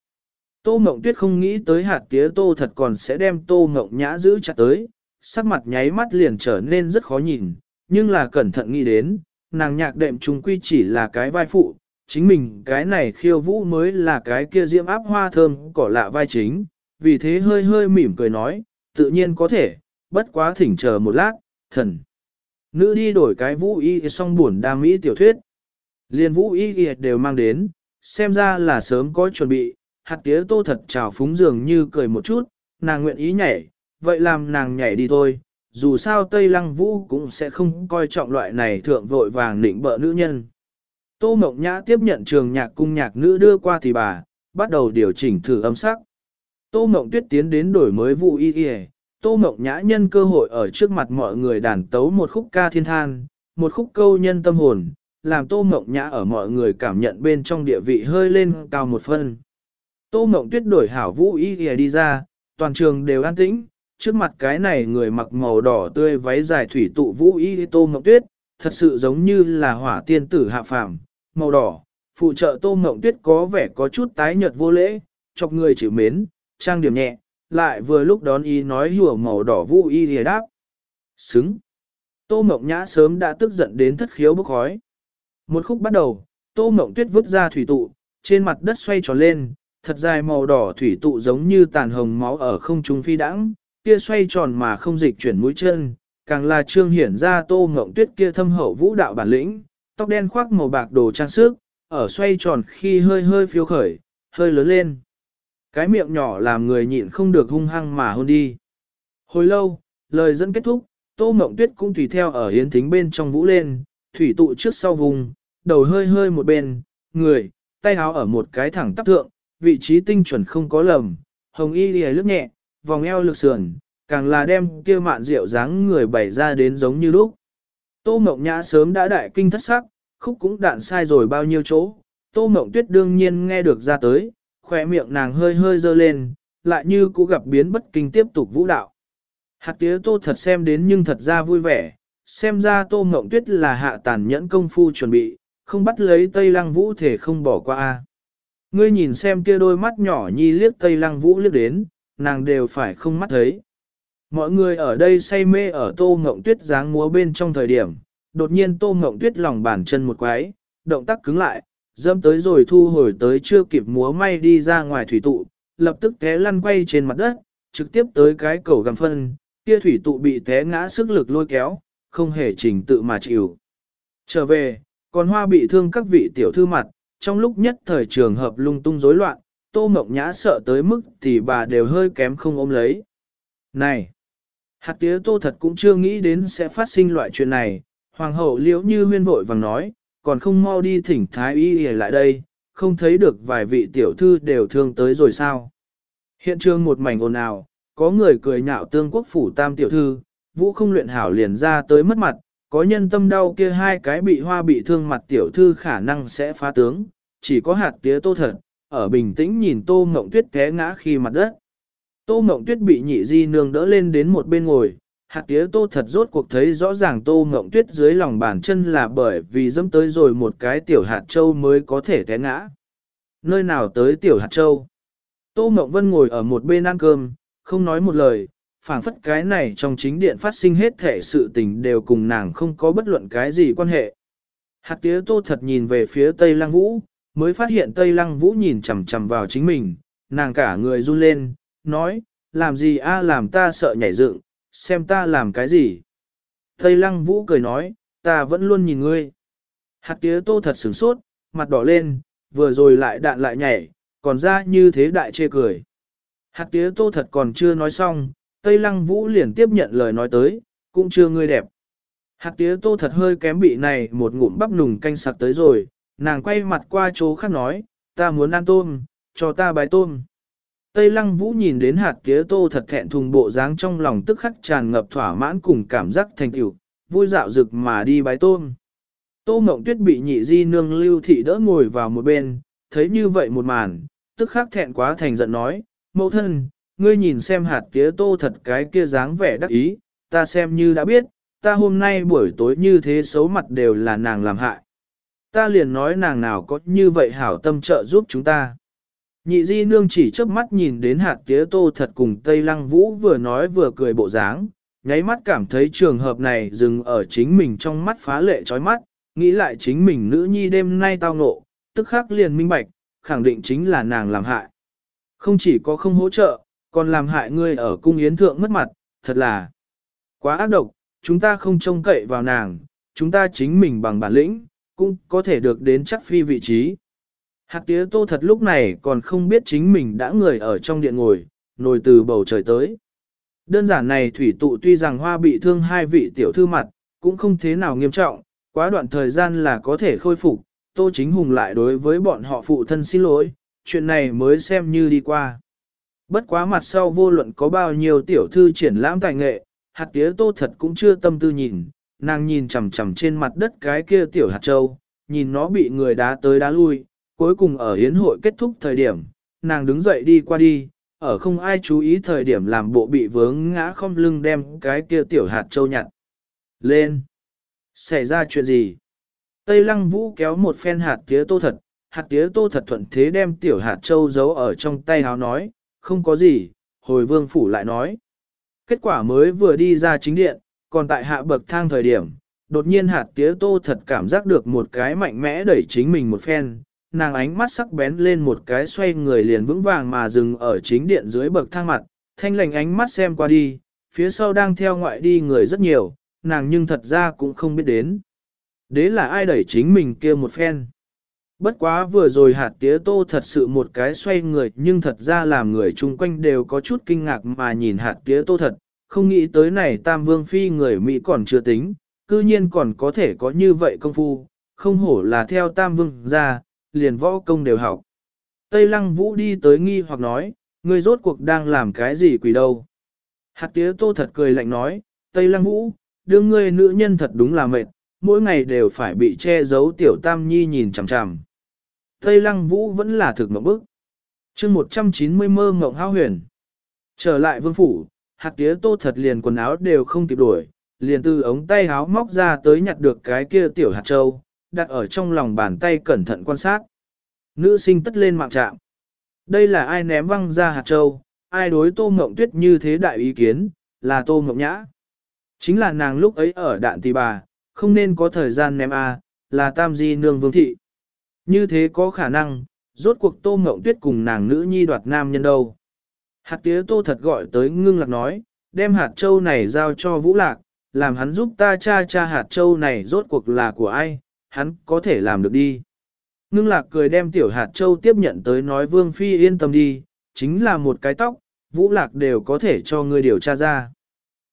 S1: Tô Mộng Tuyết không nghĩ tới hạt tía tô thật còn sẽ đem Tô Mộng Nhã giữ chặt tới, sắc mặt nháy mắt liền trở nên rất khó nhìn, nhưng là cẩn thận nghĩ đến, nàng nhạc đệm trung quy chỉ là cái vai phụ, chính mình cái này khiêu vũ mới là cái kia diễm áp hoa thơm cỏ lạ vai chính, vì thế hơi hơi mỉm cười nói, tự nhiên có thể, bất quá thỉnh chờ một lát, thần. Nữ đi đổi cái vũ y xong buồn đa mỹ tiểu thuyết. Liên vũ y đều mang đến, xem ra là sớm có chuẩn bị, hạt tía tô thật trào phúng dường như cười một chút, nàng nguyện ý nhảy, vậy làm nàng nhảy đi thôi, dù sao Tây Lăng Vũ cũng sẽ không coi trọng loại này thượng vội vàng nịnh bợ nữ nhân. Tô Mộng Nhã tiếp nhận trường nhạc cung nhạc nữ đưa qua thì bà, bắt đầu điều chỉnh thử âm sắc. Tô Mộng Tuyết tiến đến đổi mới vụ y y, Tô Mộng Nhã nhân cơ hội ở trước mặt mọi người đàn tấu một khúc ca thiên than, một khúc câu nhân tâm hồn, làm Tô Mộng Nhã ở mọi người cảm nhận bên trong địa vị hơi lên cao một phân. Tô Mộng Tuyết đổi hảo vũ y y đi ra, toàn trường đều an tĩnh, trước mặt cái này người mặc màu đỏ tươi váy dài thủy tụ vũ y Tô Mộng Tuyết, thật sự giống như là hỏa tiên tử hạ phàm, màu đỏ, phụ trợ Tô Mộng Tuyết có vẻ có chút tái nhợt vô lễ, chọc người chịu mến, trang điểm nhẹ, lại vừa lúc đón y nói hùa màu đỏ vũ y lìa đáp. Xứng. Tô Mộng Nhã sớm đã tức giận đến thất khiếu bốc khói. Một khúc bắt đầu, Tô Mộng Tuyết vứt ra thủy tụ, trên mặt đất xoay tròn lên, thật dài màu đỏ thủy tụ giống như tàn hồng máu ở không trung phi đãng, kia xoay tròn mà không dịch chuyển mũi chân, càng là trương hiển ra Tô ngộng Tuyết kia thâm hậu vũ đạo bản lĩnh, tóc đen khoác màu bạc đồ trang sức, ở xoay tròn khi hơi hơi phiêu khởi, hơi lớn lên. Cái miệng nhỏ làm người nhịn không được hung hăng mà hôn đi. Hồi lâu, lời dẫn kết thúc, Tô Mộng Tuyết cũng tùy theo ở hiến thính bên trong vũ lên, thủy tụ trước sau vùng, đầu hơi hơi một bên, người, tay áo ở một cái thẳng tắp thượng, vị trí tinh chuẩn không có lầm, hồng y lìa lướt nhẹ, vòng eo lực sườn, càng là đem kia mạn rượu dáng người bày ra đến giống như lúc. Tô Mộng Nhã sớm đã đại kinh thất sắc, khúc cũng đạn sai rồi bao nhiêu chỗ, Tô Mộng Tuyết đương nhiên nghe được ra tới, khỏe miệng nàng hơi hơi dơ lên, lại như cũ gặp biến bất kinh tiếp tục vũ đạo. Hạt tía tô thật xem đến nhưng thật ra vui vẻ, xem ra tô mộng tuyết là hạ tàn nhẫn công phu chuẩn bị, không bắt lấy tây lăng vũ thể không bỏ qua. Ngươi nhìn xem kia đôi mắt nhỏ nhi liếc tây lăng vũ liếc đến, nàng đều phải không mắt thấy. Mọi người ở đây say mê ở tô ngộng tuyết dáng múa bên trong thời điểm, đột nhiên tô ngộng tuyết lòng bàn chân một quái, động tác cứng lại, dâm tới rồi thu hồi tới chưa kịp múa may đi ra ngoài thủy tụ, lập tức té lăn quay trên mặt đất, trực tiếp tới cái cầu gầm phân, kia thủy tụ bị té ngã sức lực lôi kéo, không hề trình tự mà chịu. Trở về, còn hoa bị thương các vị tiểu thư mặt, trong lúc nhất thời trường hợp lung tung rối loạn, tô mộng nhã sợ tới mức thì bà đều hơi kém không ôm lấy. Này! Hạt tía tô thật cũng chưa nghĩ đến sẽ phát sinh loại chuyện này, hoàng hậu liễu như huyên vội vàng nói, còn không mau đi thỉnh thái y y lại đây, không thấy được vài vị tiểu thư đều thương tới rồi sao. Hiện trường một mảnh ồn ào, có người cười nhạo tương quốc phủ tam tiểu thư, vũ không luyện hảo liền ra tới mất mặt, có nhân tâm đau kia hai cái bị hoa bị thương mặt tiểu thư khả năng sẽ phá tướng, chỉ có hạt tía tô thật, ở bình tĩnh nhìn tô mộng tuyết té ngã khi mặt đất. Tô mộng tuyết bị nhị di nương đỡ lên đến một bên ngồi, hạt tía tô thật rốt cuộc thấy rõ ràng tô mộng tuyết dưới lòng bàn chân là bởi vì dẫm tới rồi một cái tiểu hạt châu mới có thể té ngã. Nơi nào tới tiểu hạt châu? Tô mộng Vân ngồi ở một bên ăn cơm, không nói một lời, phảng phất cái này trong chính điện phát sinh hết thể sự tình đều cùng nàng không có bất luận cái gì quan hệ. Hạt tía tô thật nhìn về phía Tây Lăng Vũ, mới phát hiện Tây Lăng Vũ nhìn chằm chằm vào chính mình, nàng cả người run lên, nói, làm gì a làm ta sợ nhảy dựng, xem ta làm cái gì. Tây lăng vũ cười nói, ta vẫn luôn nhìn ngươi. Hạt tía tô thật sửng sốt, mặt đỏ lên, vừa rồi lại đạn lại nhảy, còn ra như thế đại chê cười. Hạt tía tô thật còn chưa nói xong, Tây lăng vũ liền tiếp nhận lời nói tới, cũng chưa ngươi đẹp. Hạt tía tô thật hơi kém bị này một ngụm bắp nùng canh sặc tới rồi, nàng quay mặt qua chỗ khác nói, ta muốn ăn tôm, cho ta bái tôm. Tây Lăng Vũ nhìn đến hạt tía tô thật thẹn thùng bộ dáng trong lòng tức khắc tràn ngập thỏa mãn cùng cảm giác thành tựu, vui dạo rực mà đi bái tôm. Tô Mộng Tuyết bị nhị di nương lưu thị đỡ ngồi vào một bên, thấy như vậy một màn, tức khắc thẹn quá thành giận nói, mẫu thân, ngươi nhìn xem hạt tía tô thật cái kia dáng vẻ đắc ý, ta xem như đã biết, ta hôm nay buổi tối như thế xấu mặt đều là nàng làm hại. Ta liền nói nàng nào có như vậy hảo tâm trợ giúp chúng ta. Nhị di nương chỉ chớp mắt nhìn đến hạt tía tô thật cùng Tây Lăng Vũ vừa nói vừa cười bộ dáng, nháy mắt cảm thấy trường hợp này dừng ở chính mình trong mắt phá lệ trói mắt, nghĩ lại chính mình nữ nhi đêm nay tao ngộ, tức khắc liền minh bạch, khẳng định chính là nàng làm hại. Không chỉ có không hỗ trợ, còn làm hại ngươi ở cung yến thượng mất mặt, thật là quá ác độc, chúng ta không trông cậy vào nàng, chúng ta chính mình bằng bản lĩnh, cũng có thể được đến chắc phi vị trí. Hạt tía tô thật lúc này còn không biết chính mình đã người ở trong điện ngồi, nồi từ bầu trời tới. Đơn giản này thủy tụ tuy rằng hoa bị thương hai vị tiểu thư mặt, cũng không thế nào nghiêm trọng, quá đoạn thời gian là có thể khôi phục, tô chính hùng lại đối với bọn họ phụ thân xin lỗi, chuyện này mới xem như đi qua. Bất quá mặt sau vô luận có bao nhiêu tiểu thư triển lãm tài nghệ, hạt tía tô thật cũng chưa tâm tư nhìn, nàng nhìn chằm chằm trên mặt đất cái kia tiểu hạt châu, nhìn nó bị người đá tới đá lui, cuối cùng ở hiến hội kết thúc thời điểm, nàng đứng dậy đi qua đi, ở không ai chú ý thời điểm làm bộ bị vướng ngã không lưng đem cái kia tiểu hạt châu nhặt. Lên! Xảy ra chuyện gì? Tây lăng vũ kéo một phen hạt tía tô thật, hạt tía tô thật thuận thế đem tiểu hạt châu giấu ở trong tay háo nói, không có gì, hồi vương phủ lại nói. Kết quả mới vừa đi ra chính điện, còn tại hạ bậc thang thời điểm, đột nhiên hạt tía tô thật cảm giác được một cái mạnh mẽ đẩy chính mình một phen, nàng ánh mắt sắc bén lên một cái xoay người liền vững vàng mà dừng ở chính điện dưới bậc thang mặt, thanh lành ánh mắt xem qua đi, phía sau đang theo ngoại đi người rất nhiều, nàng nhưng thật ra cũng không biết đến. Đế là ai đẩy chính mình kia một phen. Bất quá vừa rồi hạt tía tô thật sự một cái xoay người nhưng thật ra làm người chung quanh đều có chút kinh ngạc mà nhìn hạt tía tô thật, không nghĩ tới này tam vương phi người Mỹ còn chưa tính, cư nhiên còn có thể có như vậy công phu, không hổ là theo tam vương ra, liền võ công đều học. Tây lăng vũ đi tới nghi hoặc nói, ngươi rốt cuộc đang làm cái gì quỷ đâu. Hạt tía tô thật cười lạnh nói, Tây lăng vũ, đương ngươi nữ nhân thật đúng là mệt, mỗi ngày đều phải bị che giấu tiểu tam nhi nhìn chằm chằm. Tây lăng vũ vẫn là thực mộng bức. chương 190 mơ mộng hao huyền. Trở lại vương phủ, hạt tía tô thật liền quần áo đều không kịp đuổi, liền từ ống tay áo móc ra tới nhặt được cái kia tiểu hạt châu, đặt ở trong lòng bàn tay cẩn thận quan sát. Nữ sinh tất lên mạng trạm. Đây là ai ném văng ra hạt châu, ai đối tô mộng tuyết như thế đại ý kiến, là tô mộng nhã. Chính là nàng lúc ấy ở đạn tì bà, không nên có thời gian ném A, là tam di nương vương thị. Như thế có khả năng, rốt cuộc tô mộng tuyết cùng nàng nữ nhi đoạt nam nhân đâu. Hạt tía tô thật gọi tới ngưng lạc nói, đem hạt châu này giao cho vũ lạc, làm hắn giúp ta cha cha hạt châu này rốt cuộc là của ai, hắn có thể làm được đi. Ngưng lạc cười đem tiểu hạt châu tiếp nhận tới nói vương phi yên tâm đi, chính là một cái tóc, vũ lạc đều có thể cho ngươi điều tra ra.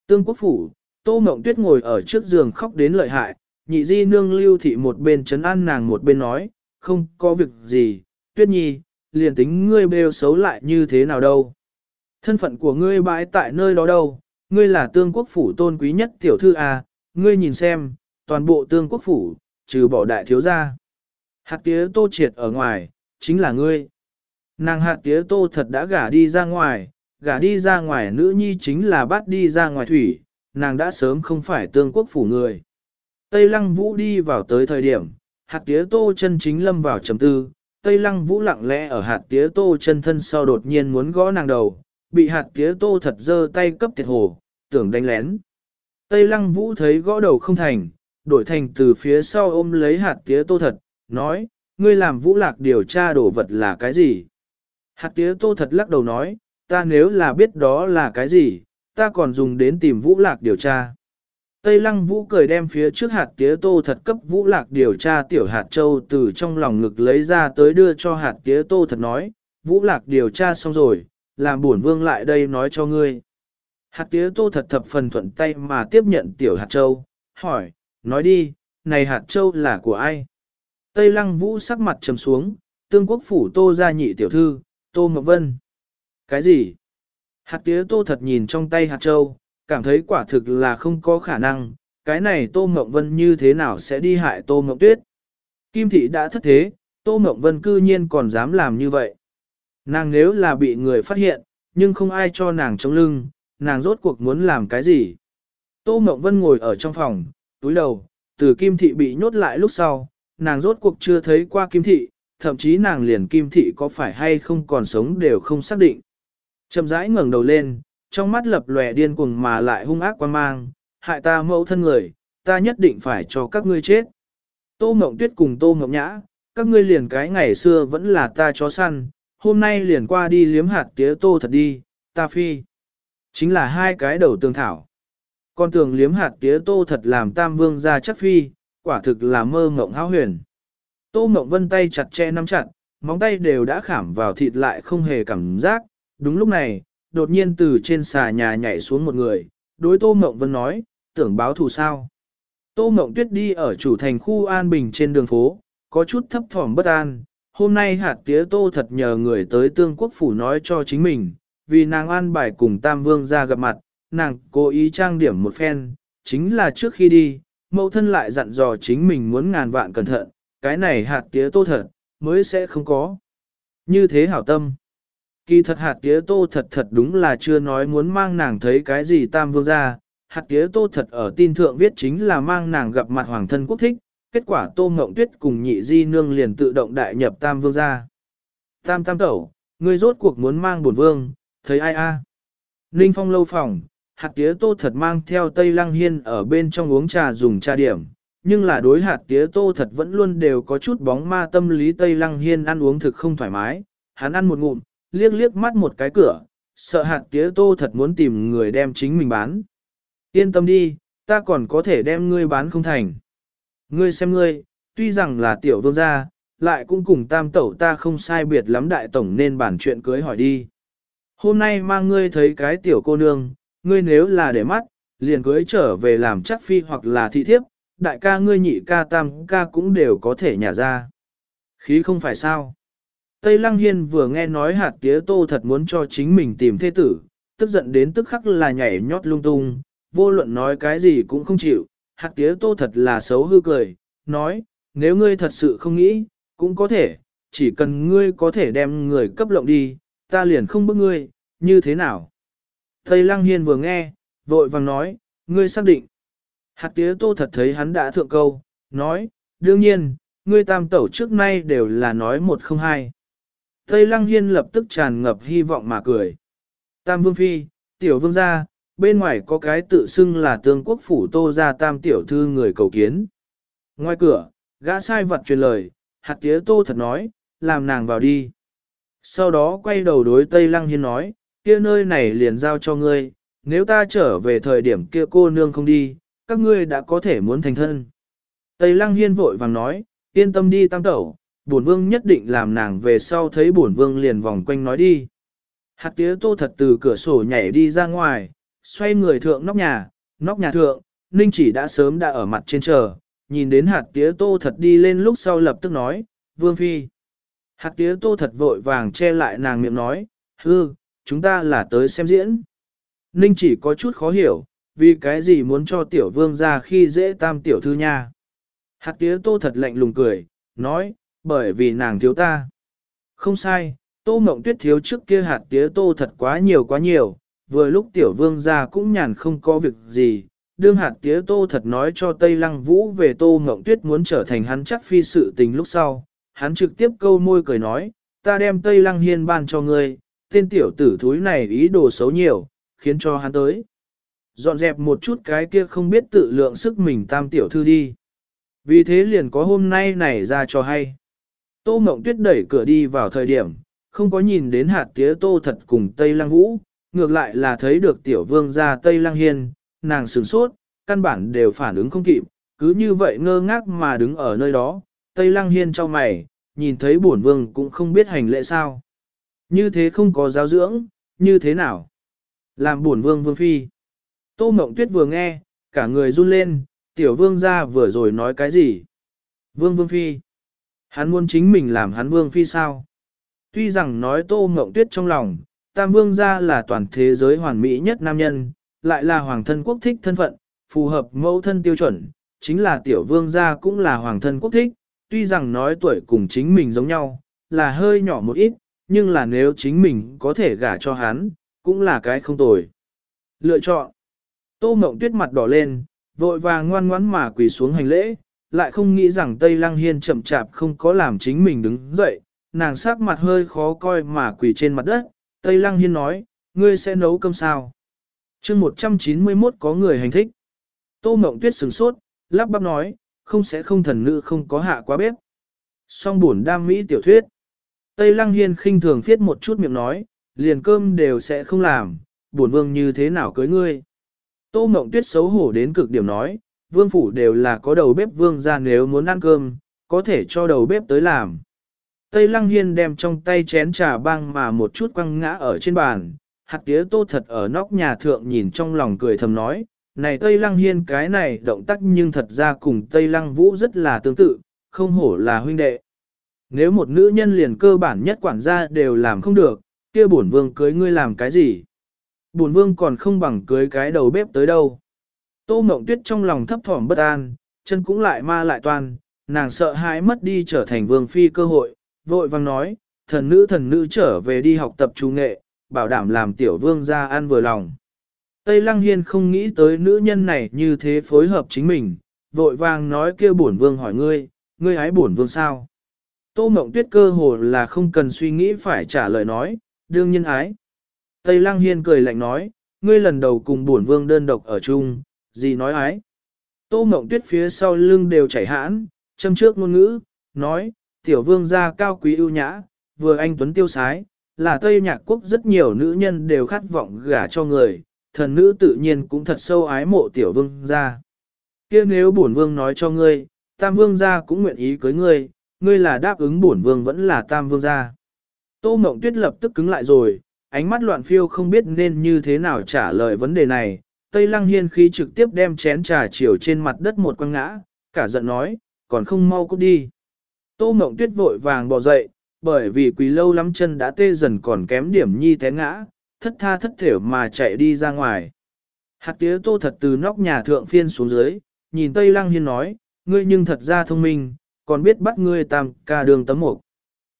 S1: Tương quốc phủ, tô mộng tuyết ngồi ở trước giường khóc đến lợi hại, nhị di nương lưu thị một bên chấn an nàng một bên nói, không có việc gì, tuyết nhi, liền tính ngươi bêu xấu lại như thế nào đâu. Thân phận của ngươi bãi tại nơi đó đâu, ngươi là tương quốc phủ tôn quý nhất tiểu thư à, ngươi nhìn xem, toàn bộ tương quốc phủ, trừ bỏ đại thiếu gia. Hạt tía tô triệt ở ngoài, chính là ngươi. Nàng hạt tía tô thật đã gả đi ra ngoài, gả đi ra ngoài nữ nhi chính là bắt đi ra ngoài thủy, nàng đã sớm không phải tương quốc phủ người. Tây lăng vũ đi vào tới thời điểm, hạt tía tô chân chính lâm vào trầm tư, Tây lăng vũ lặng lẽ ở hạt tía tô chân thân sau đột nhiên muốn gõ nàng đầu, bị hạt tía tô thật dơ tay cấp thiệt hồ, tưởng đánh lén. Tây lăng vũ thấy gõ đầu không thành, đổi thành từ phía sau ôm lấy hạt tía tô thật, nói, ngươi làm vũ lạc điều tra đồ vật là cái gì? Hạt tía tô thật lắc đầu nói, ta nếu là biết đó là cái gì, ta còn dùng đến tìm vũ lạc điều tra. Tây lăng vũ cười đem phía trước hạt tía tô thật cấp vũ lạc điều tra tiểu hạt châu từ trong lòng ngực lấy ra tới đưa cho hạt tía tô thật nói, vũ lạc điều tra xong rồi, làm buồn vương lại đây nói cho ngươi. Hạt tía tô thật thập phần thuận tay mà tiếp nhận tiểu hạt châu, hỏi, nói đi, này hạt châu là của ai? Tây lăng vũ sắc mặt trầm xuống, tương quốc phủ tô gia nhị tiểu thư, tô mộc vân. Cái gì? Hạt tía tô thật nhìn trong tay hạt châu, cảm thấy quả thực là không có khả năng, cái này tô mộng vân như thế nào sẽ đi hại tô mộng tuyết? Kim thị đã thất thế, tô mộng vân cư nhiên còn dám làm như vậy. Nàng nếu là bị người phát hiện, nhưng không ai cho nàng chống lưng, nàng rốt cuộc muốn làm cái gì? Tô Mộng Vân ngồi ở trong phòng, túi đầu, từ Kim Thị bị nhốt lại lúc sau, nàng rốt cuộc chưa thấy qua Kim Thị, thậm chí nàng liền kim thị có phải hay không còn sống đều không xác định. Chậm rãi ngẩng đầu lên, trong mắt lập lòe điên cuồng mà lại hung ác quan mang, hại ta mẫu thân người, ta nhất định phải cho các ngươi chết. Tô Mộng Tuyết cùng Tô Mộng Nhã, các ngươi liền cái ngày xưa vẫn là ta chó săn, hôm nay liền qua đi liếm hạt tía tô thật đi, ta phi. Chính là hai cái đầu tương thảo. Con tường liếm hạt tía tô thật làm tam vương ra chắc phi, quả thực là mơ mộng háo huyền. Tô mộng vân tay chặt che nắm chặt, móng tay đều đã khảm vào thịt lại không hề cảm giác. Đúng lúc này, đột nhiên từ trên xà nhà nhảy xuống một người, đối tô mộng vân nói, tưởng báo thù sao. Tô mộng tuyết đi ở chủ thành khu An Bình trên đường phố, có chút thấp thỏm bất an. Hôm nay hạt tía tô thật nhờ người tới tương quốc phủ nói cho chính mình, vì nàng an bài cùng Tam Vương ra gặp mặt, nàng cố ý trang điểm một phen, chính là trước khi đi, mẫu thân lại dặn dò chính mình muốn ngàn vạn cẩn thận, cái này hạt tía tô thật, mới sẽ không có. Như thế hảo tâm. Kỳ thật hạt tía tô thật thật đúng là chưa nói muốn mang nàng thấy cái gì tam vương ra, hạt tía tô thật ở tin thượng viết chính là mang nàng gặp mặt hoàng thân quốc thích, kết quả tô mộng tuyết cùng nhị di nương liền tự động đại nhập tam vương ra. Tam tam tẩu, ngươi rốt cuộc muốn mang bổn vương, thấy ai a? Ninh phong lâu phòng, hạt tía tô thật mang theo Tây Lăng Hiên ở bên trong uống trà dùng trà điểm, nhưng là đối hạt tía tô thật vẫn luôn đều có chút bóng ma tâm lý Tây Lăng Hiên ăn uống thực không thoải mái, hắn ăn một ngụm, liếc liếc mắt một cái cửa, sợ hạt tía tô thật muốn tìm người đem chính mình bán. Yên tâm đi, ta còn có thể đem ngươi bán không thành. Ngươi xem ngươi, tuy rằng là tiểu vương gia, lại cũng cùng tam tẩu ta không sai biệt lắm đại tổng nên bản chuyện cưới hỏi đi. Hôm nay mang ngươi thấy cái tiểu cô nương, ngươi nếu là để mắt, liền cưới trở về làm chắc phi hoặc là thị thiếp, đại ca ngươi nhị ca tam ca cũng đều có thể nhả ra. Khí không phải sao. Tây Lăng Hiên vừa nghe nói hạt tía tô thật muốn cho chính mình tìm thế tử, tức giận đến tức khắc là nhảy nhót lung tung, vô luận nói cái gì cũng không chịu, hạt tía tô thật là xấu hư cười, nói, nếu ngươi thật sự không nghĩ, cũng có thể, chỉ cần ngươi có thể đem người cấp lộng đi, ta liền không bức ngươi, như thế nào? Tây Lăng Hiên vừa nghe, vội vàng nói, ngươi xác định. Hạt tía tô thật thấy hắn đã thượng câu, nói, đương nhiên, ngươi tam tẩu trước nay đều là nói một không hai. Tây Lăng Hiên lập tức tràn ngập hy vọng mà cười. Tam Vương Phi, Tiểu Vương gia, bên ngoài có cái tự xưng là tương quốc phủ tô ra tam tiểu thư người cầu kiến. Ngoài cửa, gã sai vật truyền lời, hạt tía tô thật nói, làm nàng vào đi. Sau đó quay đầu đối Tây Lăng Hiên nói, kia nơi này liền giao cho ngươi, nếu ta trở về thời điểm kia cô nương không đi, các ngươi đã có thể muốn thành thân. Tây Lăng Hiên vội vàng nói, yên tâm đi tam tẩu, bổn vương nhất định làm nàng về sau thấy bổn vương liền vòng quanh nói đi. Hạt tía tô thật từ cửa sổ nhảy đi ra ngoài, xoay người thượng nóc nhà, nóc nhà thượng, Ninh chỉ đã sớm đã ở mặt trên chờ, nhìn đến hạt tía tô thật đi lên lúc sau lập tức nói, vương phi. Hạt tía tô thật vội vàng che lại nàng miệng nói, hư, chúng ta là tới xem diễn. Ninh chỉ có chút khó hiểu, vì cái gì muốn cho tiểu vương ra khi dễ tam tiểu thư nha. Hạt tía tô thật lạnh lùng cười, nói, bởi vì nàng thiếu ta. Không sai, tô mộng tuyết thiếu trước kia hạt tía tô thật quá nhiều quá nhiều, vừa lúc tiểu vương ra cũng nhàn không có việc gì. Đương hạt tía tô thật nói cho Tây Lăng Vũ về tô mộng tuyết muốn trở thành hắn chắc phi sự tình lúc sau, hắn trực tiếp câu môi cười nói, ta đem Tây Lăng Hiên ban cho ngươi, tên tiểu tử thúi này ý đồ xấu nhiều, khiến cho hắn tới. Dọn dẹp một chút cái kia không biết tự lượng sức mình tam tiểu thư đi. Vì thế liền có hôm nay này ra cho hay. Tô Mộng Tuyết đẩy cửa đi vào thời điểm, không có nhìn đến hạt tía tô thật cùng Tây Lăng Vũ, ngược lại là thấy được tiểu vương ra Tây Lăng Hiên, nàng sửng sốt, căn bản đều phản ứng không kịp, cứ như vậy ngơ ngác mà đứng ở nơi đó, Tây Lăng Hiên cho mày, nhìn thấy bổn vương cũng không biết hành lễ sao. Như thế không có giáo dưỡng, như thế nào? Làm bổn vương vương phi. Tô Mộng Tuyết vừa nghe, cả người run lên, tiểu vương ra vừa rồi nói cái gì? Vương vương phi. Hắn muốn chính mình làm hắn vương phi sao? Tuy rằng nói Tô Mộng Tuyết trong lòng, Tam Vương gia là toàn thế giới hoàn mỹ nhất nam nhân, lại là hoàng thân quốc thích thân phận, phù hợp mẫu thân tiêu chuẩn, chính là tiểu vương gia cũng là hoàng thân quốc thích, tuy rằng nói tuổi cùng chính mình giống nhau, là hơi nhỏ một ít, nhưng là nếu chính mình có thể gả cho hắn, cũng là cái không tồi. Lựa chọn. Tô Mộng Tuyết mặt đỏ lên, vội vàng ngoan ngoãn mà quỳ xuống hành lễ, lại không nghĩ rằng Tây Lăng Hiên chậm chạp không có làm chính mình đứng dậy, nàng sắc mặt hơi khó coi mà quỳ trên mặt đất, Tây Lăng Hiên nói, ngươi sẽ nấu cơm sao? chương 191 có người hành thích. Tô Mộng Tuyết sừng sốt, lắp bắp nói, không sẽ không thần nữ không có hạ quá bếp. Song buồn đam mỹ tiểu thuyết. Tây Lăng Hiên khinh thường viết một chút miệng nói, liền cơm đều sẽ không làm, buồn vương như thế nào cưới ngươi. Tô Mộng Tuyết xấu hổ đến cực điểm nói, vương phủ đều là có đầu bếp vương ra nếu muốn ăn cơm, có thể cho đầu bếp tới làm. Tây Lăng Hiên đem trong tay chén trà băng mà một chút quăng ngã ở trên bàn, hạt tía tô thật ở nóc nhà thượng nhìn trong lòng cười thầm nói, này Tây Lăng Hiên cái này động tác nhưng thật ra cùng Tây Lăng Vũ rất là tương tự, không hổ là huynh đệ. Nếu một nữ nhân liền cơ bản nhất quản gia đều làm không được, kia bổn vương cưới ngươi làm cái gì? Bổn vương còn không bằng cưới cái đầu bếp tới đâu. Tô Mộng Tuyết trong lòng thấp thỏm bất an, chân cũng lại ma lại toàn. nàng sợ hãi mất đi trở thành vương phi cơ hội, vội vang nói, thần nữ thần nữ trở về đi học tập trung nghệ, bảo đảm làm tiểu vương ra ăn vừa lòng. Tây Lăng Hiên không nghĩ tới nữ nhân này như thế phối hợp chính mình, vội vàng nói kêu bổn vương hỏi ngươi, ngươi hái bổn vương sao? Tô Mộng Tuyết cơ hồ là không cần suy nghĩ phải trả lời nói, đương nhiên ái. Tây Lăng Hiên cười lạnh nói, ngươi lần đầu cùng bổn vương đơn độc ở chung, gì nói ái. Tô Mộng Tuyết phía sau lưng đều chảy hãn, châm trước ngôn ngữ, nói, tiểu vương gia cao quý ưu nhã, vừa anh tuấn tiêu sái, là Tây Nhạc Quốc rất nhiều nữ nhân đều khát vọng gả cho người, thần nữ tự nhiên cũng thật sâu ái mộ tiểu vương gia. kia nếu bổn vương nói cho ngươi, tam vương gia cũng nguyện ý cưới ngươi, ngươi là đáp ứng bổn vương vẫn là tam vương gia. Tô Mộng Tuyết lập tức cứng lại rồi, ánh mắt loạn phiêu không biết nên như thế nào trả lời vấn đề này. Tây Lăng Hiên khí trực tiếp đem chén trà chiều trên mặt đất một quăng ngã, cả giận nói, còn không mau cút đi. Tô Mộng Tuyết vội vàng bỏ dậy, bởi vì quỳ lâu lắm chân đã tê dần còn kém điểm nhi té ngã, thất tha thất thểu mà chạy đi ra ngoài. Hạt tía tô thật từ nóc nhà thượng phiên xuống dưới, nhìn Tây Lăng Hiên nói, ngươi nhưng thật ra thông minh, còn biết bắt ngươi tam ca đường tấm mục.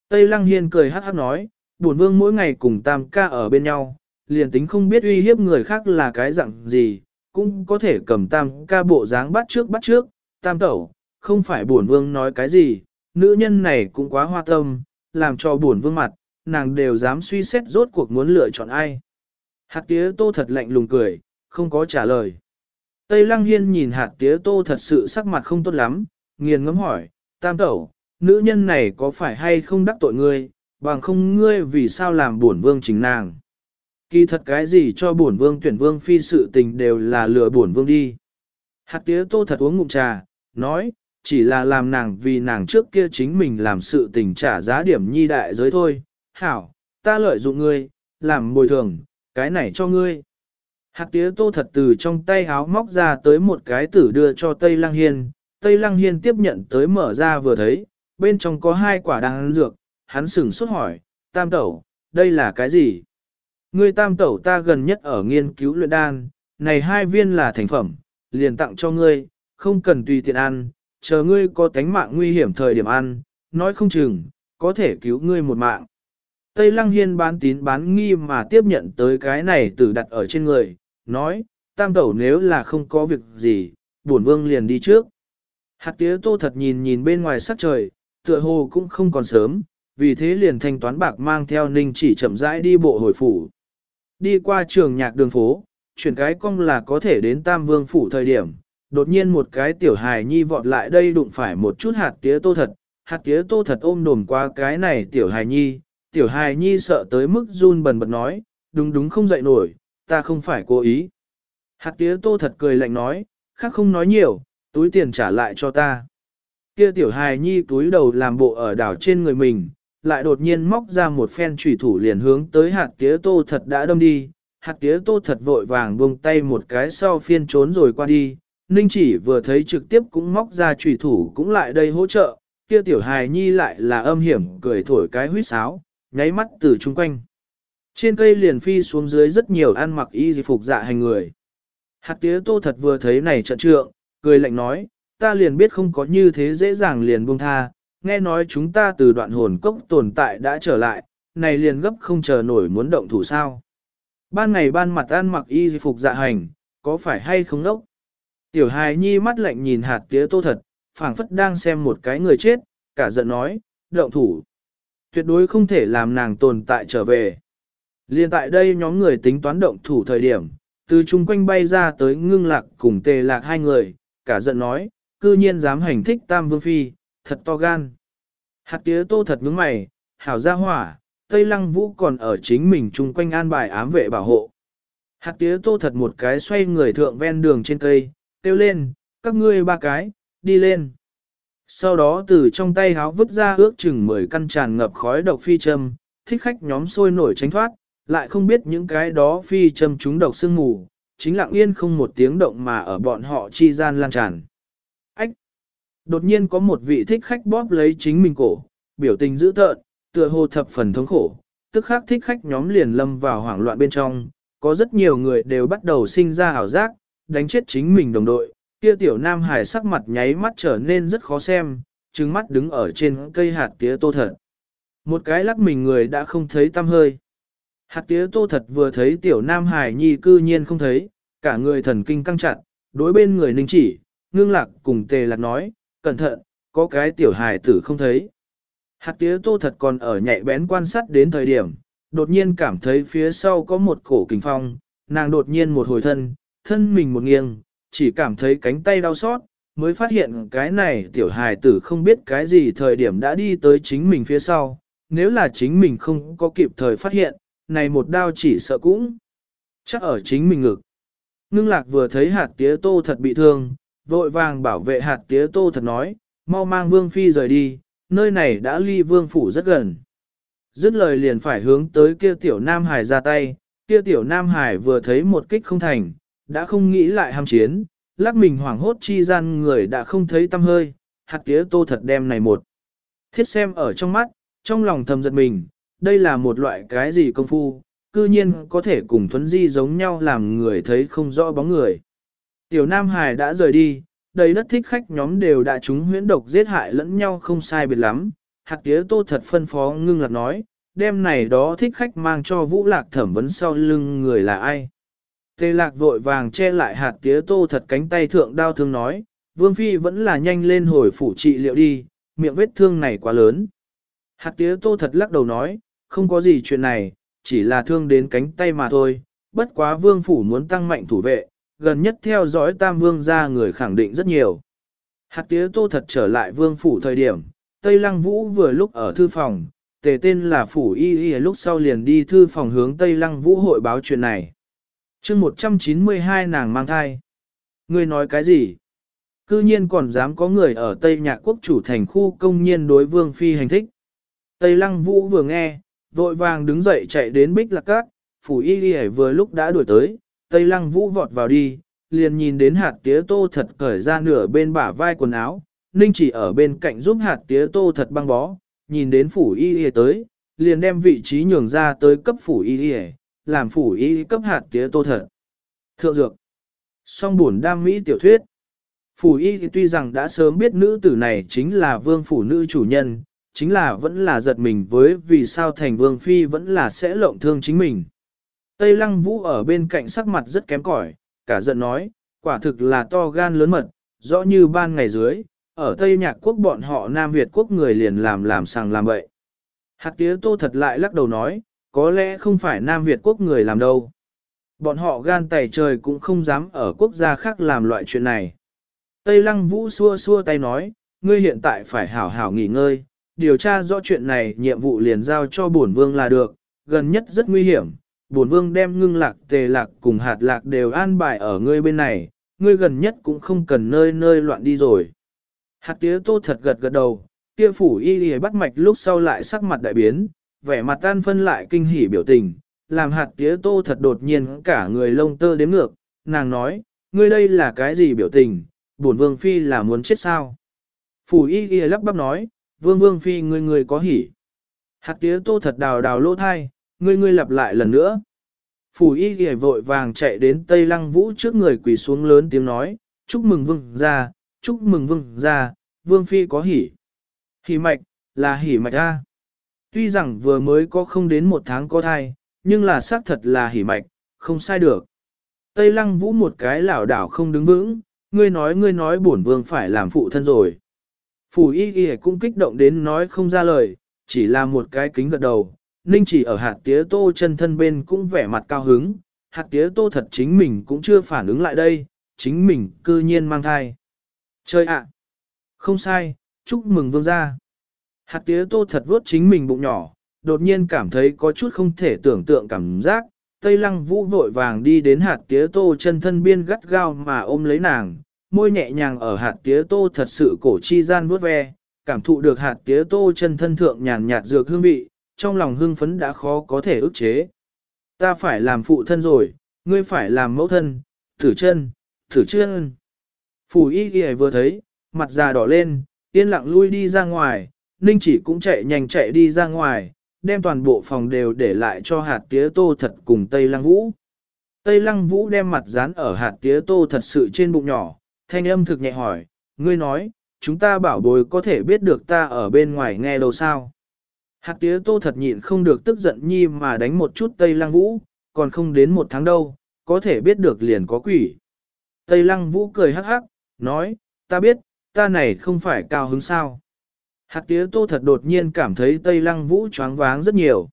S1: Tây Lăng Hiên cười hát hát nói, buồn vương mỗi ngày cùng tam ca ở bên nhau, liền tính không biết uy hiếp người khác là cái dạng gì, cũng có thể cầm tam ca bộ dáng bắt trước bắt trước, tam tẩu, không phải buồn vương nói cái gì, nữ nhân này cũng quá hoa tâm, làm cho buồn vương mặt, nàng đều dám suy xét rốt cuộc muốn lựa chọn ai. Hạt tía tô thật lạnh lùng cười, không có trả lời. Tây Lăng Hiên nhìn hạt tía tô thật sự sắc mặt không tốt lắm, nghiền ngẫm hỏi, tam tẩu, nữ nhân này có phải hay không đắc tội ngươi, bằng không ngươi vì sao làm bổn vương chính nàng. Kỳ thật cái gì cho bổn vương tuyển vương phi sự tình đều là lừa bổn vương đi. Hạt tía tô thật uống ngụm trà, nói, chỉ là làm nàng vì nàng trước kia chính mình làm sự tình trả giá điểm nhi đại giới thôi. Hảo, ta lợi dụng ngươi, làm bồi thường, cái này cho ngươi. Hạt tía tô thật từ trong tay háo móc ra tới một cái tử đưa cho Tây Lăng Hiên. Tây Lăng Hiên tiếp nhận tới mở ra vừa thấy, bên trong có hai quả đan dược, hắn sửng sốt hỏi, tam tẩu, đây là cái gì? Ngươi tam tẩu ta gần nhất ở nghiên cứu luyện đan, này hai viên là thành phẩm, liền tặng cho ngươi, không cần tùy tiện ăn, chờ ngươi có tánh mạng nguy hiểm thời điểm ăn, nói không chừng, có thể cứu ngươi một mạng. Tây Lăng Hiên bán tín bán nghi mà tiếp nhận tới cái này tử đặt ở trên người, nói, tam tẩu nếu là không có việc gì, bổn vương liền đi trước. Hạt tía tô thật nhìn nhìn bên ngoài sắc trời, tựa hồ cũng không còn sớm, vì thế liền thanh toán bạc mang theo ninh chỉ chậm rãi đi bộ hồi phủ. Đi qua trường nhạc đường phố, chuyển cái cong là có thể đến Tam Vương phủ thời điểm, đột nhiên một cái tiểu hài nhi vọt lại đây đụng phải một chút hạt tía tô thật, hạt tía tô thật ôm đồm qua cái này tiểu hài nhi, tiểu hài nhi sợ tới mức run bần bật nói, đúng đúng không dậy nổi, ta không phải cố ý. Hạt tía tô thật cười lạnh nói, khác không nói nhiều, túi tiền trả lại cho ta. Kia tiểu hài nhi túi đầu làm bộ ở đảo trên người mình, lại đột nhiên móc ra một phen trùy thủ liền hướng tới hạt tía tô thật đã đâm đi. Hạt tía tô thật vội vàng buông tay một cái sau phiên trốn rồi qua đi. Ninh chỉ vừa thấy trực tiếp cũng móc ra trùy thủ cũng lại đây hỗ trợ, kia tiểu hài nhi lại là âm hiểm cười thổi cái huyết sáo, nháy mắt từ chung quanh. Trên cây liền phi xuống dưới rất nhiều ăn mặc y phục dạ hành người. Hạt tía tô thật vừa thấy này trận trượng, cười lạnh nói, ta liền biết không có như thế dễ dàng liền buông tha, nghe nói chúng ta từ đoạn hồn cốc tồn tại đã trở lại, này liền gấp không chờ nổi muốn động thủ sao. Ban ngày ban mặt ăn mặc y phục dạ hành, có phải hay không đốc? Tiểu hài nhi mắt lạnh nhìn hạt tía tô thật, phảng phất đang xem một cái người chết, cả giận nói, động thủ. Tuyệt đối không thể làm nàng tồn tại trở về. Liên tại đây nhóm người tính toán động thủ thời điểm, từ chung quanh bay ra tới ngưng lạc cùng tề lạc hai người, cả giận nói, cư nhiên dám hành thích tam vương phi, thật to gan. Hạt tía tô thật ngứng mày, hảo ra hỏa, Tây Lăng Vũ còn ở chính mình chung quanh an bài ám vệ bảo hộ. Hạt tía tô thật một cái xoay người thượng ven đường trên cây, kêu lên, các ngươi ba cái, đi lên. Sau đó từ trong tay háo vứt ra ước chừng 10 căn tràn ngập khói độc phi châm, thích khách nhóm sôi nổi tránh thoát, lại không biết những cái đó phi châm chúng độc sương mù, chính lặng yên không một tiếng động mà ở bọn họ chi gian lan tràn. Đột nhiên có một vị thích khách bóp lấy chính mình cổ, biểu tình dữ tợn, tựa hồ thập phần thống khổ, tức khắc thích khách nhóm liền lâm vào hoảng loạn bên trong, có rất nhiều người đều bắt đầu sinh ra ảo giác, đánh chết chính mình đồng đội, kia tiểu nam hải sắc mặt nháy mắt trở nên rất khó xem, trừng mắt đứng ở trên cây hạt tía tô thật. Một cái lắc mình người đã không thấy tâm hơi. Hạt tía tô thật vừa thấy tiểu nam hải nhi cư nhiên không thấy, cả người thần kinh căng chặt, đối bên người ninh chỉ, ngưng lạc cùng tề lạc nói, cẩn thận, có cái tiểu hải tử không thấy. Hạt tía tô thật còn ở nhạy bén quan sát đến thời điểm, đột nhiên cảm thấy phía sau có một cổ kình phong, nàng đột nhiên một hồi thân, thân mình một nghiêng, chỉ cảm thấy cánh tay đau xót, mới phát hiện cái này tiểu hài tử không biết cái gì thời điểm đã đi tới chính mình phía sau, nếu là chính mình không có kịp thời phát hiện, này một đau chỉ sợ cũng chắc ở chính mình ngực. Ngưng lạc vừa thấy hạt tía tô thật bị thương, vội vàng bảo vệ hạt tía tô thật nói, mau mang vương phi rời đi, nơi này đã ly vương phủ rất gần. Dứt lời liền phải hướng tới kia tiểu nam hải ra tay, kia tiểu nam hải vừa thấy một kích không thành, đã không nghĩ lại ham chiến, lắc mình hoảng hốt chi gian người đã không thấy tâm hơi, hạt tía tô thật đem này một. Thiết xem ở trong mắt, trong lòng thầm giật mình, đây là một loại cái gì công phu, cư nhiên có thể cùng thuấn di giống nhau làm người thấy không rõ bóng người. Tiểu Nam Hải đã rời đi, đầy đất thích khách nhóm đều đã chúng huyễn độc giết hại lẫn nhau không sai biệt lắm. Hạc tía tô thật phân phó ngưng lạc nói, đêm này đó thích khách mang cho vũ lạc thẩm vấn sau lưng người là ai. Tê lạc vội vàng che lại hạt tía tô thật cánh tay thượng đau thương nói, vương phi vẫn là nhanh lên hồi phủ trị liệu đi, miệng vết thương này quá lớn. Hạt tía tô thật lắc đầu nói, không có gì chuyện này, chỉ là thương đến cánh tay mà thôi, bất quá vương phủ muốn tăng mạnh thủ vệ, gần nhất theo dõi tam vương ra người khẳng định rất nhiều. Hạt tía tô thật trở lại vương phủ thời điểm, Tây Lăng Vũ vừa lúc ở thư phòng, tề tên là phủ y y lúc sau liền đi thư phòng hướng Tây Lăng Vũ hội báo chuyện này. chương 192 nàng mang thai. người nói cái gì? Cư nhiên còn dám có người ở Tây Nhạc Quốc chủ thành khu công nhiên đối vương phi hành thích. Tây Lăng Vũ vừa nghe, vội vàng đứng dậy chạy đến Bích Lạc Các, phủ y y vừa lúc đã đuổi tới, Tây Lăng Vũ vọt vào đi, liền nhìn đến hạt tía tô thật cởi ra nửa bên bả vai quần áo, Ninh chỉ ở bên cạnh giúp hạt tía tô thật băng bó, nhìn đến phủ y y tới, liền đem vị trí nhường ra tới cấp phủ y y, làm phủ y cấp hạt tía tô thật. Thượng dược. Song buồn đam mỹ tiểu thuyết. Phủ y tuy rằng đã sớm biết nữ tử này chính là vương phủ nữ chủ nhân, chính là vẫn là giật mình với vì sao thành vương phi vẫn là sẽ lộng thương chính mình. Tây lăng vũ ở bên cạnh sắc mặt rất kém cỏi, cả giận nói, quả thực là to gan lớn mật, rõ như ban ngày dưới, ở Tây Nhạc quốc bọn họ Nam Việt quốc người liền làm làm sàng làm bậy. Hạt tía tô thật lại lắc đầu nói, có lẽ không phải Nam Việt quốc người làm đâu. Bọn họ gan tẩy trời cũng không dám ở quốc gia khác làm loại chuyện này. Tây Lăng Vũ xua xua tay nói, ngươi hiện tại phải hảo hảo nghỉ ngơi, điều tra rõ chuyện này nhiệm vụ liền giao cho bổn vương là được, gần nhất rất nguy hiểm, bổn vương đem ngưng lạc tề lạc cùng hạt lạc đều an bài ở ngươi bên này, ngươi gần nhất cũng không cần nơi nơi loạn đi rồi. Hạt tía tô thật gật gật đầu, kia phủ y y bắt mạch lúc sau lại sắc mặt đại biến, vẻ mặt tan phân lại kinh hỉ biểu tình, làm hạt tía tô thật đột nhiên cả người lông tơ đếm ngược, nàng nói, ngươi đây là cái gì biểu tình, bổn vương phi là muốn chết sao. Phủ y y lắp bắp nói, vương vương phi ngươi ngươi có hỉ. Hạt tía tô thật đào đào lỗ thai, ngươi ngươi lặp lại lần nữa. Phủ y ghề vội vàng chạy đến Tây Lăng Vũ trước người quỳ xuống lớn tiếng nói, chúc mừng vương ra, chúc mừng vương ra, vương phi có hỉ. Hỉ mạch, là hỉ mạch A. Tuy rằng vừa mới có không đến một tháng có thai, nhưng là xác thật là hỉ mạch, không sai được. Tây lăng vũ một cái lảo đảo không đứng vững, ngươi nói ngươi nói bổn vương phải làm phụ thân rồi. Phủ y ghề cũng kích động đến nói không ra lời, chỉ là một cái kính gật đầu. Ninh chỉ ở hạt tía tô chân thân bên cũng vẻ mặt cao hứng, hạt tía tô thật chính mình cũng chưa phản ứng lại đây, chính mình cư nhiên mang thai. Chơi ạ! Không sai, chúc mừng vương gia. Hạt tía tô thật vuốt chính mình bụng nhỏ, đột nhiên cảm thấy có chút không thể tưởng tượng cảm giác. Tây lăng vũ vội vàng đi đến hạt tía tô chân thân biên gắt gao mà ôm lấy nàng, môi nhẹ nhàng ở hạt tía tô thật sự cổ chi gian vuốt ve, cảm thụ được hạt tía tô chân thân thượng nhàn nhạt dược hương vị, trong lòng hưng phấn đã khó có thể ức chế. Ta phải làm phụ thân rồi, ngươi phải làm mẫu thân, thử chân, thử chân. Phủ y ghi vừa thấy, mặt già đỏ lên, yên lặng lui đi ra ngoài, ninh chỉ cũng chạy nhanh chạy đi ra ngoài, đem toàn bộ phòng đều để lại cho hạt tía tô thật cùng Tây Lăng Vũ. Tây Lăng Vũ đem mặt dán ở hạt tía tô thật sự trên bụng nhỏ, thanh âm thực nhẹ hỏi, ngươi nói, chúng ta bảo bối có thể biết được ta ở bên ngoài nghe đâu sao. Hạt tía tô thật nhịn không được tức giận nhi mà đánh một chút Tây Lăng Vũ, còn không đến một tháng đâu, có thể biết được liền có quỷ. Tây Lăng Vũ cười hắc hắc, nói, ta biết, ta này không phải cao hứng sao. Hạt tía tô thật đột nhiên cảm thấy Tây Lăng Vũ choáng váng rất nhiều.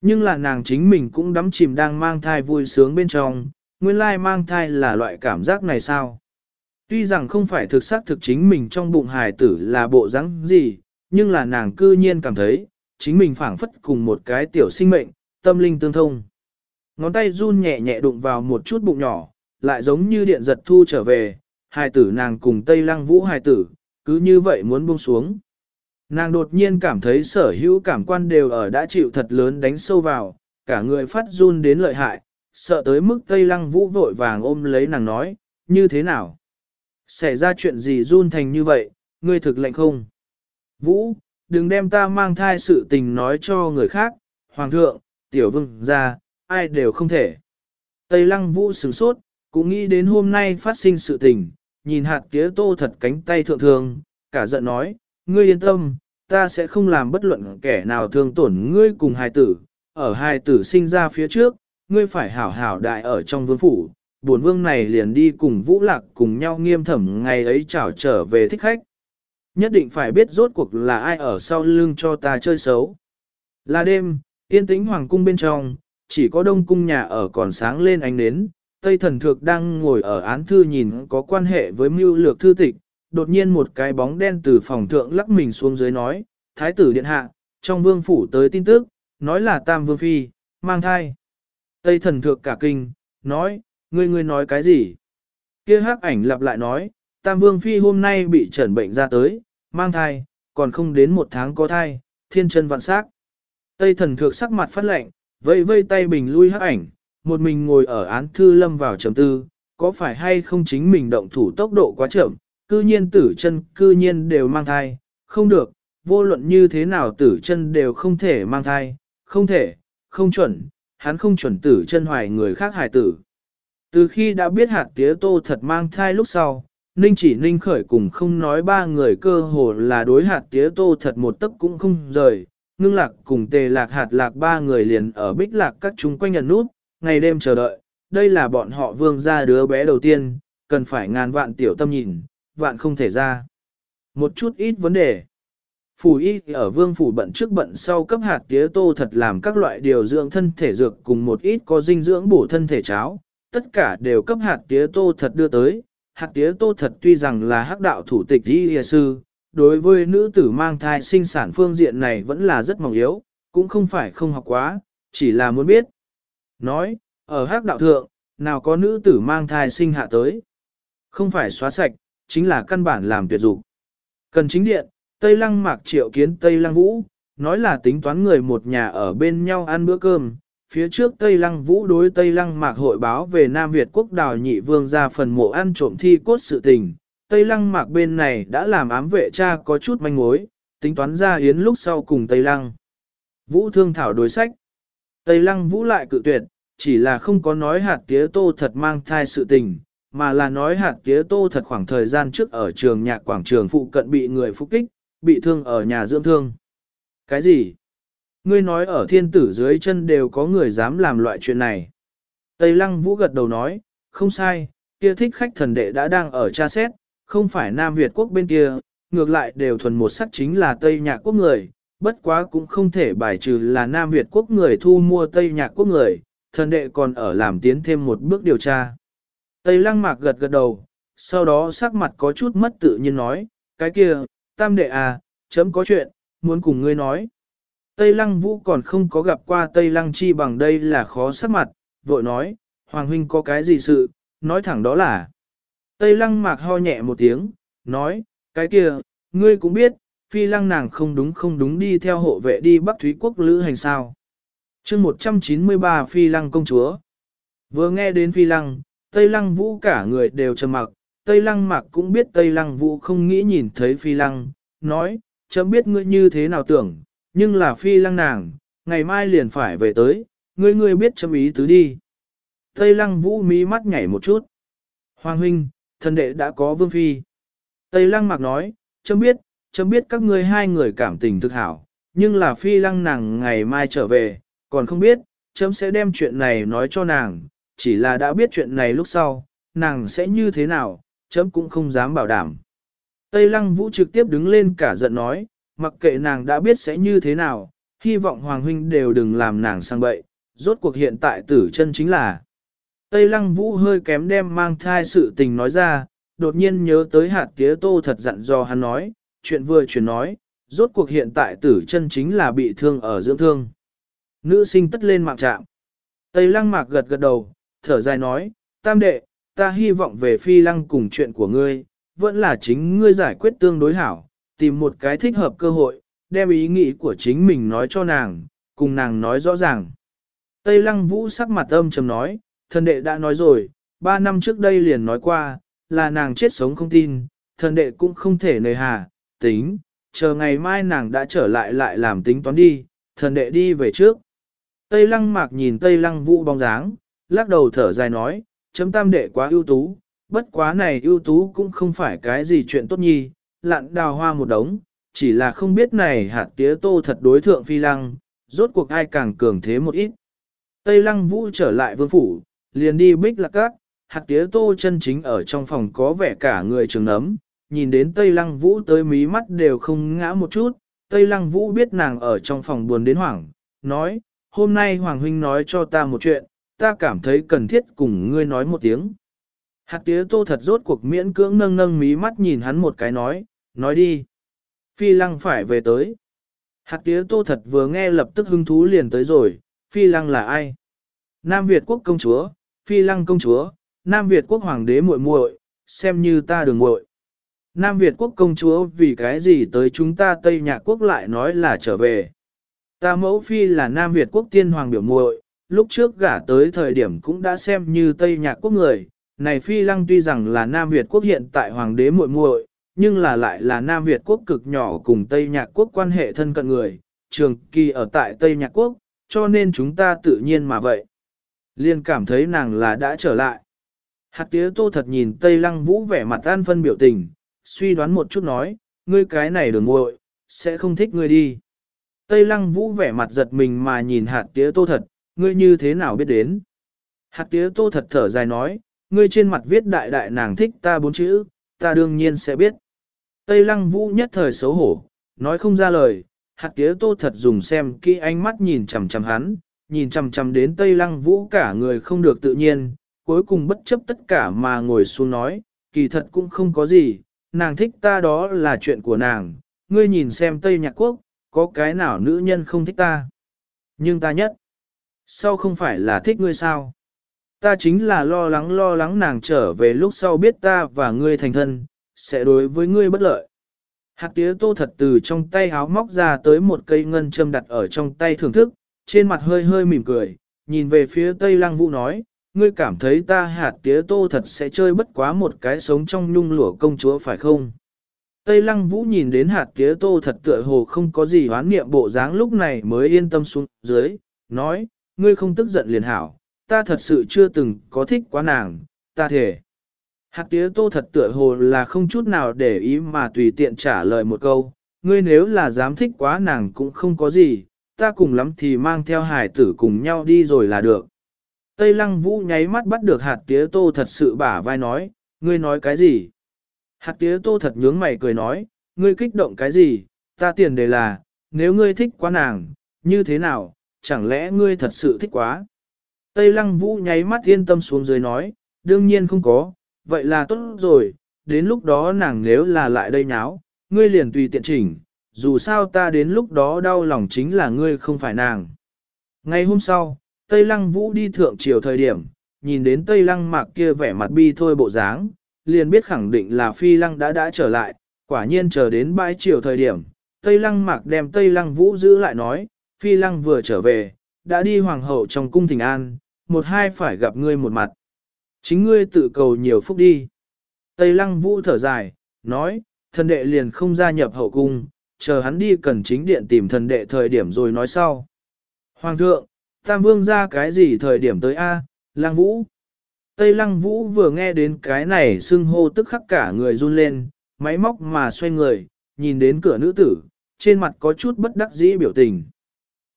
S1: Nhưng là nàng chính mình cũng đắm chìm đang mang thai vui sướng bên trong, nguyên lai mang thai là loại cảm giác này sao. Tuy rằng không phải thực xác thực chính mình trong bụng hài tử là bộ dáng gì, nhưng là nàng cư nhiên cảm thấy, chính mình phảng phất cùng một cái tiểu sinh mệnh, tâm linh tương thông. Ngón tay run nhẹ nhẹ đụng vào một chút bụng nhỏ, lại giống như điện giật thu trở về, hài tử nàng cùng Tây Lăng Vũ hài tử, cứ như vậy muốn buông xuống. Nàng đột nhiên cảm thấy sở hữu cảm quan đều ở đã chịu thật lớn đánh sâu vào, cả người phát run đến lợi hại, sợ tới mức Tây Lăng Vũ vội vàng ôm lấy nàng nói, như thế nào? Xảy ra chuyện gì run thành như vậy, ngươi thực lệnh không? Vũ, đừng đem ta mang thai sự tình nói cho người khác, Hoàng thượng, Tiểu Vương ra, ai đều không thể. Tây Lăng Vũ sửng sốt, cũng nghĩ đến hôm nay phát sinh sự tình, nhìn hạt tía tô thật cánh tay thượng thường, cả giận nói, ngươi yên tâm, ta sẽ không làm bất luận kẻ nào thương tổn ngươi cùng hài tử, ở hài tử sinh ra phía trước, ngươi phải hảo hảo đại ở trong vương phủ, buồn vương này liền đi cùng vũ lạc cùng nhau nghiêm thẩm ngày ấy chào trở về thích khách. Nhất định phải biết rốt cuộc là ai ở sau lưng cho ta chơi xấu. Là đêm, yên tĩnh hoàng cung bên trong, chỉ có đông cung nhà ở còn sáng lên ánh nến, Tây thần thược đang ngồi ở án thư nhìn có quan hệ với mưu lược thư tịch, đột nhiên một cái bóng đen từ phòng thượng lắc mình xuống dưới nói, Thái tử điện hạ, trong vương phủ tới tin tức, nói là Tam Vương Phi, mang thai. Tây thần thượng cả kinh, nói, ngươi ngươi nói cái gì? Kia hắc ảnh lặp lại nói, Tam Vương Phi hôm nay bị trần bệnh ra tới, mang thai, còn không đến một tháng có thai, thiên chân vạn sắc. Tây thần thượng sắc mặt phát lệnh, vây vây tay bình lui hắc ảnh, một mình ngồi ở án thư lâm vào trầm tư, có phải hay không chính mình động thủ tốc độ quá chậm, cư nhiên tử chân cư nhiên đều mang thai, không được, vô luận như thế nào tử chân đều không thể mang thai, không thể, không chuẩn, hắn không chuẩn tử chân hoài người khác hài tử. Từ khi đã biết hạt tía tô thật mang thai lúc sau, Ninh chỉ Ninh khởi cùng không nói ba người cơ hồ là đối hạt tía tô thật một tấc cũng không rời, ngưng lạc cùng tề lạc hạt lạc ba người liền ở bích lạc các chúng quanh nhận nút, ngày đêm chờ đợi, đây là bọn họ vương ra đứa bé đầu tiên, cần phải ngàn vạn tiểu tâm nhìn, vạn không thể ra. Một chút ít vấn đề. Phủ y ở vương phủ bận trước bận sau cấp hạt tía tô thật làm các loại điều dưỡng thân thể dược cùng một ít có dinh dưỡng bổ thân thể cháo, tất cả đều cấp hạt tía tô thật đưa tới. Hạt tía tô thật tuy rằng là hắc đạo thủ tịch y sư, đối với nữ tử mang thai sinh sản phương diện này vẫn là rất mỏng yếu, cũng không phải không học quá, chỉ là muốn biết. Nói, ở hắc đạo thượng, nào có nữ tử mang thai sinh hạ tới. Không phải xóa sạch, chính là căn bản làm tuyệt dục. Cần chính điện, Tây Lăng mạc triệu kiến Tây Lăng Vũ, nói là tính toán người một nhà ở bên nhau ăn bữa cơm. Phía trước Tây Lăng Vũ đối Tây Lăng mạc hội báo về Nam Việt quốc đào nhị vương ra phần mộ ăn trộm thi cốt sự tình. Tây Lăng mạc bên này đã làm ám vệ cha có chút manh mối, tính toán ra yến lúc sau cùng Tây Lăng. Vũ thương thảo đối sách. Tây Lăng Vũ lại cự tuyệt, chỉ là không có nói hạt tía tô thật mang thai sự tình, mà là nói hạt tía tô thật khoảng thời gian trước ở trường nhạc quảng trường phụ cận bị người phục kích, bị thương ở nhà dưỡng thương. Cái gì? Ngươi nói ở thiên tử dưới chân đều có người dám làm loại chuyện này. Tây Lăng Vũ gật đầu nói, không sai, kia thích khách thần đệ đã đang ở tra xét, không phải Nam Việt quốc bên kia, ngược lại đều thuần một sắc chính là Tây Nhạc quốc người, bất quá cũng không thể bài trừ là Nam Việt quốc người thu mua Tây Nhạc quốc người, thần đệ còn ở làm tiến thêm một bước điều tra. Tây Lăng Mạc gật gật đầu, sau đó sắc mặt có chút mất tự nhiên nói, cái kia, tam đệ à, chấm có chuyện, muốn cùng ngươi nói. Tây Lăng Vũ còn không có gặp qua Tây Lăng Chi bằng đây là khó sắc mặt, vội nói, Hoàng Huynh có cái gì sự, nói thẳng đó là. Tây Lăng Mạc ho nhẹ một tiếng, nói, cái kia, ngươi cũng biết, phi lăng nàng không đúng không đúng đi theo hộ vệ đi Bắc Thúy Quốc lữ hành sao. chương 193 phi lăng công chúa. Vừa nghe đến phi lăng, Tây Lăng Vũ cả người đều trầm mặc, Tây Lăng Mạc cũng biết Tây Lăng Vũ không nghĩ nhìn thấy phi lăng, nói, chấm biết ngươi như thế nào tưởng, nhưng là phi lăng nàng, ngày mai liền phải về tới, ngươi ngươi biết chấm ý tứ đi. Tây Lăng Vũ mí mắt nhảy một chút. Hoàng huynh, thần đệ đã có vương phi. Tây Lăng Mạc nói, chấm biết, chấm biết các ngươi hai người cảm tình thực hảo, nhưng là phi lăng nàng ngày mai trở về, còn không biết, chấm sẽ đem chuyện này nói cho nàng, chỉ là đã biết chuyện này lúc sau, nàng sẽ như thế nào, chấm cũng không dám bảo đảm. Tây Lăng Vũ trực tiếp đứng lên cả giận nói, mặc kệ nàng đã biết sẽ như thế nào, hy vọng Hoàng Huynh đều đừng làm nàng sang bậy, rốt cuộc hiện tại tử chân chính là. Tây Lăng Vũ hơi kém đem mang thai sự tình nói ra, đột nhiên nhớ tới hạt tía tô thật dặn do hắn nói, chuyện vừa chuyển nói, rốt cuộc hiện tại tử chân chính là bị thương ở dưỡng thương. Nữ sinh tất lên mạng trạm. Tây Lăng Mạc gật gật đầu, thở dài nói, tam đệ, ta hy vọng về phi lăng cùng chuyện của ngươi, vẫn là chính ngươi giải quyết tương đối hảo, tìm một cái thích hợp cơ hội, đem ý nghĩ của chính mình nói cho nàng, cùng nàng nói rõ ràng. Tây lăng vũ sắc mặt âm trầm nói, thần đệ đã nói rồi, ba năm trước đây liền nói qua, là nàng chết sống không tin, thần đệ cũng không thể nề hà, tính, chờ ngày mai nàng đã trở lại lại làm tính toán đi, thần đệ đi về trước. Tây lăng mạc nhìn Tây lăng vũ bóng dáng, lắc đầu thở dài nói, chấm tam đệ quá ưu tú, bất quá này ưu tú cũng không phải cái gì chuyện tốt nhi, lặn đào hoa một đống, chỉ là không biết này hạt tía tô thật đối thượng phi lăng, rốt cuộc ai càng cường thế một ít. Tây lăng vũ trở lại vương phủ, liền đi bích lạc cát, hạt tía tô chân chính ở trong phòng có vẻ cả người trường ấm, nhìn đến Tây lăng vũ tới mí mắt đều không ngã một chút, Tây lăng vũ biết nàng ở trong phòng buồn đến hoảng, nói, hôm nay Hoàng Huynh nói cho ta một chuyện, ta cảm thấy cần thiết cùng ngươi nói một tiếng. Hạt tía tô thật rốt cuộc miễn cưỡng nâng nâng mí mắt nhìn hắn một cái nói, nói đi. Phi lăng phải về tới. Hạt tía tô thật vừa nghe lập tức hứng thú liền tới rồi, phi lăng là ai? Nam Việt quốc công chúa, phi lăng công chúa, Nam Việt quốc hoàng đế muội muội, xem như ta đường muội. Nam Việt quốc công chúa vì cái gì tới chúng ta Tây Nhạc quốc lại nói là trở về. Ta mẫu phi là Nam Việt quốc tiên hoàng biểu muội, lúc trước gả tới thời điểm cũng đã xem như Tây Nhạc quốc người. Này phi lăng tuy rằng là Nam Việt quốc hiện tại hoàng đế muội muội, nhưng là lại là Nam Việt quốc cực nhỏ cùng Tây Nhạc quốc quan hệ thân cận người, trường kỳ ở tại Tây Nhạc quốc, cho nên chúng ta tự nhiên mà vậy. Liên cảm thấy nàng là đã trở lại. Hạt tía tô thật nhìn Tây Lăng Vũ vẻ mặt an phân biểu tình, suy đoán một chút nói, ngươi cái này đường ngội, sẽ không thích ngươi đi. Tây Lăng Vũ vẻ mặt giật mình mà nhìn hạt tía tô thật, ngươi như thế nào biết đến? Hạt tía tô thật thở dài nói, ngươi trên mặt viết đại đại nàng thích ta bốn chữ, ta đương nhiên sẽ biết. Tây lăng vũ nhất thời xấu hổ, nói không ra lời, hạt tía tô thật dùng xem kỹ ánh mắt nhìn chằm chằm hắn, nhìn chằm chằm đến Tây lăng vũ cả người không được tự nhiên, cuối cùng bất chấp tất cả mà ngồi xuống nói, kỳ thật cũng không có gì, nàng thích ta đó là chuyện của nàng, ngươi nhìn xem Tây Nhạc Quốc, có cái nào nữ nhân không thích ta. Nhưng ta nhất, Sao không phải là thích ngươi sao? Ta chính là lo lắng lo lắng nàng trở về lúc sau biết ta và ngươi thành thân, sẽ đối với ngươi bất lợi. Hạt tía tô thật từ trong tay háo móc ra tới một cây ngân châm đặt ở trong tay thưởng thức, trên mặt hơi hơi mỉm cười, nhìn về phía tây lăng vũ nói, ngươi cảm thấy ta hạt tía tô thật sẽ chơi bất quá một cái sống trong nhung lụa công chúa phải không? Tây lăng vũ nhìn đến hạt tía tô thật tựa hồ không có gì hoán niệm bộ dáng lúc này mới yên tâm xuống dưới, nói, ngươi không tức giận liền hảo, ta thật sự chưa từng có thích quá nàng, ta thể. Hạt tía tô thật tựa hồ là không chút nào để ý mà tùy tiện trả lời một câu, ngươi nếu là dám thích quá nàng cũng không có gì, ta cùng lắm thì mang theo hải tử cùng nhau đi rồi là được. Tây lăng vũ nháy mắt bắt được hạt tía tô thật sự bả vai nói, ngươi nói cái gì? Hạt tía tô thật nhướng mày cười nói, ngươi kích động cái gì, ta tiền đề là, nếu ngươi thích quá nàng, như thế nào, chẳng lẽ ngươi thật sự thích quá. Tây lăng vũ nháy mắt yên tâm xuống dưới nói, đương nhiên không có, vậy là tốt rồi, đến lúc đó nàng nếu là lại đây nháo, ngươi liền tùy tiện chỉnh, dù sao ta đến lúc đó đau lòng chính là ngươi không phải nàng. Ngày hôm sau, Tây Lăng Vũ đi thượng chiều thời điểm, nhìn đến Tây Lăng mạc kia vẻ mặt bi thôi bộ dáng, liền biết khẳng định là Phi Lăng đã đã trở lại, quả nhiên chờ đến bãi chiều thời điểm, Tây Lăng mạc đem Tây Lăng Vũ giữ lại nói, Phi Lăng vừa trở về, đã đi hoàng hậu trong cung thỉnh an, một hai phải gặp ngươi một mặt. Chính ngươi tự cầu nhiều phúc đi. Tây Lăng Vũ thở dài, nói, thần đệ liền không gia nhập hậu cung, chờ hắn đi cần chính điện tìm thần đệ thời điểm rồi nói sau. Hoàng thượng, Tam Vương ra cái gì thời điểm tới A, Lăng Vũ. Tây Lăng Vũ vừa nghe đến cái này xưng hô tức khắc cả người run lên, máy móc mà xoay người, nhìn đến cửa nữ tử, trên mặt có chút bất đắc dĩ biểu tình.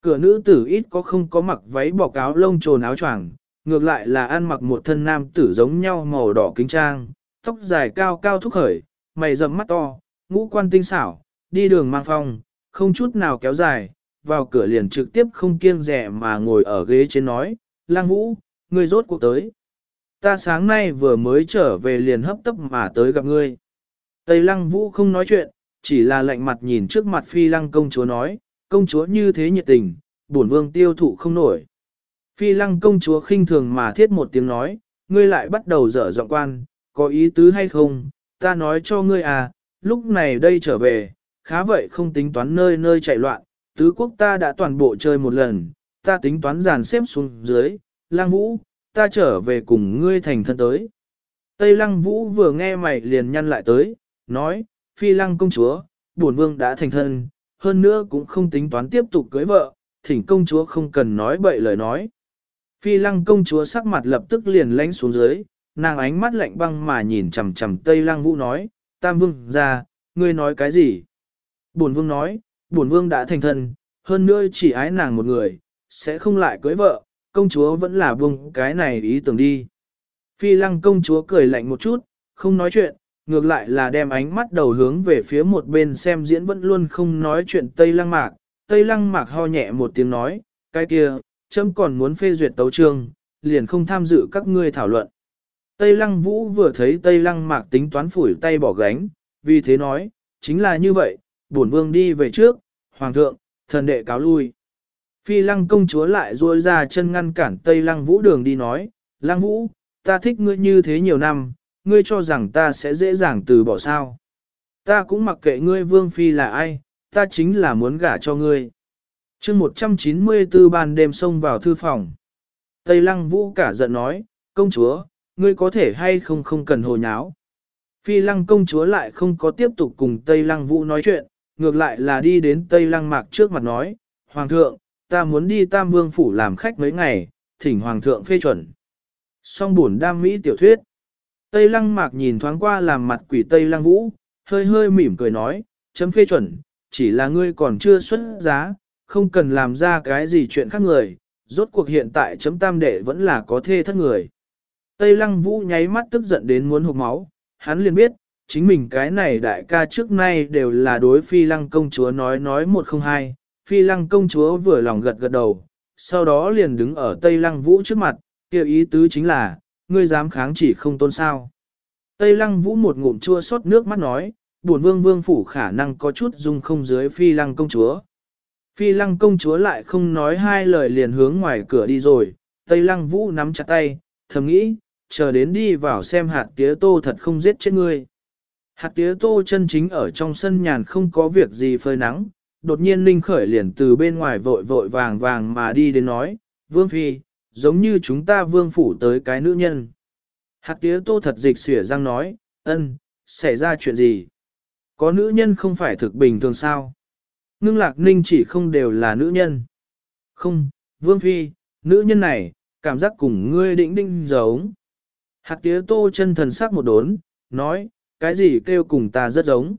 S1: Cửa nữ tử ít có không có mặc váy bỏ áo lông trồn áo choàng, ngược lại là ăn mặc một thân nam tử giống nhau màu đỏ kính trang, tóc dài cao cao thúc khởi, mày rậm mắt to, ngũ quan tinh xảo, đi đường mang phong, không chút nào kéo dài, vào cửa liền trực tiếp không kiêng rẻ mà ngồi ở ghế trên nói, lang vũ, ngươi rốt cuộc tới. Ta sáng nay vừa mới trở về liền hấp tấp mà tới gặp ngươi. Tây lăng vũ không nói chuyện, chỉ là lạnh mặt nhìn trước mặt phi lăng công chúa nói, công chúa như thế nhiệt tình, bổn vương tiêu thụ không nổi. Phi lăng công chúa khinh thường mà thiết một tiếng nói, ngươi lại bắt đầu dở giọng quan, có ý tứ hay không, ta nói cho ngươi à, lúc này đây trở về, khá vậy không tính toán nơi nơi chạy loạn, tứ quốc ta đã toàn bộ chơi một lần, ta tính toán dàn xếp xuống dưới, lang vũ, ta trở về cùng ngươi thành thân tới. Tây lăng vũ vừa nghe mày liền nhăn lại tới, nói, phi lăng công chúa, bổn vương đã thành thân, hơn nữa cũng không tính toán tiếp tục cưới vợ, thỉnh công chúa không cần nói bậy lời nói. Phi lăng công chúa sắc mặt lập tức liền lánh xuống dưới, nàng ánh mắt lạnh băng mà nhìn chằm chằm Tây lăng vũ nói, tam vương ra, ngươi nói cái gì? Bổn vương nói, bổn vương đã thành thân, hơn nữa chỉ ái nàng một người, sẽ không lại cưới vợ, công chúa vẫn là buông cái này ý tưởng đi. Phi lăng công chúa cười lạnh một chút, không nói chuyện, ngược lại là đem ánh mắt đầu hướng về phía một bên xem diễn vẫn luôn không nói chuyện Tây lăng mạc. Tây lăng mạc ho nhẹ một tiếng nói, cái kia, chấm còn muốn phê duyệt tấu trương, liền không tham dự các ngươi thảo luận. Tây lăng vũ vừa thấy Tây lăng mạc tính toán phủi tay bỏ gánh, vì thế nói, chính là như vậy, bổn vương đi về trước, hoàng thượng, thần đệ cáo lui. Phi lăng công chúa lại duỗi ra chân ngăn cản Tây lăng vũ đường đi nói, lăng vũ, ta thích ngươi như thế nhiều năm, ngươi cho rằng ta sẽ dễ dàng từ bỏ sao. Ta cũng mặc kệ ngươi vương phi là ai, ta chính là muốn gả cho ngươi chương 194 ban đêm xông vào thư phòng. Tây lăng vũ cả giận nói, công chúa, ngươi có thể hay không không cần hồ nháo. Phi lăng công chúa lại không có tiếp tục cùng Tây lăng vũ nói chuyện, ngược lại là đi đến Tây lăng mạc trước mặt nói, Hoàng thượng, ta muốn đi Tam Vương Phủ làm khách mấy ngày, thỉnh Hoàng thượng phê chuẩn. Song buồn đam mỹ tiểu thuyết. Tây lăng mạc nhìn thoáng qua làm mặt quỷ Tây lăng vũ, hơi hơi mỉm cười nói, chấm phê chuẩn, chỉ là ngươi còn chưa xuất giá, không cần làm ra cái gì chuyện khác người, rốt cuộc hiện tại chấm tam đệ vẫn là có thê thất người. Tây lăng vũ nháy mắt tức giận đến muốn hụt máu, hắn liền biết, chính mình cái này đại ca trước nay đều là đối phi lăng công chúa nói nói một không hai, phi lăng công chúa vừa lòng gật gật đầu, sau đó liền đứng ở Tây lăng vũ trước mặt, kêu ý tứ chính là, ngươi dám kháng chỉ không tôn sao. Tây lăng vũ một ngụm chua xót nước mắt nói, buồn vương vương phủ khả năng có chút dung không dưới phi lăng công chúa. Phi lăng công chúa lại không nói hai lời liền hướng ngoài cửa đi rồi, Tây lăng vũ nắm chặt tay, thầm nghĩ, chờ đến đi vào xem hạt tía tô thật không giết chết ngươi. Hạt tía tô chân chính ở trong sân nhàn không có việc gì phơi nắng, đột nhiên Linh Khởi liền từ bên ngoài vội vội vàng vàng mà đi đến nói, Vương Phi, giống như chúng ta vương phủ tới cái nữ nhân. Hạt tía tô thật dịch xỉa răng nói, ân, xảy ra chuyện gì? Có nữ nhân không phải thực bình thường sao? Ngưng lạc ninh chỉ không đều là nữ nhân. Không, Vương Phi, nữ nhân này, cảm giác cùng ngươi định đinh giống. Hạt tía tô chân thần sắc một đốn, nói, cái gì kêu cùng ta rất giống.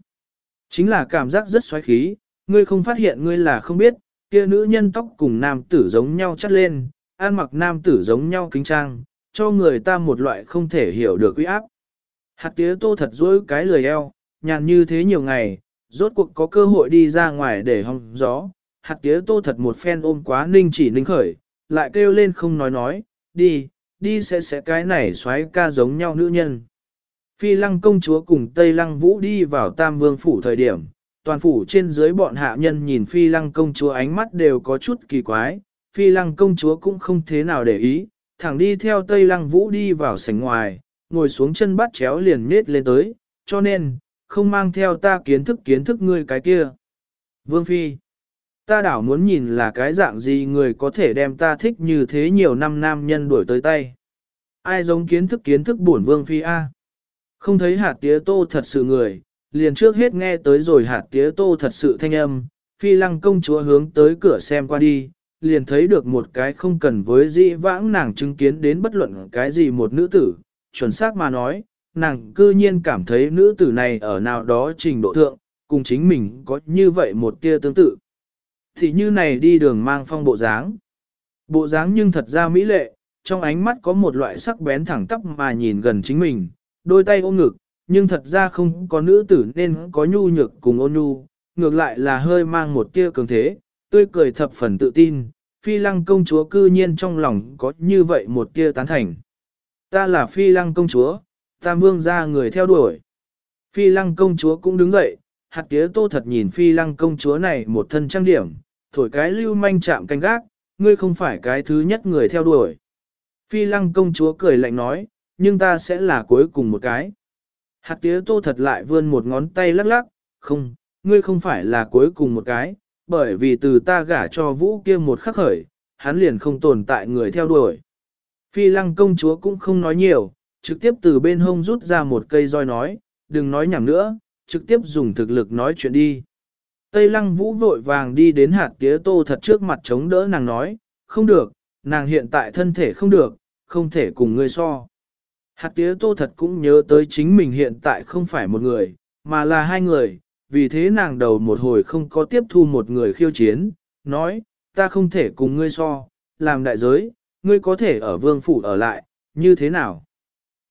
S1: Chính là cảm giác rất xoáy khí, ngươi không phát hiện ngươi là không biết, kia nữ nhân tóc cùng nam tử giống nhau chắt lên, ăn mặc nam tử giống nhau kính trang, cho người ta một loại không thể hiểu được uy áp. Hạt tía tô thật dối cái lời eo, nhàn như thế nhiều ngày, rốt cuộc có cơ hội đi ra ngoài để hong gió. Hạt tía tô thật một phen ôm quá ninh chỉ ninh khởi, lại kêu lên không nói nói, đi, đi sẽ sẽ cái này xoáy ca giống nhau nữ nhân. Phi lăng công chúa cùng Tây lăng vũ đi vào tam vương phủ thời điểm, toàn phủ trên dưới bọn hạ nhân nhìn phi lăng công chúa ánh mắt đều có chút kỳ quái, phi lăng công chúa cũng không thế nào để ý, thẳng đi theo Tây lăng vũ đi vào sảnh ngoài, ngồi xuống chân bắt chéo liền nết lên tới, cho nên, không mang theo ta kiến thức kiến thức ngươi cái kia. Vương Phi, ta đảo muốn nhìn là cái dạng gì người có thể đem ta thích như thế nhiều năm nam nhân đuổi tới tay. Ai giống kiến thức kiến thức bổn Vương Phi A. Không thấy hạt tía tô thật sự người, liền trước hết nghe tới rồi hạt tía tô thật sự thanh âm, phi lăng công chúa hướng tới cửa xem qua đi, liền thấy được một cái không cần với dĩ vãng nàng chứng kiến đến bất luận cái gì một nữ tử, chuẩn xác mà nói, nàng cư nhiên cảm thấy nữ tử này ở nào đó trình độ thượng, cùng chính mình có như vậy một tia tương tự. Thì như này đi đường mang phong bộ dáng. Bộ dáng nhưng thật ra mỹ lệ, trong ánh mắt có một loại sắc bén thẳng tắp mà nhìn gần chính mình, đôi tay ôm ngực, nhưng thật ra không có nữ tử nên có nhu nhược cùng ôn nhu, ngược lại là hơi mang một tia cường thế, tươi cười thập phần tự tin, phi lăng công chúa cư nhiên trong lòng có như vậy một tia tán thành. Ta là phi lăng công chúa, tam vương ra người theo đuổi. Phi lăng công chúa cũng đứng dậy, hạt tía tô thật nhìn phi lăng công chúa này một thân trang điểm, thổi cái lưu manh chạm canh gác, ngươi không phải cái thứ nhất người theo đuổi. Phi lăng công chúa cười lạnh nói, nhưng ta sẽ là cuối cùng một cái. Hạt tía tô thật lại vươn một ngón tay lắc lắc, không, ngươi không phải là cuối cùng một cái, bởi vì từ ta gả cho vũ kia một khắc khởi, hắn liền không tồn tại người theo đuổi. Phi lăng công chúa cũng không nói nhiều, trực tiếp từ bên hông rút ra một cây roi nói, đừng nói nhảm nữa, trực tiếp dùng thực lực nói chuyện đi. Tây lăng vũ vội vàng đi đến hạt tía tô thật trước mặt chống đỡ nàng nói, không được, nàng hiện tại thân thể không được, không thể cùng ngươi so. Hạt tía tô thật cũng nhớ tới chính mình hiện tại không phải một người, mà là hai người, vì thế nàng đầu một hồi không có tiếp thu một người khiêu chiến, nói, ta không thể cùng ngươi so, làm đại giới, ngươi có thể ở vương phủ ở lại, như thế nào?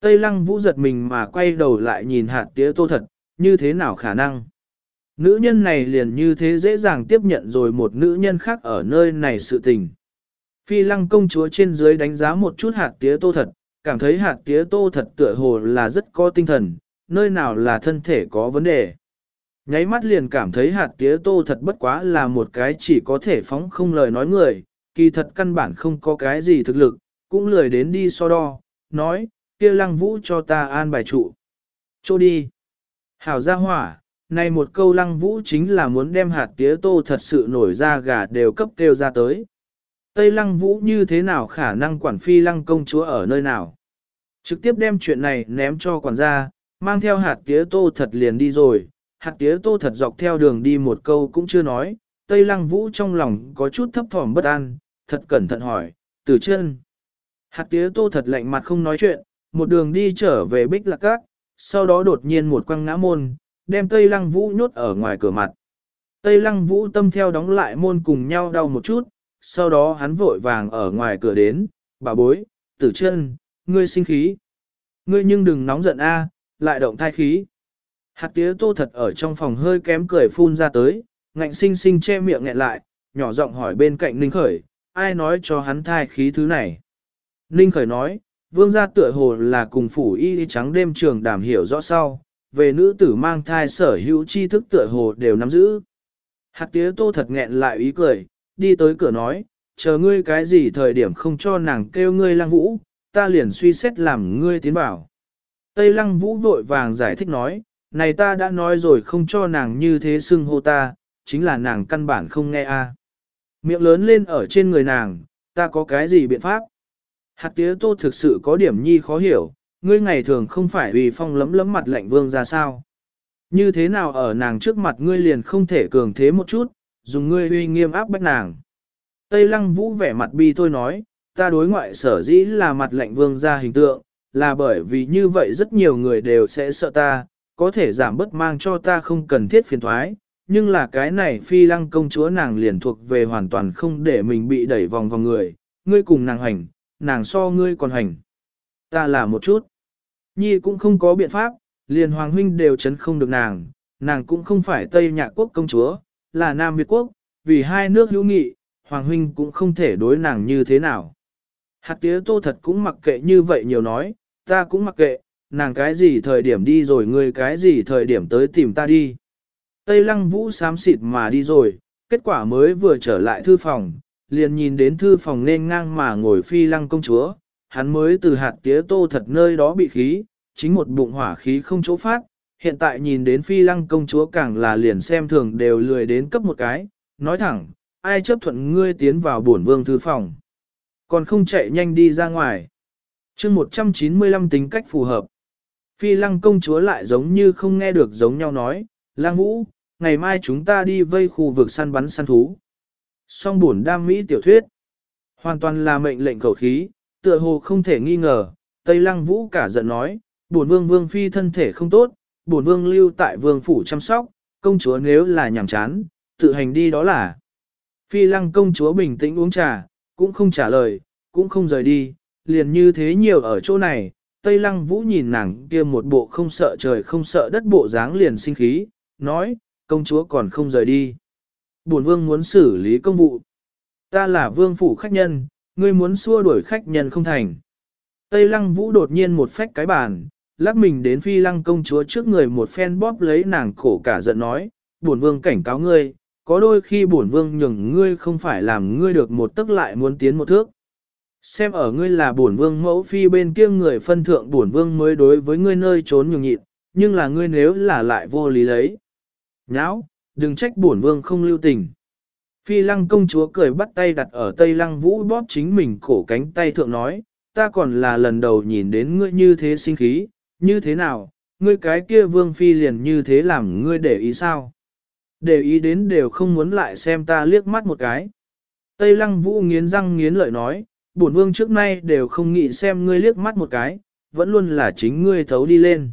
S1: Tây lăng vũ giật mình mà quay đầu lại nhìn hạt tía tô thật, như thế nào khả năng? Nữ nhân này liền như thế dễ dàng tiếp nhận rồi một nữ nhân khác ở nơi này sự tình. Phi lăng công chúa trên dưới đánh giá một chút hạt tía tô thật, cảm thấy hạt tía tô thật tựa hồ là rất có tinh thần, nơi nào là thân thể có vấn đề. Nháy mắt liền cảm thấy hạt tía tô thật bất quá là một cái chỉ có thể phóng không lời nói người, kỳ thật căn bản không có cái gì thực lực, cũng lười đến đi so đo, nói, kia lăng vũ cho ta an bài trụ. Chỗ đi. Hảo gia hỏa, này một câu lăng vũ chính là muốn đem hạt tía tô thật sự nổi ra gà đều cấp kêu ra tới. Tây lăng vũ như thế nào khả năng quản phi lăng công chúa ở nơi nào? Trực tiếp đem chuyện này ném cho quản gia, mang theo hạt tía tô thật liền đi rồi, hạt tía tô thật dọc theo đường đi một câu cũng chưa nói, Tây lăng vũ trong lòng có chút thấp thỏm bất an, thật cẩn thận hỏi, từ chân. Hạt tía tô thật lạnh mặt không nói chuyện, một đường đi trở về bích lạc cát, sau đó đột nhiên một quăng ngã môn, đem Tây lăng vũ nhốt ở ngoài cửa mặt. Tây lăng vũ tâm theo đóng lại môn cùng nhau đau một chút, sau đó hắn vội vàng ở ngoài cửa đến, bà bối, tử chân, ngươi sinh khí. Ngươi nhưng đừng nóng giận a, lại động thai khí. Hạt tía tô thật ở trong phòng hơi kém cười phun ra tới, ngạnh sinh sinh che miệng nghẹn lại, nhỏ giọng hỏi bên cạnh Ninh Khởi, ai nói cho hắn thai khí thứ này. Ninh Khởi nói, vương gia tựa hồ là cùng phủ y trắng đêm trường đảm hiểu rõ sau, về nữ tử mang thai sở hữu tri thức tựa hồ đều nắm giữ. Hạt tía tô thật nghẹn lại ý cười, đi tới cửa nói, chờ ngươi cái gì thời điểm không cho nàng kêu ngươi lang vũ, ta liền suy xét làm ngươi tiến bảo. Tây lăng vũ vội vàng giải thích nói, này ta đã nói rồi không cho nàng như thế xưng hô ta, chính là nàng căn bản không nghe a. Miệng lớn lên ở trên người nàng, ta có cái gì biện pháp? Hạt tía tô thực sự có điểm nhi khó hiểu, ngươi ngày thường không phải vì phong lấm lấm mặt lạnh vương ra sao? Như thế nào ở nàng trước mặt ngươi liền không thể cường thế một chút, dùng ngươi uy nghiêm áp bách nàng. Tây lăng vũ vẻ mặt bi thôi nói, ta đối ngoại sở dĩ là mặt lạnh vương ra hình tượng, là bởi vì như vậy rất nhiều người đều sẽ sợ ta, có thể giảm bớt mang cho ta không cần thiết phiền thoái, nhưng là cái này phi lăng công chúa nàng liền thuộc về hoàn toàn không để mình bị đẩy vòng vòng người, ngươi cùng nàng hành, nàng so ngươi còn hành. Ta là một chút. Nhi cũng không có biện pháp, liền hoàng huynh đều chấn không được nàng, nàng cũng không phải Tây Nhạc Quốc công chúa, là Nam Việt Quốc, vì hai nước hữu nghị, Hoàng Huynh cũng không thể đối nàng như thế nào. Hạt tía tô thật cũng mặc kệ như vậy nhiều nói, ta cũng mặc kệ, nàng cái gì thời điểm đi rồi ngươi cái gì thời điểm tới tìm ta đi. Tây lăng vũ xám xịt mà đi rồi, kết quả mới vừa trở lại thư phòng, liền nhìn đến thư phòng nên ngang mà ngồi phi lăng công chúa, hắn mới từ hạt tía tô thật nơi đó bị khí, chính một bụng hỏa khí không chỗ phát, hiện tại nhìn đến phi lăng công chúa càng là liền xem thường đều lười đến cấp một cái, nói thẳng, ai chấp thuận ngươi tiến vào bổn vương thư phòng, còn không chạy nhanh đi ra ngoài. chương 195 tính cách phù hợp. Phi lăng công chúa lại giống như không nghe được giống nhau nói, lang vũ, ngày mai chúng ta đi vây khu vực săn bắn săn thú. Song buồn đam mỹ tiểu thuyết. Hoàn toàn là mệnh lệnh khẩu khí, tựa hồ không thể nghi ngờ, Tây Lăng Vũ cả giận nói, bổn vương vương phi thân thể không tốt, bổn vương lưu tại vương phủ chăm sóc, công chúa nếu là nhàm chán, tự hành đi đó là. Phi lăng công chúa bình tĩnh uống trà, cũng không trả lời, cũng không rời đi, liền như thế nhiều ở chỗ này, Tây lăng vũ nhìn nàng kia một bộ không sợ trời không sợ đất bộ dáng liền sinh khí, nói, công chúa còn không rời đi. Bổn vương muốn xử lý công vụ. Ta là vương phủ khách nhân, ngươi muốn xua đuổi khách nhân không thành. Tây lăng vũ đột nhiên một phách cái bàn, lắc mình đến phi lăng công chúa trước người một phen bóp lấy nàng cổ cả giận nói, bổn vương cảnh cáo ngươi, có đôi khi bổn vương nhường ngươi không phải làm ngươi được một tức lại muốn tiến một thước. Xem ở ngươi là bổn vương mẫu phi bên kia người phân thượng bổn vương mới đối với ngươi nơi trốn nhường nhịn, nhưng là ngươi nếu là lại vô lý lấy. Nháo, đừng trách bổn vương không lưu tình. Phi lăng công chúa cười bắt tay đặt ở tây lăng vũ bóp chính mình cổ cánh tay thượng nói, ta còn là lần đầu nhìn đến ngươi như thế sinh khí, như thế nào, ngươi cái kia vương phi liền như thế làm ngươi để ý sao? Để ý đến đều không muốn lại xem ta liếc mắt một cái. Tây lăng vũ nghiến răng nghiến lợi nói, bổn vương trước nay đều không nghĩ xem ngươi liếc mắt một cái, vẫn luôn là chính ngươi thấu đi lên.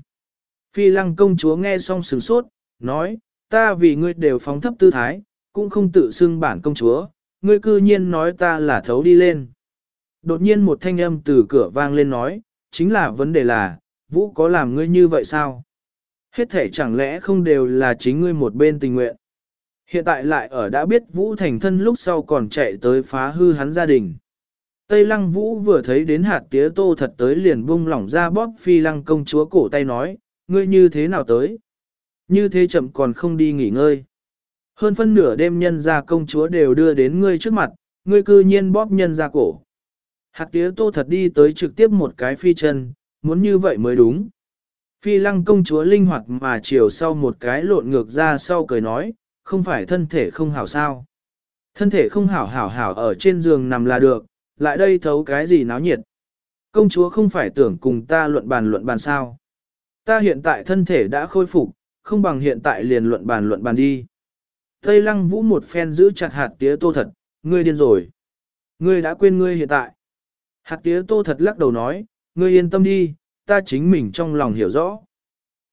S1: Phi lăng công chúa nghe xong sửng sốt, nói, ta vì ngươi đều phóng thấp tư thái, cũng không tự xưng bản công chúa, ngươi cư nhiên nói ta là thấu đi lên. Đột nhiên một thanh âm từ cửa vang lên nói, chính là vấn đề là, Vũ có làm ngươi như vậy sao? Hết thể chẳng lẽ không đều là chính ngươi một bên tình nguyện? Hiện tại lại ở đã biết Vũ thành thân lúc sau còn chạy tới phá hư hắn gia đình. Tây lăng Vũ vừa thấy đến hạt tía tô thật tới liền bung lỏng ra bóp phi lăng công chúa cổ tay nói, ngươi như thế nào tới? Như thế chậm còn không đi nghỉ ngơi. Hơn phân nửa đêm nhân gia công chúa đều đưa đến ngươi trước mặt, ngươi cư nhiên bóp nhân gia cổ. Hạt tía tô thật đi tới trực tiếp một cái phi chân, muốn như vậy mới đúng. Phi lăng công chúa linh hoạt mà chiều sau một cái lộn ngược ra sau cười nói, không phải thân thể không hảo sao. Thân thể không hảo hảo hảo ở trên giường nằm là được, lại đây thấu cái gì náo nhiệt. Công chúa không phải tưởng cùng ta luận bàn luận bàn sao. Ta hiện tại thân thể đã khôi phục, không bằng hiện tại liền luận bàn luận bàn đi. Tây lăng vũ một phen giữ chặt hạt tía tô thật, ngươi điên rồi. Ngươi đã quên ngươi hiện tại. Hạt tía tô thật lắc đầu nói, ngươi yên tâm đi, ta chính mình trong lòng hiểu rõ.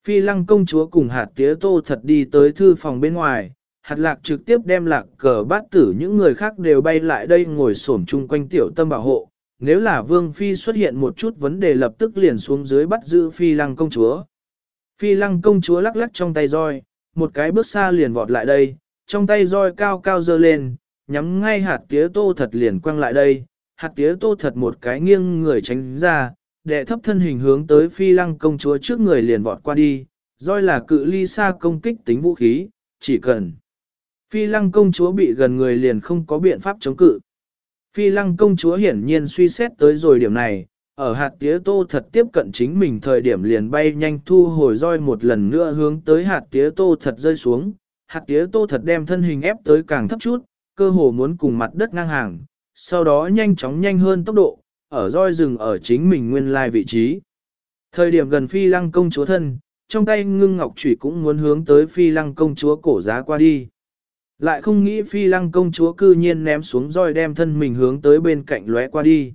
S1: Phi lăng công chúa cùng hạt tía tô thật đi tới thư phòng bên ngoài, hạt lạc trực tiếp đem lạc cờ bát tử những người khác đều bay lại đây ngồi xổm chung quanh tiểu tâm bảo hộ. Nếu là vương phi xuất hiện một chút vấn đề lập tức liền xuống dưới bắt giữ phi lăng công chúa. Phi lăng công chúa lắc lắc trong tay roi, một cái bước xa liền vọt lại đây, trong tay roi cao cao dơ lên, nhắm ngay hạt tía tô thật liền quăng lại đây, hạt tía tô thật một cái nghiêng người tránh ra, đệ thấp thân hình hướng tới phi lăng công chúa trước người liền vọt qua đi, roi là cự ly xa công kích tính vũ khí, chỉ cần. Phi lăng công chúa bị gần người liền không có biện pháp chống cự. Phi lăng công chúa hiển nhiên suy xét tới rồi điểm này, ở hạt tía tô thật tiếp cận chính mình thời điểm liền bay nhanh thu hồi roi một lần nữa hướng tới hạt tía tô thật rơi xuống. Hạt tía tô thật đem thân hình ép tới càng thấp chút, cơ hồ muốn cùng mặt đất ngang hàng, sau đó nhanh chóng nhanh hơn tốc độ, ở roi rừng ở chính mình nguyên lai vị trí. Thời điểm gần phi lăng công chúa thân, trong tay ngưng ngọc trụy cũng muốn hướng tới phi lăng công chúa cổ giá qua đi. Lại không nghĩ phi lăng công chúa cư nhiên ném xuống roi đem thân mình hướng tới bên cạnh lóe qua đi.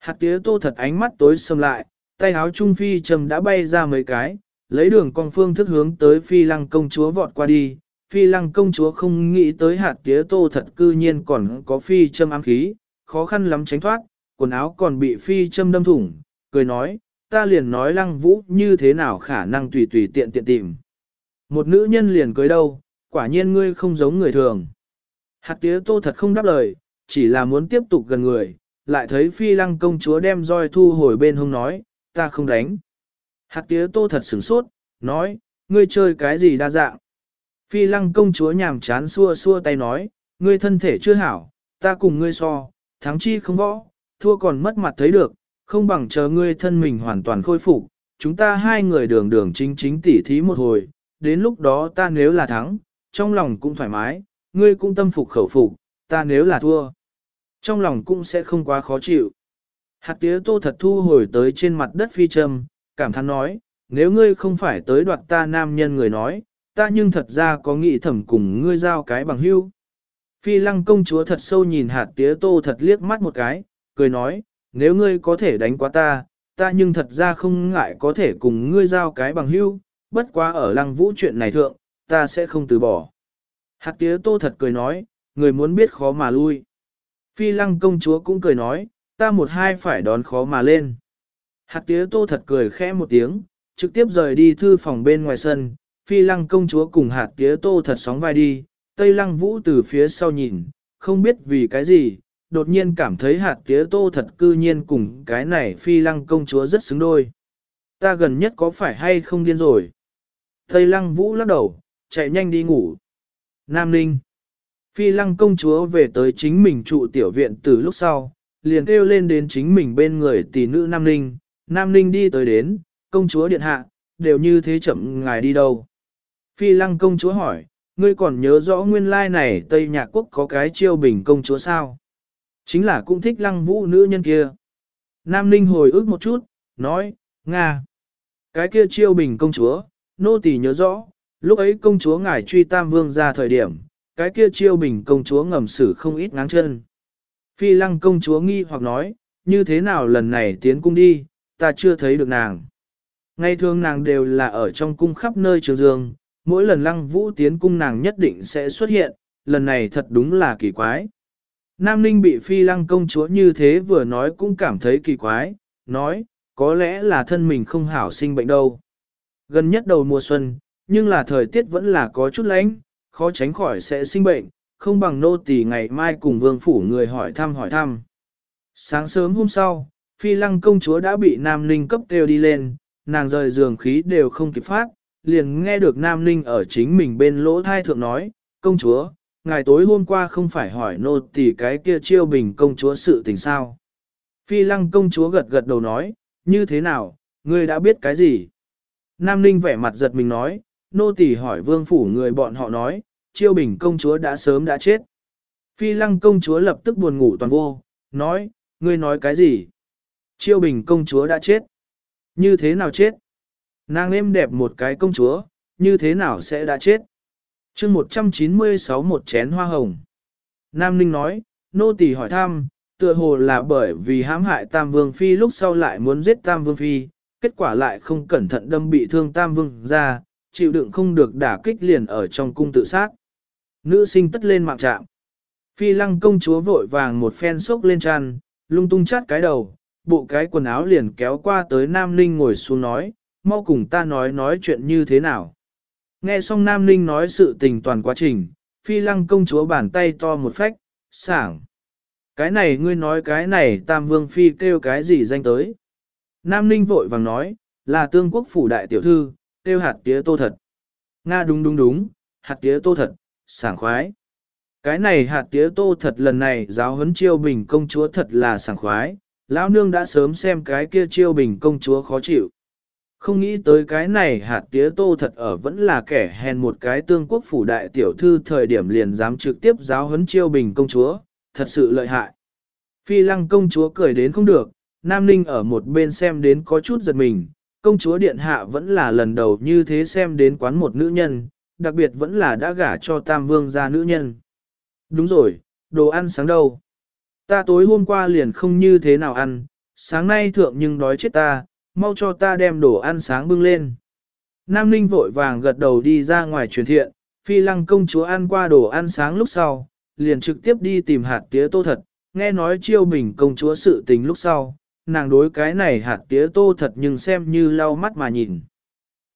S1: Hạt tía tô thật ánh mắt tối sầm lại, tay áo trung phi trầm đã bay ra mấy cái, lấy đường con phương thức hướng tới phi lăng công chúa vọt qua đi. Phi lăng công chúa không nghĩ tới hạt tía tô thật cư nhiên còn có phi châm ám khí, khó khăn lắm tránh thoát, quần áo còn bị phi châm đâm thủng, cười nói, ta liền nói lăng vũ như thế nào khả năng tùy tùy tiện tiện tìm. Một nữ nhân liền cưới đâu, quả nhiên ngươi không giống người thường. Hạt tía tô thật không đáp lời, chỉ là muốn tiếp tục gần người, lại thấy phi lăng công chúa đem roi thu hồi bên hông nói, ta không đánh. Hạt tía tô thật sửng sốt, nói, ngươi chơi cái gì đa dạng. Phi lăng công chúa nhàm chán xua xua tay nói, ngươi thân thể chưa hảo, ta cùng ngươi so, thắng chi không võ, thua còn mất mặt thấy được, không bằng chờ ngươi thân mình hoàn toàn khôi phục, chúng ta hai người đường đường chính chính tỉ thí một hồi, đến lúc đó ta nếu là thắng, trong lòng cũng thoải mái, ngươi cũng tâm phục khẩu phục, ta nếu là thua, trong lòng cũng sẽ không quá khó chịu. Hạt tía tô thật thu hồi tới trên mặt đất phi châm, cảm thán nói, nếu ngươi không phải tới đoạt ta nam nhân người nói, ta nhưng thật ra có nghĩ thẩm cùng ngươi giao cái bằng hưu. Phi lăng công chúa thật sâu nhìn hạt tía tô thật liếc mắt một cái, cười nói, nếu ngươi có thể đánh quá ta, ta nhưng thật ra không ngại có thể cùng ngươi giao cái bằng hưu, bất quá ở lăng vũ chuyện này thượng, ta sẽ không từ bỏ. Hạt tía tô thật cười nói, người muốn biết khó mà lui. Phi lăng công chúa cũng cười nói, ta một hai phải đón khó mà lên. Hạt tía tô thật cười khẽ một tiếng, trực tiếp rời đi thư phòng bên ngoài sân, phi lăng công chúa cùng hạt tía tô thật sóng vai đi, tây lăng vũ từ phía sau nhìn, không biết vì cái gì, đột nhiên cảm thấy hạt tía tô thật cư nhiên cùng cái này phi lăng công chúa rất xứng đôi. Ta gần nhất có phải hay không điên rồi? Tây lăng vũ lắc đầu, chạy nhanh đi ngủ. Nam Ninh Phi lăng công chúa về tới chính mình trụ tiểu viện từ lúc sau, liền kêu lên đến chính mình bên người tỷ nữ Nam Ninh. Nam Ninh đi tới đến, công chúa điện hạ, đều như thế chậm ngài đi đâu. Phi lăng công chúa hỏi, ngươi còn nhớ rõ nguyên lai này Tây Nhạc Quốc có cái chiêu bình công chúa sao? Chính là cũng thích lăng vũ nữ nhân kia. Nam Ninh hồi ức một chút, nói, Nga. Cái kia chiêu bình công chúa, nô tỳ nhớ rõ, lúc ấy công chúa ngài truy tam vương ra thời điểm, cái kia chiêu bình công chúa ngầm xử không ít ngáng chân. Phi lăng công chúa nghi hoặc nói, như thế nào lần này tiến cung đi, ta chưa thấy được nàng. Ngày thường nàng đều là ở trong cung khắp nơi trường dương, mỗi lần lăng vũ tiến cung nàng nhất định sẽ xuất hiện, lần này thật đúng là kỳ quái. Nam Ninh bị phi lăng công chúa như thế vừa nói cũng cảm thấy kỳ quái, nói, có lẽ là thân mình không hảo sinh bệnh đâu. Gần nhất đầu mùa xuân, nhưng là thời tiết vẫn là có chút lạnh, khó tránh khỏi sẽ sinh bệnh, không bằng nô tỳ ngày mai cùng vương phủ người hỏi thăm hỏi thăm. Sáng sớm hôm sau, phi lăng công chúa đã bị Nam Ninh cấp đều đi lên, nàng rời giường khí đều không kịp phát, liền nghe được Nam Ninh ở chính mình bên lỗ thai thượng nói, công chúa, ngày tối hôm qua không phải hỏi nô tỳ cái kia chiêu bình công chúa sự tình sao. Phi lăng công chúa gật gật đầu nói, như thế nào, ngươi đã biết cái gì? Nam Ninh vẻ mặt giật mình nói, nô tỳ hỏi vương phủ người bọn họ nói, chiêu bình công chúa đã sớm đã chết. Phi lăng công chúa lập tức buồn ngủ toàn vô, nói, ngươi nói cái gì? Chiêu bình công chúa đã chết. Như thế nào chết? Nàng êm đẹp một cái công chúa, như thế nào sẽ đã chết? chương 196 một chén hoa hồng. Nam Ninh nói, nô tỳ hỏi thăm, tựa hồ là bởi vì hãm hại Tam Vương Phi lúc sau lại muốn giết Tam Vương Phi, kết quả lại không cẩn thận đâm bị thương Tam Vương ra, chịu đựng không được đả kích liền ở trong cung tự sát. Nữ sinh tất lên mạng trạm. Phi lăng công chúa vội vàng một phen sốc lên tràn, lung tung chát cái đầu, bộ cái quần áo liền kéo qua tới Nam Ninh ngồi xuống nói, mau cùng ta nói nói chuyện như thế nào. Nghe xong Nam Ninh nói sự tình toàn quá trình, phi lăng công chúa bàn tay to một phách, sảng. Cái này ngươi nói cái này tam vương phi kêu cái gì danh tới. Nam Ninh vội vàng nói, là tương quốc phủ đại tiểu thư, kêu hạt tía tô thật. Nga đúng đúng đúng, hạt tía tô thật, sảng khoái. Cái này hạt tía tô thật lần này giáo huấn chiêu bình công chúa thật là sảng khoái, lão nương đã sớm xem cái kia chiêu bình công chúa khó chịu. Không nghĩ tới cái này hạt tía tô thật ở vẫn là kẻ hèn một cái tương quốc phủ đại tiểu thư thời điểm liền dám trực tiếp giáo huấn chiêu bình công chúa, thật sự lợi hại. Phi lăng công chúa cười đến không được, Nam Ninh ở một bên xem đến có chút giật mình, công chúa điện hạ vẫn là lần đầu như thế xem đến quán một nữ nhân, đặc biệt vẫn là đã gả cho tam vương gia nữ nhân. Đúng rồi, đồ ăn sáng đâu? Ta tối hôm qua liền không như thế nào ăn, sáng nay thượng nhưng đói chết ta, mau cho ta đem đồ ăn sáng bưng lên. Nam Ninh vội vàng gật đầu đi ra ngoài truyền thiện, phi lăng công chúa ăn qua đồ ăn sáng lúc sau, liền trực tiếp đi tìm hạt tía tô thật, nghe nói chiêu bình công chúa sự tình lúc sau, nàng đối cái này hạt tía tô thật nhưng xem như lau mắt mà nhìn.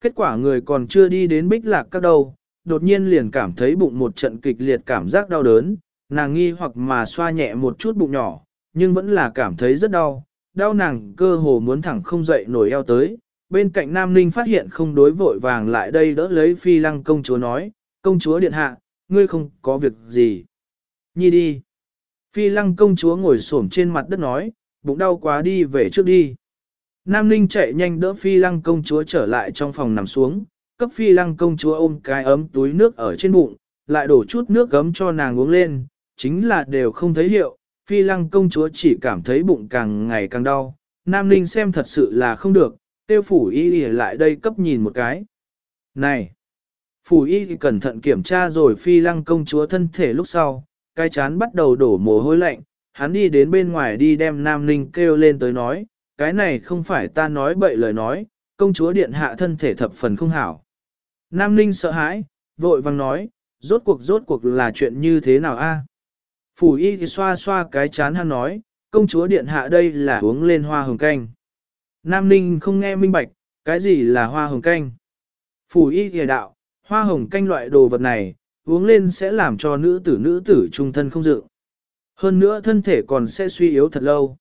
S1: Kết quả người còn chưa đi đến bích lạc các đâu, đột nhiên liền cảm thấy bụng một trận kịch liệt cảm giác đau đớn, nàng nghi hoặc mà xoa nhẹ một chút bụng nhỏ, nhưng vẫn là cảm thấy rất đau, đau nàng cơ hồ muốn thẳng không dậy nổi eo tới. Bên cạnh Nam Ninh phát hiện không đối vội vàng lại đây đỡ lấy phi lăng công chúa nói, công chúa điện hạ, ngươi không có việc gì. Nhi đi. Phi lăng công chúa ngồi xổm trên mặt đất nói, bụng đau quá đi về trước đi. Nam Ninh chạy nhanh đỡ phi lăng công chúa trở lại trong phòng nằm xuống, cấp phi lăng công chúa ôm cái ấm túi nước ở trên bụng, lại đổ chút nước gấm cho nàng uống lên, chính là đều không thấy hiệu, phi lăng công chúa chỉ cảm thấy bụng càng ngày càng đau. Nam Ninh xem thật sự là không được, tiêu phủ y lại đây cấp nhìn một cái. Này! Phủ y cẩn thận kiểm tra rồi phi lăng công chúa thân thể lúc sau, cái chán bắt đầu đổ mồ hôi lạnh, hắn đi đến bên ngoài đi đem Nam Ninh kêu lên tới nói, cái này không phải ta nói bậy lời nói, công chúa điện hạ thân thể thập phần không hảo. Nam Ninh sợ hãi, vội vàng nói, rốt cuộc rốt cuộc là chuyện như thế nào a? Phủ y thì xoa xoa cái chán hắn nói, công chúa điện hạ đây là uống lên hoa hồng canh. Nam Ninh không nghe minh bạch, cái gì là hoa hồng canh? Phủ y thì đạo, hoa hồng canh loại đồ vật này, uống lên sẽ làm cho nữ tử nữ tử trung thân không dự. Hơn nữa thân thể còn sẽ suy yếu thật lâu.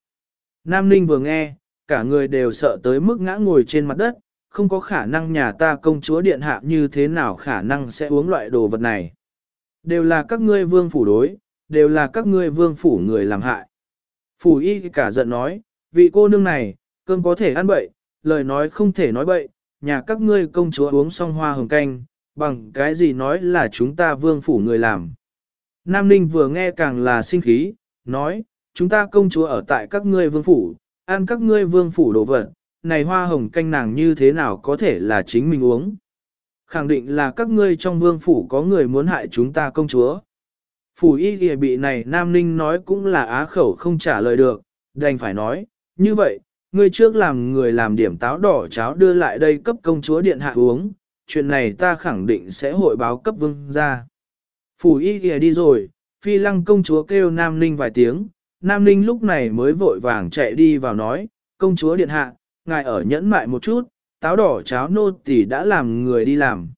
S1: Nam Ninh vừa nghe, cả người đều sợ tới mức ngã ngồi trên mặt đất, không có khả năng nhà ta công chúa điện hạ như thế nào khả năng sẽ uống loại đồ vật này. Đều là các ngươi vương phủ đối, đều là các ngươi vương phủ người làm hại. Phủ y cả giận nói, vị cô nương này, cơm có thể ăn bậy, lời nói không thể nói bậy, nhà các ngươi công chúa uống xong hoa hồng canh, bằng cái gì nói là chúng ta vương phủ người làm. Nam Ninh vừa nghe càng là sinh khí, nói, chúng ta công chúa ở tại các ngươi vương phủ, ăn các ngươi vương phủ đồ vật, này hoa hồng canh nàng như thế nào có thể là chính mình uống. Khẳng định là các ngươi trong vương phủ có người muốn hại chúng ta công chúa. Phủ y ghi bị này Nam Ninh nói cũng là á khẩu không trả lời được, đành phải nói, như vậy, ngươi trước làm người làm điểm táo đỏ cháo đưa lại đây cấp công chúa điện hạ uống, chuyện này ta khẳng định sẽ hội báo cấp vương ra. Phủ y kìa đi rồi, phi lăng công chúa kêu Nam Ninh vài tiếng, Nam Ninh lúc này mới vội vàng chạy đi vào nói, công chúa điện hạ, ngài ở nhẫn mại một chút, táo đỏ cháo nô tỳ đã làm người đi làm.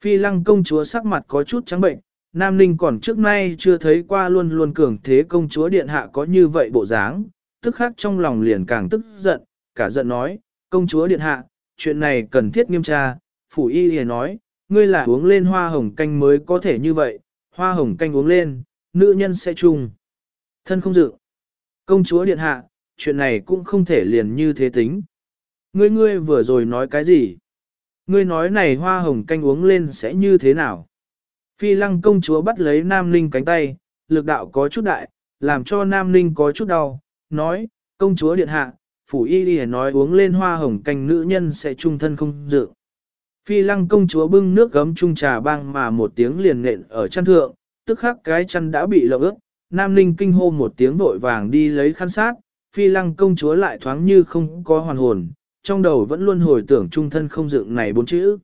S1: Phi lăng công chúa sắc mặt có chút trắng bệnh, Nam Ninh còn trước nay chưa thấy qua luôn luôn cường thế công chúa điện hạ có như vậy bộ dáng, tức khắc trong lòng liền càng tức giận, cả giận nói, công chúa điện hạ, chuyện này cần thiết nghiêm tra, phủ y hề nói, ngươi là uống lên hoa hồng canh mới có thể như vậy, hoa hồng canh uống lên, nữ nhân sẽ chung. Thân không dự. Công chúa điện hạ, chuyện này cũng không thể liền như thế tính. Ngươi ngươi vừa rồi nói cái gì? Ngươi nói này hoa hồng canh uống lên sẽ như thế nào? Phi lăng công chúa bắt lấy Nam Ninh cánh tay, lực đạo có chút đại, làm cho Nam Ninh có chút đau, nói, công chúa điện hạ, phủ y đi nói uống lên hoa hồng canh nữ nhân sẽ trung thân không dự. Phi lăng công chúa bưng nước gấm chung trà băng mà một tiếng liền nện ở chăn thượng, tức khắc cái chăn đã bị lộng ướt, Nam Ninh kinh hô một tiếng vội vàng đi lấy khăn sát, phi lăng công chúa lại thoáng như không có hoàn hồn, trong đầu vẫn luôn hồi tưởng trung thân không dựng này bốn chữ.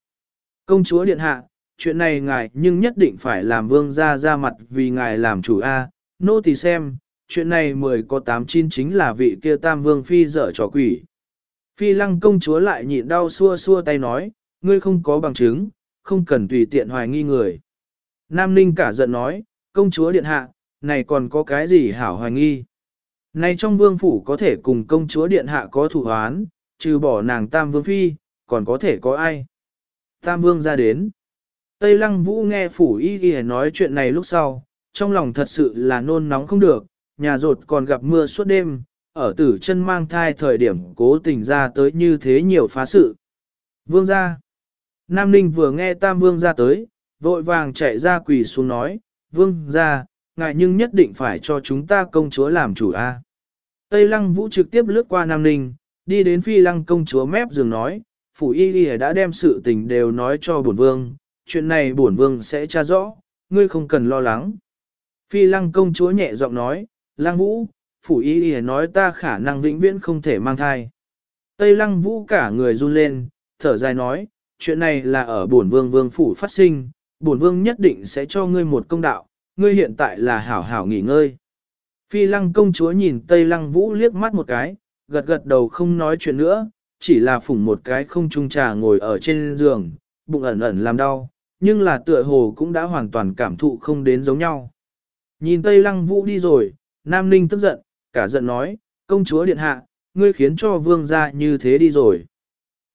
S1: Công chúa điện hạ, chuyện này ngài nhưng nhất định phải làm vương gia ra mặt vì ngài làm chủ A, nô tỳ xem, chuyện này mười có tám chín chính là vị kia tam vương phi dở trò quỷ. Phi lăng công chúa lại nhịn đau xua xua tay nói, ngươi không có bằng chứng, không cần tùy tiện hoài nghi người. Nam Ninh cả giận nói, công chúa điện hạ, này còn có cái gì hảo hoài nghi. Này trong vương phủ có thể cùng công chúa điện hạ có thủ hoán, trừ bỏ nàng tam vương phi, còn có thể có ai. Tam vương ra đến. Tây lăng vũ nghe phủ y ghi nói chuyện này lúc sau, trong lòng thật sự là nôn nóng không được, nhà rột còn gặp mưa suốt đêm, ở tử chân mang thai thời điểm cố tình ra tới như thế nhiều phá sự. Vương ra. Nam Ninh vừa nghe tam vương ra tới, vội vàng chạy ra quỳ xuống nói, vương ra, ngài nhưng nhất định phải cho chúng ta công chúa làm chủ a. Tây lăng vũ trực tiếp lướt qua Nam Ninh, đi đến phi lăng công chúa mép giường nói, phủ y y đã đem sự tình đều nói cho bổn vương, chuyện này bổn vương sẽ tra rõ, ngươi không cần lo lắng. Phi lăng công chúa nhẹ giọng nói, lăng vũ, phủ y y nói ta khả năng vĩnh viễn không thể mang thai. Tây lăng vũ cả người run lên, thở dài nói, chuyện này là ở bổn vương vương phủ phát sinh, bổn vương nhất định sẽ cho ngươi một công đạo, ngươi hiện tại là hảo hảo nghỉ ngơi. Phi lăng công chúa nhìn Tây lăng vũ liếc mắt một cái, gật gật đầu không nói chuyện nữa, chỉ là phủng một cái không trung trà ngồi ở trên giường, bụng ẩn ẩn làm đau, nhưng là tựa hồ cũng đã hoàn toàn cảm thụ không đến giống nhau. Nhìn Tây Lăng Vũ đi rồi, Nam Ninh tức giận, cả giận nói, công chúa điện hạ, ngươi khiến cho vương gia như thế đi rồi.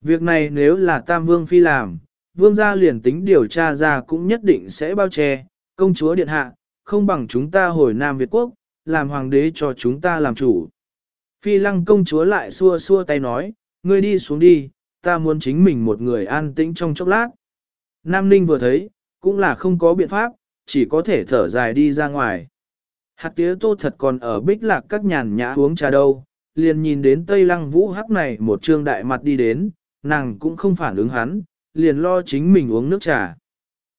S1: Việc này nếu là Tam Vương Phi làm, vương gia liền tính điều tra ra cũng nhất định sẽ bao che, công chúa điện hạ, không bằng chúng ta hồi Nam Việt Quốc, làm hoàng đế cho chúng ta làm chủ. Phi lăng công chúa lại xua xua tay nói, ngươi đi xuống đi, ta muốn chính mình một người an tĩnh trong chốc lát. Nam Ninh vừa thấy, cũng là không có biện pháp, chỉ có thể thở dài đi ra ngoài. Hạt tía tô thật còn ở bích lạc các nhàn nhã uống trà đâu, liền nhìn đến Tây Lăng Vũ hắc này một trương đại mặt đi đến, nàng cũng không phản ứng hắn, liền lo chính mình uống nước trà.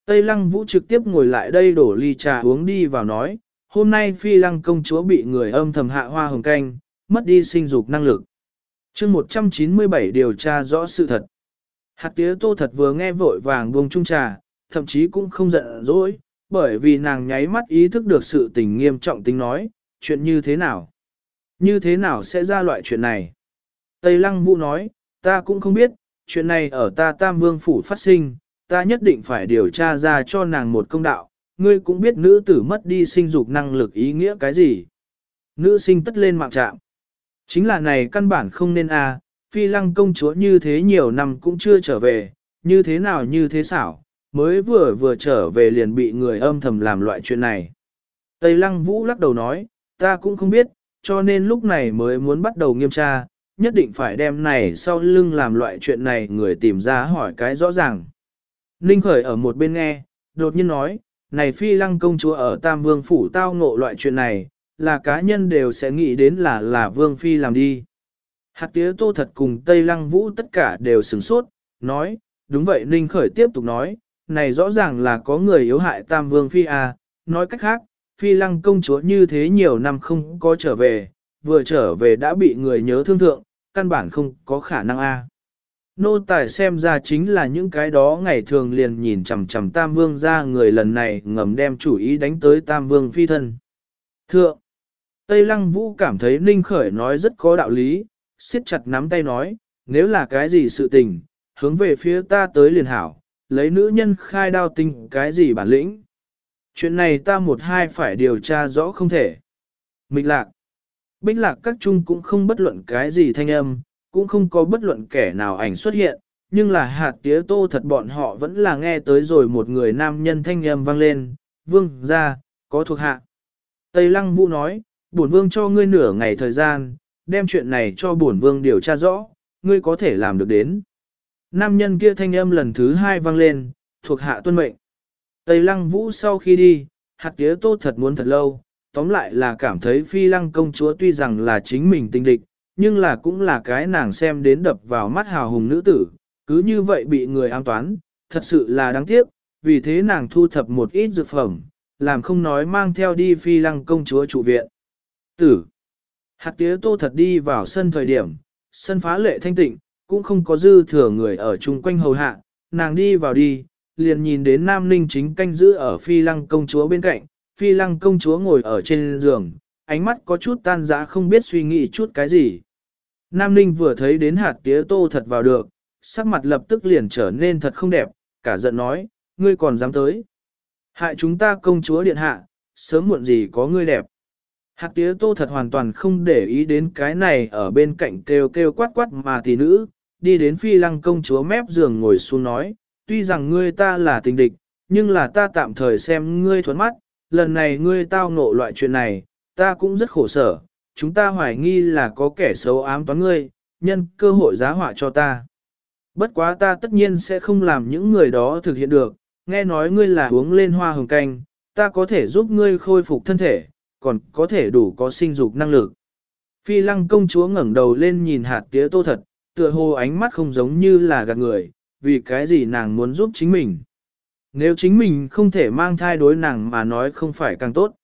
S1: Tây Lăng Vũ trực tiếp ngồi lại đây đổ ly trà uống đi vào nói, hôm nay Phi Lăng công chúa bị người âm thầm hạ hoa hồng canh, mất đi sinh dục năng lực. chương 197 điều tra rõ sự thật. Hạt tía tô thật vừa nghe vội vàng buông chung trà, thậm chí cũng không giận dỗi, bởi vì nàng nháy mắt ý thức được sự tình nghiêm trọng tính nói, chuyện như thế nào? Như thế nào sẽ ra loại chuyện này? Tây Lăng Vũ nói, ta cũng không biết, chuyện này ở ta Tam Vương Phủ phát sinh, ta nhất định phải điều tra ra cho nàng một công đạo, ngươi cũng biết nữ tử mất đi sinh dục năng lực ý nghĩa cái gì. Nữ sinh tất lên mạng trạm. Chính là này căn bản không nên a à, phi lăng công chúa như thế nhiều năm cũng chưa trở về, như thế nào như thế xảo, mới vừa vừa trở về liền bị người âm thầm làm loại chuyện này. Tây lăng vũ lắc đầu nói, ta cũng không biết, cho nên lúc này mới muốn bắt đầu nghiêm tra, nhất định phải đem này sau lưng làm loại chuyện này người tìm ra hỏi cái rõ ràng. Ninh khởi ở một bên nghe, đột nhiên nói, này phi lăng công chúa ở Tam Vương Phủ tao ngộ loại chuyện này, là cá nhân đều sẽ nghĩ đến là là Vương Phi làm đi. Hạt tía tô thật cùng Tây Lăng Vũ tất cả đều sửng sốt, nói, đúng vậy Ninh khởi tiếp tục nói, này rõ ràng là có người yếu hại Tam Vương Phi à, nói cách khác, Phi lăng công chúa như thế nhiều năm không có trở về, vừa trở về đã bị người nhớ thương thượng, căn bản không có khả năng a. Nô tài xem ra chính là những cái đó ngày thường liền nhìn chằm chằm Tam Vương ra người lần này ngầm đem chủ ý đánh tới Tam Vương phi thân. Thượng, Tây Lăng Vũ cảm thấy Ninh Khởi nói rất có đạo lý, siết chặt nắm tay nói, nếu là cái gì sự tình, hướng về phía ta tới liền hảo, lấy nữ nhân khai đao tình cái gì bản lĩnh. Chuyện này ta một hai phải điều tra rõ không thể. Mịch lạc. Bích lạc các trung cũng không bất luận cái gì thanh âm, cũng không có bất luận kẻ nào ảnh xuất hiện, nhưng là hạt tía tô thật bọn họ vẫn là nghe tới rồi một người nam nhân thanh âm vang lên, vương ra, có thuộc hạ. Tây Lăng Vũ nói, bổn vương cho ngươi nửa ngày thời gian, đem chuyện này cho bổn vương điều tra rõ, ngươi có thể làm được đến. Nam nhân kia thanh âm lần thứ hai vang lên, thuộc hạ tuân mệnh. Tây Lăng Vũ sau khi đi, hạt tía tô thật muốn thật lâu, tóm lại là cảm thấy phi lăng công chúa tuy rằng là chính mình tinh địch, nhưng là cũng là cái nàng xem đến đập vào mắt hào hùng nữ tử, cứ như vậy bị người an toán, thật sự là đáng tiếc, vì thế nàng thu thập một ít dược phẩm, làm không nói mang theo đi phi lăng công chúa trụ viện. Tử Hạt tía tô thật đi vào sân thời điểm, sân phá lệ thanh tịnh, cũng không có dư thừa người ở chung quanh hầu hạ, nàng đi vào đi, liền nhìn đến Nam Ninh chính canh giữ ở phi lăng công chúa bên cạnh, phi lăng công chúa ngồi ở trên giường, ánh mắt có chút tan dã không biết suy nghĩ chút cái gì. Nam Ninh vừa thấy đến hạt tía tô thật vào được, sắc mặt lập tức liền trở nên thật không đẹp, cả giận nói, ngươi còn dám tới. Hại chúng ta công chúa điện hạ, sớm muộn gì có ngươi đẹp. Hạt tía tô thật hoàn toàn không để ý đến cái này ở bên cạnh kêu kêu quát quát mà tỷ nữ, đi đến phi lăng công chúa mép giường ngồi xuống nói, tuy rằng ngươi ta là tình địch, nhưng là ta tạm thời xem ngươi thuẫn mắt, lần này ngươi tao ngộ loại chuyện này, ta cũng rất khổ sở, chúng ta hoài nghi là có kẻ xấu ám toán ngươi, nhân cơ hội giá họa cho ta. Bất quá ta tất nhiên sẽ không làm những người đó thực hiện được, nghe nói ngươi là uống lên hoa hồng canh, ta có thể giúp ngươi khôi phục thân thể, còn có thể đủ có sinh dục năng lực. Phi lăng công chúa ngẩng đầu lên nhìn hạt tía tô thật, tựa hồ ánh mắt không giống như là gạt người, vì cái gì nàng muốn giúp chính mình. Nếu chính mình không thể mang thai đối nàng mà nói không phải càng tốt.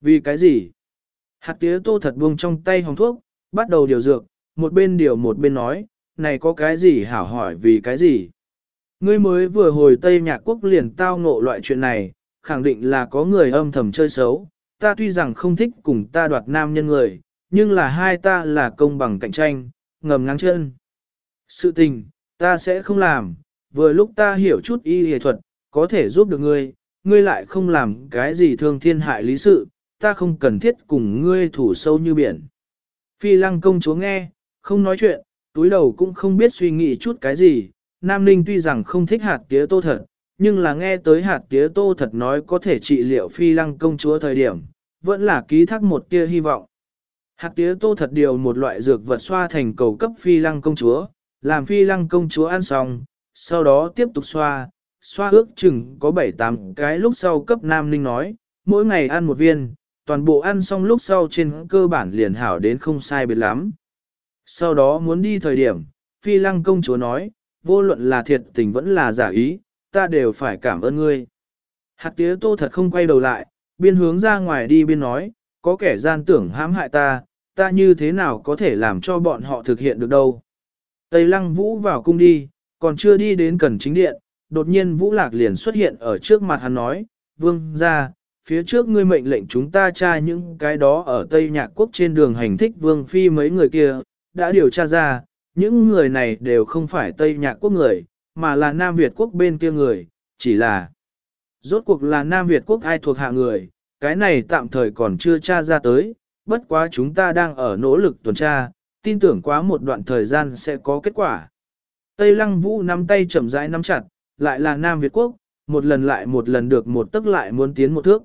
S1: Vì cái gì? Hạt tía tô thật buông trong tay hồng thuốc, bắt đầu điều dược, một bên điều một bên nói, này có cái gì hảo hỏi vì cái gì? Ngươi mới vừa hồi Tây Nhạc Quốc liền tao ngộ loại chuyện này, khẳng định là có người âm thầm chơi xấu. Ta tuy rằng không thích cùng ta đoạt nam nhân người, nhưng là hai ta là công bằng cạnh tranh, ngầm ngang chân. Sự tình, ta sẽ không làm, vừa lúc ta hiểu chút y y thuật, có thể giúp được ngươi, ngươi lại không làm cái gì thương thiên hại lý sự, ta không cần thiết cùng ngươi thủ sâu như biển. Phi lăng công chúa nghe, không nói chuyện, túi đầu cũng không biết suy nghĩ chút cái gì, Nam Ninh tuy rằng không thích hạt tía tô thật, nhưng là nghe tới hạt tía tô thật nói có thể trị liệu phi lăng công chúa thời điểm, vẫn là ký thác một tia hy vọng. Hạt tía tô thật điều một loại dược vật xoa thành cầu cấp phi lăng công chúa, làm phi lăng công chúa ăn xong, sau đó tiếp tục xoa, xoa ước chừng có 7-8 cái lúc sau cấp Nam Ninh nói, mỗi ngày ăn một viên, toàn bộ ăn xong lúc sau trên cơ bản liền hảo đến không sai biệt lắm. Sau đó muốn đi thời điểm, phi lăng công chúa nói, vô luận là thiệt tình vẫn là giả ý, ta đều phải cảm ơn ngươi. Hạt tía tô thật không quay đầu lại, biên hướng ra ngoài đi biên nói, có kẻ gian tưởng hãm hại ta, ta như thế nào có thể làm cho bọn họ thực hiện được đâu. Tây lăng vũ vào cung đi, còn chưa đi đến cần chính điện, đột nhiên vũ lạc liền xuất hiện ở trước mặt hắn nói, vương ra, phía trước ngươi mệnh lệnh chúng ta tra những cái đó ở Tây Nhạc Quốc trên đường hành thích vương phi mấy người kia, đã điều tra ra, những người này đều không phải Tây Nhạc Quốc người, mà là Nam Việt Quốc bên kia người, chỉ là rốt cuộc là Nam Việt Quốc ai thuộc hạ người, cái này tạm thời còn chưa tra ra tới, bất quá chúng ta đang ở nỗ lực tuần tra, tin tưởng quá một đoạn thời gian sẽ có kết quả. Tây Lăng Vũ nắm tay chậm rãi nắm chặt, lại là Nam Việt Quốc, một lần lại một lần được một tức lại muốn tiến một thước.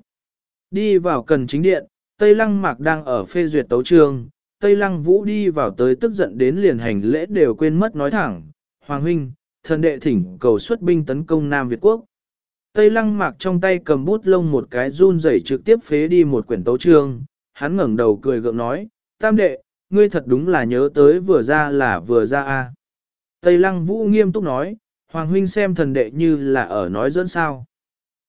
S1: Đi vào cần chính điện, Tây Lăng Mạc đang ở phê duyệt tấu trường, Tây Lăng Vũ đi vào tới tức giận đến liền hành lễ đều quên mất nói thẳng, Hoàng huynh, thần đệ thỉnh cầu xuất binh tấn công Nam Việt Quốc. Tây Lăng Mạc trong tay cầm bút lông một cái run rẩy trực tiếp phế đi một quyển tấu trương, hắn ngẩng đầu cười gượng nói, tam đệ, ngươi thật đúng là nhớ tới vừa ra là vừa ra a. Tây Lăng Vũ nghiêm túc nói, Hoàng huynh xem thần đệ như là ở nói dẫn sao.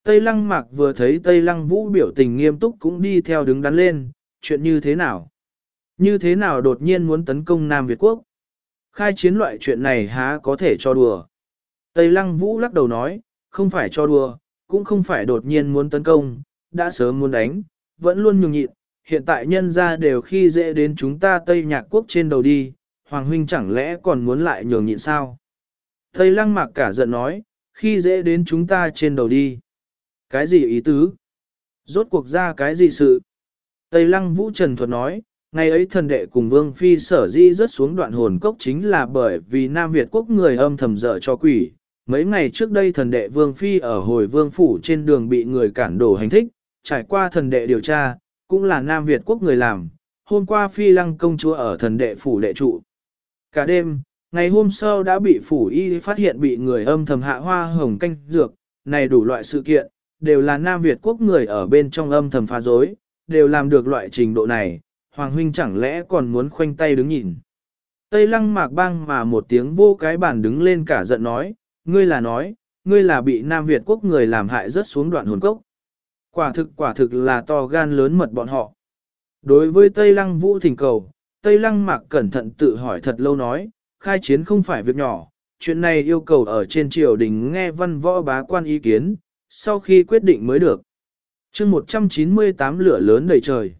S1: Tây Lăng Mạc vừa thấy Tây Lăng Vũ biểu tình nghiêm túc cũng đi theo đứng đắn lên, chuyện như thế nào? Như thế nào đột nhiên muốn tấn công Nam Việt Quốc? Khai chiến loại chuyện này há có thể cho đùa. Tây Lăng Vũ lắc đầu nói, không phải cho đùa, cũng không phải đột nhiên muốn tấn công, đã sớm muốn đánh, vẫn luôn nhường nhịn, hiện tại nhân ra đều khi dễ đến chúng ta Tây Nhạc Quốc trên đầu đi, Hoàng Huynh chẳng lẽ còn muốn lại nhường nhịn sao? Tây Lăng Mạc cả giận nói, khi dễ đến chúng ta trên đầu đi. Cái gì ý tứ? Rốt cuộc ra cái gì sự? Tây Lăng Vũ Trần Thuật nói, ngày ấy thần đệ cùng Vương Phi sở di rớt xuống đoạn hồn cốc chính là bởi vì Nam Việt quốc người âm thầm dở cho quỷ. Mấy ngày trước đây thần đệ Vương Phi ở hồi Vương Phủ trên đường bị người cản đổ hành thích, trải qua thần đệ điều tra, cũng là Nam Việt quốc người làm. Hôm qua Phi Lăng công chúa ở thần đệ Phủ đệ trụ. Cả đêm, ngày hôm sau đã bị Phủ Y phát hiện bị người âm thầm hạ hoa hồng canh dược, này đủ loại sự kiện, đều là Nam Việt quốc người ở bên trong âm thầm phá dối, đều làm được loại trình độ này, Hoàng huynh chẳng lẽ còn muốn khoanh tay đứng nhìn. Tây lăng mạc băng mà một tiếng vô cái bàn đứng lên cả giận nói, ngươi là nói, ngươi là bị Nam Việt quốc người làm hại rất xuống đoạn hồn cốc. Quả thực quả thực là to gan lớn mật bọn họ. Đối với Tây lăng vũ thỉnh cầu, Tây lăng mạc cẩn thận tự hỏi thật lâu nói, khai chiến không phải việc nhỏ, chuyện này yêu cầu ở trên triều đình nghe văn võ bá quan ý kiến, sau khi quyết định mới được. chương 198 lửa lớn đầy trời.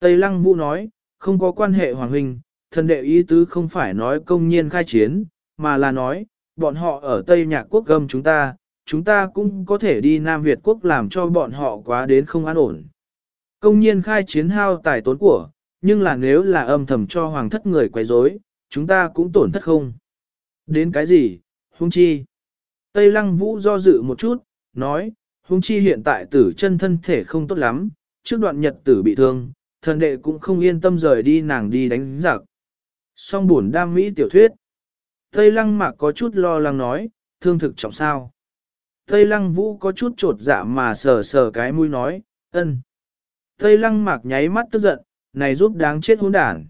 S1: Tây Lăng Vũ nói, không có quan hệ hoàng huynh, thần đệ ý tứ không phải nói công nhiên khai chiến, mà là nói, bọn họ ở Tây Nhạc Quốc gâm chúng ta, chúng ta cũng có thể đi Nam Việt Quốc làm cho bọn họ quá đến không an ổn. Công nhiên khai chiến hao tài tốn của, nhưng là nếu là âm thầm cho hoàng thất người quấy rối, chúng ta cũng tổn thất không. Đến cái gì, hung chi? Tây Lăng Vũ do dự một chút, nói, hung chi hiện tại tử chân thân thể không tốt lắm, trước đoạn nhật tử bị thương, thần đệ cũng không yên tâm rời đi nàng đi đánh giặc. Song buồn đam mỹ tiểu thuyết. Tây lăng mạc có chút lo lắng nói, thương thực trọng sao. Tây lăng vũ có chút trột dạ mà sờ sờ cái mũi nói, ân. Tây lăng mạc nháy mắt tức giận, này giúp đáng chết hôn đản.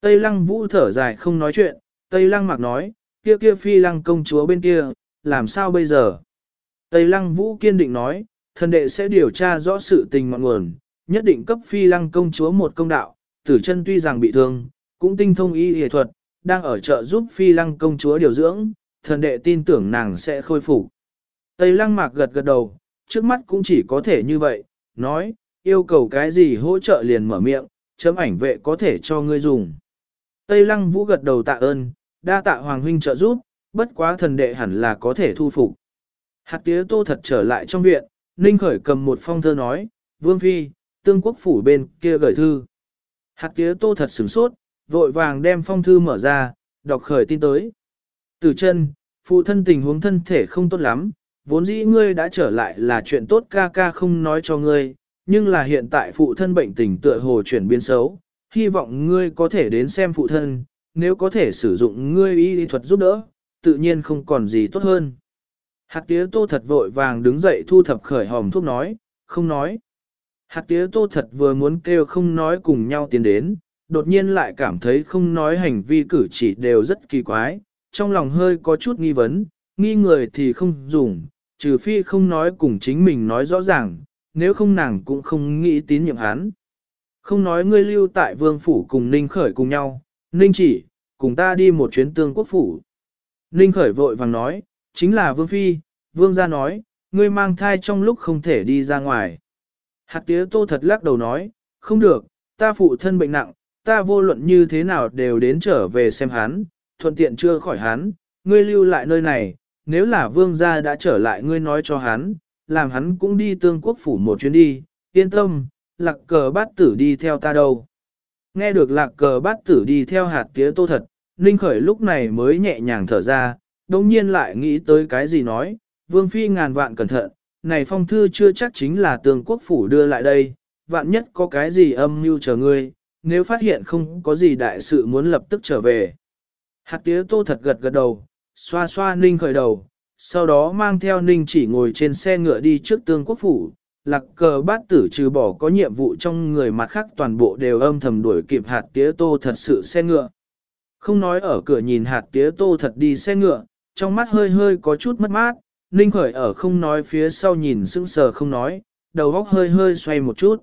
S1: Tây lăng vũ thở dài không nói chuyện, Tây lăng Mặc nói, kia kia phi lăng công chúa bên kia, làm sao bây giờ? Tây lăng vũ kiên định nói, thần đệ sẽ điều tra rõ sự tình mọi nguồn, nhất định cấp phi lăng công chúa một công đạo, tử chân tuy rằng bị thương, cũng tinh thông y y thuật, đang ở chợ giúp phi lăng công chúa điều dưỡng, thần đệ tin tưởng nàng sẽ khôi phục. Tây lăng mạc gật gật đầu, trước mắt cũng chỉ có thể như vậy, nói, yêu cầu cái gì hỗ trợ liền mở miệng, chấm ảnh vệ có thể cho ngươi dùng. Tây lăng vũ gật đầu tạ ơn, đa tạ Hoàng Huynh trợ giúp, bất quá thần đệ hẳn là có thể thu phục. Hạt tía tô thật trở lại trong viện, Ninh Khởi cầm một phong thơ nói, Vương Phi, tương quốc phủ bên kia gửi thư. Hạt tía tô thật sửng sốt, vội vàng đem phong thư mở ra, đọc khởi tin tới. Từ chân, phụ thân tình huống thân thể không tốt lắm, vốn dĩ ngươi đã trở lại là chuyện tốt ca ca không nói cho ngươi, nhưng là hiện tại phụ thân bệnh tình tựa hồ chuyển biến xấu, hy vọng ngươi có thể đến xem phụ thân, nếu có thể sử dụng ngươi y thuật giúp đỡ, tự nhiên không còn gì tốt hơn. Hạt tía tô thật vội vàng đứng dậy thu thập khởi hòm thuốc nói, không nói. Hạt tía tô thật vừa muốn kêu không nói cùng nhau tiến đến, đột nhiên lại cảm thấy không nói hành vi cử chỉ đều rất kỳ quái, trong lòng hơi có chút nghi vấn, nghi người thì không dùng, trừ phi không nói cùng chính mình nói rõ ràng, nếu không nàng cũng không nghĩ tín nhiệm hắn. Không nói ngươi lưu tại vương phủ cùng Ninh Khởi cùng nhau, Ninh chỉ, cùng ta đi một chuyến tương quốc phủ. Ninh Khởi vội vàng nói, chính là vương phi, vương gia nói, ngươi mang thai trong lúc không thể đi ra ngoài. Hạt tía tô thật lắc đầu nói, không được, ta phụ thân bệnh nặng, ta vô luận như thế nào đều đến trở về xem hắn, thuận tiện chưa khỏi hắn, ngươi lưu lại nơi này, nếu là vương gia đã trở lại ngươi nói cho hắn, làm hắn cũng đi tương quốc phủ một chuyến đi, yên tâm, lạc cờ bát tử đi theo ta đâu. Nghe được lạc cờ bát tử đi theo hạt tía tô thật, Ninh Khởi lúc này mới nhẹ nhàng thở ra, đồng nhiên lại nghĩ tới cái gì nói, vương phi ngàn vạn cẩn thận, này phong thư chưa chắc chính là Tường quốc phủ đưa lại đây, vạn nhất có cái gì âm mưu chờ ngươi, nếu phát hiện không có gì đại sự muốn lập tức trở về. Hạt tía tô thật gật gật đầu, xoa xoa ninh khởi đầu, sau đó mang theo ninh chỉ ngồi trên xe ngựa đi trước tương quốc phủ, lạc cờ bát tử trừ bỏ có nhiệm vụ trong người mặt khác toàn bộ đều âm thầm đuổi kịp hạt tía tô thật sự xe ngựa. Không nói ở cửa nhìn hạt tía tô thật đi xe ngựa, trong mắt hơi hơi có chút mất mát, ninh khởi ở không nói phía sau nhìn sững sờ không nói, đầu góc hơi hơi xoay một chút.